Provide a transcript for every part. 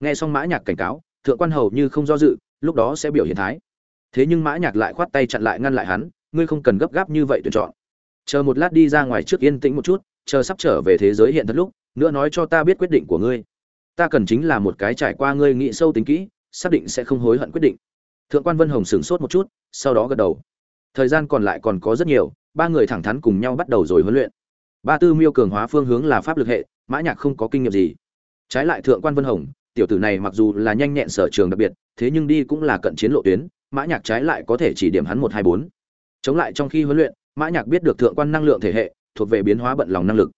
nghe xong mã nhạc cảnh cáo, thượng quan hầu như không do dự, lúc đó sẽ biểu hiện thái. Thế nhưng mã nhạc lại khoát tay chặn lại ngăn lại hắn, ngươi không cần gấp gáp như vậy tuyển chọn. Chờ một lát đi ra ngoài trước yên tĩnh một chút, chờ sắp trở về thế giới hiện thật lúc, nữa nói cho ta biết quyết định của ngươi. Ta cần chính là một cái trải qua ngươi nghĩ sâu tính kỹ, xác định sẽ không hối hận quyết định. Thượng quan vân hồng sửng sốt một chút, sau đó gật đầu. Thời gian còn lại còn có rất nhiều, ba người thẳng thắn cùng nhau bắt đầu rồi huấn luyện. Ba tư miêu cường hóa phương hướng là pháp lực hệ, mã nhạc không có kinh nghiệm gì. Trái lại thượng quan vân hồng tiểu tử này mặc dù là nhanh nhẹn sở trường đặc biệt, thế nhưng đi cũng là cận chiến lộ tuyến, mã nhạc trái lại có thể chỉ điểm hắn một hai bốn. Chống lại trong khi huấn luyện, mã nhạc biết được thượng quan năng lượng thể hệ, thuộc về biến hóa bận lòng năng lực.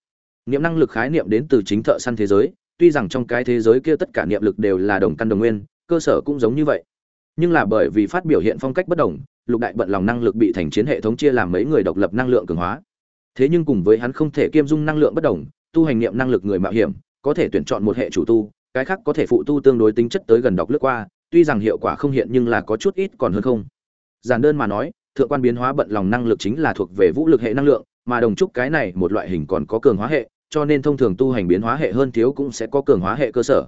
Niệm năng lực khái niệm đến từ chính thợ săn thế giới, tuy rằng trong cái thế giới kia tất cả niệm lực đều là đồng căn đồng nguyên, cơ sở cũng giống như vậy. Nhưng là bởi vì phát biểu hiện phong cách bất đồng, lục đại bận lòng năng lực bị thành chiến hệ thống chia làm mấy người độc lập năng lượng cường hóa. Thế nhưng cùng với hắn không thể kiêm dung năng lượng bất đồng, tu hành niệm năng lực người mạo hiểm, có thể tuyển chọn một hệ chủ tu cái khác có thể phụ tu tương đối tính chất tới gần đọc lướt qua, tuy rằng hiệu quả không hiện nhưng là có chút ít còn hơn không. Giản đơn mà nói, thượng quan biến hóa bận lòng năng lực chính là thuộc về vũ lực hệ năng lượng, mà đồng trúc cái này một loại hình còn có cường hóa hệ, cho nên thông thường tu hành biến hóa hệ hơn thiếu cũng sẽ có cường hóa hệ cơ sở.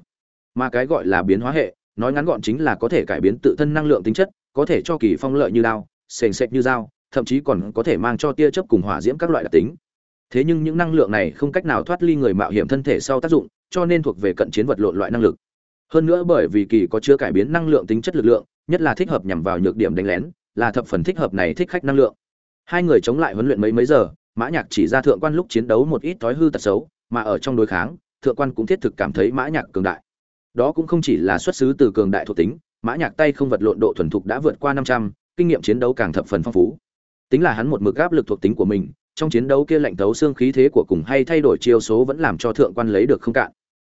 Mà cái gọi là biến hóa hệ, nói ngắn gọn chính là có thể cải biến tự thân năng lượng tính chất, có thể cho kỳ phong lợi như đao, sền sệt như dao, thậm chí còn có thể mang cho tia chớp cùng hỏa diễm các loại đặc tính thế nhưng những năng lượng này không cách nào thoát ly người mạo hiểm thân thể sau tác dụng cho nên thuộc về cận chiến vật lộn loại năng lực. Hơn nữa bởi vì kỳ có chứa cải biến năng lượng tính chất lực lượng nhất là thích hợp nhằm vào nhược điểm đánh lén là thập phần thích hợp này thích khách năng lượng. Hai người chống lại huấn luyện mấy mấy giờ mã nhạc chỉ ra thượng quan lúc chiến đấu một ít thói hư tật xấu mà ở trong đối kháng thượng quan cũng thiết thực cảm thấy mã nhạc cường đại. Đó cũng không chỉ là xuất xứ từ cường đại thuộc tính mã nhạc tay không vật lộn độ thuần thục đã vượt qua 500, kinh nghiệm chiến đấu càng thập phần phong phú. Tính là hắn một mực áp lực thuộc tính của mình trong chiến đấu kia lạnh tấu xương khí thế của cùng hay thay đổi chiêu số vẫn làm cho thượng quan lấy được không cạn.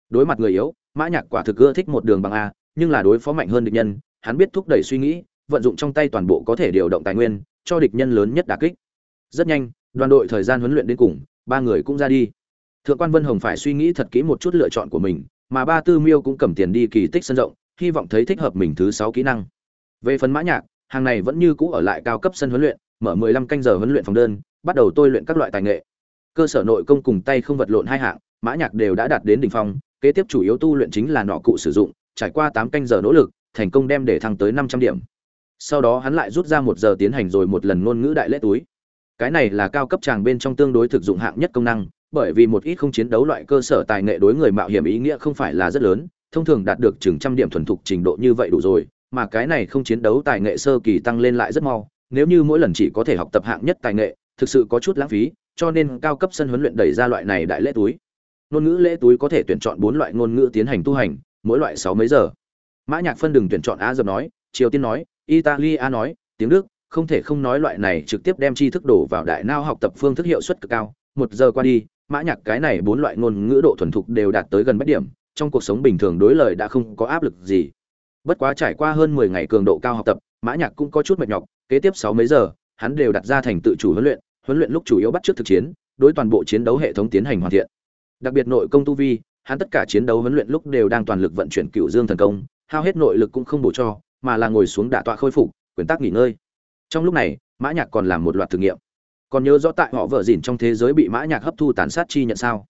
Đối mặt người yếu, mã nhạc quả thực ưa thích một đường bằng a, nhưng là đối phó mạnh hơn địch nhân, hắn biết thúc đẩy suy nghĩ, vận dụng trong tay toàn bộ có thể điều động tài nguyên, cho địch nhân lớn nhất đả kích. Rất nhanh, đoàn đội thời gian huấn luyện đến cùng, ba người cũng ra đi. Thượng quan vân hồng phải suy nghĩ thật kỹ một chút lựa chọn của mình, mà ba tư miêu cũng cầm tiền đi kỳ tích sân rộng, hy vọng thấy thích hợp mình thứ sáu kỹ năng. Về phần mã nhạc, hàng này vẫn như cũ ở lại cao cấp sân huấn luyện, mở 15 canh giờ huấn luyện phòng đơn bắt đầu tôi luyện các loại tài nghệ. Cơ sở nội công cùng tay không vật lộn hai hạng, mã nhạc đều đã đạt đến đỉnh phong, kế tiếp chủ yếu tu luyện chính là nọ cụ sử dụng, trải qua 8 canh giờ nỗ lực, thành công đem để thăng tới 500 điểm. Sau đó hắn lại rút ra một giờ tiến hành rồi một lần ngôn ngữ đại lễ túi. Cái này là cao cấp tràng bên trong tương đối thực dụng hạng nhất công năng, bởi vì một ít không chiến đấu loại cơ sở tài nghệ đối người mạo hiểm ý nghĩa không phải là rất lớn, thông thường đạt được chừng trăm điểm thuần thục trình độ như vậy đủ rồi, mà cái này không chiến đấu tài nghệ sơ kỳ tăng lên lại rất mau, nếu như mỗi lần chỉ có thể học tập hạng nhất tài nghệ thực sự có chút lãng phí, cho nên cao cấp sân huấn luyện đẩy ra loại này đại lễ túi. Ngôn ngữ lễ túi có thể tuyển chọn bốn loại ngôn ngữ tiến hành tu hành, mỗi loại sáu mấy giờ. Mã nhạc phân đừng tuyển chọn á dập nói, triều tiên nói, italia nói, tiếng đức, không thể không nói loại này trực tiếp đem tri thức đổ vào đại não học tập phương thức hiệu suất cực cao. Một giờ qua đi, mã nhạc cái này bốn loại ngôn ngữ độ thuần thục đều đạt tới gần bách điểm, trong cuộc sống bình thường đối lời đã không có áp lực gì. Bất quá trải qua hơn mười ngày cường độ cao học tập, mã nhạc cũng có chút mệt nhọc, kế tiếp sáu mấy giờ, hắn đều đặt ra thành tự chủ huấn luyện huấn luyện lúc chủ yếu bắt trước thực chiến, đối toàn bộ chiến đấu hệ thống tiến hành hoàn thiện. Đặc biệt nội công tu vi, hắn tất cả chiến đấu huấn luyện lúc đều đang toàn lực vận chuyển cựu dương thần công, hao hết nội lực cũng không bổ cho, mà là ngồi xuống đả tọa khôi phục, quyền tác nghỉ ngơi. Trong lúc này, mã nhạc còn làm một loạt thử nghiệm. Còn nhớ rõ tại họ vợ dỉn trong thế giới bị mã nhạc hấp thu tàn sát chi nhận sao?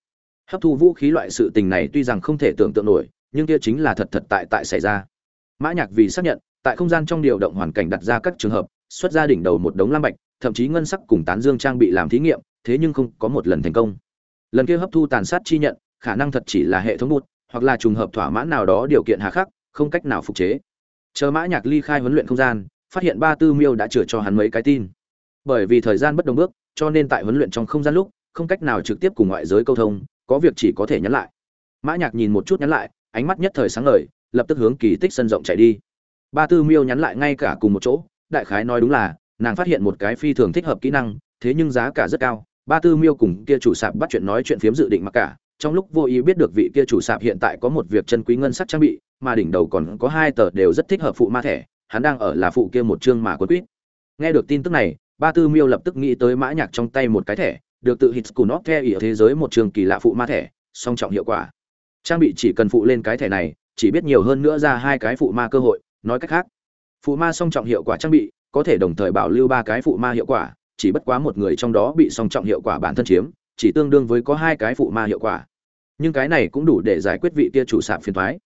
Hấp thu vũ khí loại sự tình này tuy rằng không thể tưởng tượng nổi, nhưng kia chính là thật thật tại tại xảy ra. Mã nhạc vì xác nhận, tại không gian trong điều động hoàn cảnh đặt ra các trường hợp, xuất ra đỉnh đầu một đống lam bạch thậm chí ngân sắc cùng tán dương trang bị làm thí nghiệm, thế nhưng không có một lần thành công. Lần kia hấp thu tàn sát chi nhận, khả năng thật chỉ là hệ thống bút, hoặc là trùng hợp thỏa mãn nào đó điều kiện hà khắc, không cách nào phục chế. Chờ mã nhạc ly khai huấn luyện không gian, phát hiện ba tư miêu đã chữa cho hắn mấy cái tin. Bởi vì thời gian bất đồng bước, cho nên tại huấn luyện trong không gian lúc, không cách nào trực tiếp cùng ngoại giới câu thông, có việc chỉ có thể nhắn lại. Mã nhạc nhìn một chút nhắn lại, ánh mắt nhất thời sáng ngời, lập tức hướng kỳ tích sân rộng chạy đi. Ba tư miêu nhắn lại ngay cả cùng một chỗ, đại khái nói đúng là nàng phát hiện một cái phi thường thích hợp kỹ năng, thế nhưng giá cả rất cao. Ba tư miêu cùng kia chủ sạp bắt chuyện nói chuyện phiếm dự định mặc cả. Trong lúc vô ý biết được vị kia chủ sạp hiện tại có một việc chân quý ngân sắc trang bị, mà đỉnh đầu còn có hai tờ đều rất thích hợp phụ ma thẻ, hắn đang ở là phụ kia một chương mà quấn quýt. Nghe được tin tức này, ba tư miêu lập tức nghĩ tới mã nhạc trong tay một cái thẻ, được tự hít cùn theo ở thế giới một trường kỳ lạ phụ ma thẻ, song trọng hiệu quả. Trang bị chỉ cần phụ lên cái thẻ này, chỉ biết nhiều hơn nữa ra hai cái phụ ma cơ hội, nói cách khác, phụ ma song trọng hiệu quả trang bị có thể đồng thời bảo lưu ba cái phụ ma hiệu quả, chỉ bất quá một người trong đó bị song trọng hiệu quả bản thân chiếm, chỉ tương đương với có hai cái phụ ma hiệu quả. Nhưng cái này cũng đủ để giải quyết vị kia chủ sạp phiền thoái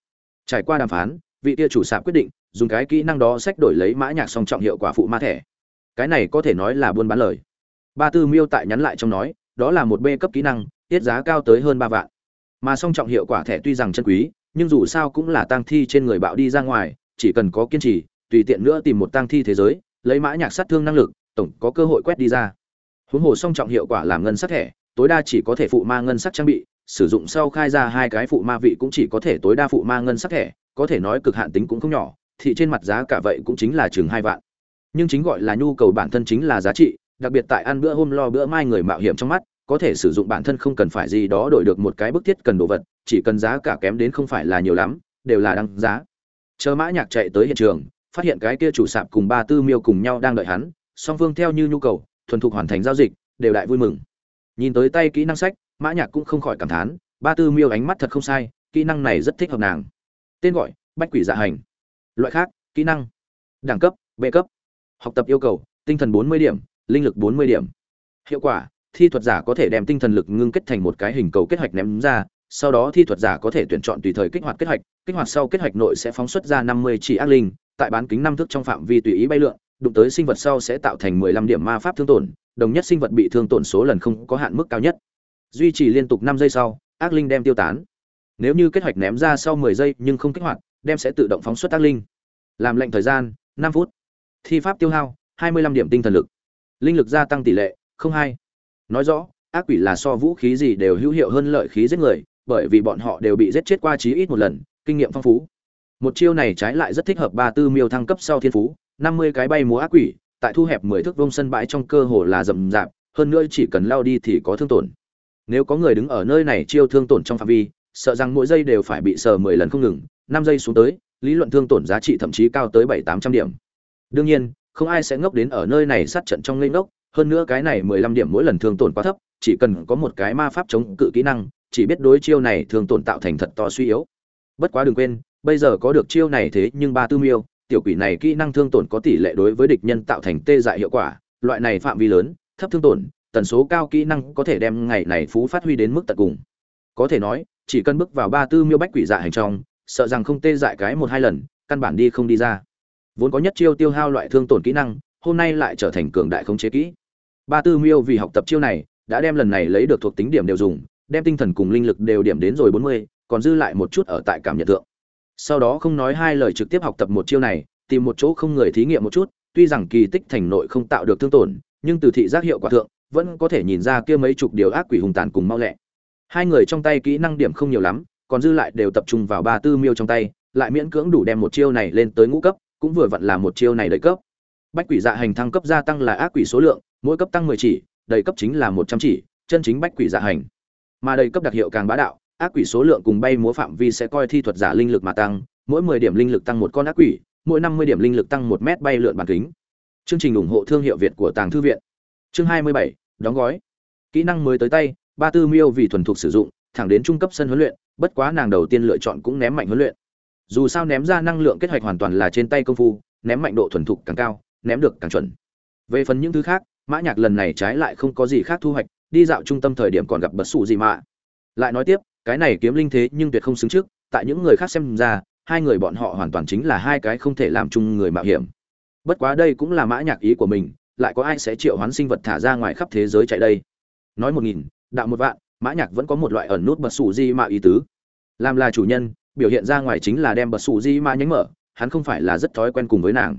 trải qua đàm phán, vị kia chủ sạp quyết định dùng cái kỹ năng đó sách đổi lấy mã nhạc song trọng hiệu quả phụ ma thẻ. Cái này có thể nói là buôn bán lời. Ba tư miêu tại nhắn lại trong nói, đó là một b cấp kỹ năng, tiết giá cao tới hơn ba vạn. Mà song trọng hiệu quả thẻ tuy rằng chân quý, nhưng dù sao cũng là tang thi trên người bạo đi ra ngoài, chỉ cần có kiên trì, tùy tiện nữa tìm một tang thi thế giới lấy mã nhạc sát thương năng lực, tổng có cơ hội quét đi ra. Huống hồ song trọng hiệu quả làm ngân sắc thẻ, tối đa chỉ có thể phụ ma ngân sắc trang bị, sử dụng sau khai ra hai cái phụ ma vị cũng chỉ có thể tối đa phụ ma ngân sắc thẻ, có thể nói cực hạn tính cũng không nhỏ, thì trên mặt giá cả vậy cũng chính là chừng hai vạn. Nhưng chính gọi là nhu cầu bản thân chính là giá trị, đặc biệt tại ăn bữa hôm lo bữa mai người mạo hiểm trong mắt, có thể sử dụng bản thân không cần phải gì đó đổi được một cái bức thiết cần đồ vật, chỉ cần giá cả kém đến không phải là nhiều lắm, đều là đăng giá. Chờ mã nhạc chạy tới hiện trường phát hiện cái kia chủ sạp cùng ba tư miêu cùng nhau đang đợi hắn, song phương theo như nhu cầu, thuần thục hoàn thành giao dịch, đều đại vui mừng. Nhìn tới tay kỹ năng sách, mã nhạc cũng không khỏi cảm thán, ba tư miêu ánh mắt thật không sai, kỹ năng này rất thích hợp nàng. Tên gọi, bách quỷ dạ hành. Loại khác, kỹ năng, đẳng cấp, b cấp. Học tập yêu cầu, tinh thần 40 điểm, linh lực 40 điểm. Hiệu quả, thi thuật giả có thể đem tinh thần lực ngưng kết thành một cái hình cầu kết hoạch ném ra, sau đó thi thuật giả có thể tuyển chọn tùy thời kích hoạt kết hoạch, kích hoạt sau kết hoạch nội sẽ phóng xuất ra 50 chỉ ác linh tại bán kính năm thước trong phạm vi tùy ý bay lượn, đụng tới sinh vật sau sẽ tạo thành 15 điểm ma pháp thương tổn, đồng nhất sinh vật bị thương tổn số lần không có hạn mức cao nhất. Duy trì liên tục 5 giây sau, ác linh đem tiêu tán. Nếu như kết hoạch ném ra sau 10 giây nhưng không kích hoạt, đem sẽ tự động phóng xuất ác linh. Làm lệnh thời gian 5 phút. Thi pháp tiêu hao 25 điểm tinh thần lực. Linh lực gia tăng tỷ lệ 02. nói rõ, ác quỷ là so vũ khí gì đều hữu hiệu hơn lợi khí giết người, bởi vì bọn họ đều bị giết chết qua chí ít một lần, kinh nghiệm phong phú một chiêu này trái lại rất thích hợp ba tư miêu thăng cấp sau thiên phú 50 cái bay múa ác quỷ, tại thu hẹp 10 thước vuông sân bãi trong cơ hồ là rậm rạp, hơn nữa chỉ cần lao đi thì có thương tổn. Nếu có người đứng ở nơi này chiêu thương tổn trong phạm vi, sợ rằng mỗi giây đều phải bị sờ 10 lần không ngừng 5 giây xuống tới, lý luận thương tổn giá trị thậm chí cao tới 7-800 điểm. Đương nhiên, không ai sẽ ngốc đến ở nơi này sát trận trong lên ngốc, hơn nữa cái này 15 điểm mỗi lần thương tổn quá thấp, chỉ cần có một cái ma pháp chống cự kỹ năng, chỉ biết đối chiêu này thương tổn tạo thành thật to suy yếu. Bất quá đừng quên bây giờ có được chiêu này thế nhưng ba tư miêu, tiểu quỷ này kỹ năng thương tổn có tỷ lệ đối với địch nhân tạo thành tê dại hiệu quả, loại này phạm vi lớn, thấp thương tổn, tần số cao kỹ năng có thể đem ngày này phú phát huy đến mức tận cùng. Có thể nói, chỉ cần bước vào ba tư miêu bách quỷ dạ hành trong, sợ rằng không tê dại cái một hai lần, căn bản đi không đi ra. Vốn có nhất chiêu tiêu hao loại thương tổn kỹ năng, hôm nay lại trở thành cường đại không chế kỹ. Ba tư miêu vì học tập chiêu này, đã đem lần này lấy được thuộc tính điểm đều dùng, đem tinh thần cùng linh lực đều điểm đến rồi bốn mươi, còn dư lại một chút ở tại cảm nhận tượng sau đó không nói hai lời trực tiếp học tập một chiêu này, tìm một chỗ không người thí nghiệm một chút, tuy rằng kỳ tích thành nội không tạo được thương tổn, nhưng từ thị giác hiệu quả thượng, vẫn có thể nhìn ra kia mấy chục điều ác quỷ hùng tàn cùng mau lẹ. Hai người trong tay kỹ năng điểm không nhiều lắm, còn dư lại đều tập trung vào ba tư miêu trong tay, lại miễn cưỡng đủ đem một chiêu này lên tới ngũ cấp, cũng vừa vặn là một chiêu này đầy cấp. Bách quỷ dạ hành thăng cấp gia tăng là ác quỷ số lượng, mỗi cấp tăng mười chỉ, đầy cấp chính là một trăm chỉ, chân chính bách quỷ dạ hành. Mà đầy cấp đặc hiệu càng bá đạo ác quỷ số lượng cùng bay múa phạm vi sẽ coi thi thuật giả linh lực mà tăng, mỗi mười điểm linh lực tăng một con ác quỷ, mỗi năm mươi điểm linh lực tăng một mét bay lượn bàn kính. Chương trình ủng hộ thương hiệu việt của tàng thư viện. Chương hai mươi bảy, đóng gói. Kỹ năng mới tới tay, ba tư miêu vì thuần thục sử dụng, thẳng đến trung cấp sân huấn luyện, bất quá nàng đầu tiên lựa chọn cũng ném mạnh huấn luyện. Dù sao ném ra năng lượng kết hoạch hoàn toàn là trên tay công phu, ném mạnh độ thuần thục càng cao, ném được càng chuẩn. Về phần những thứ khác, mã nhạc lần này trái lại không có gì khác thu hoạch, đi dạo trung tâm thời điểm còn gặp bất sụ gì mà. Lại nói tiếp cái này kiếm linh thế nhưng tuyệt không xứng trước, tại những người khác xem ra, hai người bọn họ hoàn toàn chính là hai cái không thể làm chung người mạo hiểm. Bất quá đây cũng là mã nhạc ý của mình, lại có ai sẽ triệu hoán sinh vật thả ra ngoài khắp thế giới chạy đây? Nói một nghìn, đạo một vạn, mã nhạc vẫn có một loại ẩn nút bật sủ di mạ ý tứ. Làm là chủ nhân, biểu hiện ra ngoài chính là đem bật sủ di mạ nhánh mở, hắn không phải là rất thói quen cùng với nàng.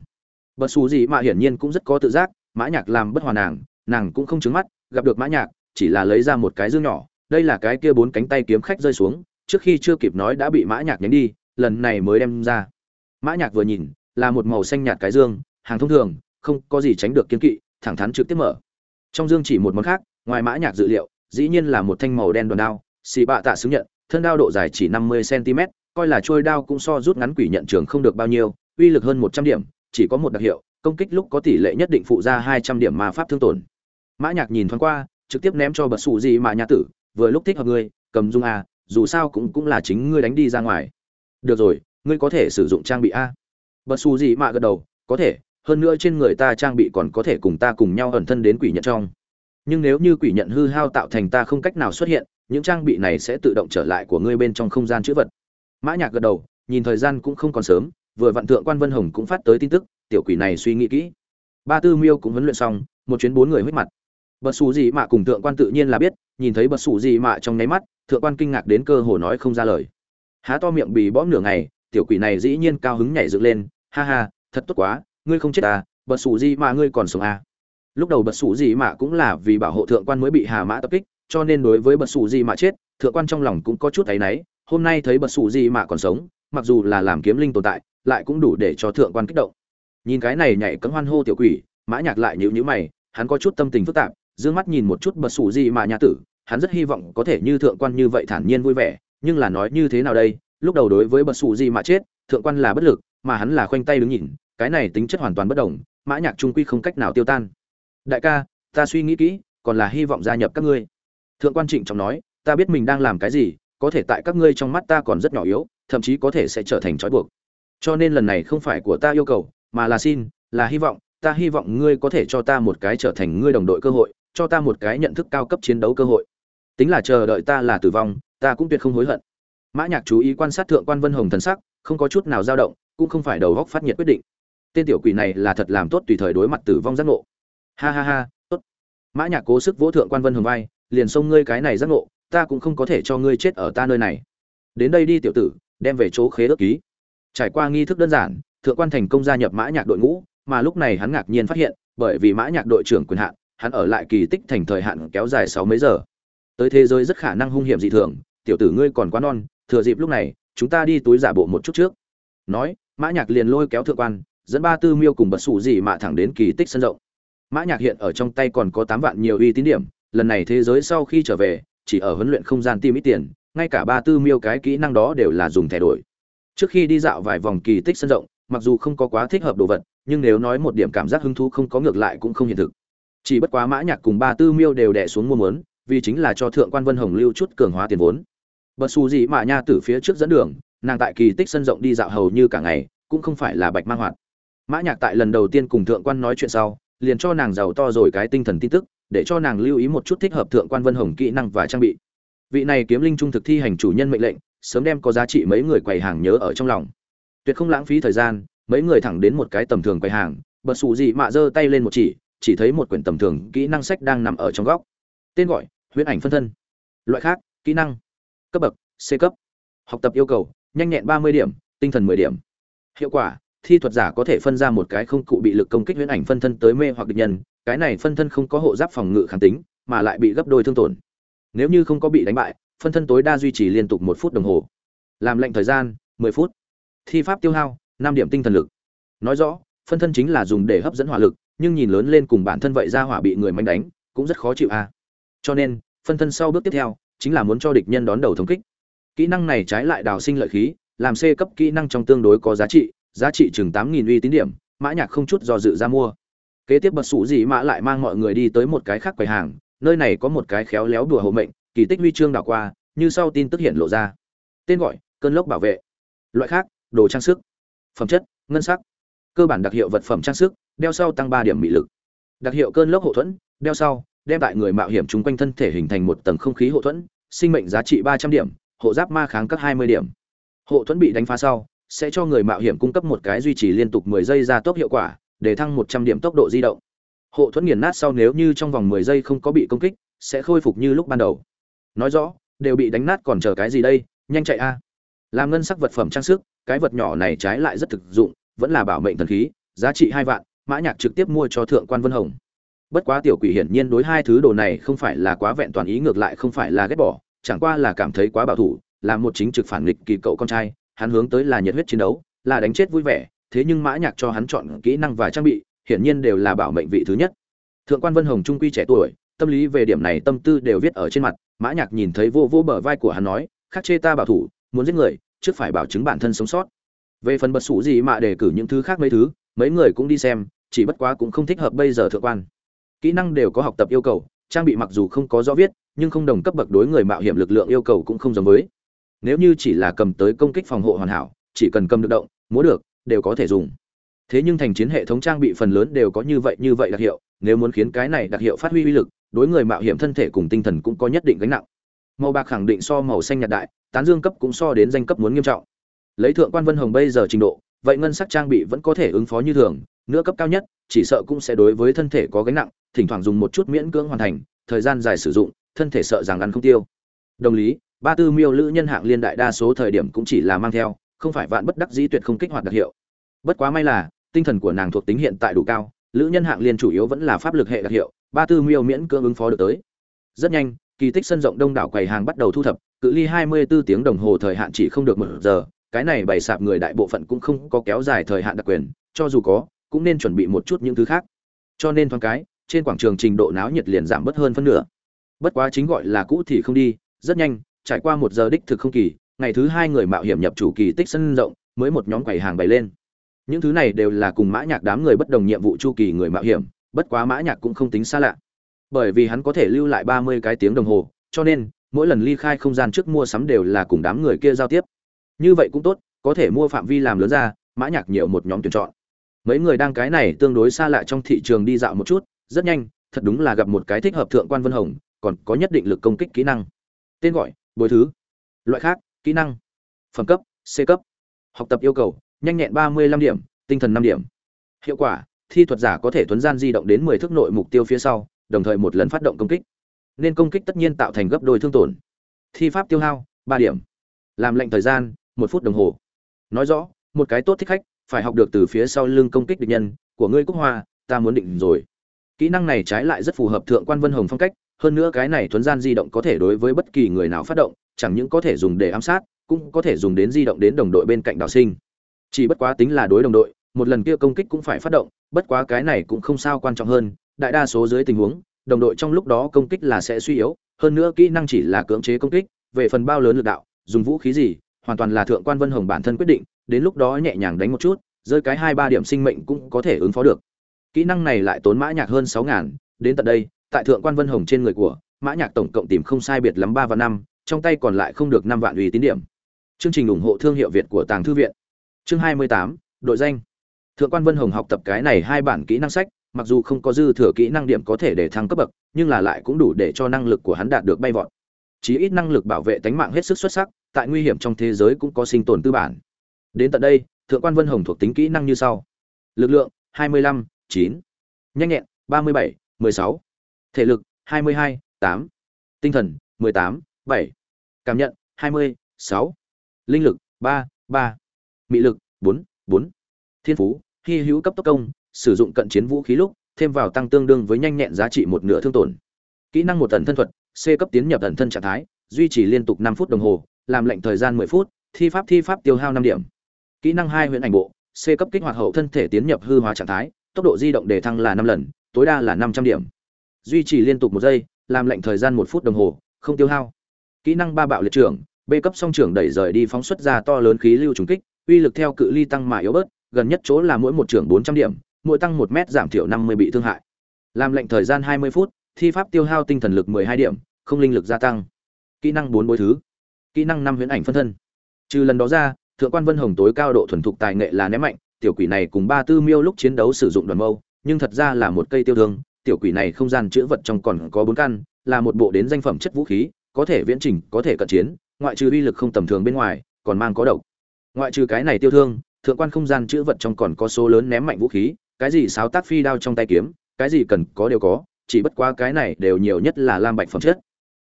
Bật sủ di mạ hiển nhiên cũng rất có tự giác, mã nhạc làm bất hòa nàng nàng cũng không trứng mắt, gặp được mã nhạc, chỉ là lấy ra một cái dương nhỏ đây là cái kia bốn cánh tay kiếm khách rơi xuống, trước khi chưa kịp nói đã bị mã nhạc nhánh đi, lần này mới đem ra. Mã nhạc vừa nhìn, là một màu xanh nhạt cái dương, hàng thông thường, không có gì tránh được kiên kỵ, thẳng thắn trực tiếp mở. Trong dương chỉ một món khác, ngoài mã nhạc dự liệu, dĩ nhiên là một thanh màu đen đoàn đao, xì bạ tạ xứng nhận, thân đao độ dài chỉ 50 cm coi là trôi đao cũng so rút ngắn quỷ nhận trường không được bao nhiêu, uy lực hơn 100 điểm, chỉ có một đặc hiệu, công kích lúc có tỷ lệ nhất định phụ ra 200 điểm ma pháp thương tổn. Mã nhạc nhìn thoáng qua, trực tiếp ném cho bật sụ gì mà nhà tử vừa lúc thích hợp ngươi, cầm dung a, dù sao cũng cũng là chính ngươi đánh đi ra ngoài. Được rồi, ngươi có thể sử dụng trang bị a. Bật xù gì mà gật đầu, có thể, hơn nữa trên người ta trang bị còn có thể cùng ta cùng nhau ẩn thân đến quỷ nhận trong. Nhưng nếu như quỷ nhận hư hao tạo thành ta không cách nào xuất hiện, những trang bị này sẽ tự động trở lại của ngươi bên trong không gian chữ vật. Mã nhạc gật đầu, nhìn thời gian cũng không còn sớm, vừa vạn thượng quan vân hồng cũng phát tới tin tức, tiểu quỷ này suy nghĩ kỹ. Ba tư miêu cũng huấn luyện xong, một chuyến bốn người huyết mặt. Bật xù gì mà cùng thượng quan tự nhiên là biết nhìn thấy bật sủ gì mạ trong nháy mắt, thượng quan kinh ngạc đến cơ hồ nói không ra lời. Há to miệng bị bõm nửa ngày, tiểu quỷ này dĩ nhiên cao hứng nhảy dựng lên, ha ha, thật tốt quá, ngươi không chết à bật sủ gì mà ngươi còn sống à? Lúc đầu bật sủ gì mà cũng là vì bảo hộ thượng quan mới bị hà mã tập kích, cho nên đối với bật sủ gì mà chết, thượng quan trong lòng cũng có chút thấy náy, hôm nay thấy bật sủ gì mà còn sống, mặc dù là làm kiếm linh tồn tại, lại cũng đủ để cho thượng quan kích động. Nhìn cái này nhảy cấm hoan hô tiểu quỷ, mã nhạc lại nhíu nhíu mày, hắn có chút tâm tình phức tạp dương mắt nhìn một chút bật sủ gì mà nhà tử, hắn rất hy vọng có thể như thượng quan như vậy thản nhiên vui vẻ, nhưng là nói như thế nào đây? Lúc đầu đối với bật sủ gì mà chết, thượng quan là bất lực, mà hắn là khoanh tay đứng nhìn, cái này tính chất hoàn toàn bất đồng, mã nhạc trung quy không cách nào tiêu tan. Đại ca, ta suy nghĩ kỹ, còn là hy vọng gia nhập các ngươi. Thượng quan trịnh trọng nói, ta biết mình đang làm cái gì, có thể tại các ngươi trong mắt ta còn rất nhỏ yếu, thậm chí có thể sẽ trở thành trói buộc. Cho nên lần này không phải của ta yêu cầu, mà là xin, là hy vọng, ta hy vọng ngươi có thể cho ta một cái trở thành ngươi đồng đội cơ hội cho ta một cái nhận thức cao cấp chiến đấu cơ hội. Tính là chờ đợi ta là tử vong, ta cũng tuyệt không hối hận. Mã nhạc chú ý quan sát thượng quan vân hồng thần sắc, không có chút nào dao động, cũng không phải đầu góc phát nhiệt quyết định. Tên tiểu quỷ này là thật làm tốt tùy thời đối mặt tử vong giác ngộ. Ha ha ha, tốt. Mã nhạc cố sức vỗ thượng quan vân hồng vai, liền xông ngươi cái này giác ngộ, ta cũng không có thể cho ngươi chết ở ta nơi này. Đến đây đi tiểu tử, đem về chỗ khế ước ký. Trải qua nghi thức đơn giản, thượng quan thành công gia nhập mã nhạc đội ngũ, mà lúc này hắn ngạc nhiên phát hiện, bởi vì mã nhạc đội trưởng quyền hạn hắn ở lại kỳ tích thành thời hạn kéo dài sáu mấy giờ. Tới thế giới rất khả năng hung hiểm dị thường, tiểu tử ngươi còn quá non, thừa dịp lúc này, chúng ta đi túi giả bộ một chút trước. Nói, mã nhạc liền lôi kéo thượng quan, dẫn ba tư miêu cùng bật sủ gì mà thẳng đến kỳ tích sân rộng. Mã nhạc hiện ở trong tay còn có tám vạn nhiều uy tín điểm, lần này thế giới sau khi trở về, chỉ ở huấn luyện không gian tim ít tiền, ngay cả ba tư miêu cái kỹ năng đó đều là dùng thẻ đổi. Trước khi đi dạo vài vòng kỳ tích sân rộng, mặc dù không có quá thích hợp đồ vật, nhưng nếu nói một điểm cảm giác hứng thú không có ngược lại cũng không hiện thực chỉ bất quá mã nhạc cùng ba tư miêu đều đè xuống mua muốn vì chính là cho thượng quan vân hồng lưu chút cường hóa tiền vốn. Bật xù gì mà nha tử phía trước dẫn đường, nàng tại kỳ tích sân rộng đi dạo hầu như cả ngày, cũng không phải là bạch mang hoạt. Mã nhạc tại lần đầu tiên cùng thượng quan nói chuyện sau, liền cho nàng giàu to rồi cái tinh thần tin tức, để cho nàng lưu ý một chút thích hợp thượng quan vân hồng kỹ năng và trang bị. Vị này kiếm linh trung thực thi hành chủ nhân mệnh lệnh, sớm đem có giá trị mấy người quầy hàng nhớ ở trong lòng. Tuyệt không lãng phí thời gian, mấy người thẳng đến một cái tầm thường quầy hàng bật xù gì mạ giơ tay lên một chỉ chỉ thấy một quyển tầm thường kỹ năng sách đang nằm ở trong góc. Tên gọi, huyễn ảnh phân thân. Loại khác, kỹ năng. Cấp bậc, c cấp. Học tập yêu cầu, nhanh nhẹn ba mươi điểm, tinh thần mười điểm. Hiệu quả, thi thuật giả có thể phân ra một cái không cụ bị lực công kích huyễn ảnh phân thân tới mê hoặc địch nhân. Cái này phân thân không có hộ giáp phòng ngự kháng tính, mà lại bị gấp đôi thương tổn. Nếu như không có bị đánh bại, phân thân tối đa duy trì liên tục một phút đồng hồ. Làm lệnh thời gian, mười phút. Thi pháp tiêu hao, năm điểm tinh thần lực. Nói rõ, phân thân chính là dùng để hấp dẫn hỏa lực nhưng nhìn lớn lên cùng bản thân vậy ra hỏa bị người manh đánh, cũng rất khó chịu a. À. cho nên, phân thân sau bước tiếp theo, chính là muốn cho địch nhân đón đầu thống kích. Kỹ năng này trái lại đào sinh lợi khí, làm c cấp kỹ năng trong tương đối có giá trị giá trị chừng tám nghìn uy tín điểm, mã nhạc không chút do dự ra mua. Kế tiếp bật sủ gì mã lại mang mọi người đi tới một cái khác quầy hàng, nơi này có một cái khéo léo đùa hộ mệnh, kỳ tích huy chương đảo qua, như sau tin tức hiện lộ ra. Tên gọi, cơn lốc bảo vệ. Loại khác, đồ trang sức. Phẩm chất, ngân sắc. Cơ bản đặc hiệu vật phẩm trang sức đeo sau tăng ba điểm mị lực. Đặc hiệu cơn lốc hộ thuẫn, đeo sau, đem tại người mạo hiểm chung quanh thân thể hình thành một tầng không khí hộ thuẫn, sinh mệnh giá trị ba trăm điểm, hộ giáp ma kháng các hai mươi điểm. Hộ thuẫn bị đánh phá sau, sẽ cho người mạo hiểm cung cấp một cái duy trì liên tục mười giây ra tốc hiệu quả, để thăng một trăm điểm tốc độ di động. Hộ thuẫn nghiền nát sau nếu như trong vòng mười giây không có bị công kích, sẽ khôi phục như lúc ban đầu. Nói rõ, đều bị đánh nát còn chờ cái gì đây, nhanh chạy a. Làm ngân sắc vật phẩm trang sức, cái vật nhỏ này trái lại rất thực dụng, vẫn là bảo mệnh thần khí, giá trị hai vạn mã nhạc trực tiếp mua cho thượng quan vân hồng. Bất quá tiểu quỷ hiển nhiên đối hai thứ đồ này không phải là quá vẹn toàn ý, ngược lại không phải là ghét bỏ, chẳng qua là cảm thấy quá bảo thủ, là một chính trực phản nghịch kỳ cậu con trai, hắn hướng tới là nhiệt huyết chiến đấu, là đánh chết vui vẻ, thế nhưng mã nhạc cho hắn chọn kỹ năng và trang bị, hiển nhiên đều là bảo mệnh vị thứ nhất. Thượng quan vân hồng trung quy trẻ tuổi, tâm lý về điểm này tâm tư đều viết ở trên mặt, mã nhạc nhìn thấy vô vô bờ vai của hắn nói, khắc chê ta bảo thủ, muốn giết người, trước phải bảo chứng bản thân sống sót. Về phần bật sủ gì mà để cử những thứ khác mấy thứ, mấy người cũng đi xem chỉ bất quá cũng không thích hợp bây giờ thượng quan. Kỹ năng đều có học tập yêu cầu, trang bị mặc dù không có rõ viết, nhưng không đồng cấp bậc đối người mạo hiểm lực lượng yêu cầu cũng không giống với. Nếu như chỉ là cầm tới công kích phòng hộ hoàn hảo, chỉ cần cầm được động, múa được, đều có thể dùng. Thế nhưng thành chiến hệ thống trang bị phần lớn đều có như vậy như vậy đặc hiệu, nếu muốn khiến cái này đặc hiệu phát huy uy lực, đối người mạo hiểm thân thể cùng tinh thần cũng có nhất định gánh nặng. Màu bạc khẳng định so màu xanh nhạt đại, tán dương cấp cũng so đến danh cấp muốn nghiêm trọng. Lấy thượng quan vân hồng bây giờ trình độ vậy ngân sắc trang bị vẫn có thể ứng phó như thường nữa cấp cao nhất, chỉ sợ cũng sẽ đối với thân thể có gánh nặng, thỉnh thoảng dùng một chút miễn cưỡng hoàn thành, thời gian dài sử dụng, thân thể sợ rằng ăn không tiêu. Đồng lý, ba tư miêu lữ nhân hạng liên đại đa số thời điểm cũng chỉ là mang theo, không phải vạn bất đắc dĩ tuyệt không kích hoạt đặc hiệu. Bất quá may là, tinh thần của nàng thuộc tính hiện tại đủ cao, lữ nhân hạng liên chủ yếu vẫn là pháp lực hệ đặc hiệu, ba tư miêu miễn cưỡng ứng phó được tới. Rất nhanh, kỳ tích sân rộng đông đảo quầy hàng bắt đầu thu thập, cự ly 24 tiếng đồng hồ thời hạn chỉ không được một giờ cái này bày sạp người đại bộ phận cũng không có kéo dài thời hạn đặc quyền, cho dù có, cũng nên chuẩn bị một chút những thứ khác. Cho nên thoáng cái, trên quảng trường trình độ náo nhiệt liền giảm bớt hơn phân nửa. Bất quá chính gọi là cũ thì không đi, rất nhanh, trải qua một giờ đích thực không kỳ, ngày thứ hai người mạo hiểm nhập chủ kỳ tích sân rộng, mới một nhóm quầy hàng bày lên. Những thứ này đều là cùng mã nhạc đám người bất đồng nhiệm vụ chu kỳ người mạo hiểm, bất quá mã nhạc cũng không tính xa lạ. Bởi vì hắn có thể lưu lại ba mươi cái tiếng đồng hồ, cho nên, mỗi lần ly khai không gian trước mua sắm đều là cùng đám người kia giao tiếp như vậy cũng tốt, có thể mua phạm vi làm lớn ra, mã nhạc nhiều một nhóm tuyển chọn. Mấy người đang cái này tương đối xa lạ trong thị trường đi dạo một chút, rất nhanh, thật đúng là gặp một cái thích hợp thượng quan vân hồng, còn có nhất định lực công kích kỹ năng. Tên gọi bồi thứ. Loại khác, kỹ năng. Phẩm cấp, c cấp. Học tập yêu cầu, nhanh nhẹn ba mươi lăm điểm, tinh thần năm điểm. Hiệu quả, thi thuật giả có thể tuấn gian di động đến mười thước nội mục tiêu phía sau, đồng thời một lần phát động công kích. Nên công kích tất nhiên tạo thành gấp đôi thương tổn. Thi pháp tiêu hao, ba điểm. Làm lệnh thời gian một phút đồng hồ. Nói rõ, một cái tốt thích khách, phải học được từ phía sau lưng công kích địch nhân, của ngươi cúc hoa, ta muốn định rồi. Kỹ năng này trái lại rất phù hợp thượng quan vân hồng phong cách, hơn nữa cái này thuấn gian di động có thể đối với bất kỳ người nào phát động, chẳng những có thể dùng để ám sát, cũng có thể dùng đến di động đến đồng đội bên cạnh đào sinh. Chỉ bất quá tính là đối đồng đội, một lần kia công kích cũng phải phát động, bất quá cái này cũng không sao quan trọng hơn, đại đa số dưới tình huống, đồng đội trong lúc đó công kích là sẽ suy yếu, hơn nữa kỹ năng chỉ là cưỡng chế công kích, về phần bao lớn lực đạo, dùng vũ khí gì hoàn toàn là thượng quan vân hồng bản thân quyết định, đến lúc đó nhẹ nhàng đánh một chút, rơi cái hai ba điểm sinh mệnh cũng có thể ứng phó được. Kỹ năng này lại tốn mã nhạc hơn sáu ngàn, đến tận đây, tại thượng quan vân hồng trên người của, mã nhạc tổng cộng tìm không sai biệt lắm ba và năm, trong tay còn lại không được năm vạn uy tín điểm. Chương trình ủng hộ thương hiệu việt của tàng thư viện. Chương hai mươi tám, đội danh. Thượng quan vân hồng học tập cái này hai bản kỹ năng sách, mặc dù không có dư thừa kỹ năng điểm có thể để thăng cấp bậc, nhưng là lại cũng đủ để cho năng lực của hắn đạt được bay vọt. Chí ít năng lực bảo vệ tính mạng hết sức xuất sắc tại nguy hiểm trong thế giới cũng có sinh tồn tư bản đến tận đây thượng quan vân hồng thuộc tính kỹ năng như sau lực lượng 25, 9. nhanh nhẹn 37, 16. thể lực 22, 8. tinh thần 18, 7. cảm nhận 20, 6. linh lực 3, 3. mị lực 4, 4. thiên phú khi hữu cấp tốc công sử dụng cận chiến vũ khí lúc thêm vào tăng tương đương với nhanh nhẹn giá trị một nửa thương tổn kỹ năng một thần thân thuật c cấp tiến nhập thần thân trạng thái duy trì liên tục năm phút đồng hồ làm lệnh thời gian mười phút, thi pháp thi pháp tiêu hao năm điểm. Kỹ năng hai huyện ảnh bộ, c cấp kích hoạt hậu thân thể tiến nhập hư hóa trạng thái, tốc độ di động đề thăng là năm lần, tối đa là năm trăm điểm. Duy trì liên tục một giây, làm lệnh thời gian một phút đồng hồ, không tiêu hao. Kỹ năng ba bạo liệt trưởng, b cấp song trưởng đẩy rời đi phóng xuất ra to lớn khí lưu trùng kích, uy lực theo cự ly tăng mà yếu bớt, gần nhất chỗ là mỗi một trưởng bốn trăm điểm, mỗi tăng một mét giảm thiểu năm mươi bị thương hại. Làm lệnh thời gian hai mươi phút, thi pháp tiêu hao tinh thần lực mười hai điểm, không linh lực gia tăng. Kỹ năng bốn bối thứ kỹ năng năm huyễn ảnh phân thân. Trừ lần đó ra, thượng quan vân hồng tối cao độ thuần thục tài nghệ là ném mạnh, tiểu quỷ này cùng ba tư miêu lúc chiến đấu sử dụng đoàn mâu, nhưng thật ra là một cây tiêu thương, tiểu quỷ này không gian chữ vật trong còn có bốn căn, là một bộ đến danh phẩm chất vũ khí, có thể viễn trình, có thể cận chiến, ngoại trừ uy lực không tầm thường bên ngoài, còn mang có độc. Ngoại trừ cái này tiêu thương, thượng quan không gian chữ vật trong còn có số lớn ném mạnh vũ khí, cái gì sáo tác phi đao trong tay kiếm, cái gì cần có đều có, chỉ bất qua cái này đều nhiều nhất là lam bạch phẩm chất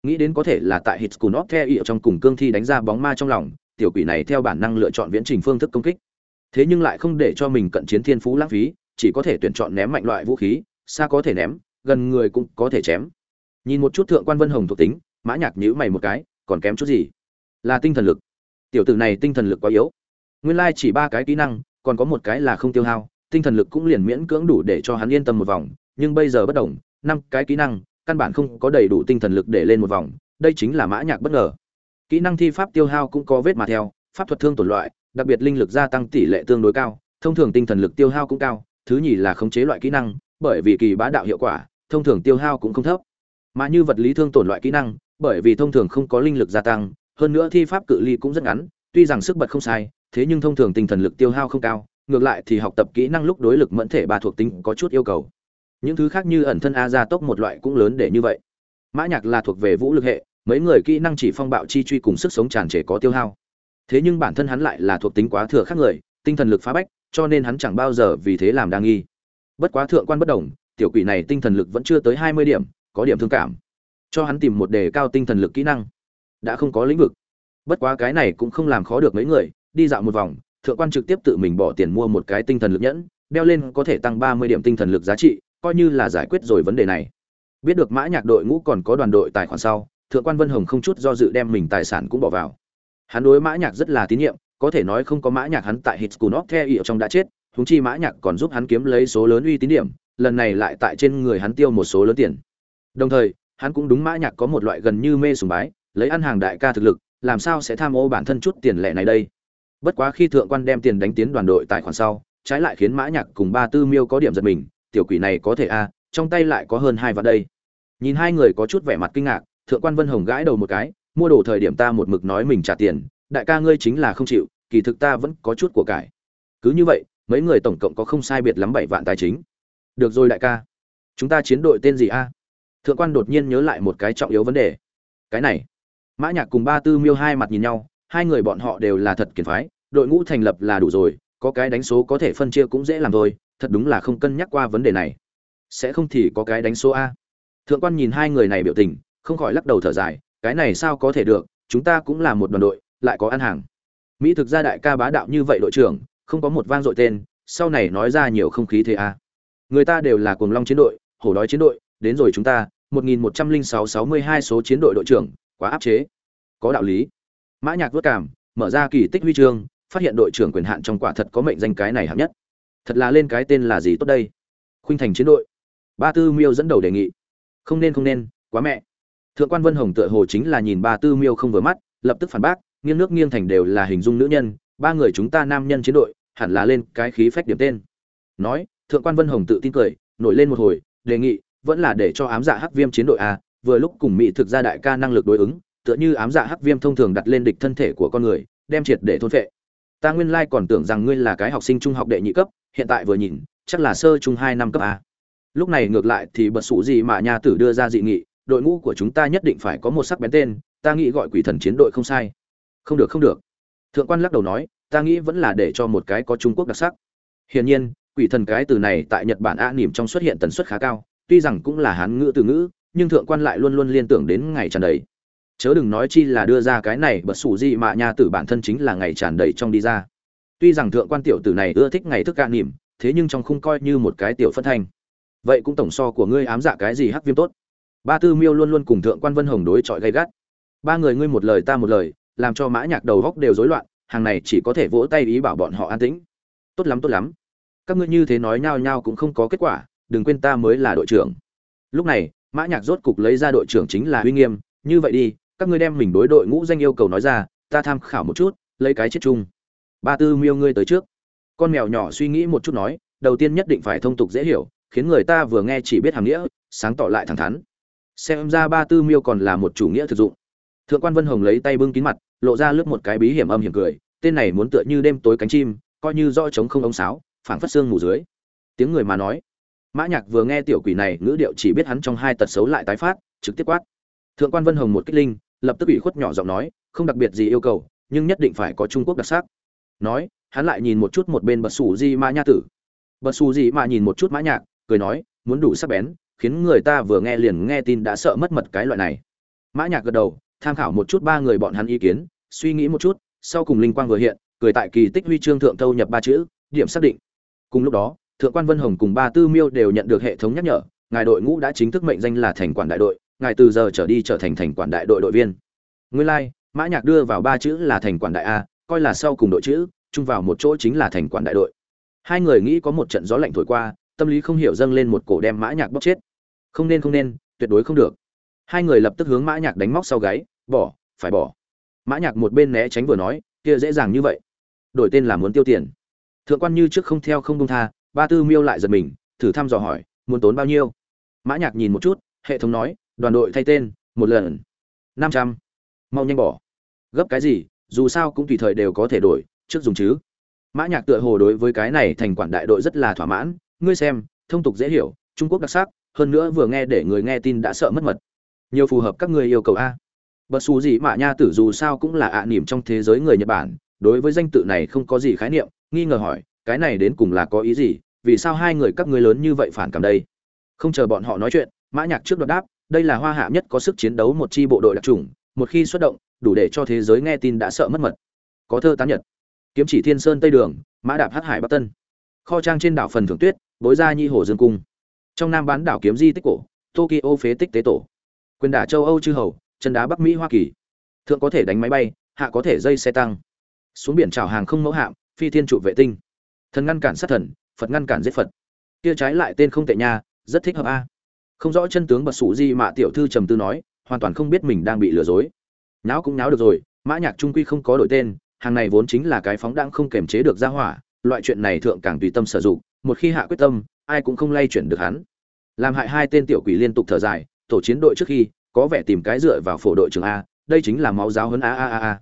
nghĩ đến có thể là tại hit school of the trong cùng cương thi đánh ra bóng ma trong lòng, tiểu quỷ này theo bản năng lựa chọn viễn trình phương thức công kích. Thế nhưng lại không để cho mình cận chiến thiên phú lãng phí, chỉ có thể tuyển chọn ném mạnh loại vũ khí, xa có thể ném, gần người cũng có thể chém. Nhìn một chút thượng quan vân hồng thuộc tính, mã nhạc nhíu mày một cái, còn kém chút gì? Là tinh thần lực. Tiểu tử này tinh thần lực quá yếu. Nguyên lai chỉ ba cái kỹ năng, còn có một cái là không tiêu hao, tinh thần lực cũng liền miễn cưỡng đủ để cho hắn yên tâm một vòng, nhưng bây giờ bất đồng, năm cái kỹ năng căn bản không có đầy đủ tinh thần lực để lên một vòng, đây chính là mã nhạc bất ngờ. Kỹ năng thi pháp tiêu hao cũng có vết mà theo, pháp thuật thương tổn loại, đặc biệt linh lực gia tăng tỷ lệ tương đối cao, thông thường tinh thần lực tiêu hao cũng cao, thứ nhì là khống chế loại kỹ năng, bởi vì kỳ bá đạo hiệu quả, thông thường tiêu hao cũng không thấp. Mà như vật lý thương tổn loại kỹ năng, bởi vì thông thường không có linh lực gia tăng, hơn nữa thi pháp cự ly cũng rất ngắn, tuy rằng sức bật không sai, thế nhưng thông thường tinh thần lực tiêu hao không cao, ngược lại thì học tập kỹ năng lúc đối lực mẫn thể ba thuộc tính có chút yêu cầu những thứ khác như ẩn thân a gia tốc một loại cũng lớn để như vậy. Mã nhạc là thuộc về vũ lực hệ, mấy người kỹ năng chỉ phong bạo chi truy cùng sức sống tràn trề có tiêu hao. Thế nhưng bản thân hắn lại là thuộc tính quá thừa khác người, tinh thần lực phá bách, cho nên hắn chẳng bao giờ vì thế làm đa nghi. Bất quá thượng quan bất đồng, tiểu quỷ này tinh thần lực vẫn chưa tới hai mươi điểm, có điểm thương cảm. Cho hắn tìm một đề cao tinh thần lực kỹ năng, đã không có lĩnh vực. Bất quá cái này cũng không làm khó được mấy người, đi dạo một vòng, thượng quan trực tiếp tự mình bỏ tiền mua một cái tinh thần lực nhẫn, đeo lên có thể tăng ba mươi điểm tinh thần lực giá trị coi như là giải quyết rồi vấn đề này biết được mã nhạc đội ngũ còn có đoàn đội tài khoản sau thượng quan vân hồng không chút do dự đem mình tài sản cũng bỏ vào hắn đối mã nhạc rất là tín nhiệm có thể nói không có mã nhạc hắn tại Hitskunov theo ở trong đã chết, huống chi mã nhạc còn giúp hắn kiếm lấy số lớn uy tín điểm, lần này lại tại trên người hắn tiêu một số lớn tiền. Đồng thời, hắn cũng đúng mã nhạc có một loại gần như mê sùng bái, lấy ăn hàng đại ca thực lực, làm sao sẽ tham ô bản thân chút tiền lẻ này đây. Bất quá khi thượng quan đem tiền đánh tiến đoàn đội tài khoản sau, trái lại khiến mã nhạc cùng ba tư miêu có điểm giật mình, tiểu quỷ này có thể a, trong tay lại có hơn hai vạn đây. Nhìn hai người có chút vẻ mặt kinh ngạc, thượng quan Vân Hồng gãi đầu một cái, mua đồ thời điểm ta một mực nói mình trả tiền, đại ca ngươi chính là không chịu, kỳ thực ta vẫn có chút của cải. Cứ như vậy mấy người tổng cộng có không sai biệt lắm bảy vạn tài chính. Được rồi đại ca chúng ta chiến đội tên gì a? Thượng quan đột nhiên nhớ lại một cái trọng yếu vấn đề. Cái này mã nhạc cùng ba tư miêu hai mặt nhìn nhau hai người bọn họ đều là thật kiền phái đội ngũ thành lập là đủ rồi có cái đánh số có thể phân chia cũng dễ làm thôi thật đúng là không cân nhắc qua vấn đề này. Sẽ không thì có cái đánh số a. Thượng quan nhìn hai người này biểu tình, không khỏi lắc đầu thở dài, cái này sao có thể được, chúng ta cũng là một đoàn đội, lại có ăn hàng. Mỹ thực ra đại ca bá đạo như vậy đội trưởng, không có một vang dội tên, sau này nói ra nhiều không khí thế a. Người ta đều là cuồng long chiến đội, hổ đói chiến đội, đến rồi chúng ta, một nghìn một trăm linh sáu sáu mươi hai số chiến đội đội trưởng, quá áp chế. Có đạo lý. Mã nhạc vất cảm, mở ra kỳ tích huy chương, phát hiện đội trưởng quyền hạn trong quả thật có mệnh danh cái này hạng nhất thật là lên cái tên là gì tốt đây? Khuynh thành chiến đội. Ba tư miêu dẫn đầu đề nghị. Không nên không nên, quá mẹ. Thượng quan vân hồng tựa hồ chính là nhìn ba tư miêu không vừa mắt, lập tức phản bác, nghiêng nước nghiêng thành đều là hình dung nữ nhân, ba người chúng ta nam nhân chiến đội, hẳn là lên cái khí phách điểm tên. Nói, thượng quan vân hồng tự tin cười, nổi lên một hồi, đề nghị, vẫn là để cho ám dạ hắc viêm chiến đội a, vừa lúc cùng mỹ thực ra đại ca năng lực đối ứng, tựa như ám dạ hắc viêm thông thường đặt lên địch thân thể của con người, đem triệt để thôn phệ ta nguyên lai còn tưởng rằng ngươi là cái học sinh trung học đệ nhị cấp, hiện tại vừa nhìn, chắc là sơ trung hai năm cấp a. Lúc này ngược lại thì bật sụ gì mà nhà tử đưa ra dị nghị, đội ngũ của chúng ta nhất định phải có một sắc bén tên, ta nghĩ gọi quỷ thần chiến đội không sai. Không được không được. Thượng quan lắc đầu nói, ta nghĩ vẫn là để cho một cái có trung quốc đặc sắc. Hiển nhiên, quỷ thần cái từ này tại nhật bản a nỉm trong xuất hiện tần suất khá cao, tuy rằng cũng là hán ngữ từ ngữ, nhưng thượng quan lại luôn luôn liên tưởng đến ngày tràn đầy chớ đừng nói chi là đưa ra cái này, bật sủ gì mà nha tử bản thân chính là ngày tràn đầy trong đi ra. Tuy rằng thượng quan tiểu tử này ưa thích ngày thức cạn nỉm thế nhưng trong khung coi như một cái tiểu phân thanh vậy cũng tổng so của ngươi ám dạ cái gì hắc viêm tốt? Ba tư miêu luôn luôn cùng thượng quan vân hồng đối chọi gay gắt. Ba người ngươi một lời ta một lời, làm cho mã nhạc đầu góc đều rối loạn, hàng này chỉ có thể vỗ tay ý bảo bọn họ an tĩnh. Tốt lắm tốt lắm. Các ngươi như thế nói nhau nhau cũng không có kết quả, đừng quên ta mới là đội trưởng. Lúc này, mã nhạc rốt cục lấy ra đội trưởng chính là uy nghiêm, như vậy đi các ngươi đem mình đối đội ngũ danh yêu cầu nói ra, ta tham khảo một chút, lấy cái chết chung. Ba tư miêu ngươi tới trước. Con mèo nhỏ suy nghĩ một chút nói, đầu tiên nhất định phải thông tục dễ hiểu, khiến người ta vừa nghe chỉ biết hàm nghĩa, sáng tỏ lại thẳng thắn. Xem ra ba tư miêu còn là một chủ nghĩa thực dụng. Thượng quan vân hồng lấy tay bưng kín mặt, lộ ra lướt một cái bí hiểm âm hiểm cười, tên này muốn tựa như đêm tối cánh chim, coi như do trống không ống sáo, phảng phất xương ngủ dưới. Tiếng người mà nói, mã nhạc vừa nghe tiểu quỷ này, ngữ điệu chỉ biết hắn trong hai tật xấu lại tái phát, trực tiếp quát. Thượng quan vân hồng một kích linh lập tức ủy khuất nhỏ giọng nói, không đặc biệt gì yêu cầu, nhưng nhất định phải có trung quốc đặc sắc. Nói, hắn lại nhìn một chút một bên bật xù di ma nha tử. Bật xù di ma nhìn một chút mã nhạc, cười nói, muốn đủ sắc bén, khiến người ta vừa nghe liền nghe tin đã sợ mất mật cái loại này. Mã nhạc gật đầu, tham khảo một chút ba người bọn hắn ý kiến, suy nghĩ một chút, sau cùng linh quang vừa hiện, cười tại kỳ tích huy chương thượng thâu nhập ba chữ, điểm xác định. Cùng lúc đó, thượng quan vân hồng cùng ba tư miêu đều nhận được hệ thống nhắc nhở, ngài đội ngũ đã chính thức mệnh danh là thành quản đại đội ngài từ giờ trở đi trở thành thành quản đại đội đội viên. Nguyên lai like, mã nhạc đưa vào ba chữ là thành quản đại a coi là sau cùng đội chữ chung vào một chỗ chính là thành quản đại đội. Hai người nghĩ có một trận gió lạnh thổi qua tâm lý không hiểu dâng lên một cổ đem mã nhạc bóc chết. Không nên không nên tuyệt đối không được. Hai người lập tức hướng mã nhạc đánh móc sau gáy bỏ phải bỏ. Mã nhạc một bên né tránh vừa nói kia dễ dàng như vậy. Đổi tên là muốn tiêu tiền. Thượng quan như trước không theo không công tha ba tư miêu lại giật mình thử thăm dò hỏi muốn tốn bao nhiêu? Mã nhạc nhìn một chút hệ thống nói đoàn đội thay tên, một lần. năm trăm. Mau nhanh bỏ. Gấp cái gì, dù sao cũng tùy thời đều có thể đổi, trước dùng chứ. Mã nhạc tựa hồ đối với cái này thành quản đại đội rất là thỏa mãn. Ngươi xem, thông tục dễ hiểu, trung quốc đặc sắc, hơn nữa vừa nghe để người nghe tin đã sợ mất mật. Nhiều phù hợp các ngươi yêu cầu a. Bất xù gì Mã nha tử dù sao cũng là ạ à nỉm trong thế giới người nhật bản, đối với danh tự này không có gì khái niệm, nghi ngờ hỏi, cái này đến cùng là có ý gì, vì sao hai người các ngươi lớn như vậy phản cảm đây? Không chờ bọn họ nói chuyện, mã nhạc trước đoạt đáp đây là hoa hạ nhất có sức chiến đấu một chi bộ đội đặc trùng, một khi xuất động, đủ để cho thế giới nghe tin đã sợ mất mật. Có thơ tán nhật. Kiếm chỉ thiên sơn tây đường, mã đạp hát hải bắc tân. Kho trang trên đảo phần thưởng tuyết, bối gia nhi hồ dương cung. Trong nam bán đảo kiếm di tích cổ, tokyo phế tích tế tổ. Quyền đả châu âu chư hầu, chân đá bắc mỹ hoa kỳ. Thượng có thể đánh máy bay, hạ có thể dây xe tăng. Xuống biển trào hàng không mẫu hạm, phi thiên trụ vệ tinh. Thần ngăn cản sát thần, phật ngăn cản giết phật. Kia trái lại tên không tệ nha, rất thích hợp a không rõ chân tướng bật sụ gì mà tiểu thư trầm tư nói, hoàn toàn không biết mình đang bị lừa dối. Náo cũng náo được rồi, mã nhạc trung quy không có đổi tên, hàng này vốn chính là cái phóng đãng không kềm chế được ra hỏa, loại chuyện này thượng càng tùy tâm sử dụng, một khi hạ quyết tâm, ai cũng không lay chuyển được hắn. Làm hại hai tên tiểu quỷ liên tục thở dài, tổ chiến đội trước khi, có vẻ tìm cái dựa vào phổ đội trưởng a, đây chính là máu giáo hơn a a a a.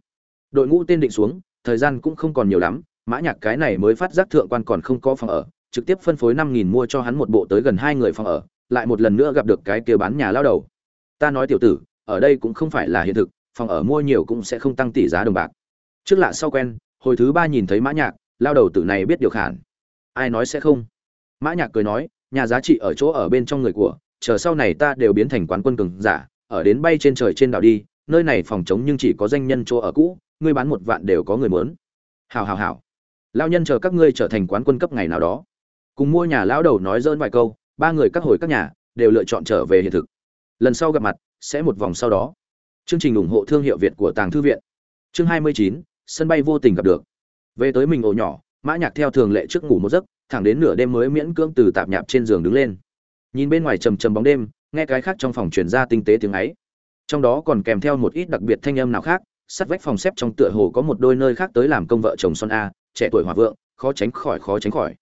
Đội ngũ tên định xuống, thời gian cũng không còn nhiều lắm, mã nhạc cái này mới phát giác thượng quan còn không có phòng ở, trực tiếp phân phối năm nghìn mua cho hắn một bộ tới gần hai người phòng ở lại một lần nữa gặp được cái kia bán nhà lao đầu. Ta nói tiểu tử, ở đây cũng không phải là hiện thực, phòng ở mua nhiều cũng sẽ không tăng tỷ giá đồng bạc. Trước lạ sau quen, hồi thứ ba nhìn thấy mã nhạc, lao đầu tử này biết điều khản. Ai nói sẽ không? Mã nhạc cười nói, nhà giá trị ở chỗ ở bên trong người của, chờ sau này ta đều biến thành quán quân cường giả, ở đến bay trên trời trên đảo đi, nơi này phòng chống nhưng chỉ có danh nhân chỗ ở cũ, ngươi bán một vạn đều có người muốn. Hảo hảo hảo. Lao nhân chờ các ngươi trở thành quán quân cấp ngày nào đó. Cùng mua nhà lão đầu nói dỡn vài câu ba người các hồi các nhà đều lựa chọn trở về hiện thực. Lần sau gặp mặt sẽ một vòng sau đó. Chương trình ủng hộ thương hiệu việt của tàng thư viện. Chương 29, sân bay vô tình gặp được. Về tới mình ổ nhỏ mã nhạc theo thường lệ trước ngủ một giấc thẳng đến nửa đêm mới miễn cưỡng từ tạp nhạp trên giường đứng lên. Nhìn bên ngoài trầm trầm bóng đêm nghe cái khác trong phòng truyền ra tinh tế tiếng ấy. Trong đó còn kèm theo một ít đặc biệt thanh âm nào khác sắt vách phòng xếp trong tựa hồ có một đôi nơi khác tới làm công vợ chồng son a trẻ tuổi hòa vượng khó tránh khỏi khó tránh khỏi.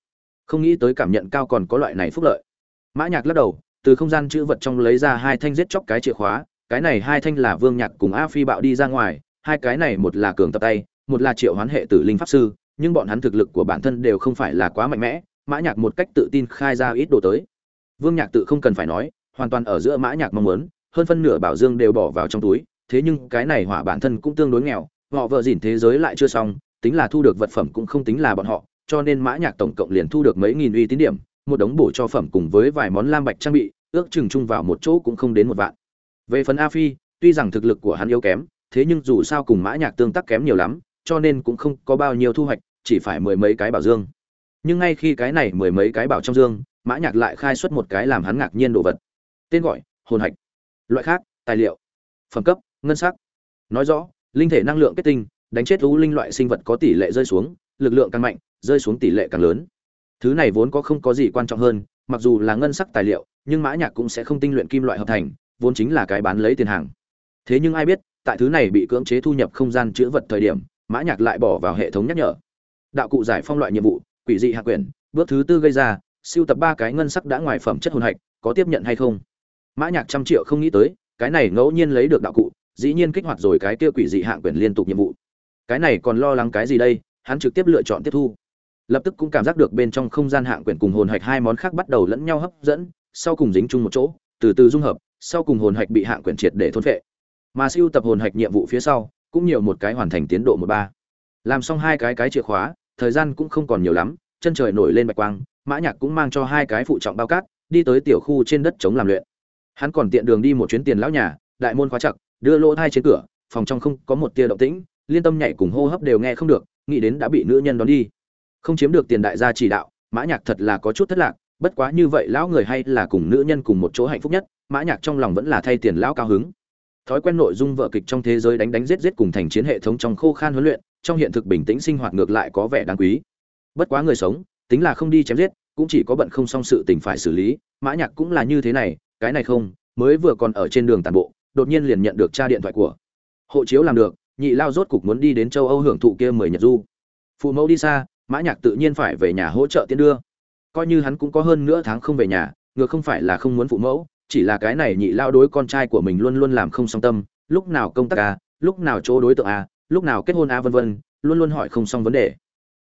Không nghĩ tới cảm nhận cao còn có loại này phúc lợi mã nhạc lắc đầu, từ không gian chữ vật trong lấy ra hai thanh giết chóc cái chìa khóa, cái này hai thanh là vương nhạc cùng a phi bạo đi ra ngoài, hai cái này một là cường tập tay, một là triệu hoán hệ tử linh pháp sư, nhưng bọn hắn thực lực của bản thân đều không phải là quá mạnh mẽ, mã nhạc một cách tự tin khai ra ít đồ tới. Vương nhạc tự không cần phải nói, hoàn toàn ở giữa mã nhạc mong muốn, hơn phân nửa bảo dương đều bỏ vào trong túi, thế nhưng cái này hỏa bản thân cũng tương đối nghèo, họ vợ dỉn thế giới lại chưa xong, tính là thu được vật phẩm cũng không tính là bọn họ, cho nên mã nhạc tổng cộng liền thu được mấy nghìn uy tín điểm một đống bổ cho phẩm cùng với vài món lam bạch trang bị, ước chừng chung vào một chỗ cũng không đến một vạn. Về phần a phi, tuy rằng thực lực của hắn yếu kém, thế nhưng dù sao cùng mã nhạc tương tác kém nhiều lắm, cho nên cũng không có bao nhiêu thu hoạch, chỉ phải mười mấy cái bảo dương. Nhưng ngay khi cái này mười mấy cái bảo trong dương, mã nhạc lại khai xuất một cái làm hắn ngạc nhiên đồ vật. Tên gọi, hồn hạch. Loại khác, tài liệu. Phẩm cấp, ngân sắc. Nói rõ, linh thể năng lượng kết tinh, đánh chết u linh loại sinh vật có tỷ lệ rơi xuống, lực lượng càng mạnh, rơi xuống tỷ lệ càng lớn thứ này vốn có không có gì quan trọng hơn, mặc dù là ngân sắc tài liệu, nhưng mã nhạc cũng sẽ không tinh luyện kim loại hợp thành, vốn chính là cái bán lấy tiền hàng. Thế nhưng ai biết, tại thứ này bị cưỡng chế thu nhập không gian chứa vật thời điểm, mã nhạc lại bỏ vào hệ thống nhắc nhở. Đạo cụ giải phong loại nhiệm vụ, quỷ dị hạ quyển, bước thứ tư gây ra, siêu tập ba cái ngân sắc đã ngoài phẩm chất hồn hạch, có tiếp nhận hay không? Mã nhạc trăm triệu không nghĩ tới, cái này ngẫu nhiên lấy được đạo cụ, dĩ nhiên kích hoạt rồi cái kia quỷ dị hạng quyển liên tục nhiệm vụ. Cái này còn lo lắng cái gì đây? Hắn trực tiếp lựa chọn tiếp thu lập tức cũng cảm giác được bên trong không gian hạng quyển cùng hồn hạch hai món khác bắt đầu lẫn nhau hấp dẫn, sau cùng dính chung một chỗ, từ từ dung hợp, sau cùng hồn hạch bị hạng quyển triệt để thôn phệ. Mà siêu tập hồn hạch nhiệm vụ phía sau, cũng nhiều một cái hoàn thành tiến độ một ba. Làm xong hai cái cái chìa khóa, thời gian cũng không còn nhiều lắm, chân trời nổi lên bạch quang, mã nhạc cũng mang cho hai cái phụ trọng bao cát, đi tới tiểu khu trên đất chống làm luyện. Hắn còn tiện đường đi một chuyến tiền lão nhà, đại môn khóa chặt, đưa lô thai trên cửa, phòng trong không có một tia động tĩnh, liên tâm nhảy cùng hô hấp đều nghe không được, nghĩ đến đã bị nữ nhân đón đi không chiếm được tiền đại gia chỉ đạo, mã nhạc thật là có chút thất lạc, bất quá như vậy lão người hay là cùng nữ nhân cùng một chỗ hạnh phúc nhất, mã nhạc trong lòng vẫn là thay tiền lão cao hứng. Thói quen nội dung vợ kịch trong thế giới đánh đánh giết giết cùng thành chiến hệ thống trong khô khan huấn luyện, trong hiện thực bình tĩnh sinh hoạt ngược lại có vẻ đáng quý. Bất quá người sống, tính là không đi chém giết, cũng chỉ có bận không xong sự tình phải xử lý, mã nhạc cũng là như thế này, cái này không, mới vừa còn ở trên đường tàn bộ, đột nhiên liền nhận được tra điện thoại của hộ chiếu làm được, nhị lao rốt cục muốn đi đến châu âu hưởng thụ kia mười nhật du. Phụ mẫu đi xa mã nhạc tự nhiên phải về nhà hỗ trợ tiến đưa. Coi như hắn cũng có hơn nửa tháng không về nhà, ngược không phải là không muốn phụ mẫu, chỉ là cái này nhị lao đối con trai của mình luôn luôn làm không song tâm, lúc nào công tác a lúc nào chỗ đối tượng a lúc nào kết hôn a vân vân, luôn luôn hỏi không xong vấn đề.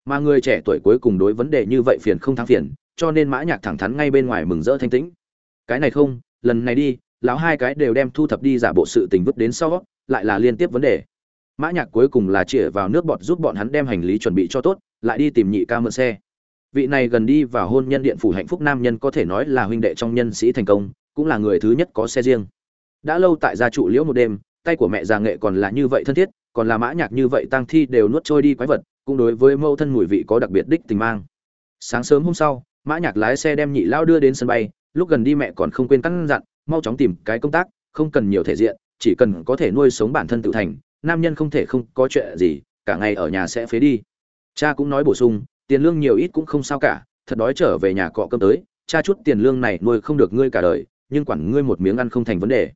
Mà người trẻ tuổi cuối cùng đối vấn đề như vậy phiền không thắng phiền, cho nên mã nhạc thẳng thắn ngay bên ngoài mừng rỡ thanh tĩnh. Cái này không, lần này đi, lão hai cái đều đem thu thập đi giả bộ sự tình vứt đến sau, lại là liên tiếp vấn đề. Mã nhạc cuối cùng là chĩa vào nước bọt giúp bọn hắn đem hành lý chuẩn bị cho tốt lại đi tìm nhị ca mượn xe. Vị này gần đi vào hôn nhân điện phủ hạnh phúc nam nhân có thể nói là huynh đệ trong nhân sĩ thành công, cũng là người thứ nhất có xe riêng. Đã lâu tại gia trụ liễu một đêm, tay của mẹ già nghệ còn là như vậy thân thiết, còn là mã nhạc như vậy tăng thi đều nuốt trôi đi quái vật, cũng đối với mâu thân mùi vị có đặc biệt đích tình mang. Sáng sớm hôm sau, mã nhạc lái xe đem nhị lao đưa đến sân bay, lúc gần đi mẹ còn không quên căn dặn, mau chóng tìm cái công tác, không cần nhiều thể diện, chỉ cần có thể nuôi sống bản thân tự thành, nam nhân không thể không có chuyện gì, cả ngày ở nhà sẽ phế đi cha cũng nói bổ sung, tiền lương nhiều ít cũng không sao cả, thật đói trở về nhà cọ cơm tới, cha chút tiền lương này nuôi không được ngươi cả đời, nhưng quản ngươi một miếng ăn không thành vấn đề.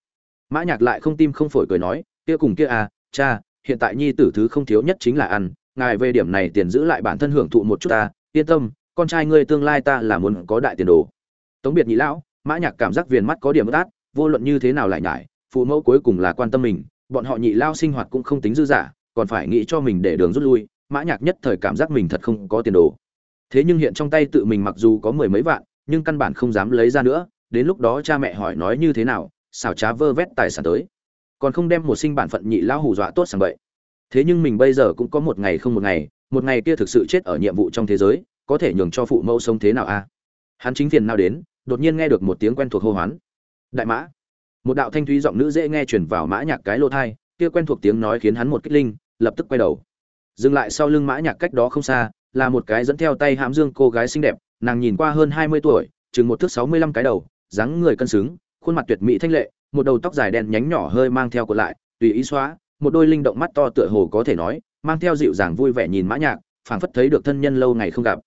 Mã nhạc lại không tim không phổi cười nói, kia cùng kia à cha, hiện tại nhi tử thứ không thiếu nhất chính là ăn, ngài về điểm này tiền giữ lại bản thân hưởng thụ một chút ta, yên tâm, con trai ngươi tương lai ta là muốn có đại tiền đồ. Tống biệt nhị lão, mã nhạc cảm giác viền mắt có điểm ướt vô luận như thế nào lại nhải, phụ mẫu cuối cùng là quan tâm mình, bọn họ nhị lao sinh hoạt cũng không tính dư giả còn phải nghĩ cho mình để đường rút lui mã nhạc nhất thời cảm giác mình thật không có tiền đồ. Thế nhưng hiện trong tay tự mình mặc dù có mười mấy vạn, nhưng căn bản không dám lấy ra nữa, đến lúc đó cha mẹ hỏi nói như thế nào, xảo trá vơ vét tài sản tới. Còn không đem một sinh bản phận nhị lao hù dọa tốt sang vậy. Thế nhưng mình bây giờ cũng có một ngày không một ngày một ngày kia thực sự chết ở nhiệm vụ trong thế giới, có thể nhường cho phụ mẫu sống thế nào a? Hắn chính phiền nào đến, đột nhiên nghe được một tiếng quen thuộc hô hoán. Đại mã. Một đạo thanh thúy giọng nữ dễ nghe truyền vào mã nhạc cái lô thai kia quen thuộc tiếng nói khiến hắn một kích linh, lập tức quay đầu dừng lại sau lưng mã nhạc cách đó không xa, là một cái dẫn theo tay hãm dương cô gái xinh đẹp, nàng nhìn qua hơn hai mươi tuổi, chừng một thước sáu mươi lăm cái đầu, dáng người cân xứng, khuôn mặt tuyệt mỹ thanh lệ, một đầu tóc dài đen nhánh nhỏ hơi mang theo cột lại, tùy ý xóa, một đôi linh động mắt to tựa hồ có thể nói, mang theo dịu dàng vui vẻ nhìn mã nhạc, phảng phất thấy được thân nhân lâu ngày không gặp.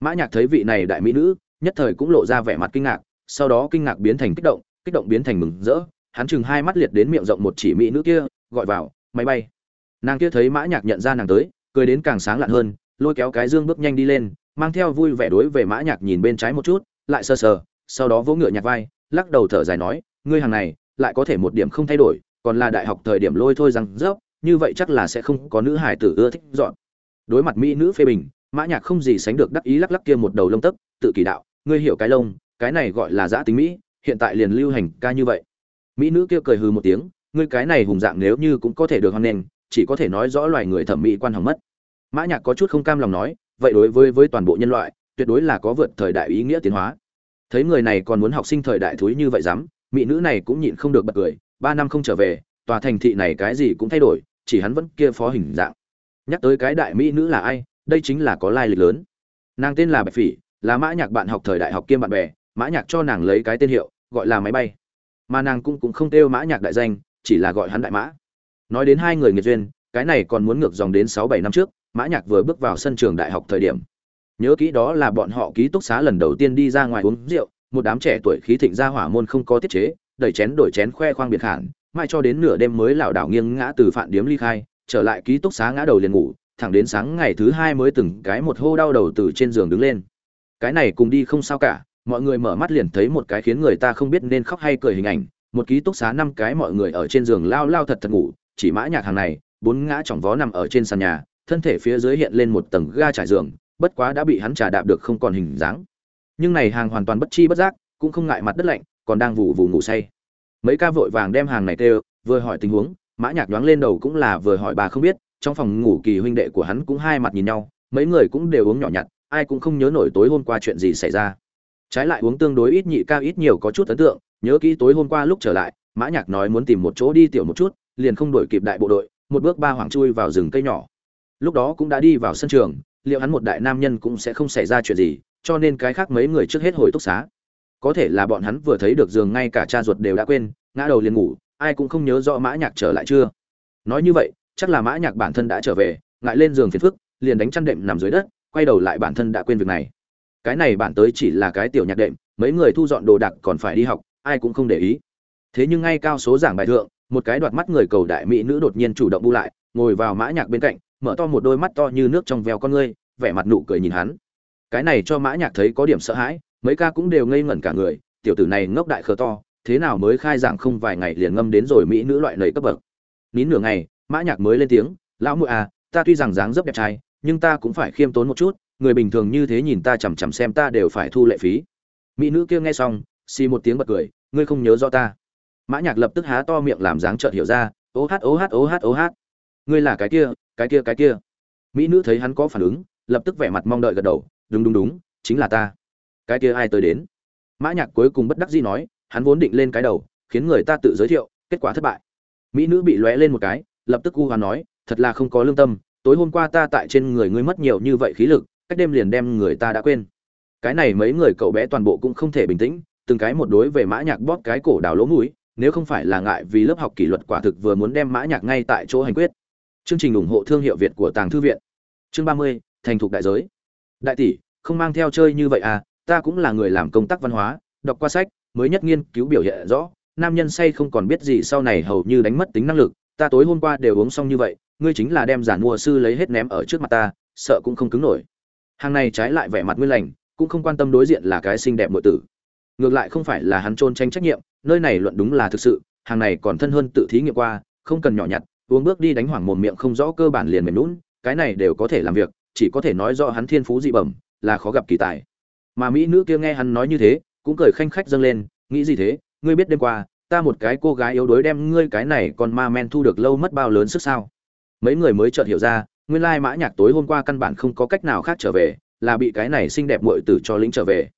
Mã nhạc thấy vị này đại mỹ nữ, nhất thời cũng lộ ra vẻ mặt kinh ngạc, sau đó kinh ngạc biến thành kích động kích động biến thành mừng rỡ, hắn chừng hai mắt liệt đến miệng rộng một chỉ mỹ nữ kia, gọi vào, máy bay. Nàng kia thấy mã nhạc nhận ra nàng tới cười đến càng sáng lạn hơn, lôi kéo cái dương bước nhanh đi lên, mang theo vui vẻ đối về mã nhạc nhìn bên trái một chút, lại sờ sờ, sau đó vỗ ngựa nhạc vai, lắc đầu thở dài nói, ngươi hàng này, lại có thể một điểm không thay đổi, còn là đại học thời điểm lôi thôi rằng dốc, như vậy chắc là sẽ không có nữ hải tử ưa thích dọn. Đối mặt mỹ nữ phê bình, mã nhạc không gì sánh được đắc ý lắc lắc kia một đầu lông tấc, tự kỳ đạo, ngươi hiểu cái lông, cái này gọi là giã tính mỹ, hiện tại liền lưu hành ca như vậy. Mỹ nữ kia cười hừ một tiếng, ngươi cái này hùng dạng nếu như cũng có thể được hoan nghênh, chỉ có thể nói rõ loài người thẩm mỹ quan hỏng mất mã nhạc có chút không cam lòng nói, vậy đối với với toàn bộ nhân loại, tuyệt đối là có vượt thời đại ý nghĩa tiến hóa. Thấy người này còn muốn học sinh thời đại thúi như vậy dám, mỹ nữ này cũng nhịn không được bật cười, ba năm không trở về, tòa thành thị này cái gì cũng thay đổi, chỉ hắn vẫn kia phó hình dạng. Nhắc tới cái đại mỹ nữ là ai, đây chính là có lai lịch lớn. Nàng tên là bạch phỉ, là mã nhạc bạn học thời đại học kiêm bạn bè, mã nhạc cho nàng lấy cái tên hiệu, gọi là máy bay. Mà nàng cũng cũng không kêu mã nhạc đại danh, chỉ là gọi hắn đại mã. Nói đến hai người nghiệt duyên, cái này còn muốn ngược dòng đến sáu bảy năm trước mã nhạc vừa bước vào sân trường đại học thời điểm, nhớ kỹ đó là bọn họ ký túc xá lần đầu tiên đi ra ngoài uống rượu, một đám trẻ tuổi khí thịnh ra hỏa môn không có tiết chế, đẩy chén đổi chén khoe khoang biệt hẳn, mai cho đến nửa đêm mới lảo đảo nghiêng ngã từ phạn điếm ly khai, trở lại ký túc xá ngã đầu liền ngủ, thẳng đến sáng ngày thứ hai mới từng cái một hô đau đầu từ trên giường đứng lên. Cái này cùng đi không sao cả, mọi người mở mắt liền thấy một cái khiến người ta không biết nên khóc hay cười hình ảnh, một ký túc xá năm cái mọi người ở trên giường lao lao thật thật ngủ, chỉ mã nhạc hàng này, bốn ngã chỏng vó nằm ở trên sàn nhà thân thể phía dưới hiện lên một tầng ga trải giường, bất quá đã bị hắn trà đạp được không còn hình dáng. Nhưng này hàng hoàn toàn bất chi bất giác, cũng không ngại mặt đất lạnh, còn đang vụ vụ ngủ say. Mấy ca vội vàng đem hàng này kêu vừa hỏi tình huống, mã nhạc đoán lên đầu cũng là vừa hỏi bà không biết, trong phòng ngủ kỳ huynh đệ của hắn cũng hai mặt nhìn nhau, mấy người cũng đều uống nhỏ nhặt, ai cũng không nhớ nổi tối hôm qua chuyện gì xảy ra. Trái lại uống tương đối ít nhị ca ít nhiều có chút ấn tượng, nhớ kỹ tối hôm qua lúc trở lại, mã nhạc nói muốn tìm một chỗ đi tiểu một chút, liền không đổi kịp đại bộ đội, một bước ba hoàng chui vào rừng cây nhỏ lúc đó cũng đã đi vào sân trường, liệu hắn một đại nam nhân cũng sẽ không xảy ra chuyện gì, cho nên cái khác mấy người trước hết hồi túc xá. Có thể là bọn hắn vừa thấy được giường ngay cả cha ruột đều đã quên, ngã đầu liền ngủ, ai cũng không nhớ rõ mã nhạc trở lại chưa. Nói như vậy, chắc là mã nhạc bản thân đã trở về, ngại lên giường phiền phức, liền đánh chăn đệm nằm dưới đất, quay đầu lại bản thân đã quên việc này. Cái này bản tới chỉ là cái tiểu nhạc đệm, mấy người thu dọn đồ đạc còn phải đi học, ai cũng không để ý. Thế nhưng ngay cao số giảng bài thượng, một cái đoạt mắt người cầu đại mỹ nữ đột nhiên chủ động bu lại, ngồi vào mã nhạc bên cạnh mở to một đôi mắt to như nước trong veo con ngươi, vẻ mặt nụ cười nhìn hắn. Cái này cho mã nhạc thấy có điểm sợ hãi, mấy ca cũng đều ngây ngẩn cả người, tiểu tử này ngốc đại khờ to, thế nào mới khai giảng không vài ngày liền ngâm đến rồi mỹ nữ loại lầy cấp bậc. Nín nửa ngày, mã nhạc mới lên tiếng, lão muội à ta tuy rằng dáng dấp đẹp trai, nhưng ta cũng phải khiêm tốn một chút, người bình thường như thế nhìn ta chằm chằm xem ta đều phải thu lệ phí. Mỹ nữ kia nghe xong, xì một tiếng bật cười, ngươi không nhớ rõ ta? Mã nhạc lập tức há to miệng làm dáng chợt hiểu ra, ô hát ô hát ô hát ô hát. Ngươi là cái kia cái kia cái kia. Mỹ nữ thấy hắn có phản ứng, lập tức vẻ mặt mong đợi gật đầu, đúng đúng đúng, chính là ta. Cái kia ai tới đến? Mã nhạc cuối cùng bất đắc dĩ nói, hắn vốn định lên cái đầu, khiến người ta tự giới thiệu, kết quả thất bại. Mỹ nữ bị lóe lên một cái, lập tức u hoán nói, thật là không có lương tâm, tối hôm qua ta tại trên người ngươi mất nhiều như vậy khí lực, cách đêm liền đem người ta đã quên. Cái này mấy người cậu bé toàn bộ cũng không thể bình tĩnh, từng cái một đối về mã nhạc bóp cái cổ đào lỗ mũi, nếu không phải là ngại vì lớp học kỷ luật quả thực vừa muốn đem mã nhạc ngay tại chỗ hành quyết chương trình ủng hộ thương hiệu việt của tàng thư viện. Chương ba mươi, thành thục đại giới. Đại tỷ, không mang theo chơi như vậy à ta cũng là người làm công tác văn hóa, đọc qua sách, mới nhất nghiên cứu biểu hiện rõ. Nam nhân say không còn biết gì sau này hầu như đánh mất tính năng lực. Ta tối hôm qua đều uống xong như vậy, ngươi chính là đem giản mua sư lấy hết ném ở trước mặt ta, sợ cũng không cứng nổi. Hàng này trái lại vẻ mặt nguyên lành, cũng không quan tâm đối diện là cái xinh đẹp nội tử. Ngược lại không phải là hắn trôn tranh trách nhiệm, nơi này luận đúng là thực sự, hàng này còn thân hơn tự thí nghiệm qua, không cần nhỏ nhặt uống bước đi đánh hoảng mồm miệng không rõ cơ bản liền mềm lún cái này đều có thể làm việc, chỉ có thể nói rõ hắn thiên phú dị bẩm, là khó gặp kỳ tài. Mà mỹ nữ kia nghe hắn nói như thế, cũng cười khanh khách dâng lên, nghĩ gì thế? Ngươi biết đêm qua, ta một cái cô gái yếu đuối đem ngươi cái này còn ma men thu được lâu mất bao lớn sức sao? Mấy người mới chợt hiểu ra, nguyên lai mã nhạc tối hôm qua căn bản không có cách nào khác trở về, là bị cái này xinh đẹp muội tử cho lính trở về.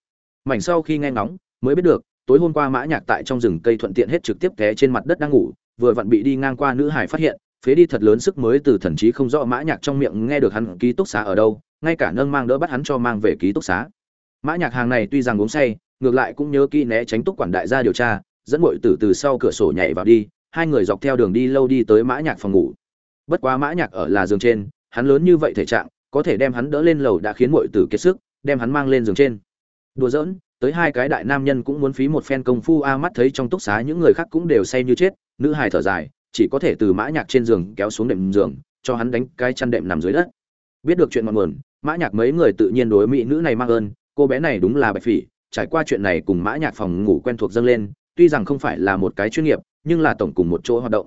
Mảnh sau khi nghe ngóng, mới biết được, tối hôm qua mã nhạc tại trong rừng cây thuận tiện hết trực tiếp té trên mặt đất đang ngủ vừa vặn bị đi ngang qua nữ hải phát hiện, phế đi thật lớn sức mới từ thần trí không rõ mã nhạc trong miệng nghe được hắn ký túc xá ở đâu, ngay cả nâng mang đỡ bắt hắn cho mang về ký túc xá. Mã nhạc hàng này tuy rằng uống say, ngược lại cũng nhớ kỹ né tránh túc quản đại gia điều tra, dẫn muội tử từ sau cửa sổ nhảy vào đi, hai người dọc theo đường đi lâu đi tới mã nhạc phòng ngủ. Bất quá mã nhạc ở là giường trên, hắn lớn như vậy thể trạng, có thể đem hắn đỡ lên lầu đã khiến muội tử kiệt sức, đem hắn mang lên giường trên. Đùa giỡn tới hai cái đại nam nhân cũng muốn phí một phen công phu, a mắt thấy trong túc xá những người khác cũng đều say như chết, nữ hài thở dài, chỉ có thể từ mã nhạc trên giường kéo xuống đệm giường, cho hắn đánh cái chăn đệm nằm dưới đất. Biết được chuyện ngọn nguồn, mã nhạc mấy người tự nhiên đối mỹ nữ này mang ơn, cô bé này đúng là bạch phỉ, trải qua chuyện này cùng mã nhạc phòng ngủ quen thuộc dâng lên, tuy rằng không phải là một cái chuyên nghiệp, nhưng là tổng cùng một chỗ hoạt động.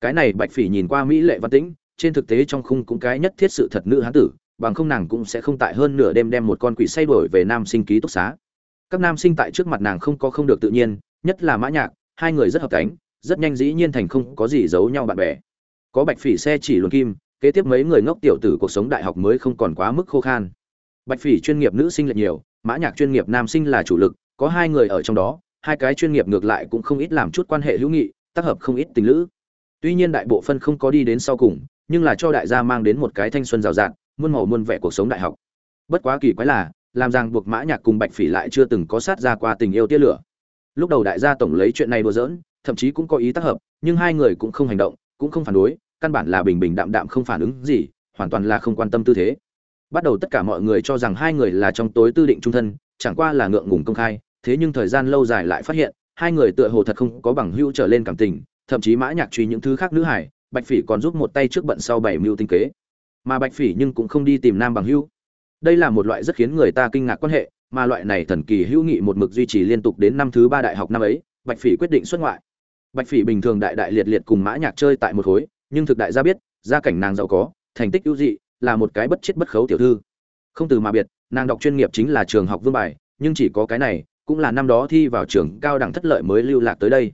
Cái này bạch phỉ nhìn qua mỹ lệ văn tĩnh, trên thực tế trong khung cũng cái nhất thiết sự thật nữ hán tử, bằng không nàng cũng sẽ không tại hơn nửa đêm đem một con quỷ say đuổi về nam sinh ký túc xá các nam sinh tại trước mặt nàng không có không được tự nhiên, nhất là mã nhạc, hai người rất hợp cánh, rất nhanh dĩ nhiên thành không có gì giấu nhau bạn bè. Có bạch phỉ xe chỉ luồn kim, kế tiếp mấy người ngốc tiểu tử cuộc sống đại học mới không còn quá mức khô khan. Bạch phỉ chuyên nghiệp nữ sinh lệch nhiều, mã nhạc chuyên nghiệp nam sinh là chủ lực, có hai người ở trong đó, hai cái chuyên nghiệp ngược lại cũng không ít làm chút quan hệ hữu nghị, tác hợp không ít tình lữ. Tuy nhiên đại bộ phân không có đi đến sau cùng, nhưng là cho đại gia mang đến một cái thanh xuân rào rạt, muôn màu muôn vẻ cuộc sống đại học. Bất quá kỳ quái là làm rằng buộc mã nhạc cùng bạch phỉ lại chưa từng có sát ra qua tình yêu tia lửa. Lúc đầu đại gia tổng lấy chuyện này đùa giỡn, thậm chí cũng có ý tác hợp, nhưng hai người cũng không hành động, cũng không phản đối, căn bản là bình bình đạm đạm không phản ứng gì, hoàn toàn là không quan tâm tư thế. Bắt đầu tất cả mọi người cho rằng hai người là trong tối tư định trung thân, chẳng qua là ngượng ngùng công khai, thế nhưng thời gian lâu dài lại phát hiện, hai người tựa hồ thật không có bằng hữu trở lên cảm tình, thậm chí mã nhạc truy những thứ khác nữ hải, bạch phỉ còn giúp một tay trước bận sau bảy mưu tinh kế. Mà bạch phỉ nhưng cũng không đi tìm nam bằng hữu đây là một loại rất khiến người ta kinh ngạc quan hệ, mà loại này thần kỳ hữu nghị một mực duy trì liên tục đến năm thứ ba đại học năm ấy, bạch phỉ quyết định xuất ngoại. Bạch phỉ bình thường đại đại liệt liệt cùng mã nhạc chơi tại một khối, nhưng thực đại gia biết, gia cảnh nàng giàu có, thành tích ưu dị, là một cái bất chết bất khấu tiểu thư. Không từ mà biệt, nàng đọc chuyên nghiệp chính là trường học vương bài, nhưng chỉ có cái này, cũng là năm đó thi vào trường cao đẳng thất lợi mới lưu lạc tới đây.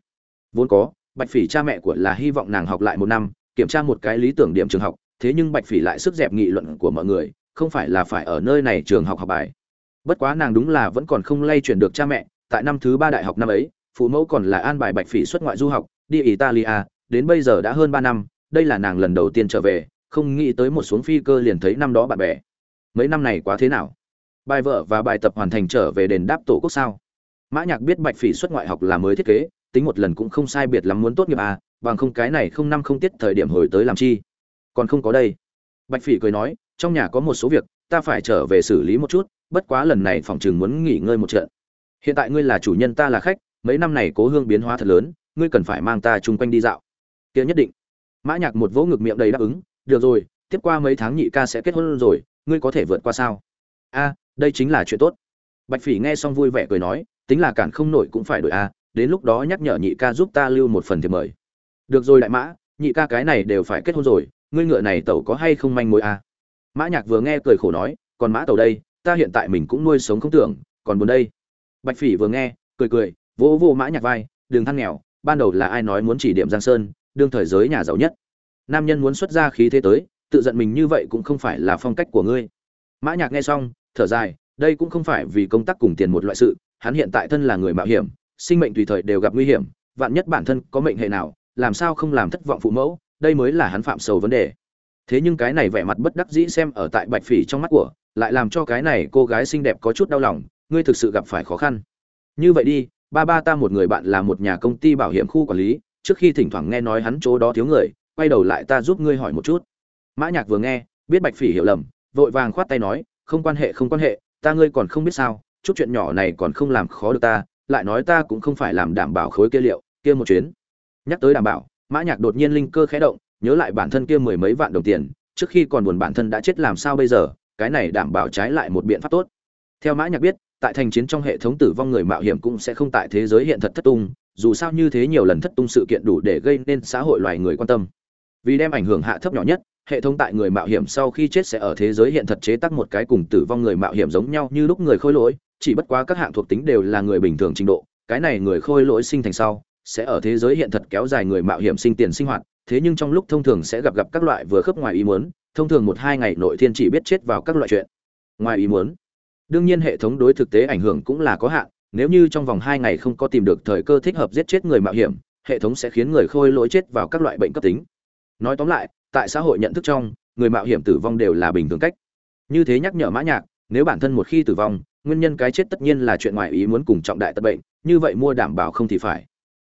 Vốn có, bạch phỉ cha mẹ của là hy vọng nàng học lại một năm, kiểm tra một cái lý tưởng điểm trường học, thế nhưng bạch phỉ lại sức dẹp nghị luận của mọi người không phải là phải ở nơi này trường học học bài. Bất quá nàng đúng là vẫn còn không lay chuyển được cha mẹ, tại năm thứ ba đại học năm ấy, phụ mẫu còn là an bài bạch phỉ xuất ngoại du học, đi italia, đến bây giờ đã hơn ba năm, đây là nàng lần đầu tiên trở về, không nghĩ tới một xuống phi cơ liền thấy năm đó bạn bè. Mấy năm này quá thế nào? Bài vợ và bài tập hoàn thành trở về đền đáp tổ quốc sao? Mã nhạc biết bạch phỉ xuất ngoại học là mới thiết kế, tính một lần cũng không sai biệt lắm muốn tốt nghiệp à bằng không cái này không năm không tiết thời điểm hồi tới làm chi. Còn không có đây. Bạch phỉ cười nói trong nhà có một số việc, ta phải trở về xử lý một chút, bất quá lần này phòng chừng muốn nghỉ ngơi một trận. Hiện tại ngươi là chủ nhân, ta là khách, mấy năm này cố hương biến hóa thật lớn, ngươi cần phải mang ta chung quanh đi dạo. Kia nhất định. Mã nhạc một vỗ ngực miệng đầy đáp ứng, được rồi, tiếp qua mấy tháng nhị ca sẽ kết hôn rồi, ngươi có thể vượt qua sao? A, đây chính là chuyện tốt. Bạch phỉ nghe xong vui vẻ cười nói, tính là cản không nổi cũng phải đổi a, đến lúc đó nhắc nhở nhị ca giúp ta lưu một phần thiệp mời. Được rồi đại mã, nhị ca cái này đều phải kết hôn rồi, ngươi ngựa này tẩu có hay không manh mối a? Mã nhạc vừa nghe cười khổ nói, còn mã tẩu đây, ta hiện tại mình cũng nuôi sống không tưởng, còn buồn đây. Bạch phỉ vừa nghe, cười cười, vỗ vỗ mã nhạc vai, đường thăng nghèo, ban đầu là ai nói muốn chỉ điểm giang sơn, đương thời giới nhà giàu nhất. Nam nhân muốn xuất ra khí thế tới, tự giận mình như vậy cũng không phải là phong cách của ngươi. Mã nhạc nghe xong, thở dài, đây cũng không phải vì công tác cùng tiền một loại sự, hắn hiện tại thân là người mạo hiểm, sinh mệnh tùy thời đều gặp nguy hiểm, vạn nhất bản thân có mệnh hệ nào, làm sao không làm thất vọng phụ mẫu, đây mới là hắn phạm sầu vấn đề thế nhưng cái này vẻ mặt bất đắc dĩ xem ở tại bạch phỉ trong mắt của, lại làm cho cái này cô gái xinh đẹp có chút đau lòng, ngươi thực sự gặp phải khó khăn. Như vậy đi, ba ba ta một người bạn là một nhà công ty bảo hiểm khu quản lý, trước khi thỉnh thoảng nghe nói hắn chỗ đó thiếu người, quay đầu lại ta giúp ngươi hỏi một chút. Mã nhạc vừa nghe, biết bạch phỉ hiểu lầm, vội vàng khoát tay nói, không quan hệ, không quan hệ, ta ngươi còn không biết sao, chút chuyện nhỏ này còn không làm khó được ta, lại nói ta cũng không phải làm đảm bảo khối kia liệu, kia một chuyến. Nhắc tới đảm bảo, mã nhạc đột nhiên linh cơ khẽ động nhớ lại bản thân kia mười mấy vạn đồng tiền, trước khi còn buồn bản thân đã chết làm sao bây giờ, cái này đảm bảo trái lại một biện pháp tốt. Theo mã nhạc biết, tại thành chiến trong hệ thống tử vong người mạo hiểm cũng sẽ không tại thế giới hiện thật thất tung, dù sao như thế nhiều lần thất tung sự kiện đủ để gây nên xã hội loài người quan tâm. Vì đem ảnh hưởng hạ thấp nhỏ nhất, hệ thống tại người mạo hiểm sau khi chết sẽ ở thế giới hiện thật chế tác một cái cùng tử vong người mạo hiểm giống nhau như lúc người khôi lỗi, chỉ bất quá các hạng thuộc tính đều là người bình thường trình độ, cái này người khôi lỗi sinh thành sau, sẽ ở thế giới hiện thật kéo dài người mạo hiểm sinh tiền sinh hoạt thế nhưng trong lúc thông thường sẽ gặp gặp các loại vừa khớp ngoài ý muốn, thông thường một hai ngày nội thiên chỉ biết chết vào các loại chuyện ngoài ý muốn. Đương nhiên hệ thống đối thực tế ảnh hưởng cũng là có hạn, nếu như trong vòng hai ngày không có tìm được thời cơ thích hợp giết chết người mạo hiểm, hệ thống sẽ khiến người khôi lỗi chết vào các loại bệnh cấp tính. Nói tóm lại, tại xã hội nhận thức trong, người mạo hiểm tử vong đều là bình thường cách. Như thế nhắc nhở mã nhạc, nếu bản thân một khi tử vong, nguyên nhân cái chết tất nhiên là chuyện ngoài ý muốn cùng trọng đại tật bệnh, như vậy mua đảm bảo không thì phải.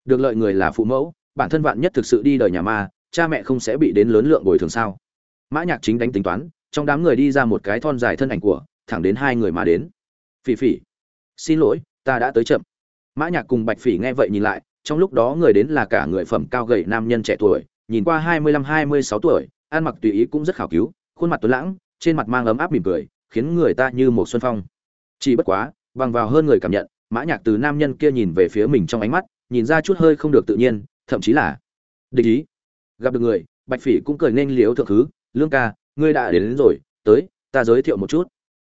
Được lợi người là phụ mẫu bản thân vạn nhất thực sự đi đời nhà ma, cha mẹ không sẽ bị đến lớn lượng bồi thường sao? Mã nhạc chính đánh tính toán, trong đám người đi ra một cái thon dài thân ảnh của, thẳng đến hai người mà đến. Phỉ phỉ. Xin lỗi, ta đã tới chậm. Mã nhạc cùng bạch phỉ nghe vậy nhìn lại, trong lúc đó người đến là cả người phẩm cao gầy nam nhân trẻ tuổi, nhìn qua hai mươi lăm, hai mươi sáu tuổi, ăn mặc tùy ý cũng rất khảo cứu, khuôn mặt tuấn lãng, trên mặt mang ấm áp mỉm cười, khiến người ta như một xuân phong. Chỉ bất quá, bằng vào hơn người cảm nhận, mã nhạc từ nam nhân kia nhìn về phía mình trong ánh mắt, nhìn ra chút hơi không được tự nhiên thậm chí là địch ý. Gặp được người bạch phỉ cũng cười nên liếu thượng thứ lương ca ngươi đã đến, đến rồi tới ta giới thiệu một chút.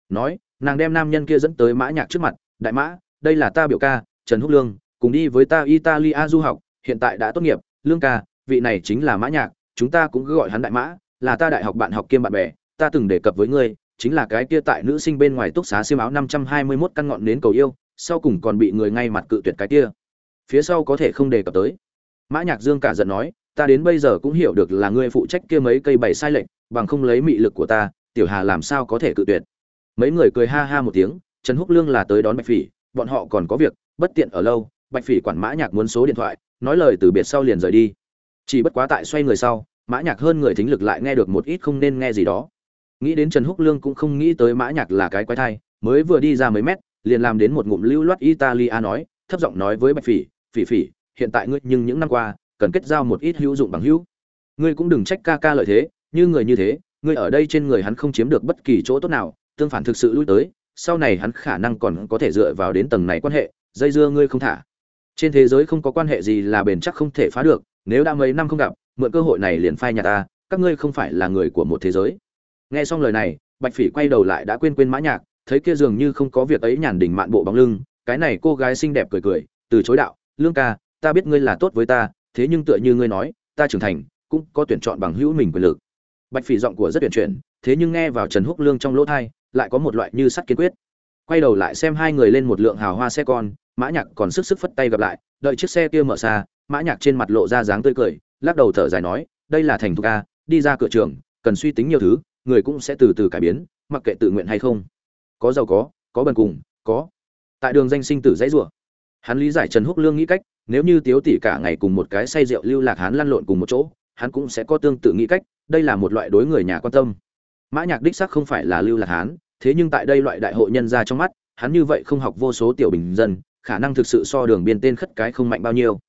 Nói nàng đem nam nhân kia dẫn tới mã nhạc trước mặt đại mã đây là ta biểu ca trần húc lương cùng đi với ta italia du học hiện tại đã tốt nghiệp. Lương ca vị này chính là mã nhạc chúng ta cũng cứ gọi hắn đại mã là ta đại học bạn học kiêm bạn bè ta từng đề cập với ngươi chính là cái kia tại nữ sinh bên ngoài túc xá xiêm áo năm trăm hai mươi 521 căn ngọn nến cầu yêu sau cùng còn bị người ngay mặt cự tuyệt cái kia. Phía sau có thể không đề cập tới mã nhạc dương cả giận nói, ta đến bây giờ cũng hiểu được là ngươi phụ trách kia mấy cây bày sai lệnh bằng không lấy mị lực của ta, tiểu hà làm sao có thể cự tuyệt? Mấy người cười ha ha một tiếng, trần húc lương là tới đón bạch phỉ, bọn họ còn có việc, bất tiện ở lâu, bạch phỉ quản mã nhạc muốn số điện thoại, nói lời từ biệt sau liền rời đi. Chỉ bất quá tại xoay người sau, mã nhạc hơn người thính lực lại nghe được một ít không nên nghe gì đó. Nghĩ đến trần húc lương cũng không nghĩ tới mã nhạc là cái quái thai, mới vừa đi ra mấy mét, liền làm đến một ngụm lưu loát italia nói, thấp giọng nói với bạch phỉ phỉ phỉ hiện tại ngươi nhưng những năm qua, cần kết giao một ít hữu dụng bằng hữu. Ngươi cũng đừng trách ca ca lợi thế, như người như thế, ngươi ở đây trên người hắn không chiếm được bất kỳ chỗ tốt nào, tương phản thực sự lui tới, sau này hắn khả năng còn có thể dựa vào đến tầng này quan hệ, dây dưa ngươi không thả. Trên thế giới không có quan hệ gì là bền chắc không thể phá được, nếu đã mấy năm không gặp, mượn cơ hội này liền phai nhà ta, các ngươi không phải là người của một thế giới. Nghe xong lời này, bạch phỉ quay đầu lại đã quên quên mã nhạc, thấy kia dường như không có việc ấy nhàn đỉnh mạn bộ bóng lưng, cái này cô gái xinh đẹp cười cười, từ chối đạo, lương ca ta biết ngươi là tốt với ta, thế nhưng tựa như ngươi nói, ta trưởng thành, cũng có tuyển chọn bằng hữu mình quyền lực. Bạch phỉ giọng của rất tuyển chuyển, thế nhưng nghe vào trần húc lương trong lỗ thai, lại có một loại như sắt kiên quyết. Quay đầu lại xem hai người lên một lượng hào hoa xe con, mã nhạc còn sức sức phất tay gặp lại, đợi chiếc xe kia mở xa mã nhạc trên mặt lộ ra dáng tươi cười, lắc đầu thở dài nói, đây là thành thục a, đi ra cửa trường, cần suy tính nhiều thứ, người cũng sẽ từ từ cải biến, mặc kệ tự nguyện hay không. Có giàu có có bần cùng, có. Tại đường danh sinh tử dãy rủa, hắn lý giải trần húc lương nghĩ cách nếu như tiếu tỷ cả ngày cùng một cái say rượu lưu lạc hắn lăn lộn cùng một chỗ, hắn cũng sẽ có tương tự nghĩ cách, đây là một loại đối người nhà quan tâm. Mã nhạc đích xác không phải là lưu lạc hắn thế nhưng tại đây loại đại hội nhân gia trong mắt, hắn như vậy không học vô số tiểu bình dân, khả năng thực sự so đường biên tên khất cái không mạnh bao nhiêu.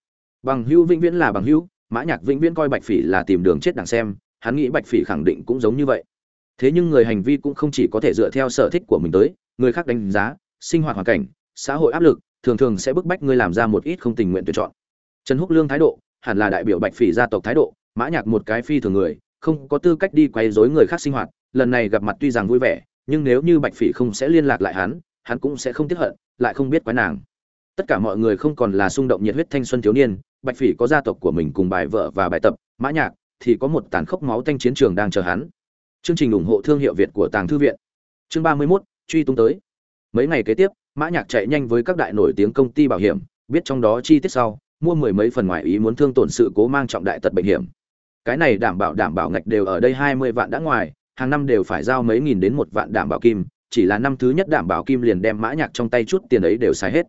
Bằng hữu vĩnh viễn là bằng hữu, mã nhạc vĩnh viễn coi bạch phỉ là tìm đường chết đằng xem, hắn nghĩ bạch phỉ khẳng định cũng giống như vậy. Thế nhưng người hành vi cũng không chỉ có thể dựa theo sở thích của mình tới, người khác đánh giá, sinh hoạt hoàn cảnh, xã hội áp lực thường thường sẽ bức bách ngươi làm ra một ít không tình nguyện tuyển chọn. Trần húc lương thái độ hẳn là đại biểu bạch phỉ gia tộc thái độ mã nhạc một cái phi thường người không có tư cách đi quấy rối người khác sinh hoạt lần này gặp mặt tuy rằng vui vẻ nhưng nếu như bạch phỉ không sẽ liên lạc lại hắn hắn cũng sẽ không tiếc hận lại không biết quái nàng. Tất cả mọi người không còn là xung động nhiệt huyết thanh xuân thiếu niên bạch phỉ có gia tộc của mình cùng bài vợ và bài tập mã nhạc thì có một tàn khốc máu tanh chiến trường đang chờ hắn. Chương trình ủng hộ thương hiệu việt của tàng thư viện. Chương ba mươi 31, truy tung tới. Mấy ngày kế tiếp mã nhạc chạy nhanh với các đại nổi tiếng công ty bảo hiểm, biết trong đó chi tiết sau, mua mười mấy phần ngoài ý muốn thương tổn sự cố mang trọng đại tật bệnh hiểm. Cái này đảm bảo đảm bảo ngạch đều ở đây hai mươi vạn đã ngoài, hàng năm đều phải giao mấy nghìn đến một vạn đảm bảo kim, chỉ là năm thứ nhất đảm bảo kim liền đem mã nhạc trong tay chút tiền ấy đều xài hết.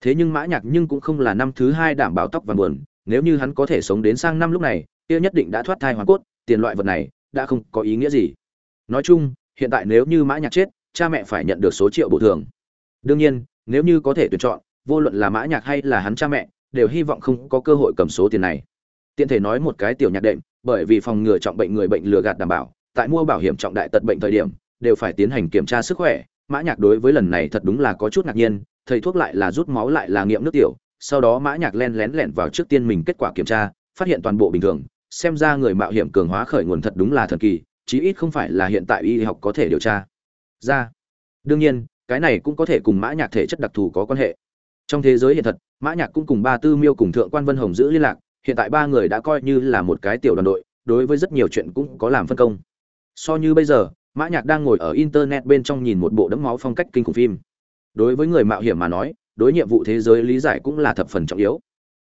Thế nhưng mã nhạc nhưng cũng không là năm thứ hai đảm bảo tóc vàng buồn nếu như hắn có thể sống đến sang năm lúc này, kia nhất định đã thoát thai hoàn cốt, tiền loại vật này, đã không có ý nghĩa gì. Nói chung, hiện tại nếu như mã nhạc chết, cha mẹ phải nhận được số triệu bồi thường đương nhiên, nếu như có thể tuyển chọn, vô luận là mã nhạc hay là hắn cha mẹ, đều hy vọng không có cơ hội cầm số tiền này. Tiện thể nói một cái tiểu nhạc đệm, bởi vì phòng ngừa trọng bệnh người bệnh lừa gạt đảm bảo, tại mua bảo hiểm trọng đại tật bệnh thời điểm, đều phải tiến hành kiểm tra sức khỏe. Mã nhạc đối với lần này thật đúng là có chút ngạc nhiên, thầy thuốc lại là rút máu lại là nghiệm nước tiểu, sau đó mã nhạc len lén lẻn vào trước tiên mình kết quả kiểm tra, phát hiện toàn bộ bình thường, xem ra người mạo hiểm cường hóa khởi nguồn thật đúng là thần kỳ, chí ít không phải là hiện tại y học có thể điều tra. Ra. Đương nhiên cái này cũng có thể cùng mã nhạc thể chất đặc thù có quan hệ. Trong thế giới hiện thật, mã nhạc cũng cùng ba tư miêu cùng thượng quan vân hồng giữ liên lạc, hiện tại ba người đã coi như là một cái tiểu đoàn đội, đối với rất nhiều chuyện cũng có làm phân công. So như bây giờ, mã nhạc đang ngồi ở internet bên trong nhìn một bộ đẫm máu phong cách kinh khủng phim. Đối với người mạo hiểm mà nói, đối nhiệm vụ thế giới lý giải cũng là thập phần trọng yếu.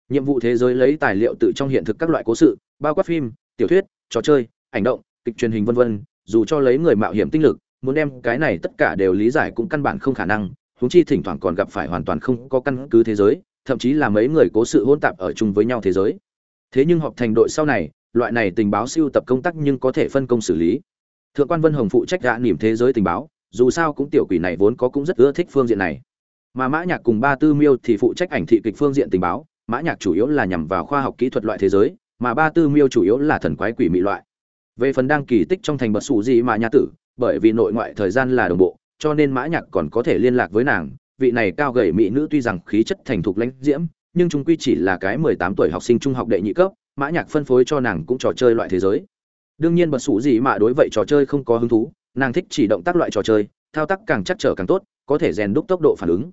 Nhiệm vụ thế giới lấy tài liệu tự trong hiện thực các loại cố sự, bao quát phim, tiểu thuyết, trò chơi, ảnh động, kịch truyền hình vân vân, dù cho lấy người mạo hiểm tinh lực muốn đem cái này tất cả đều lý giải cũng căn bản không khả năng, huống chi thỉnh thoảng còn gặp phải hoàn toàn không có căn cứ thế giới, thậm chí là mấy người cố sự hỗn tạp ở chung với nhau thế giới. Thế nhưng họp thành đội sau này, loại này tình báo siêu tập công tác nhưng có thể phân công xử lý. Thượng quan vân hồng phụ trách gã niềm thế giới tình báo, dù sao cũng tiểu quỷ này vốn có cũng rất ưa thích phương diện này. Mà mã nhạc cùng ba tư miêu thì phụ trách ảnh thị kịch phương diện tình báo, mã nhạc chủ yếu là nhằm vào khoa học kỹ thuật loại thế giới, mà ba tư miêu chủ yếu là thần quái quỷ mỹ loại. Về phần đăng kỳ tích trong thành bật sủ gì mà nhà tử bởi vì nội ngoại thời gian là đồng bộ, cho nên mã nhạc còn có thể liên lạc với nàng. Vị này cao gầy mỹ nữ tuy rằng khí chất thành thục lãnh diễm, nhưng chúng quy chỉ là cái mười tám tuổi học sinh trung học đệ nhị cấp, mã nhạc phân phối cho nàng cũng trò chơi loại thế giới. Đương nhiên bật sủ gì mà đối vậy trò chơi không có hứng thú, nàng thích chỉ động tác loại trò chơi, thao tác càng chắc trở càng tốt, có thể rèn đúc tốc độ phản ứng.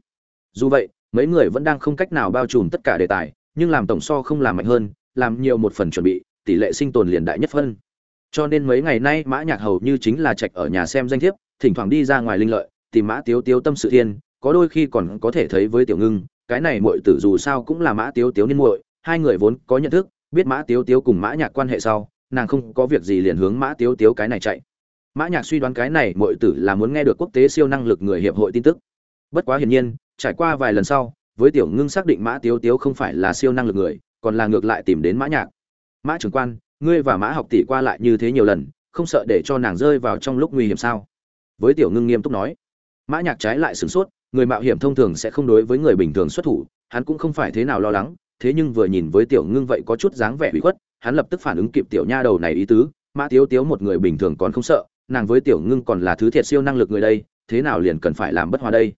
Dù vậy, mấy người vẫn đang không cách nào bao trùm tất cả đề tài, nhưng làm tổng so không làm mạnh hơn, làm nhiều một phần chuẩn bị, tỷ lệ sinh tồn liền đại nhất phân cho nên mấy ngày nay mã nhạc hầu như chính là trạch ở nhà xem danh thiếp, thỉnh thoảng đi ra ngoài linh lợi, tìm mã tiếu tiếu tâm sự thiên, có đôi khi còn có thể thấy với tiểu ngưng, cái này muội tử dù sao cũng là mã tiếu tiếu niên muội, hai người vốn có nhận thức, biết mã tiếu tiếu cùng mã nhạc quan hệ sau, nàng không có việc gì liền hướng mã tiếu tiếu cái này chạy. Mã nhạc suy đoán cái này muội tử là muốn nghe được quốc tế siêu năng lực người hiệp hội tin tức. Bất quá hiển nhiên, trải qua vài lần sau, với tiểu ngưng xác định mã tiếu tiếu không phải là siêu năng lực người, còn là ngược lại tìm đến mã nhạc. Mã trưởng quan ngươi và mã học tỷ qua lại như thế nhiều lần, không sợ để cho nàng rơi vào trong lúc nguy hiểm sao? Với tiểu ngưng nghiêm túc nói. Mã nhạc trái lại sửng sốt, người mạo hiểm thông thường sẽ không đối với người bình thường xuất thủ, hắn cũng không phải thế nào lo lắng, thế nhưng vừa nhìn với tiểu ngưng vậy có chút dáng vẻ bị khuất, hắn lập tức phản ứng kịp tiểu nha đầu này ý tứ, mã tiếu tiếu một người bình thường còn không sợ, nàng với tiểu ngưng còn là thứ thiệt siêu năng lực người đây, thế nào liền cần phải làm bất hòa đây?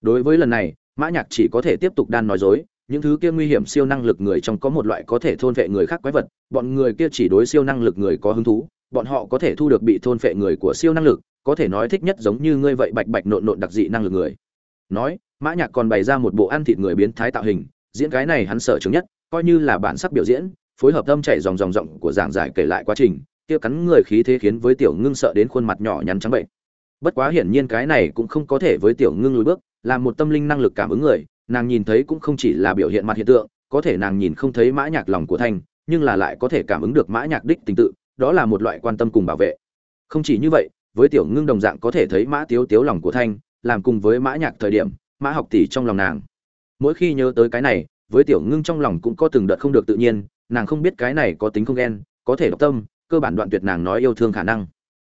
Đối với lần này, mã nhạc chỉ có thể tiếp tục đan nói dối những thứ kia nguy hiểm siêu năng lực người trong có một loại có thể thôn vệ người khác quái vật, bọn người kia chỉ đối siêu năng lực người có hứng thú, bọn họ có thể thu được bị thôn vệ người của siêu năng lực, có thể nói thích nhất giống như ngươi vậy bạch bạch nộn nộn đặc dị năng lực người. Nói, mã nhạc còn bày ra một bộ ăn thịt người biến thái tạo hình, diễn cái này hắn sợ chứng nhất, coi như là bản sắc biểu diễn, phối hợp âm chảy dòng dòng rộng của giảng giải kể lại quá trình, kia cắn người khí thế khiến với tiểu ngưng sợ đến khuôn mặt nhỏ nhắn trắng bệnh. Bất quá hiển nhiên cái này cũng không có thể với tiểu ngưng lùi bước, là một tâm linh năng lực cảm ứng người nàng nhìn thấy cũng không chỉ là biểu hiện mặt hiện tượng, có thể nàng nhìn không thấy mã nhạc lòng của thanh, nhưng là lại có thể cảm ứng được mã nhạc đích tình tự, đó là một loại quan tâm cùng bảo vệ. Không chỉ như vậy, với tiểu ngưng đồng dạng có thể thấy mã tiếu tiếu lòng của thanh, làm cùng với mã nhạc thời điểm, mã học tỷ trong lòng nàng. Mỗi khi nhớ tới cái này, với tiểu ngưng trong lòng cũng có từng đợt không được tự nhiên, nàng không biết cái này có tính không ghen, có thể độc tâm, cơ bản đoạn tuyệt nàng nói yêu thương khả năng.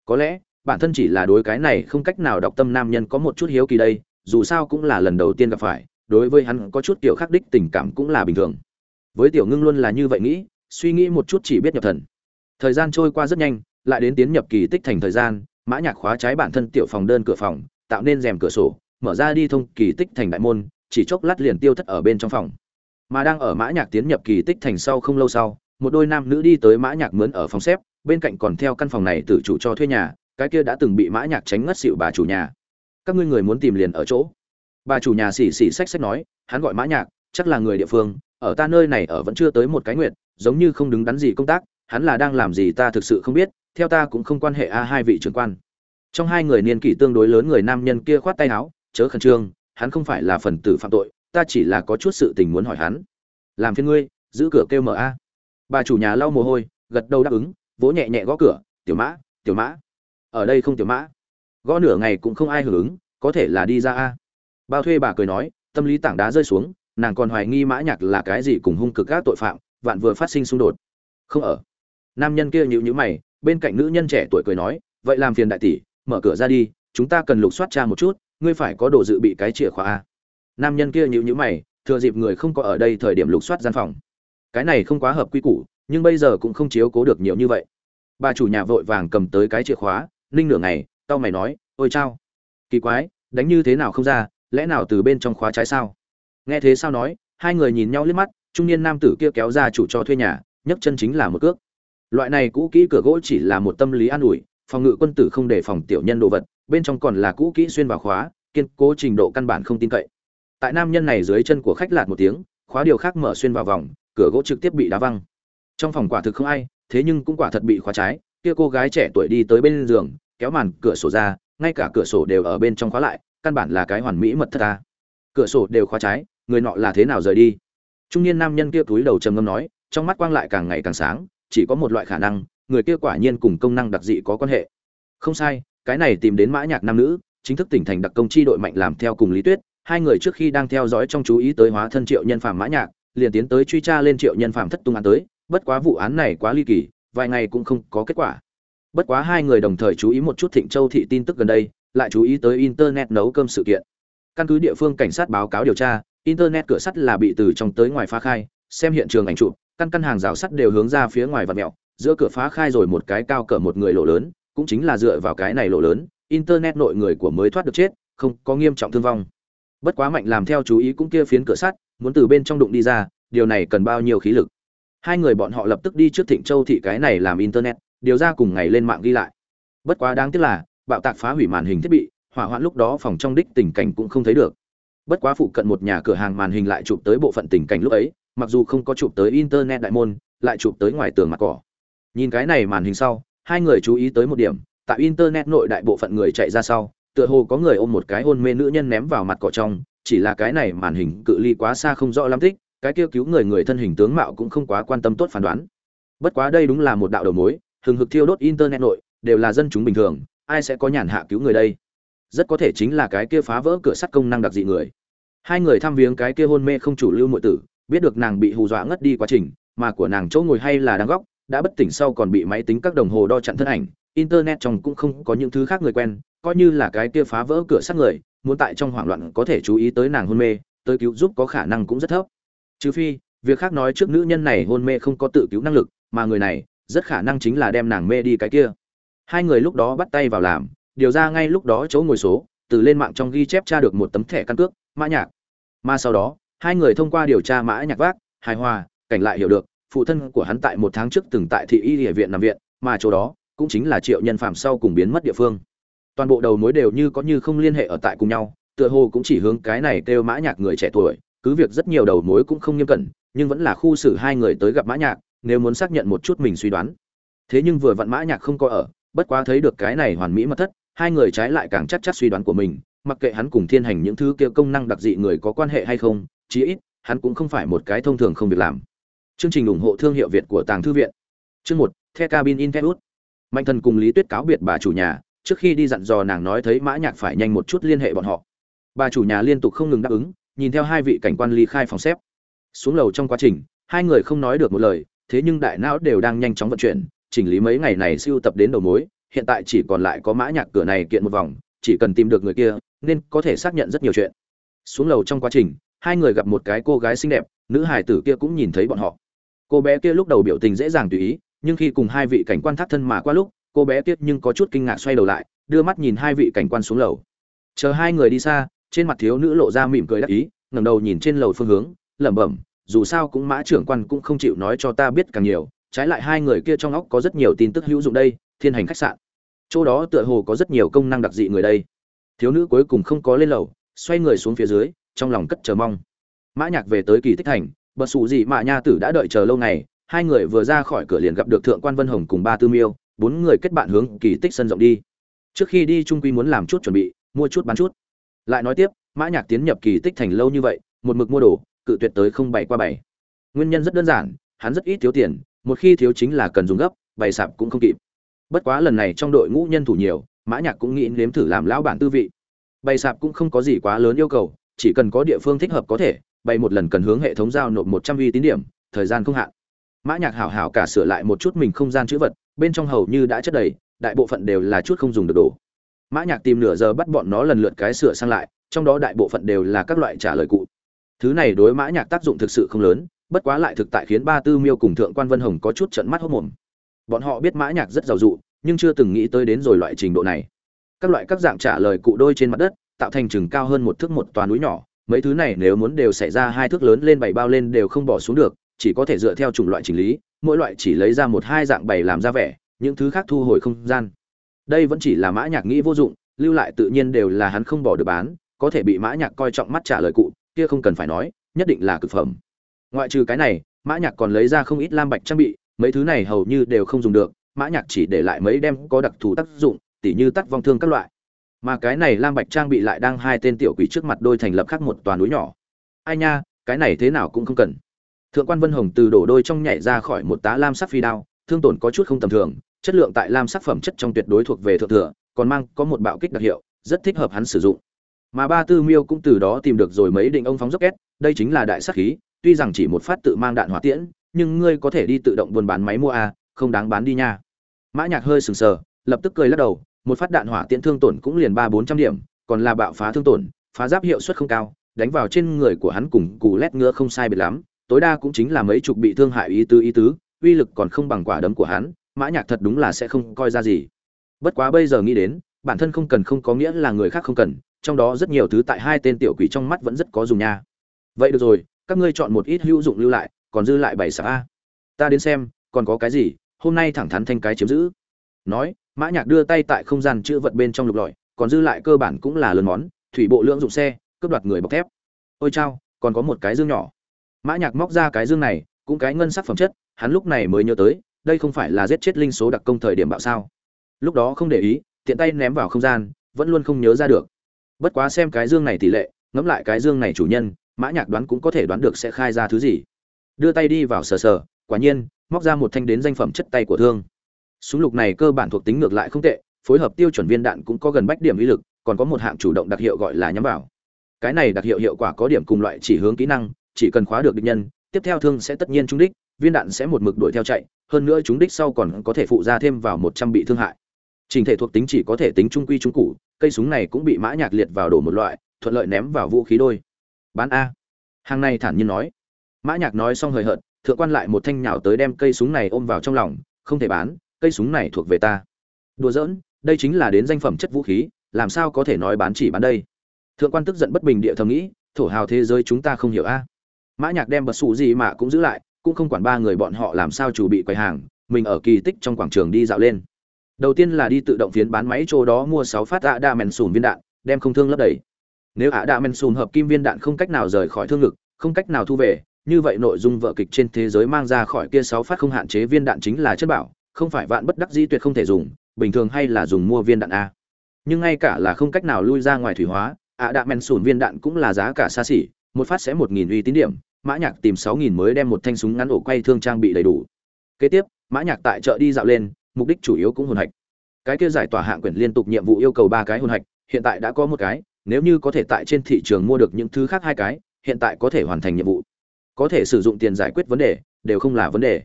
Có lẽ, bản thân chỉ là đối cái này không cách nào đọc tâm nam nhân có một chút hiếu kỳ đây, dù sao cũng là lần đầu tiên gặp phải đối với hắn có chút tiểu khắc đích tình cảm cũng là bình thường. Với tiểu ngưng luôn là như vậy nghĩ, suy nghĩ một chút chỉ biết nhập thần. Thời gian trôi qua rất nhanh, lại đến tiến nhập kỳ tích thành thời gian, mã nhạc khóa trái bản thân tiểu phòng đơn cửa phòng, tạo nên rèm cửa sổ, mở ra đi thông kỳ tích thành đại môn, chỉ chốc lát liền tiêu thất ở bên trong phòng. Mà đang ở mã nhạc tiến nhập kỳ tích thành sau không lâu sau, một đôi nam nữ đi tới mã nhạc mướn ở phòng xếp, bên cạnh còn theo căn phòng này tự chủ cho thuê nhà, cái kia đã từng bị mã nhạc tránh ngất xỉu bà chủ nhà. Các ngươi người muốn tìm liền ở chỗ bà chủ nhà xỉ xỉ xách xách nói, hắn gọi mã nhạc, chắc là người địa phương, ở ta nơi này ở vẫn chưa tới một cái nguyện giống như không đứng đắn gì công tác, hắn là đang làm gì ta thực sự không biết, theo ta cũng không quan hệ a hai vị trưởng quan. Trong hai người niên kỷ tương đối lớn người nam nhân kia khoát tay áo, chớ khẩn trương, hắn không phải là phần tử phạm tội, ta chỉ là có chút sự tình muốn hỏi hắn. Làm phiên ngươi, giữ cửa kêu mở a. Bà chủ nhà lau mồ hôi, gật đầu đáp ứng, vỗ nhẹ nhẹ gõ cửa, tiểu mã tiểu mã. Ở đây không tiểu mã. Gõ nửa ngày cũng không ai hưởng ứng, có thể là đi ra a bao thuê bà cười nói, tâm lý tảng đá rơi xuống, nàng còn hoài nghi mã nhạc là cái gì cùng hung cực các tội phạm, vạn vừa phát sinh xung đột. Không ở. Nam nhân kia nhíu nhíu mày, bên cạnh nữ nhân trẻ tuổi cười nói, vậy làm phiền đại tỷ, mở cửa ra đi, chúng ta cần lục soát tra một chút, ngươi phải có đồ dự bị cái chìa khóa a. Nam nhân kia nhíu nhíu mày, thừa dịp người không có ở đây thời điểm lục soát gian phòng. Cái này không quá hợp quy củ, nhưng bây giờ cũng không chiếu cố được nhiều như vậy. Bà chủ nhà vội vàng cầm tới cái chìa khóa, ninh nửa ngày, tao mày nói, ôi chao, kỳ quái, đánh như thế nào không ra lẽ nào từ bên trong khóa trái sao? Nghe thế sao nói, hai người nhìn nhau liếc mắt, trung niên nam tử kia kéo ra chủ cho thuê nhà, nhấc chân chính là một cước. Loại này cũ kỹ cửa gỗ chỉ là một tâm lý an ủi, phòng ngự quân tử không để phòng tiểu nhân đồ vật, bên trong còn là cũ kỹ xuyên vào khóa, kiên cố trình độ căn bản không tin cậy. Tại nam nhân này dưới chân của khách lạt một tiếng, khóa điều khác mở xuyên vào vòng, cửa gỗ trực tiếp bị đá văng. Trong phòng quả thực không ai, thế nhưng cũng quả thật bị khóa trái, kia cô gái trẻ tuổi đi tới bên giường, kéo màn cửa sổ ra, ngay cả cửa sổ đều ở bên trong khóa lại căn bản là cái hoàn mỹ mật thất ta. Cửa sổ đều khóa trái, người nọ là thế nào rời đi? Trung niên nam nhân kia túi đầu trầm ngâm nói, trong mắt quang lại càng ngày càng sáng, chỉ có một loại khả năng, người kia quả nhiên cùng công năng đặc dị có quan hệ. Không sai, cái này tìm đến mã nhạc nam nữ, chính thức tỉnh thành đặc công chi đội mạnh làm theo cùng lý tuyết, hai người trước khi đang theo dõi trong chú ý tới hóa thân triệu nhân phạm mã nhạc, liền tiến tới truy tra lên triệu nhân phạm thất tung án tới, bất quá vụ án này quá ly kỳ, vài ngày cũng không có kết quả. Bất quá hai người đồng thời chú ý một chút thịnh châu thị tin tức gần đây lại chú ý tới internet nấu cơm sự kiện. Căn cứ địa phương cảnh sát báo cáo điều tra, internet cửa sắt là bị từ trong tới ngoài phá khai, xem hiện trường ảnh chụp, căn căn hàng rào sắt đều hướng ra phía ngoài và mẹo, giữa cửa phá khai rồi một cái cao cỡ một người lộ lớn, cũng chính là dựa vào cái này lộ lớn, internet nội người của mới thoát được chết, không có nghiêm trọng thương vong. Bất quá mạnh làm theo chú ý cũng kia phiến cửa sắt, muốn từ bên trong đụng đi ra, điều này cần bao nhiêu khí lực? Hai người bọn họ lập tức đi trước thịnh châu thị cái này làm internet, điều ra cùng ngày lên mạng ghi lại. Bất quá đáng tiếc là bạo tạc phá hủy màn hình thiết bị, hỏa hoạn lúc đó phòng trong đích tình cảnh cũng không thấy được. Bất quá phụ cận một nhà cửa hàng màn hình lại chụp tới bộ phận tình cảnh lúc ấy, mặc dù không có chụp tới internet đại môn, lại chụp tới ngoài tường mặt cỏ. Nhìn cái này màn hình sau, hai người chú ý tới một điểm, tại internet nội đại bộ phận người chạy ra sau, tựa hồ có người ôm một cái hôn mê nữ nhân ném vào mặt cỏ trong, chỉ là cái này màn hình cự ly quá xa không rõ lắm thích cái kia cứu người người thân hình tướng mạo cũng không quá quan tâm tốt phán đoán. Bất quá đây đúng là một đạo đầu mối, hừng hực thiêu đốt internet nội, đều là dân chúng bình thường ai sẽ có nhàn hạ cứu người đây? Rất có thể chính là cái kia phá vỡ cửa sắt công năng đặc dị người. Hai người thăm viếng cái kia hôn mê không chủ lưu muội tử, biết được nàng bị hù dọa ngất đi quá trình, mà của nàng chỗ ngồi hay là đang góc, đã bất tỉnh sau còn bị máy tính các đồng hồ đo chặn thân ảnh, internet trong cũng không có những thứ khác người quen, coi như là cái kia phá vỡ cửa sắt người, muốn tại trong hoảng loạn có thể chú ý tới nàng hôn mê, tới cứu giúp có khả năng cũng rất thấp. Trừ phi, việc khác nói trước nữ nhân này hôn mê không có tự cứu năng lực, mà người này rất khả năng chính là đem nàng mê đi cái kia hai người lúc đó bắt tay vào làm, điều ra ngay lúc đó chỗ ngồi số, từ lên mạng trong ghi chép tra được một tấm thẻ căn cước, mã nhạc. Mà sau đó, hai người thông qua điều tra mã nhạc vác, hài hòa, cảnh lại hiểu được, phụ thân của hắn tại một tháng trước từng tại thị y địa viện nằm viện, mà chỗ đó cũng chính là triệu nhân phạm sau cùng biến mất địa phương. Toàn bộ đầu mối đều như có như không liên hệ ở tại cùng nhau, tựa hồ cũng chỉ hướng cái này kêu mã nhạc người trẻ tuổi, cứ việc rất nhiều đầu mối cũng không nghiêm cẩn, nhưng vẫn là khu xử hai người tới gặp mã nhạc, nếu muốn xác nhận một chút mình suy đoán. Thế nhưng vừa vặn mã nhạc không có ở bất quá thấy được cái này hoàn mỹ mật thất, hai người trái lại càng chắc chắc suy đoán của mình, mặc kệ hắn cùng thiên hành những thứ kia công năng đặc dị người có quan hệ hay không, chí ít, hắn cũng không phải một cái thông thường không việc làm. Chương trình ủng hộ thương hiệu việt của tàng thư viện. Chương một, the cabin in thebut mạnh thần cùng lý tuyết cáo biệt bà chủ nhà, trước khi đi dặn dò nàng nói thấy mã nhạc phải nhanh một chút liên hệ bọn họ. Bà chủ nhà liên tục không ngừng đáp ứng, nhìn theo hai vị cảnh quan ly khai phòng xếp. Xuống lầu trong quá trình, hai người không nói được một lời, thế nhưng đại não đều đang nhanh chóng vận chuyển chỉnh lý mấy ngày này siêu tập đến đầu mối, hiện tại chỉ còn lại có mã nhạc cửa này kiện một vòng, chỉ cần tìm được người kia, nên có thể xác nhận rất nhiều chuyện. Xuống lầu trong quá trình, hai người gặp một cái cô gái xinh đẹp, nữ hài tử kia cũng nhìn thấy bọn họ. Cô bé kia lúc đầu biểu tình dễ dàng tùy ý, nhưng khi cùng hai vị cảnh quan thác thân mà qua lúc, cô bé kia nhưng có chút kinh ngạc xoay đầu lại, đưa mắt nhìn hai vị cảnh quan xuống lầu. Chờ hai người đi xa, trên mặt thiếu nữ lộ ra mỉm cười đắc ý, ngẩng đầu nhìn trên lầu phương hướng, lẩm bẩm, dù sao cũng mã trưởng quan cũng không chịu nói cho ta biết càng nhiều trái lại hai người kia trong óc có rất nhiều tin tức hữu dụng đây, thiên hành khách sạn. Chỗ đó tựa hồ có rất nhiều công năng đặc dị người đây. Thiếu nữ cuối cùng không có lên lầu, xoay người xuống phía dưới, trong lòng cất chờ mong. Mã nhạc về tới kỳ tích thành, bật sụ gì mà nha tử đã đợi chờ lâu ngày, hai người vừa ra khỏi cửa liền gặp được thượng quan vân hồng cùng ba tư miêu, bốn người kết bạn hướng kỳ tích sân rộng đi. Trước khi đi trung quy muốn làm chút chuẩn bị, mua chút bán chút. Lại nói tiếp, mã nhạc tiến nhập kỳ tích thành lâu như vậy, một mực mua đồ, cự tuyệt tới không bảy qua bảy. Nguyên nhân rất đơn giản, hắn rất ít thiếu tiền một khi thiếu chính là cần dùng gấp, bày sạp cũng không kịp. Bất quá lần này trong đội ngũ nhân thủ nhiều, mã nhạc cũng nghĩ nếm thử làm lão bản tư vị. Bày sạp cũng không có gì quá lớn yêu cầu, chỉ cần có địa phương thích hợp có thể, bày một lần cần hướng hệ thống giao nộp một trăm uy tín điểm, thời gian không hạn. Mã nhạc hảo hảo cả sửa lại một chút mình không gian chữ vật, bên trong hầu như đã chất đầy, đại bộ phận đều là chút không dùng được đủ. mã nhạc tìm nửa giờ bắt bọn nó lần lượt cái sửa sang lại, trong đó đại bộ phận đều là các loại trả lời cụ. Thứ này đối mã nhạc tác dụng thực sự không lớn bất quá lại thực tại khiến ba tư miêu cùng thượng quan vân hồng có chút trận mắt hốt mồm. Bọn họ biết mã nhạc rất giàu dụ, nhưng chưa từng nghĩ tới đến rồi loại trình độ này. Các loại các dạng trả lời cụ đôi trên mặt đất, tạo thành chừng cao hơn một thước một toàn núi nhỏ, mấy thứ này nếu muốn đều xảy ra hai thước lớn lên bảy bao lên đều không bỏ xuống được, chỉ có thể dựa theo chủng loại chỉnh lý, mỗi loại chỉ lấy ra một hai dạng bảy làm ra vẻ, những thứ khác thu hồi không gian. Đây vẫn chỉ là mã nhạc nghĩ vô dụng, lưu lại tự nhiên đều là hắn không bỏ được bán, có thể bị mã nhạc coi trọng mắt trả lời cụ, kia không cần phải nói, nhất định là cực phẩm ngoại trừ cái này, mã nhạc còn lấy ra không ít lam bạch trang bị, mấy thứ này hầu như đều không dùng được, mã nhạc chỉ để lại mấy đem có đặc thù tác dụng, tỉ như tắt vong thương các loại. Mà cái này lam bạch trang bị lại đang hai tên tiểu quỷ trước mặt đôi thành lập khác một toàn núi nhỏ. Ai nha, cái này thế nào cũng không cần. Thượng quan vân hồng từ đổ đôi trong nhảy ra khỏi một tá lam sắc phi đao, thương tổn có chút không tầm thường, chất lượng tại lam sắc phẩm chất trong tuyệt đối thuộc về thượng thừa, còn mang có một bạo kích đặc hiệu, rất thích hợp hắn sử dụng. Mà ba tư miêu cũng từ đó tìm được rồi mấy định ông phóng dốc két, đây chính là đại sắc khí tuy rằng chỉ một phát tự mang đạn hỏa tiễn, nhưng ngươi có thể đi tự động buôn bán máy mua a, không đáng bán đi nha. Mã nhạc hơi sừng sờ, lập tức cười lắc đầu, một phát đạn hỏa tiễn thương tổn cũng liền ba bốn trăm điểm, còn là bạo phá thương tổn, phá giáp hiệu suất không cao, đánh vào trên người của hắn cùng cù lét ngựa không sai biệt lắm, tối đa cũng chính là mấy chục bị thương hại ý tứ ý tứ, uy lực còn không bằng quả đấm của hắn, mã nhạc thật đúng là sẽ không coi ra gì. Bất quá bây giờ nghĩ đến, bản thân không cần không có nghĩa là người khác không cần, trong đó rất nhiều thứ tại hai tên tiểu quỷ trong mắt vẫn rất có dùng nha. Vậy được rồi các ngươi chọn một ít hữu dụng lưu lại, còn dư lại bảy sạp a. Ta đến xem, còn có cái gì, hôm nay thẳng thắn thanh cái chiếm giữ. Nói, mã nhạc đưa tay tại không gian chứa vật bên trong lục lọi, còn dư lại cơ bản cũng là lớn món, thủy bộ lượng dụng xe, cướp đoạt người bọc thép. Ôi chao, còn có một cái dương nhỏ. Mã nhạc móc ra cái dương này, cũng cái ngân sắc phẩm chất, hắn lúc này mới nhớ tới, đây không phải là giết chết linh số đặc công thời điểm bạo sao. Lúc đó không để ý, tiện tay ném vào không gian, vẫn luôn không nhớ ra được. Bất quá xem cái dương này tỷ lệ, ngẫm lại cái dương này chủ nhân mã nhạc đoán cũng có thể đoán được sẽ khai ra thứ gì. Đưa tay đi vào sờ sờ, quả nhiên, móc ra một thanh đến danh phẩm chất tay của thương. Súng lục này cơ bản thuộc tính ngược lại không tệ, phối hợp tiêu chuẩn viên đạn cũng có gần bách điểm uy lực, còn có một hạng chủ động đặc hiệu gọi là nhắm vào. Cái này đặc hiệu hiệu quả có điểm cùng loại chỉ hướng kỹ năng, chỉ cần khóa được địch nhân, tiếp theo thương sẽ tất nhiên trúng đích, viên đạn sẽ một mực đuổi theo chạy, hơn nữa trúng đích sau còn có thể phụ ra thêm vào một trăm bị thương hại. Trình thể thuộc tính chỉ có thể tính trung quy trung cụ cây súng này cũng bị mã nhạc liệt vào đổ một loại, thuận lợi ném vào vũ khí đôi bán a. Hàng này thản nhiên nói. Mã nhạc nói xong hời hợt, thượng quan lại một thanh nhào tới đem cây súng này ôm vào trong lòng, không thể bán, cây súng này thuộc về ta. Đùa giỡn, đây chính là đến danh phẩm chất vũ khí, làm sao có thể nói bán chỉ bán đây? Thượng quan tức giận bất bình địa thầm nghĩ, thổ hào thế giới chúng ta không hiểu a. Mã nhạc đem bật sủ gì mà cũng giữ lại, cũng không quản ba người bọn họ làm sao chủ bị quầy hàng, mình ở kỳ tích trong quảng trường đi dạo lên. Đầu tiên là đi tự động phiến bán máy chỗ đó mua sáu phát ạ đa mèn sùn viên đạn, đem không thương lấp đầy nếu ạ đạ men sùn hợp kim viên đạn không cách nào rời khỏi thương lực không cách nào thu về, như vậy nội dung vợ kịch trên thế giới mang ra khỏi kia sáu phát không hạn chế viên đạn chính là chất bảo, không phải vạn bất đắc dĩ tuyệt không thể dùng, bình thường hay là dùng mua viên đạn a. Nhưng ngay cả là không cách nào lui ra ngoài thủy hóa, ạ đạ men sùn viên đạn cũng là giá cả xa xỉ, một phát sẽ một nghìn uy tín điểm, mã nhạc tìm sáu nghìn mới đem một thanh súng ngắn ổ quay thương trang bị đầy đủ. Kế tiếp, mã nhạc tại chợ đi dạo lên, mục đích chủ yếu cũng hồn hạch. Cái kia giải tỏa hạng quyển liên tục nhiệm vụ yêu cầu ba cái hồn hạch, hiện tại đã có một cái nếu như có thể tại trên thị trường mua được những thứ khác hai cái, hiện tại có thể hoàn thành nhiệm vụ. Có thể sử dụng tiền giải quyết vấn đề, đều không là vấn đề.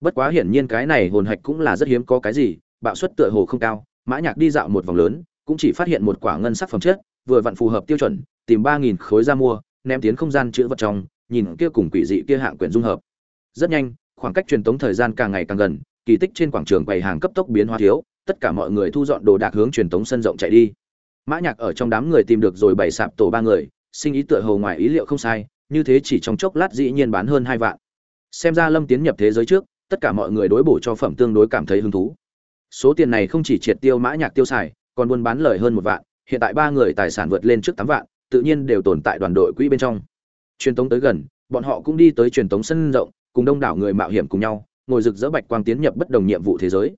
Bất quá hiển nhiên cái này hồn hạch cũng là rất hiếm có cái gì, bạo suất tựa hồ không cao, mã nhạc đi dạo một vòng lớn, cũng chỉ phát hiện một quả ngân sắc phẩm chất, vừa vặn phù hợp tiêu chuẩn, tìm ba nghìn khối ra mua, ném tiến không gian chứa vật trong, nhìn kia cùng quỷ dị kia hạng quyển dung hợp. Rất nhanh, khoảng cách truyền tống thời gian càng ngày càng gần, kỳ tích trên quảng trường quầy hàng cấp tốc biến hóa thiếu, tất cả mọi người thu dọn đồ đạc hướng truyền tống sân rộng chạy đi mã nhạc ở trong đám người tìm được rồi bảy sạp tổ ba người, sinh ý tựa hồ ngoài ý liệu không sai, như thế chỉ trong chốc lát dĩ nhiên bán hơn hai vạn. Xem ra lâm tiến nhập thế giới trước, tất cả mọi người đối bổ cho phẩm tương đối cảm thấy hứng thú. Số tiền này không chỉ triệt tiêu mã nhạc tiêu xài, còn buôn bán lời hơn một vạn, hiện tại ba người tài sản vượt lên trước tám vạn, tự nhiên đều tồn tại đoàn đội quỹ bên trong. Truyền tống tới gần, bọn họ cũng đi tới truyền tống sân rộng, cùng đông đảo người mạo hiểm cùng nhau, ngồi rực rỡ bạch quang tiến nhập bất đồng nhiệm vụ thế giới.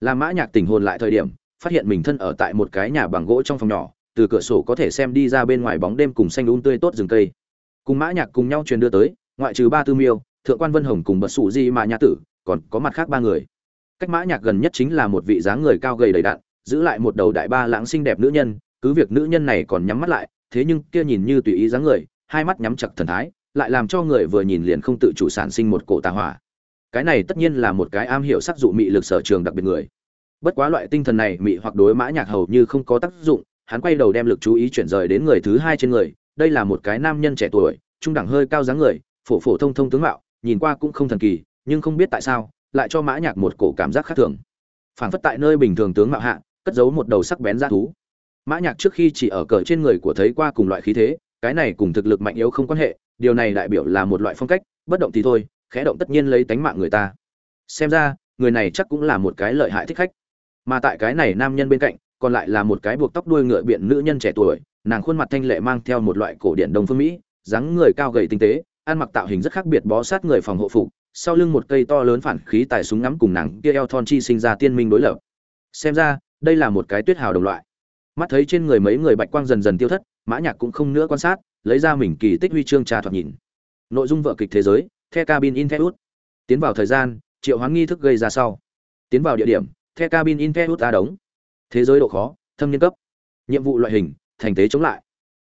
Làm mã nhạc tỉnh hồn lại thời điểm phát hiện mình thân ở tại một cái nhà bằng gỗ trong phòng nhỏ, từ cửa sổ có thể xem đi ra bên ngoài bóng đêm cùng xanh un tươi tốt rừng cây. Cùng mã nhạc cùng nhau truyền đưa tới, ngoại trừ ba tư miêu, thượng quan vân hồng cùng bật sụ di mà nhã tử, còn có mặt khác ba người. Cách mã nhạc gần nhất chính là một vị dáng người cao gầy đầy đặn, giữ lại một đầu đại ba lãng xinh đẹp nữ nhân, cứ việc nữ nhân này còn nhắm mắt lại, thế nhưng kia nhìn như tùy ý dáng người, hai mắt nhắm chặt thần thái, lại làm cho người vừa nhìn liền không tự chủ sản sinh một cổ tà hỏa. Cái này tất nhiên là một cái am hiểu sắc dụ mị lực sở trường đặc biệt người bất quá loại tinh thần này, mị hoặc đối mã nhạc hầu như không có tác dụng, hắn quay đầu đem lực chú ý chuyển rời đến người thứ hai trên người, đây là một cái nam nhân trẻ tuổi, trung đẳng hơi cao dáng người, phổ phổ thông thông tướng mạo, nhìn qua cũng không thần kỳ, nhưng không biết tại sao, lại cho mã nhạc một cổ cảm giác khác thường. Phảng phất tại nơi bình thường tướng mạo hạ, cất giấu một đầu sắc bén ra thú. Mã nhạc trước khi chỉ ở cờ trên người của thấy qua cùng loại khí thế, cái này cùng thực lực mạnh yếu không quan hệ, điều này đại biểu là một loại phong cách, bất động thì thôi, khẽ động tất nhiên lấy tánh mạng người ta. Xem ra, người này chắc cũng là một cái lợi hại thích khách mà tại cái này nam nhân bên cạnh, còn lại là một cái buộc tóc đuôi ngựa biện nữ nhân trẻ tuổi, nàng khuôn mặt thanh lệ mang theo một loại cổ điển đông phương mỹ, dáng người cao gầy tinh tế, ăn mặc tạo hình rất khác biệt bó sát người phòng hộ phục, sau lưng một cây to lớn phản khí tài súng ngắm cùng nàng kia eo thon chi sinh ra tiên minh đối lập. Xem ra, đây là một cái tuyết hào đồng loại. Mắt thấy trên người mấy người bạch quang dần dần tiêu thất, mã nhạc cũng không nữa quan sát, lấy ra mình kỳ tích huy chương trà thoạt nhìn. Nội dung vở kịch thế giới, the cabin in the tiến vào thời gian, triệu hoán nghi thức gây ra sau. Tiến vào địa điểm the cabin in the ta đóng. Thế giới độ khó, thâm niên cấp. Nhiệm vụ loại hình, thành tế chống lại.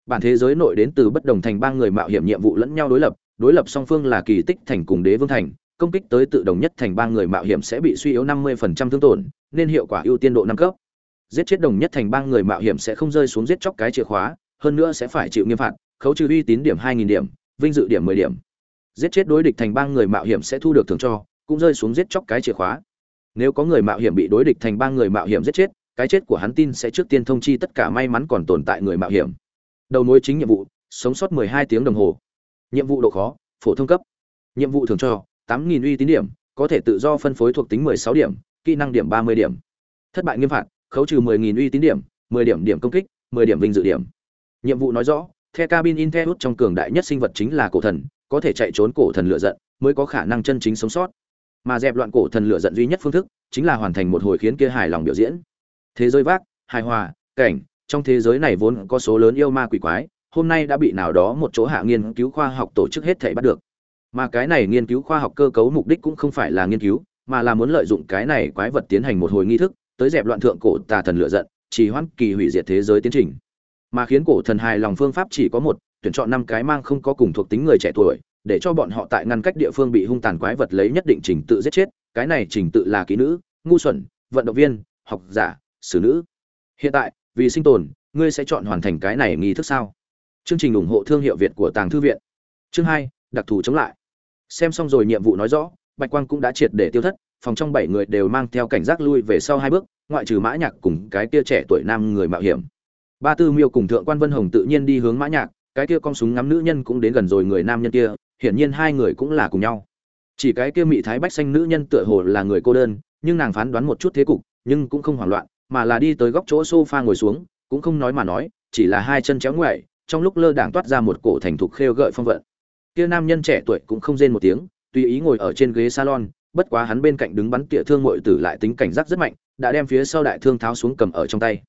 Bản thế giới nội đến từ bất đồng thành ba người mạo hiểm nhiệm vụ lẫn nhau đối lập. Đối lập song phương là kỳ tích thành cùng đế vương thành. Công kích tới tự đồng nhất thành ba người mạo hiểm sẽ bị suy yếu 50% thương tổn, nên hiệu quả ưu tiên độ năm cấp. Giết chết đồng nhất thành ba người mạo hiểm sẽ không rơi xuống giết chóc cái chìa khóa, hơn nữa sẽ phải chịu nghiêm phạt, khấu trừ uy tín điểm 2.000 điểm, vinh dự điểm 10 điểm. Giết chết đối địch thành ba người mạo hiểm sẽ thu được thưởng cho, cũng rơi xuống giết chóc cái chìa khóa nếu có người mạo hiểm bị đối địch thành ba người mạo hiểm giết chết, cái chết của hắn tin sẽ trước tiên thông chi tất cả may mắn còn tồn tại người mạo hiểm. Đầu mối chính nhiệm vụ, sống sót 12 tiếng đồng hồ. Nhiệm vụ độ khó, phổ thông cấp. Nhiệm vụ thường cho 8.000 uy tín điểm, có thể tự do phân phối thuộc tính 16 điểm, kỹ năng điểm 30 điểm. Thất bại nghiêm phạt, khấu trừ 10.000 uy tín điểm 10 điểm điểm công kích 10 điểm vinh dự điểm. Nhiệm vụ nói rõ, the cabin in the trong cường đại nhất sinh vật chính là cổ thần, có thể chạy trốn cổ thần lựa giận, mới có khả năng chân chính sống sót mà dẹp loạn cổ thần lựa giận duy nhất phương thức chính là hoàn thành một hồi khiến kia hài lòng biểu diễn. Thế giới vác, hài hòa, cảnh, trong thế giới này vốn có số lớn yêu ma quỷ quái, hôm nay đã bị nào đó một chỗ hạ nghiên cứu khoa học tổ chức hết thể bắt được. Mà cái này nghiên cứu khoa học cơ cấu mục đích cũng không phải là nghiên cứu, mà là muốn lợi dụng cái này quái vật tiến hành một hồi nghi thức, tới dẹp loạn thượng cổ tà thần lựa giận chỉ hoãn kỳ hủy diệt thế giới tiến trình. Mà khiến cổ thần hài lòng phương pháp chỉ có một, tuyển chọn năm cái mang không có cùng thuộc tính người trẻ tuổi để cho bọn họ tại ngăn cách địa phương bị hung tàn quái vật lấy nhất định trình tự giết chết, cái này trình tự là ký nữ, ngu xuẩn, vận động viên, học giả, xử nữ. Hiện tại, vì sinh tồn, ngươi sẽ chọn hoàn thành cái này nghi thức sao? Chương trình ủng hộ thương hiệu việt của tàng thư viện. Chương hai, đặc thù chống lại. Xem xong rồi nhiệm vụ nói rõ, bạch quang cũng đã triệt để tiêu thất, phòng trong bảy người đều mang theo cảnh giác lui về sau hai bước, ngoại trừ mã nhạc cùng cái kia trẻ tuổi nam người mạo hiểm. Ba tư miêu cùng thượng quan vân hồng tự nhiên đi hướng mã nhạc, cái kia con súng ngắm nữ nhân cũng đến gần rồi người nam nhân kia hiển nhiên hai người cũng là cùng nhau. Chỉ cái kia mị thái bách xanh nữ nhân tựa hồ là người cô đơn, nhưng nàng phán đoán một chút thế cục, nhưng cũng không hoảng loạn, mà là đi tới góc chỗ sofa ngồi xuống, cũng không nói mà nói, chỉ là hai chân chéo ngoại trong lúc lơ đảng toát ra một cổ thành thục khêu gợi phong vận. Kia nam nhân trẻ tuổi cũng không rên một tiếng, tùy ý ngồi ở trên ghế salon, bất quá hắn bên cạnh đứng bắn tỉa thương muội tử lại tính cảnh giác rất mạnh, đã đem phía sau đại thương tháo xuống cầm ở trong tay.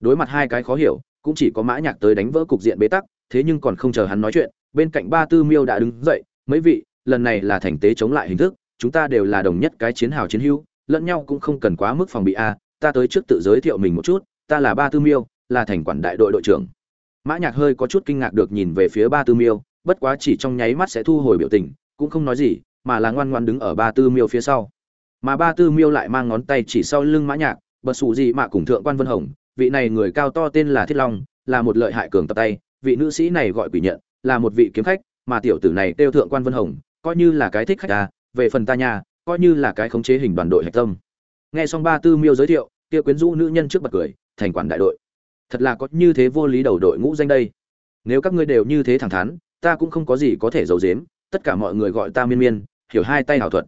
Đối mặt hai cái khó hiểu, cũng chỉ có mã nhạc tới đánh vỡ cục diện bế tắc, thế nhưng còn không chờ hắn nói chuyện bên cạnh ba tư miêu đã đứng dậy, mấy vị, lần này là thành tế chống lại hình thức, chúng ta đều là đồng nhất cái chiến hào chiến hữu, lẫn nhau cũng không cần quá mức phòng bị a, ta tới trước tự giới thiệu mình một chút, ta là ba tư miêu, là thành quản đại đội đội trưởng. Mã nhạc hơi có chút kinh ngạc được nhìn về phía ba tư miêu, bất quá chỉ trong nháy mắt sẽ thu hồi biểu tình, cũng không nói gì, mà là ngoan ngoãn đứng ở ba tư miêu phía sau. Mà ba tư miêu lại mang ngón tay chỉ sau lưng mã nhạc bật sụ gì mà cùng thượng quan vân hồng, vị này người cao to tên là thiết long, là một lợi hại cường tập tay, vị nữ sĩ này gọi quỷ nhận là một vị kiếm khách, mà tiểu tử này tiêu thượng quan vân hồng, coi như là cái thích khách ta, về phần ta nhà coi như là cái khống chế hình đoàn đội hạch tâm. Nghe xong ba tư miêu giới thiệu, kia quyến rũ nữ nhân trước bật cười, thành quản đại đội. Thật là có như thế vô lý đầu đội ngũ danh đây. Nếu các ngươi đều như thế thẳng thắn, ta cũng không có gì có thể giấu giếm, tất cả mọi người gọi ta miên miên, hiểu hai tay hảo thuật.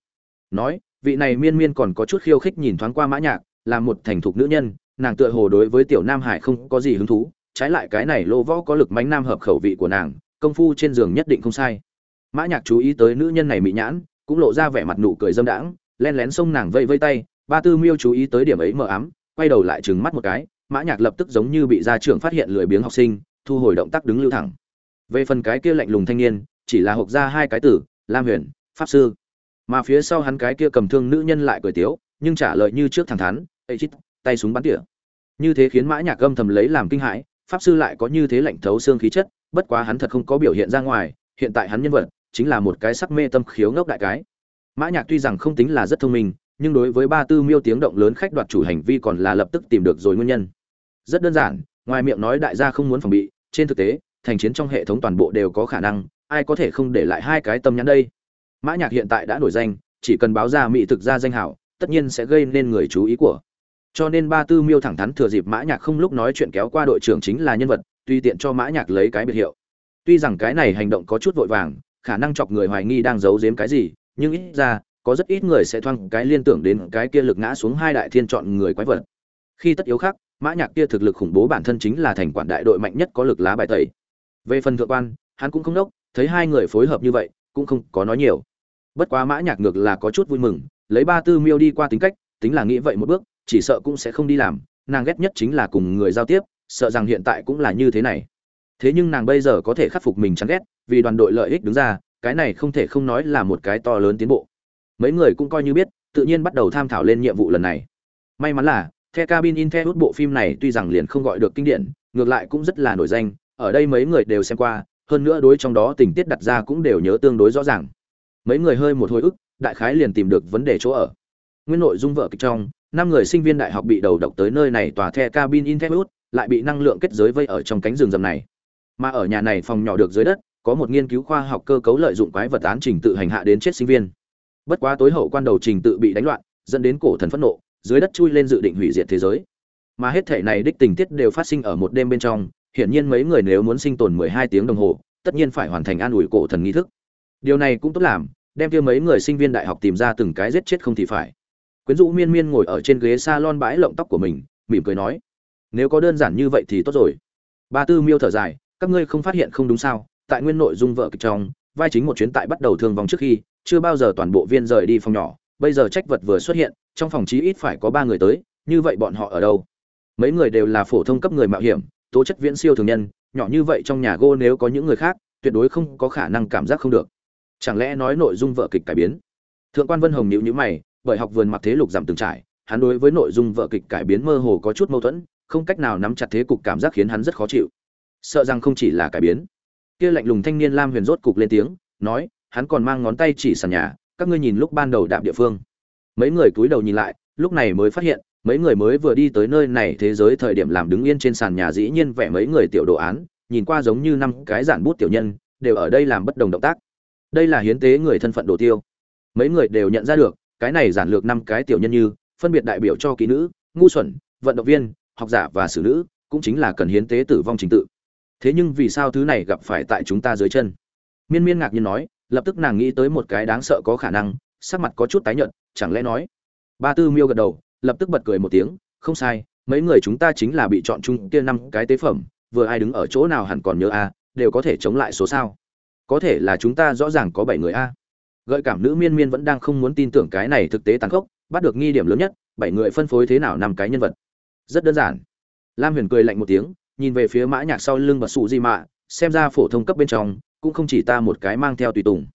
Nói, vị này miên miên còn có chút khiêu khích nhìn thoáng qua mã nhạc, là một thành thục nữ nhân, nàng tựa hồ đối với tiểu nam hải không có gì hứng thú, trái lại cái này lô võ có lực mánh nam hợp khẩu vị của nàng công phu trên giường nhất định không sai. Mã nhạc chú ý tới nữ nhân này mị nhãn, cũng lộ ra vẻ mặt nụ cười dâm đãng len lén xông nàng vây vây tay, ba tư miêu chú ý tới điểm ấy mờ ám, quay đầu lại trừng mắt một cái, mã nhạc lập tức giống như bị gia trưởng phát hiện lười biếng học sinh, thu hồi động tác đứng lưu thẳng. Về phần cái kia lạnh lùng thanh niên, chỉ là hộc ra hai cái tử, lam huyền, pháp sư. Mà phía sau hắn cái kia cầm thương nữ nhân lại cười tiếu, nhưng trả lời như trước thẳng thắn ấy chít, tay súng bắn tỉa. Như thế khiến mã nhạc âm thầm lấy làm kinh hãi, pháp sư lại có như thế lạnh thấu xương khí chất bất quá hắn thật không có biểu hiện ra ngoài, hiện tại hắn nhân vật chính là một cái sắc mê tâm khiếu ngốc đại cái. Mã nhạc tuy rằng không tính là rất thông minh, nhưng đối với ba tư miêu tiếng động lớn khách đoạt chủ hành vi còn là lập tức tìm được rồi nguyên nhân. Rất đơn giản, ngoài miệng nói đại gia không muốn phòng bị, trên thực tế, thành chiến trong hệ thống toàn bộ đều có khả năng, ai có thể không để lại hai cái tâm nhắn đây? Mã nhạc hiện tại đã nổi danh, chỉ cần báo ra mỹ thực ra danh hảo, tất nhiên sẽ gây nên người chú ý của. Cho nên ba tư miêu thẳng thắn thừa dịp mã nhạc không lúc nói chuyện kéo qua đội trưởng chính là nhân vật tùy tiện cho mã nhạc lấy cái biệt hiệu. Tuy rằng cái này hành động có chút vội vàng, khả năng chọc người hoài nghi đang giấu giếm cái gì, nhưng ít ra, có rất ít người sẽ thoang cái liên tưởng đến cái kia lực ngã xuống hai đại thiên chọn người quái vật. Khi tất yếu khác, mã nhạc kia thực lực khủng bố bản thân chính là thành quản đại đội mạnh nhất có lực lá bài tẩy. Về phần thượng quan, hắn cũng không đốc, thấy hai người phối hợp như vậy, cũng không có nói nhiều. Bất quá mã nhạc ngược là có chút vui mừng, lấy ba tư miêu đi qua tính cách, tính là nghĩ vậy một bước, chỉ sợ cũng sẽ không đi làm, nàng ghét nhất chính là cùng người giao tiếp sợ rằng hiện tại cũng là như thế này thế nhưng nàng bây giờ có thể khắc phục mình chán ghét vì đoàn đội lợi ích đứng ra cái này không thể không nói là một cái to lớn tiến bộ mấy người cũng coi như biết tự nhiên bắt đầu tham thảo lên nhiệm vụ lần này may mắn là The Cabin in The woods bộ phim này tuy rằng liền không gọi được kinh điển, ngược lại cũng rất là nổi danh, ở đây mấy người đều xem qua, hơn nữa đối trong đó tình tiết đặt ra cũng đều nhớ tương đối rõ ràng. Mấy người hơi một hồi ức, đại khái liền tìm được vấn đề chỗ ở. Nguyên nội dung vợ kịch trong, năm người sinh viên đại học bị đầu độc tới nơi này tòa The Cabin in The woods lại bị năng lượng kết giới vây ở trong cánh rừng rậm này. Mà ở nhà này phòng nhỏ được dưới đất, có một nghiên cứu khoa học cơ cấu lợi dụng quái vật án trình tự hành hạ đến chết sinh viên. Bất quá tối hậu quan đầu trình tự bị đánh loạn, dẫn đến cổ thần phẫn nộ, dưới đất chui lên dự định hủy diệt thế giới mà hết thể này đích tình tiết đều phát sinh ở một đêm bên trong hiển nhiên mấy người nếu muốn sinh tồn 12 tiếng đồng hồ tất nhiên phải hoàn thành an ủi cổ thần nghi thức điều này cũng tốt làm đem kia mấy người sinh viên đại học tìm ra từng cái giết chết không thì phải quyến rũ miên miên ngồi ở trên ghế salon bãi lộng tóc của mình mỉm cười nói nếu có đơn giản như vậy thì tốt rồi. Ba tư miêu thở dài, các ngươi không phát hiện không đúng sao? Tại nguyên nội dung vợ kịch trong, vai chính một chuyến tại bắt đầu thương vong trước khi, chưa bao giờ toàn bộ viên rời đi phòng nhỏ. Bây giờ trách vật vừa xuất hiện, trong phòng chí ít phải có ba người tới, như vậy bọn họ ở đâu? Mấy người đều là phổ thông cấp người mạo hiểm, tố chất viễn siêu thường nhân, nhỏ như vậy trong nhà gô nếu có những người khác, tuyệt đối không có khả năng cảm giác không được. Chẳng lẽ nói nội dung vợ kịch cải biến? Thượng quan vân hồng nhíu nhíu mày, bởi học vườn mặc thế lục giảm từng trải, hắn đối với nội dung vợ kịch cải biến mơ hồ có chút mâu thuẫn không cách nào nắm chặt thế cục cảm giác khiến hắn rất khó chịu. Sợ rằng không chỉ là cải biến. Kia lạnh lùng thanh niên lam huyền rốt cục lên tiếng, nói, hắn còn mang ngón tay chỉ sàn nhà, các ngươi nhìn lúc ban đầu đạp địa phương. Mấy người cúi đầu nhìn lại, lúc này mới phát hiện, mấy người mới vừa đi tới nơi này thế giới thời điểm làm đứng yên trên sàn nhà dĩ nhiên vẽ mấy người tiểu đồ án, nhìn qua giống như năm cái giản bút tiểu nhân, đều ở đây làm bất đồng động tác. Đây là hiến tế người thân phận đồ tiêu. Mấy người đều nhận ra được, cái này giản lược năm cái tiểu nhân như, phân biệt đại biểu cho kỹ nữ, ngu xuẩn, vận động viên học giả và xử nữ cũng chính là cần hiến tế tử vong trình tự. Thế nhưng vì sao thứ này gặp phải tại chúng ta dưới chân? Miên miên ngạc nhiên nói, lập tức nàng nghĩ tới một cái đáng sợ có khả năng, sắc mặt có chút tái nhợt, chẳng lẽ nói? Ba tư miêu gật đầu, lập tức bật cười một tiếng, không sai, mấy người chúng ta chính là bị chọn chung kia năm cái tế phẩm, vừa ai đứng ở chỗ nào hẳn còn nhớ a, đều có thể chống lại số sao. Có thể là chúng ta rõ ràng có bảy người a. Gợi cảm nữ miên miên vẫn đang không muốn tin tưởng cái này thực tế tàn khốc, bắt được nghi điểm lớn nhất, bảy người phân phối thế nào năm cái nhân vật rất đơn giản. Lam huyền cười lạnh một tiếng, nhìn về phía mã nhạc sau lưng và sụ di mạ xem ra phổ thông cấp bên trong, cũng không chỉ ta một cái mang theo tùy tùng.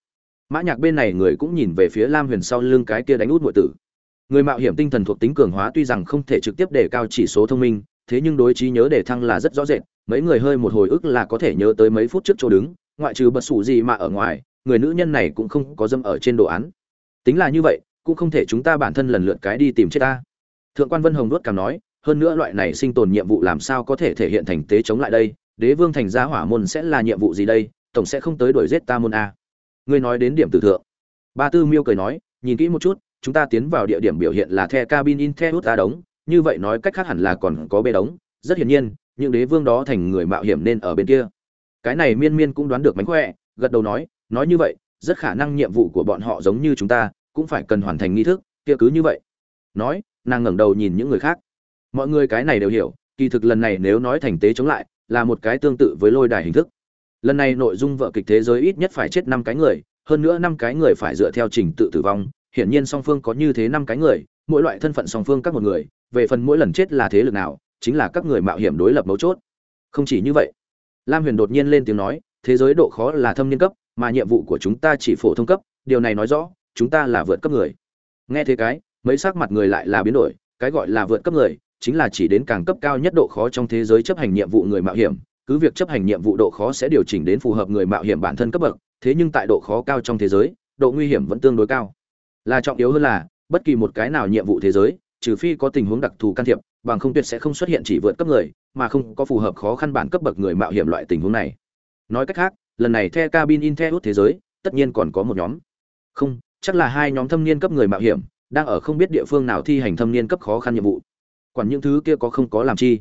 Mã nhạc bên này người cũng nhìn về phía lam huyền sau lưng cái kia đánh út nội tử. Người mạo hiểm tinh thần thuộc tính cường hóa tuy rằng không thể trực tiếp đề cao chỉ số thông minh, thế nhưng đối trí nhớ đề thăng là rất rõ rệt, mấy người hơi một hồi ức là có thể nhớ tới mấy phút trước chỗ đứng, ngoại trừ bật sủ gì mà ở ngoài, người nữ nhân này cũng không có dâm ở trên đồ án. Tính là như vậy, cũng không thể chúng ta bản thân lần lượt cái đi tìm chết ta. Thượng quan vân hồng nuốt cảm nói hơn nữa loại này sinh tồn nhiệm vụ làm sao có thể thể hiện thành tế chống lại đây? Đế vương thành gia hỏa môn sẽ là nhiệm vụ gì đây? Tổng sẽ không tới đuổi giết ta môn a. Ngươi nói đến điểm tử thượng. Ba tư miêu cười nói, nhìn kỹ một chút, chúng ta tiến vào địa điểm biểu hiện là the cabin in the hút a đống. Như vậy nói cách khác hẳn là còn có bê đống. Rất hiển nhiên, những đế vương đó thành người mạo hiểm nên ở bên kia. Cái này miên miên cũng đoán được mánh khỏe, gật đầu nói nói như vậy, rất khả năng nhiệm vụ của bọn họ giống như chúng ta, cũng phải cần hoàn thành nghi thức, kia cứ như vậy. Nói, nàng ngẩng đầu nhìn những người khác mọi người cái này đều hiểu, kỳ thực lần này nếu nói thành tế chống lại, là một cái tương tự với lôi đài hình thức. Lần này nội dung vợ kịch thế giới ít nhất phải chết năm cái người, hơn nữa năm cái người phải dựa theo trình tự tử vong, hiển nhiên song phương có như thế năm cái người, mỗi loại thân phận song phương các một người, về phần mỗi lần chết là thế lực nào, chính là các người mạo hiểm đối lập mấu chốt. Không chỉ như vậy, lam huyền đột nhiên lên tiếng nói, thế giới độ khó là thâm niên cấp, mà nhiệm vụ của chúng ta chỉ phổ thông cấp, điều này nói rõ, chúng ta là vượt cấp người. Nghe thế cái, mấy sắc mặt người lại là biến đổi, cái gọi là vượt cấp người chính là chỉ đến càng cấp cao nhất độ khó trong thế giới chấp hành nhiệm vụ người mạo hiểm, cứ việc chấp hành nhiệm vụ độ khó sẽ điều chỉnh đến phù hợp người mạo hiểm bản thân cấp bậc, thế nhưng tại độ khó cao trong thế giới, độ nguy hiểm vẫn tương đối cao. Là trọng yếu hơn là, bất kỳ một cái nào nhiệm vụ thế giới, trừ phi có tình huống đặc thù can thiệp, bằng không tuyệt sẽ không xuất hiện chỉ vượt cấp người, mà không có phù hợp khó khăn bản cấp bậc người mạo hiểm loại tình huống này. Nói cách khác, lần này the cabin in the thế giới, tất nhiên còn có một nhóm. Không, chắc là hai nhóm thâm niên cấp người mạo hiểm, đang ở không biết địa phương nào thi hành thâm niên cấp khó khăn nhiệm vụ quản những thứ kia có không có làm chi.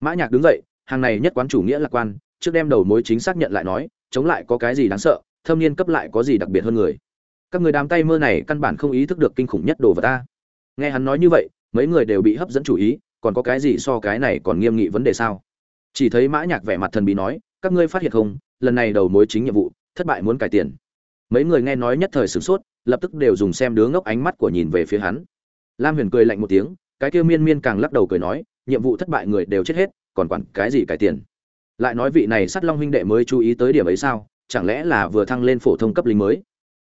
Mã nhạc đứng dậy, hàng này nhất quán chủ nghĩa lạc quan, trước đem đầu mối chính xác nhận lại nói, chống lại có cái gì đáng sợ, thâm niên cấp lại có gì đặc biệt hơn người. Các người đám tay mơ này căn bản không ý thức được kinh khủng nhất đồ vật ta. Nghe hắn nói như vậy, mấy người đều bị hấp dẫn chủ ý, còn có cái gì so cái này còn nghiêm nghị vấn đề sao? Chỉ thấy mã nhạc vẻ mặt thần bí nói, các ngươi phát hiện không, lần này đầu mối chính nhiệm vụ, thất bại muốn cải tiền. Mấy người nghe nói nhất thời sửng sốt, lập tức đều dùng xem đứa ngốc ánh mắt của nhìn về phía hắn. Lam huyền cười lạnh một tiếng cái kia miên miên càng lắc đầu cười nói, nhiệm vụ thất bại người đều chết hết, còn quản cái gì cải tiền? Lại nói vị này sắt long huynh đệ mới chú ý tới điểm ấy sao, chẳng lẽ là vừa thăng lên phổ thông cấp lính mới?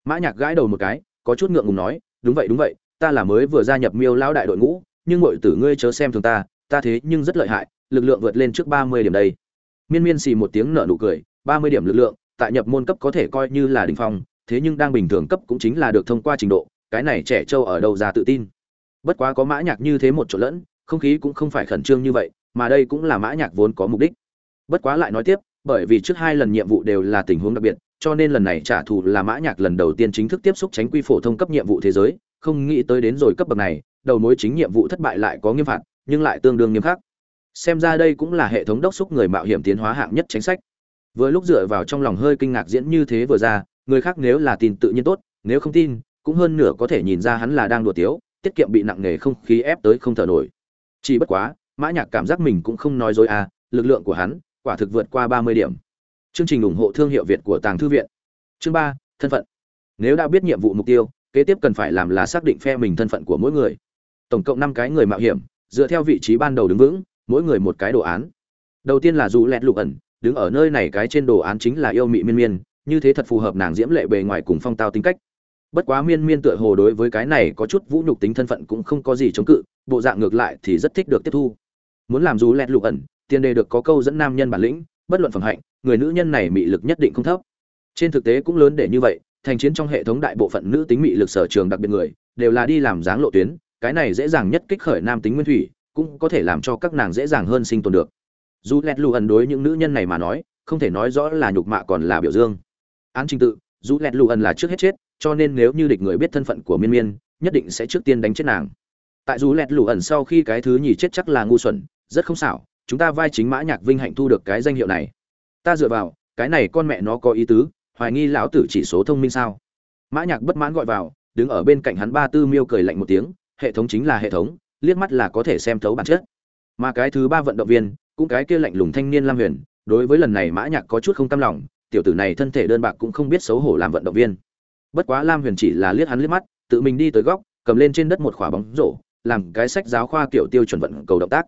Mã nhạc gãi đầu một cái, có chút ngượng ngùng nói, đúng vậy đúng vậy, ta là mới vừa gia nhập miêu lão đại đội ngũ, nhưng mọi tử ngươi chớ xem thường ta ta thế nhưng rất lợi hại, lực lượng vượt lên trước ba mươi điểm đây. Miên miên xì một tiếng nở nụ cười, ba mươi điểm lực lượng, tại nhập môn cấp có thể coi như là đỉnh phong, thế nhưng đang bình thường cấp cũng chính là được thông qua trình độ, cái này trẻ trâu ở đâu ra tự tin? Bất quá có mã nhạc như thế một chỗ lẫn, không khí cũng không phải khẩn trương như vậy, mà đây cũng là mã nhạc vốn có mục đích. Bất quá lại nói tiếp, bởi vì trước hai lần nhiệm vụ đều là tình huống đặc biệt, cho nên lần này trả thù là mã nhạc lần đầu tiên chính thức tiếp xúc tránh quy phổ thông cấp nhiệm vụ thế giới, không nghĩ tới đến rồi cấp bậc này, đầu mối chính nhiệm vụ thất bại lại có nghiêm phạt, nhưng lại tương đương nghiêm khắc. Xem ra đây cũng là hệ thống đốc thúc người mạo hiểm tiến hóa hạng nhất chính sách. Vừa lúc dựa vào trong lòng hơi kinh ngạc diễn như thế vừa ra, người khác nếu là tin tự nhiên tốt, nếu không tin, cũng hơn nửa có thể nhìn ra hắn là đang đùa tiếu tiết kiệm bị nặng nề không khí ép tới không thở nổi. Chỉ bất quá, mã nhạc cảm giác mình cũng không nói dối à lực lượng của hắn, quả thực vượt qua ba mươi điểm. Chương trình ủng hộ thương hiệu việt của tàng thư viện. Chương ba, thân phận. Nếu đã biết nhiệm vụ mục tiêu, kế tiếp cần phải làm là xác định phe mình thân phận của mỗi người. Tổng cộng năm cái người mạo hiểm, dựa theo vị trí ban đầu đứng vững, mỗi người một cái đồ án. Đầu tiên là dù lẹt lục ẩn, đứng ở nơi này cái trên đồ án chính là yêu mị miên miên, như thế thật phù hợp nàng diễm lệ bề ngoài cùng phong tao tính cách bất quá miên miên tựa hồ đối với cái này có chút vũ nhục tính thân phận cũng không có gì chống cự, bộ dạng ngược lại thì rất thích được tiếp thu. Muốn làm dù lẹt lục ẩn, tiền đề được có câu dẫn nam nhân bản lĩnh, bất luận phẩm hạnh, người nữ nhân này mị lực nhất định không thấp. Trên thực tế cũng lớn để như vậy, thành chiến trong hệ thống đại bộ phận nữ tính mị lực sở trường đặc biệt người, đều là đi làm dáng lộ tuyến, cái này dễ dàng nhất kích khởi nam tính nguyên thủy, cũng có thể làm cho các nàng dễ dàng hơn sinh tồn được. Dù lẹt lù ẩn đối những nữ nhân này mà nói, không thể nói rõ là nhục mạ còn là biểu dương. Án trình tự, dù lẹt lù ẩn là trước hết chết cho nên nếu như địch người biết thân phận của miên miên, nhất định sẽ trước tiên đánh chết nàng. Tại dù lẹt lù ẩn sau khi cái thứ nhì chết chắc là ngu xuẩn, rất không xảo, chúng ta vai chính mã nhạc vinh hạnh thu được cái danh hiệu này. Ta dựa vào, cái này con mẹ nó có ý tứ, hoài nghi lão tử chỉ số thông minh sao? Mã nhạc bất mãn gọi vào, đứng ở bên cạnh hắn ba tư miêu cười lạnh một tiếng, hệ thống chính là hệ thống, liếc mắt là có thể xem thấu bản chất. Mà cái thứ ba vận động viên, cũng cái kia lạnh lùng thanh niên lam huyền, đối với lần này mã nhạc có chút không cam lòng, tiểu tử này thân thể đơn bạc cũng không biết xấu hổ làm vận động viên bất quá lam huyền chỉ là liếc hắn liếc mắt, tự mình đi tới góc, cầm lên trên đất một khỏa bóng rổ, làm cái sách giáo khoa kiểu tiêu chuẩn vận cầu động tác.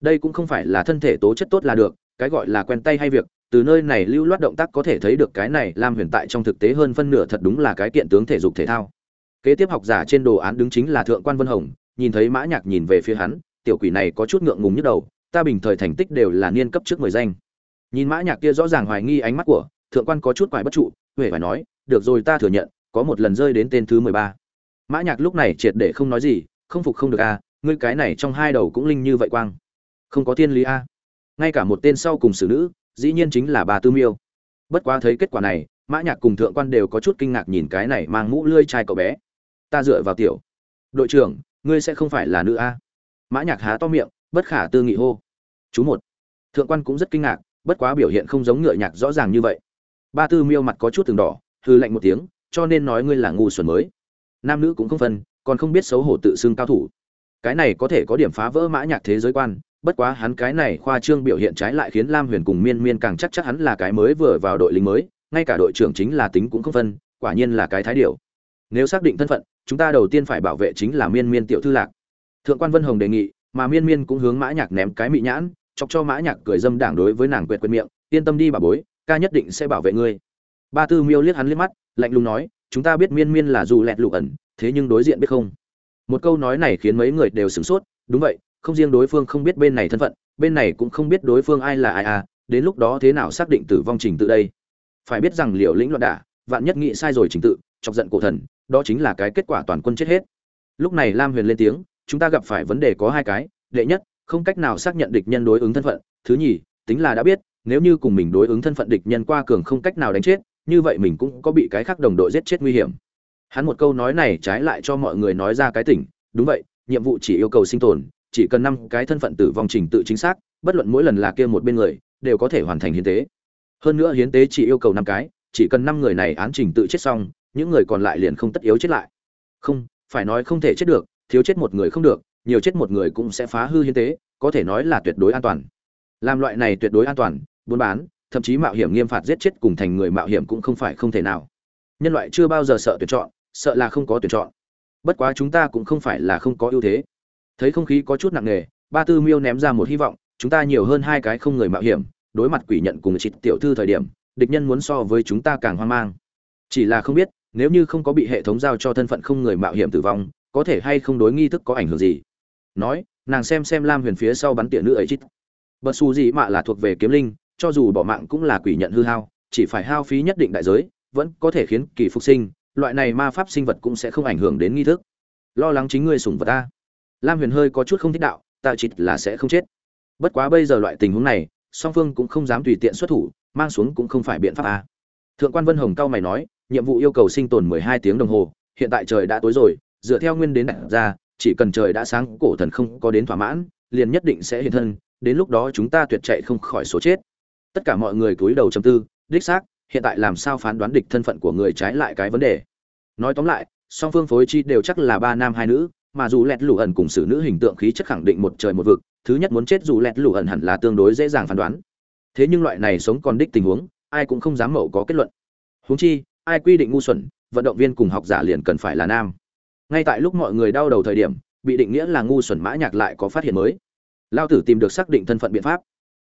Đây cũng không phải là thân thể tố chất tốt là được, cái gọi là quen tay hay việc, từ nơi này lưu loát động tác có thể thấy được cái này lam huyền tại trong thực tế hơn phân nửa thật đúng là cái kiện tướng thể dục thể thao. Kế tiếp học giả trên đồ án đứng chính là thượng quan vân hồng, nhìn thấy mã nhạc nhìn về phía hắn, tiểu quỷ này có chút ngượng ngùng nhức đầu, ta bình thời thành tích đều là niên cấp trước mười danh. Nhìn mã nhạc kia rõ ràng hoài nghi ánh mắt của, thượng quan có chút quải bất trụ, huệ phải nói, được rồi, ta thừa nhận có một lần rơi đến tên thứ mười ba. Mã nhạc lúc này triệt để không nói gì, không phục không được a ngươi cái này trong hai đầu cũng linh như vậy quang. Không có tiên lý a ngay cả một tên sau cùng xử nữ, dĩ nhiên chính là bà tư miêu. Bất quá thấy kết quả này, mã nhạc cùng thượng quan đều có chút kinh ngạc nhìn cái này mang mũ lươi trai cậu bé. Ta dựa vào tiểu. Đội trưởng, ngươi sẽ không phải là nữ a mã nhạc há to miệng, bất khả tư nghị hô. Chú một. Thượng quan cũng rất kinh ngạc, bất quá biểu hiện không giống ngựa nhạc rõ ràng như vậy. Ba tư miêu mặt có chút từng đỏ hư lạnh một tiếng cho nên nói ngươi là ngu xuẩn mới. Nam nữ cũng không phân, còn không biết xấu hổ tự xưng cao thủ. Cái này có thể có điểm phá vỡ mã nhạc thế giới quan, bất quá hắn cái này khoa trương biểu hiện trái lại khiến lam huyền cùng miên miên càng chắc chắc hắn là cái mới vừa vào đội lính mới, ngay cả đội trưởng chính là tính cũng không phân, quả nhiên là cái thái điệu nếu xác định thân phận, chúng ta đầu tiên phải bảo vệ chính là miên miên tiểu thư lạc. Thượng quan vân hồng đề nghị, mà miên miên cũng hướng mã nhạc ném cái mị nhãn, chọc cho mã nhạc cười dâm đảng đối với nàng quyệt quyệt miệng, yên tâm đi bà bối, ca nhất định sẽ bảo vệ ngươi ba tư miêu liếc hắn liếc mắt, lạnh lùng nói, chúng ta biết miên miên là dù lẹt lụ ẩn, thế nhưng đối diện biết không? Một câu nói này khiến mấy người đều sửng sốt, đúng vậy, không riêng đối phương không biết bên này thân phận, bên này cũng không biết đối phương ai là ai à đến lúc đó thế nào xác định tử vong trình tự đây? Phải biết rằng liều lĩnh loạn đả, vạn nhất nghĩ sai rồi trình tự, chọc giận cổ thần, đó chính là cái kết quả toàn quân chết hết. Lúc này lam huyền lên tiếng, chúng ta gặp phải vấn đề có hai cái, đệ nhất, không cách nào xác nhận địch nhân đối ứng thân phận, thứ nhì, tính là đã biết, nếu như cùng mình đối ứng thân phận địch nhân qua cường không cách nào đánh chết như vậy mình cũng có bị cái khác đồng đội giết chết nguy hiểm. Hắn một câu nói này trái lại cho mọi người nói ra cái tỉnh đúng vậy, nhiệm vụ chỉ yêu cầu sinh tồn, chỉ cần năm cái thân phận tử vong trình tự chính xác, bất luận mỗi lần là kia một bên người, đều có thể hoàn thành hiến tế. Hơn nữa hiến tế chỉ yêu cầu năm cái, chỉ cần năm người này án trình tự chết xong, những người còn lại liền không tất yếu chết lại. Không, phải nói không thể chết được, thiếu chết một người không được, nhiều chết một người cũng sẽ phá hư hiến tế, có thể nói là tuyệt đối an toàn. Làm loại này tuyệt đối an toàn, buôn bán thậm chí mạo hiểm nghiêm phạt giết chết cùng thành người mạo hiểm cũng không phải không thể nào. Nhân loại chưa bao giờ sợ tuyển chọn, sợ là không có tuyển chọn. Bất quá chúng ta cũng không phải là không có ưu thế. Thấy không khí có chút nặng nề, ba tư miêu ném ra một hy vọng, chúng ta nhiều hơn hai cái không người mạo hiểm, đối mặt quỷ nhận cùng trịt tiểu thư thời điểm, địch nhân muốn so với chúng ta càng hoang mang. Chỉ là không biết, nếu như không có bị hệ thống giao cho thân phận không người mạo hiểm tử vong, có thể hay không đối nghi thức có ảnh hưởng gì? Nói, nàng xem xem lam huyền phía sau bắn tỉa nữ ấy chít. Bật xù gì mạ là thuộc về kiếm linh cho dù bỏ mạng cũng là quỷ nhận hư hao, chỉ phải hao phí nhất định đại giới, vẫn có thể khiến kỳ phục sinh, loại này ma pháp sinh vật cũng sẽ không ảnh hưởng đến nghi thức. Lo lắng chính ngươi sủng vật ta. Lam huyền hơi có chút không thích đạo tại chịt là sẽ không chết. Bất quá bây giờ loại tình huống này, song phương cũng không dám tùy tiện xuất thủ, mang xuống cũng không phải biện pháp a. Thượng quan vân hồng cao mày nói, nhiệm vụ yêu cầu sinh tồn mười hai tiếng đồng hồ, hiện tại trời đã tối rồi, dựa theo nguyên đến đặt ra, chỉ cần trời đã sáng, cổ thần không có đến thỏa mãn, liền nhất định sẽ hiện thân, đến lúc đó chúng ta tuyệt chạy không khỏi số chết tất cả mọi người cúi đầu chầm tư, đích xác, hiện tại làm sao phán đoán địch thân phận của người trái lại cái vấn đề. Nói tóm lại, song phương phối chi đều chắc là ba nam hai nữ, mà dù lẹt lù ẩn cùng xử nữ hình tượng khí chất khẳng định một trời một vực, thứ nhất muốn chết dù lẹt lù ẩn hẳn là tương đối dễ dàng phán đoán. Thế nhưng loại này sống còn đích tình huống, ai cũng không dám mậu có kết luận. Huống chi, ai quy định ngu xuẩn, vận động viên cùng học giả liền cần phải là nam. Ngay tại lúc mọi người đau đầu thời điểm, bị định nghĩa là ngu xuẩn mã nhạc lại có phát hiện mới. Lao tử tìm được xác định thân phận biện pháp.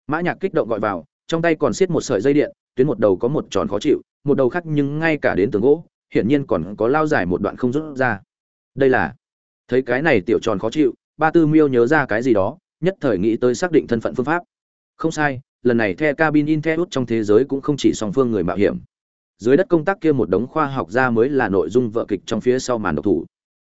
Mã nhạc kích động gọi vào trong tay còn siết một sợi dây điện, tuyến một đầu có một tròn khó chịu, một đầu khác nhưng ngay cả đến tường gỗ, hiển nhiên còn có lao dài một đoạn không rút ra. Đây là, thấy cái này tiểu tròn khó chịu, ba tư miêu nhớ ra cái gì đó, nhất thời nghĩ tới xác định thân phận phương pháp. Không sai, lần này the cabin in the trong thế giới cũng không chỉ song phương người mạo hiểm. Dưới đất công tác kia một đống khoa học ra mới là nội dung vợ kịch trong phía sau màn độc thủ.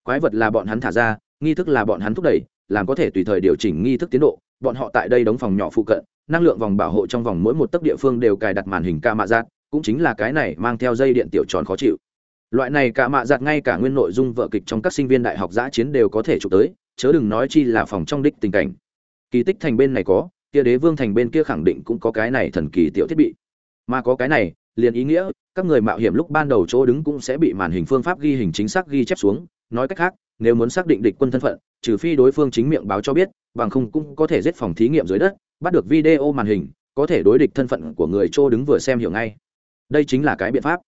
Quái vật là bọn hắn thả ra, nghi thức là bọn hắn thúc đẩy, làm có thể tùy thời điều chỉnh nghi thức tiến độ bọn họ tại đây đóng phòng nhỏ phụ cận, năng lượng vòng bảo hộ trong vòng mỗi một tấc địa phương đều cài đặt màn hình ca mạ giạt cũng chính là cái này mang theo dây điện tiểu tròn khó chịu. Loại này ca mạ giạt ngay cả nguyên nội dung vợ kịch trong các sinh viên đại học giã chiến đều có thể chụp tới, chớ đừng nói chi là phòng trong đích tình cảnh. Kỳ tích thành bên này có, kia đế vương thành bên kia khẳng định cũng có cái này thần kỳ tiểu thiết bị. Mà có cái này, liền ý nghĩa, các người mạo hiểm lúc ban đầu chỗ đứng cũng sẽ bị màn hình phương pháp ghi hình chính xác ghi chép xuống, nói cách khác nếu muốn xác định địch quân thân phận, trừ phi đối phương chính miệng báo cho biết, bằng không cũng có thể giết phòng thí nghiệm dưới đất, bắt được video màn hình, có thể đối địch thân phận của người trô đứng vừa xem hiểu ngay. Đây chính là cái biện pháp.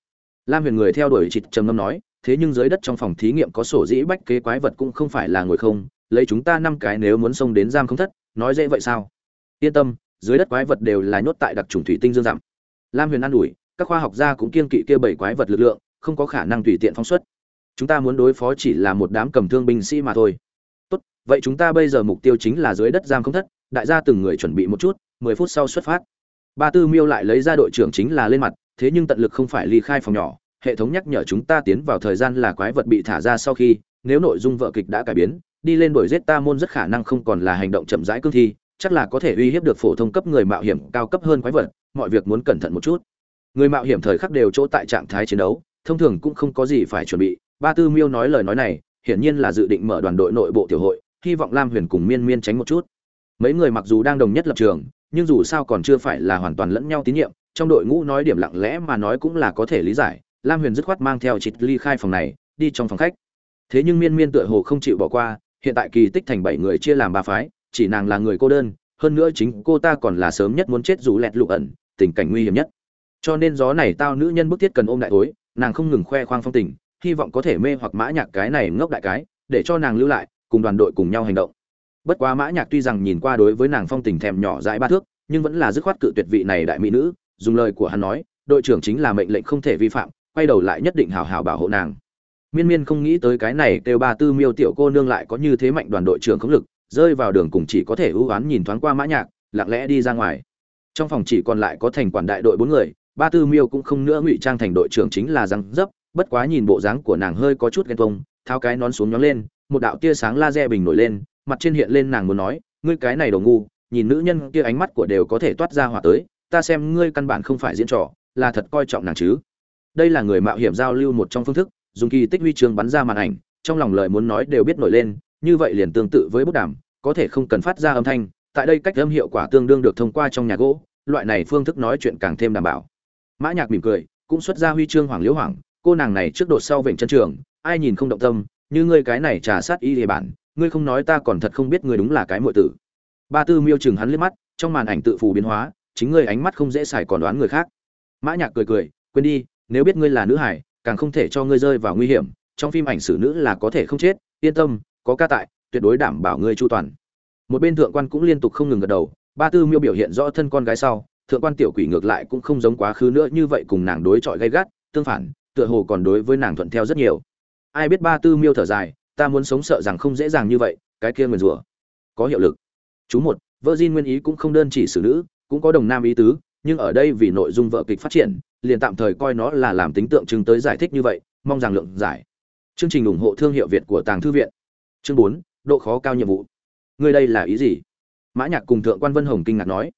Lam huyền người theo đuổi chịt trầm ngâm nói, thế nhưng dưới đất trong phòng thí nghiệm có sổ dĩ bách kế quái vật cũng không phải là ngồi không, lấy chúng ta năm cái nếu muốn xông đến giam không thất, nói dễ vậy sao? Yên tâm, dưới đất quái vật đều là nhốt tại đặc trùng thủy tinh dương dặm. Lam huyền an ủi, các khoa học gia cũng kiên kỵ kia bảy quái vật lực lượng, không có khả năng tùy tiện phóng xuất chúng ta muốn đối phó chỉ là một đám cầm thương binh sĩ mà thôi. Tốt, vậy chúng ta bây giờ mục tiêu chính là dưới đất giam không thất, đại gia từng người chuẩn bị một chút, mười phút sau xuất phát. Ba tư miêu lại lấy ra đội trưởng chính là lên mặt, thế nhưng tận lực không phải ly khai phòng nhỏ, hệ thống nhắc nhở chúng ta tiến vào thời gian là quái vật bị thả ra sau khi, nếu nội dung vợ kịch đã cải biến, đi lên đuổi giết ta môn rất khả năng không còn là hành động chậm rãi cương thi, chắc là có thể uy hiếp được phổ thông cấp người mạo hiểm cao cấp hơn quái vật, mọi việc muốn cẩn thận một chút. Người mạo hiểm thời khắc đều chỗ tại trạng thái chiến đấu, thông thường cũng không có gì phải chuẩn bị ba tư miêu nói lời nói này, hiển nhiên là dự định mở đoàn đội nội bộ tiểu hội, hy vọng lam huyền cùng miên miên tránh một chút. Mấy người mặc dù đang đồng nhất lập trường, nhưng dù sao còn chưa phải là hoàn toàn lẫn nhau tín nhiệm, trong đội ngũ nói điểm lặng lẽ mà nói cũng là có thể lý giải, lam huyền dứt khoát mang theo chịt ly khai phòng này, đi trong phòng khách. Thế nhưng miên miên tựa hồ không chịu bỏ qua, hiện tại kỳ tích thành bảy người chia làm ba phái, chỉ nàng là người cô đơn, hơn nữa chính cô ta còn là sớm nhất muốn chết dù lẹt lụ ẩn, tình cảnh nguy hiểm nhất. Cho nên gió này tao nữ nhân bức thiết cần ôm đại tối nàng không ngừng khoe khoang phong tình hy vọng có thể mê hoặc mã nhạc cái này ngốc đại cái, để cho nàng lưu lại, cùng đoàn đội cùng nhau hành động. Bất quá mã nhạc tuy rằng nhìn qua đối với nàng phong tình thèm nhỏ dãi ba thước, nhưng vẫn là dứt khoát cự tuyệt vị này đại mỹ nữ, dùng lời của hắn nói, đội trưởng chính là mệnh lệnh không thể vi phạm, quay đầu lại nhất định hảo hảo bảo hộ nàng. Miên miên không nghĩ tới cái này kêu ba tư miêu tiểu cô nương lại có như thế mạnh đoàn đội trưởng không lực, rơi vào đường cùng chỉ có thể ưu oán nhìn thoáng qua mã nhạc, lặng lẽ đi ra ngoài. Trong phòng chỉ còn lại có thành quản đại đội bốn người, ba tư miêu cũng không nữa ngụy trang thành đội trưởng chính là răng dấp bất quá nhìn bộ dáng của nàng hơi có chút ghen tuông, tháo cái nón xuống nhón lên, một đạo tia sáng laser bình nổi lên, mặt trên hiện lên nàng muốn nói, ngươi cái này đồ ngu, nhìn nữ nhân kia ánh mắt của đều có thể toát ra hỏa tới, ta xem ngươi căn bản không phải diễn trò, là thật coi trọng nàng chứ. Đây là người mạo hiểm giao lưu một trong phương thức, dùng kỳ tích huy chương bắn ra màn ảnh, trong lòng lời muốn nói đều biết nổi lên, như vậy liền tương tự với bút đàm, có thể không cần phát ra âm thanh, tại đây cách âm hiệu quả tương đương được thông qua trong nhà gỗ, loại này phương thức nói chuyện càng thêm đảm bảo. Mã nhạc mỉm cười, cũng xuất ra huy chương hoàng liễu hoàng cô nàng này trước đột sau vịnh chân trường, ai nhìn không động tâm, như ngươi cái này trà sát y địa bản, ngươi không nói ta còn thật không biết ngươi đúng là cái muội tử. Ba tư miêu chừng hắn liếc mắt, trong màn ảnh tự phù biến hóa, chính ngươi ánh mắt không dễ xài còn đoán người khác. Mã nhạc cười cười, quên đi, nếu biết ngươi là nữ hải, càng không thể cho ngươi rơi vào nguy hiểm, trong phim ảnh xử nữ là có thể không chết, yên tâm, có ca tại, tuyệt đối đảm bảo ngươi chu toàn. Một bên thượng quan cũng liên tục không ngừng gật đầu, ba tư miêu biểu hiện rõ thân con gái sau, thượng quan tiểu quỷ ngược lại cũng không giống quá khứ nữa, như vậy cùng nàng đối chọi gay gắt, tương phản tựa hồ còn đối với nàng thuận theo rất nhiều. Ai biết ba tư miêu thở dài, ta muốn sống sợ rằng không dễ dàng như vậy, cái kia nguyền rủa. Có hiệu lực. Chú một vợ nguyên ý cũng không đơn chỉ xử nữ, cũng có đồng nam ý tứ, nhưng ở đây vì nội dung vợ kịch phát triển, liền tạm thời coi nó là làm tính tượng trưng tới giải thích như vậy, mong rằng lượng giải. Chương trình ủng hộ thương hiệu việt của tàng thư viện. Chương bốn, độ khó cao nhiệm vụ. Ngươi đây là ý gì? Mã nhạc cùng thượng quan vân hồng kinh ngạc nói.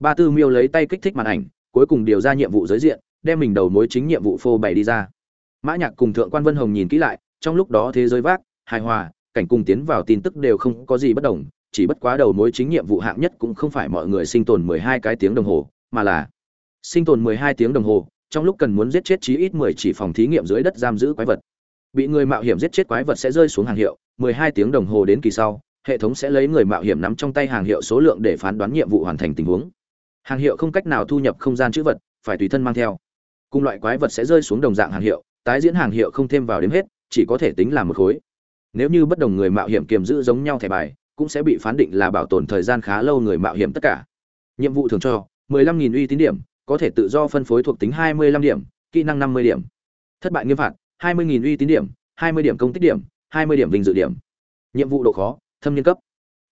Ba tư miêu lấy tay kích thích màn ảnh, cuối cùng điều ra nhiệm vụ giới diện đem mình đầu mối chính nhiệm vụ phô bày đi ra. Mã nhạc cùng thượng quan vân hồng nhìn kỹ lại, trong lúc đó thế giới vác, hài hòa, cảnh cùng tiến vào tin tức đều không có gì bất đồng, chỉ bất quá đầu mối chính nhiệm vụ hạng nhất cũng không phải mọi người sinh tồn 12 cái tiếng đồng hồ, mà là sinh tồn 12 tiếng đồng hồ, trong lúc cần muốn giết chết chí ít 10 chỉ phòng thí nghiệm dưới đất giam giữ quái vật. Bị người mạo hiểm giết chết quái vật sẽ rơi xuống hàng hiệu 12 tiếng đồng hồ đến kỳ sau, hệ thống sẽ lấy người mạo hiểm nắm trong tay hàng hiệu số lượng để phán đoán nhiệm vụ hoàn thành tình huống. Hàng hiệu không cách nào thu nhập không gian chữ vật, phải tùy thân mang theo cùng loại quái vật sẽ rơi xuống đồng dạng hàng hiệu, tái diễn hàng hiệu không thêm vào đếm hết, chỉ có thể tính là một khối. Nếu như bất đồng người mạo hiểm kiềm giữ giống nhau thẻ bài, cũng sẽ bị phán định là bảo tồn thời gian khá lâu người mạo hiểm tất cả. Nhiệm vụ thường cho 15.000 uy tín điểm, có thể tự do phân phối thuộc tính 25 điểm, kỹ năng 50 điểm. Thất bại nghiêm phạt 20.000 uy tín điểm 20 điểm công tích điểm 20 điểm vinh dự điểm. Nhiệm vụ độ khó, thâm niên cấp.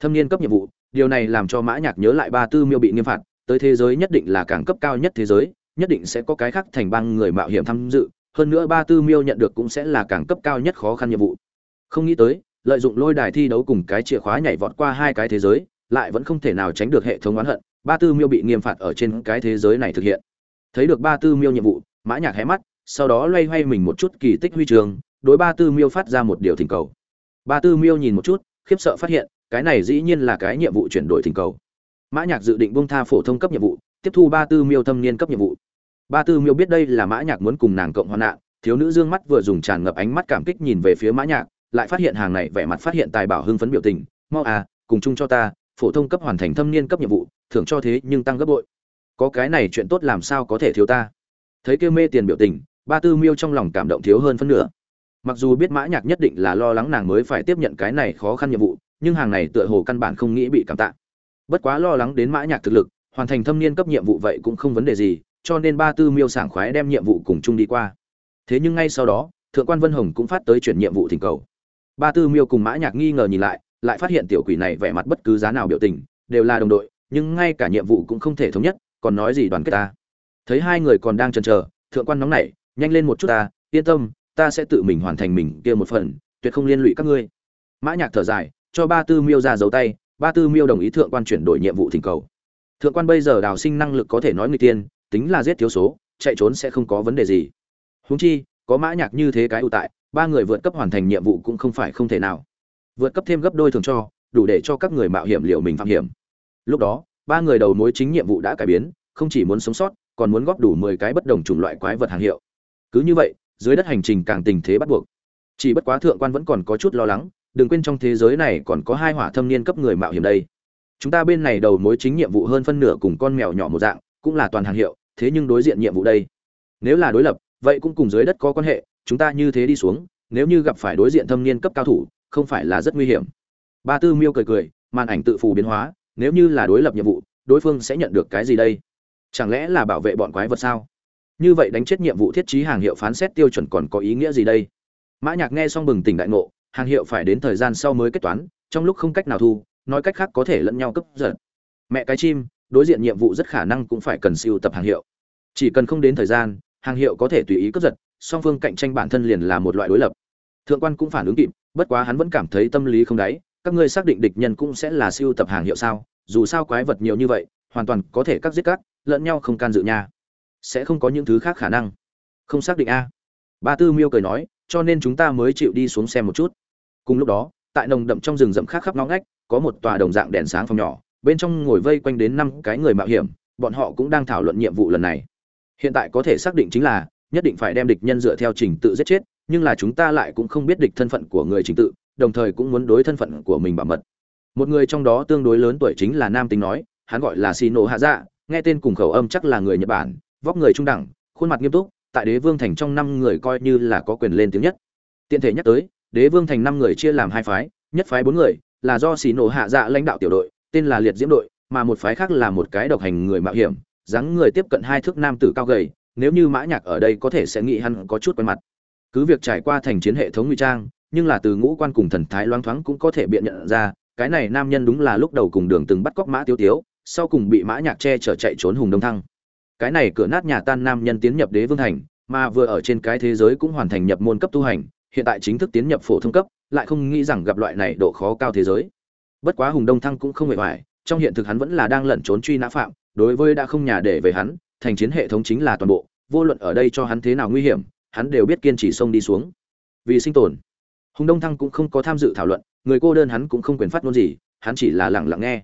Thâm niên cấp nhiệm vụ, điều này làm cho mã nhạc nhớ lại ba tư miêu bị nghiêm phạt, tới thế giới nhất định là càng cấp cao nhất thế giới nhất định sẽ có cái khác thành bang người mạo hiểm tham dự, hơn nữa ba tư miêu nhận được cũng sẽ là càng cấp cao nhất khó khăn nhiệm vụ. Không nghĩ tới, lợi dụng lôi đài thi đấu cùng cái chìa khóa nhảy vọt qua hai cái thế giới, lại vẫn không thể nào tránh được hệ thống oán hận, ba tư miêu bị nghiêm phạt ở trên cái thế giới này thực hiện. Thấy được ba tư miêu nhiệm vụ, mã nhạc hé mắt, sau đó loay hoay mình một chút kỳ tích huy trường, đối ba tư miêu phát ra một điều thỉnh cầu. Ba tư miêu nhìn một chút, khiếp sợ phát hiện, cái này dĩ nhiên là cái nhiệm vụ chuyển đổi thỉnh cầu. Mã nhạc dự định buông tha phổ thông cấp nhiệm vụ tiếp thu ba tư miêu thâm niên cấp nhiệm vụ. Ba tư miêu biết đây là mã nhạc muốn cùng nàng cộng hoạn nạn, thiếu nữ dương mắt vừa dùng tràn ngập ánh mắt cảm kích nhìn về phía mã nhạc, lại phát hiện hàng này vẻ mặt phát hiện tài bảo hưng phấn biểu tình, mau à cùng chung cho ta, phổ thông cấp hoàn thành thâm niên cấp nhiệm vụ, thưởng cho thế nhưng tăng gấp bội. Có cái này chuyện tốt làm sao có thể thiếu ta? Thấy kêu mê tiền biểu tình, ba tư miêu trong lòng cảm động thiếu hơn phân nửa. Mặc dù biết mã nhạc nhất định là lo lắng nàng mới phải tiếp nhận cái này khó khăn nhiệm vụ, nhưng hàng này tựa hồ căn bản không nghĩ bị cảm tạ. Bất quá lo lắng đến mã nhạc thực lực hoàn thành thâm niên cấp nhiệm vụ vậy cũng không vấn đề gì, cho nên ba tư miêu sảng khoái đem nhiệm vụ cùng chung đi qua. Thế nhưng ngay sau đó, thượng quan vân hồng cũng phát tới chuyển nhiệm vụ thỉnh cầu. Ba tư miêu cùng mã nhạc nghi ngờ nhìn lại lại phát hiện tiểu quỷ này vẻ mặt bất cứ giá nào biểu tình, đều là đồng đội, nhưng ngay cả nhiệm vụ cũng không thể thống nhất, còn nói gì đoàn kết ta. Thấy hai người còn đang chần chờ, thượng quan nóng nảy, nhanh lên một chút ta, yên tâm, ta sẽ tự mình hoàn thành mình kia một phần, tuyệt không liên lụy các ngươi. Mã nhạc thở dài, cho ba tư miêu ra dấu tay, ba tư miêu đồng ý thượng quan chuyển đổi nhiệm vụ thỉnh cầu thượng quan bây giờ đào sinh năng lực có thể nói người tiên, tính là giết thiếu số, chạy trốn sẽ không có vấn đề gì. Húng chi, có mã nhạc như thế cái ưu tại, ba người vượt cấp hoàn thành nhiệm vụ cũng không phải không thể nào. Vượt cấp thêm gấp đôi thường cho, đủ để cho các người mạo hiểm liệu mình phạm hiểm. Lúc đó, ba người đầu mối chính nhiệm vụ đã cải biến, không chỉ muốn sống sót, còn muốn góp đủ mười cái bất đồng chủng loại quái vật hàng hiệu. Cứ như vậy, dưới đất hành trình càng tình thế bắt buộc. Chỉ bất quá thượng quan vẫn còn có chút lo lắng, đừng quên trong thế giới này còn có hai hỏa thâm niên cấp người mạo hiểm đây chúng ta bên này đầu mối chính nhiệm vụ hơn phân nửa cùng con mèo nhỏ một dạng, cũng là toàn hàng hiệu, thế nhưng đối diện nhiệm vụ đây. Nếu là đối lập, vậy cũng cùng dưới đất có quan hệ, chúng ta như thế đi xuống, nếu như gặp phải đối diện thâm niên cấp cao thủ, không phải là rất nguy hiểm. Ba tư miêu cười cười, màn ảnh tự phù biến hóa, nếu như là đối lập nhiệm vụ, đối phương sẽ nhận được cái gì đây? Chẳng lẽ là bảo vệ bọn quái vật sao? Như vậy đánh chết nhiệm vụ thiết trí hàng hiệu phán xét tiêu chuẩn còn có ý nghĩa gì đây? Mã nhạc nghe xong bừng tỉnh đại ngộ, hàng hiệu phải đến thời gian sau mới kết toán, trong lúc không cách nào thu nói cách khác có thể lẫn nhau cấp giật. Mẹ cái chim, đối diện nhiệm vụ rất khả năng cũng phải cần siêu tập hàng hiệu. Chỉ cần không đến thời gian, hàng hiệu có thể tùy ý cướp giật, song phương cạnh tranh bản thân liền là một loại đối lập. Thượng quan cũng phản ứng kịp, bất quá hắn vẫn cảm thấy tâm lý không đáy, các ngươi xác định địch nhân cũng sẽ là siêu tập hàng hiệu sao? Dù sao quái vật nhiều như vậy, hoàn toàn có thể cắt giết cắt lẫn nhau không can dự nha. Sẽ không có những thứ khác khả năng. Không xác định a. Ba tư miêu cười nói, cho nên chúng ta mới chịu đi xuống xem một chút. Cùng lúc đó, tại nồng đậm trong rừng rậm khác khắp ngõ ngách có một tòa đồng dạng đèn sáng phòng nhỏ, bên trong ngồi vây quanh đến năm cái người mạo hiểm, bọn họ cũng đang thảo luận nhiệm vụ lần này. Hiện tại có thể xác định chính là, nhất định phải đem địch nhân dựa theo trình tự giết chết, nhưng là chúng ta lại cũng không biết địch thân phận của người trình tự, đồng thời cũng muốn đối thân phận của mình bảo mật. Một người trong đó tương đối lớn tuổi chính là nam tính nói, hắn gọi là Sino hạ dạ nghe tên cùng khẩu âm chắc là người nhật bản, vóc người trung đẳng, khuôn mặt nghiêm túc, tại đế vương thành trong năm người coi như là có quyền lên tiếng nhất. Tiện thể nhắc tới, đế vương thành năm người chia làm hai phái, nhất phái bốn người là do xì nổ hạ dạ lãnh đạo tiểu đội, tên là liệt diễm đội, mà một phái khác là một cái độc hành người mạo hiểm, dáng người tiếp cận hai thước nam tử cao gầy, nếu như mã nhạc ở đây có thể sẽ nghĩ hắn có chút quen mặt. Cứ việc trải qua thành chiến hệ thống ngụy trang, nhưng là từ ngũ quan cùng thần thái loáng thoáng cũng có thể biện nhận ra, cái này nam nhân đúng là lúc đầu cùng đường từng bắt cóc mã tiêu tiếu, sau cùng bị mã nhạc che chở chạy trốn hùng đông thăng. Cái này cửa nát nhà tan nam nhân tiến nhập đế vương thành, mà vừa ở trên cái thế giới cũng hoàn thành nhập môn cấp tu hành, hiện tại chính thức tiến nhập phổ thông cấp lại không nghĩ rằng gặp loại này độ khó cao thế giới. Bất quá hùng đông thăng cũng không hề hoài trong hiện thực hắn vẫn là đang lẩn trốn truy nã phạm, đối với đã không nhà để về hắn, thành chiến hệ thống chính là toàn bộ, vô luận ở đây cho hắn thế nào nguy hiểm, hắn đều biết kiên trì xông đi xuống. Vì sinh tồn. Hùng đông thăng cũng không có tham dự thảo luận, người cô đơn hắn cũng không quyền phát ngôn gì, hắn chỉ là lặng lặng nghe.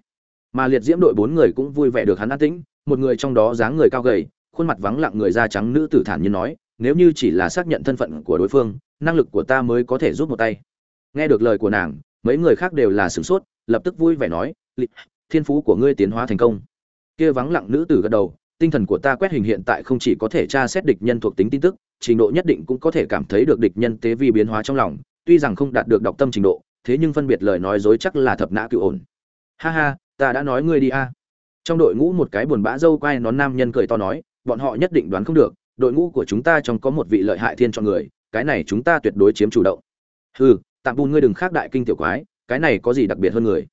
Mà liệt diễm đội bốn người cũng vui vẻ được hắn an tĩnh, một người trong đó dáng người cao gầy, khuôn mặt vắng lặng người da trắng nữ tử thản nhiên nói, nếu như chỉ là xác nhận thân phận của đối phương, năng lực của ta mới có thể giúp một tay nghe được lời của nàng, mấy người khác đều là sửng sốt, lập tức vui vẻ nói lịch thiên phú của ngươi tiến hóa thành công. Kia vắng lặng nữ tử gật đầu, tinh thần của ta quét hình hiện tại không chỉ có thể tra xét địch nhân thuộc tính tin tức, trình độ nhất định cũng có thể cảm thấy được địch nhân tế vi biến hóa trong lòng, tuy rằng không đạt được đọc tâm trình độ, thế nhưng phân biệt lời nói dối chắc là thập nã cựu ổn. Ha ha, ta đã nói ngươi đi a. Trong đội ngũ một cái buồn bã dâu quai nón nam nhân cười to nói, bọn họ nhất định đoán không được, đội ngũ của chúng ta trong có một vị lợi hại thiên chọn người, cái này chúng ta tuyệt đối chiếm chủ động. Hừ tạm bùn ngươi đừng khác đại kinh tiểu quái, cái này có gì đặc biệt hơn người?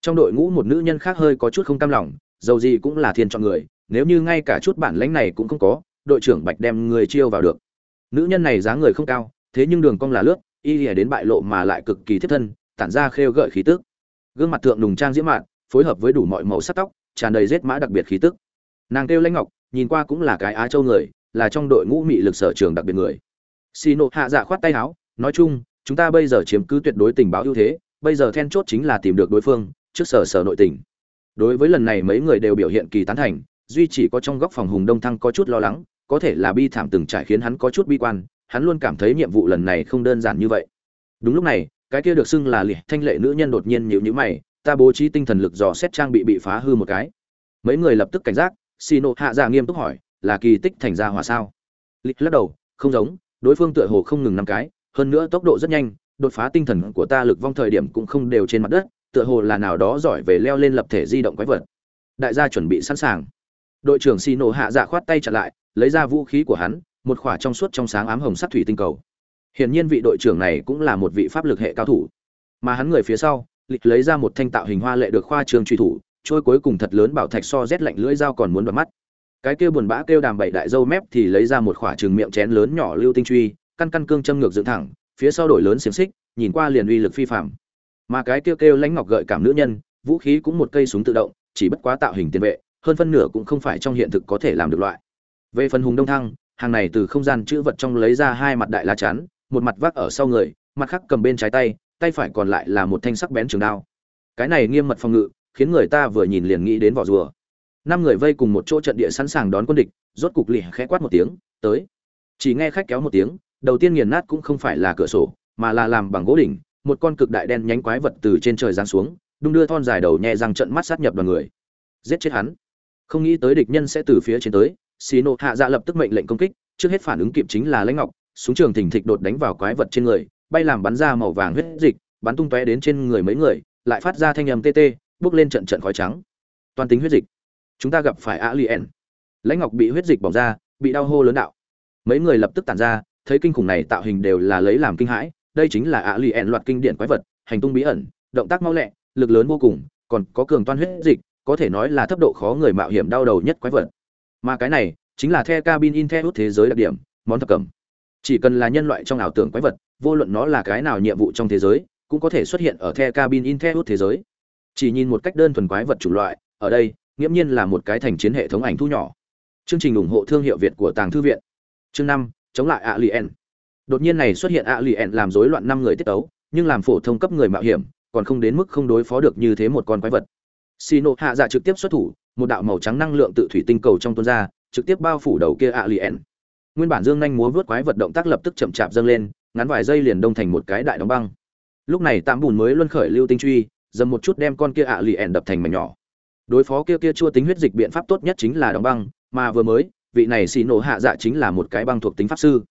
Trong đội ngũ một nữ nhân khác hơi có chút không cam lòng, dầu gì cũng là thiên chọn người, nếu như ngay cả chút bản lãnh này cũng không có, đội trưởng bạch đem người chiêu vào được. Nữ nhân này dáng người không cao, thế nhưng đường cong là lướt, y lìa đến bại lộ mà lại cực kỳ thiết thân, tản ra khêu gợi khí tức. Gương mặt thượng nùng trang diễm mạn, phối hợp với đủ mọi màu sắc tóc, tràn đầy rết mã đặc biệt khí tức. Nàng kêu lãnh ngọc, nhìn qua cũng là cái á châu người, là trong đội ngũ mị lực sở trường đặc biệt người. Xì nộ hạ dạ khoát tay áo, nói chung chúng ta bây giờ chiếm cứ tuyệt đối tình báo ưu thế, bây giờ then chốt chính là tìm được đối phương, trước sở sở nội tình. Đối với lần này mấy người đều biểu hiện kỳ tán thành, duy chỉ có trong góc phòng hùng đông thăng có chút lo lắng, có thể là bi thảm từng trải khiến hắn có chút bi quan, hắn luôn cảm thấy nhiệm vụ lần này không đơn giản như vậy. Đúng lúc này, cái kia được xưng là liệt thanh lệ nữ nhân đột nhiên nhíu nhíu mày, ta bố trí tinh thần lực dò xét trang bị bị phá hư một cái. Mấy người lập tức cảnh giác xì nộ hạ dạ nghiêm túc hỏi, là kỳ tích thành ra hỏa sao? Lịch lắc đầu, không giống, đối phương tựa hồ không ngừng năm cái hơn nữa tốc độ rất nhanh, đột phá tinh thần của ta lực vong thời điểm cũng không đều trên mặt đất, tựa hồ là nào đó giỏi về leo lên lập thể di động quái vật. Đại gia chuẩn bị sẵn sàng. Đội trưởng xì nổ hạ dạ khoát tay chặn lại, lấy ra vũ khí của hắn, một khỏa trong suốt trong sáng ám hồng sắt thủy tinh cầu. Hiển nhiên vị đội trưởng này cũng là một vị pháp lực hệ cao thủ. Mà hắn người phía sau, lịch lấy ra một thanh tạo hình hoa lệ được khoa trường truy thủ, trôi cuối cùng thật lớn bảo thạch so rét lạnh lưỡi dao còn muốn bật mắt. Cái kia buồn bã kêu đàm bảy đại dâu mép thì lấy ra một khỏa trường miệng chén lớn nhỏ lưu tinh truy căn căn cương châm ngược dựng thẳng, phía sau đổi lớn xiềng xích, nhìn qua liền uy lực phi phạm mà cái kêu kêu lãnh ngọc gợi cảm nữ nhân, vũ khí cũng một cây súng tự động, chỉ bất quá tạo hình tiền vệ, hơn phân nửa cũng không phải trong hiện thực có thể làm được loại. Về phần hùng đông thăng, hàng này từ không gian chữ vật trong lấy ra hai mặt đại lá chắn, một mặt vác ở sau người, mặt khác cầm bên trái tay tay phải còn lại là một thanh sắc bén trường đao. Cái này nghiêm mật phòng ngự, khiến người ta vừa nhìn liền nghĩ đến vỏ rùa. Năm người vây cùng một chỗ trận địa sẵn sàng đón quân địch, rốt cục lì khẽ quát một tiếng, tới. Chỉ nghe khách kéo một tiếng đầu tiên nghiền nát cũng không phải là cửa sổ, mà là làm bằng gỗ đỉnh, một con cực đại đen nhánh quái vật từ trên trời giáng xuống, đung đưa thon dài đầu nhẹ răng trận mắt sát nhập đoàn người. Giết chết hắn. Không nghĩ tới địch nhân sẽ từ phía trên tới xì nộ hạ dạ lập tức mệnh lệnh công kích, trước hết phản ứng kịp chính là lãnh ngọc, súng trường thình thịch đột đánh vào quái vật trên người, bay làm bắn ra màu vàng huyết dịch, bắn tung tóe đến trên người mấy người, lại phát ra thanh âm tê tê, bước lên trận trận khói trắng. Toàn tính huyết dịch. Chúng ta gặp phải a lien lãnh ngọc bị huyết dịch bỏng ra, bị đau hô lớn đạo. Mấy người lập tức tản ra thấy kinh khủng này tạo hình đều là lấy làm kinh hãi, đây chính là ạ lì ẹn loạt kinh điển quái vật, hành tung bí ẩn, động tác mau lẹ, lực lớn vô cùng, còn có cường toan huyết dịch, có thể nói là thấp độ khó người mạo hiểm đau đầu nhất quái vật. Mà cái này chính là the cabin in the thế giới đặc điểm, món thập cẩm. Chỉ cần là nhân loại trong ảo tưởng quái vật, vô luận nó là cái nào nhiệm vụ trong thế giới, cũng có thể xuất hiện ở the cabin in the thế giới. Chỉ nhìn một cách đơn thuần quái vật chủng loại, ở đây, nghiễm nhiên là một cái thành chiến hệ thống ảnh thu nhỏ. Chương trình ủng hộ thương hiệu việt của tàng thư viện. Chương năm chống lại a lien đột nhiên này xuất hiện a lien làm rối loạn năm người tiết tấu, nhưng làm phổ thông cấp người mạo hiểm, còn không đến mức không đối phó được như thế một con quái vật. Xì nộ hạ dạ trực tiếp xuất thủ, một đạo màu trắng năng lượng tự thủy tinh cầu trong tuôn ra, trực tiếp bao phủ đầu kia a lien nguyên bản dương nhanh múa vớt quái vật động tác lập tức chậm chạp dâng lên, ngắn vài giây liền đông thành một cái đại đóng băng. Lúc này tạm bùn mới luân khởi lưu tinh truy, dầm một chút đem con kia ạ lì ẻn đập thành mảnh nhỏ. Đối phó kia kia chua tính huyết dịch biện pháp tốt nhất chính là đóng băng, mà vừa mới vị này xì nổ hạ dạ chính là một cái băng thuộc tính pháp sư.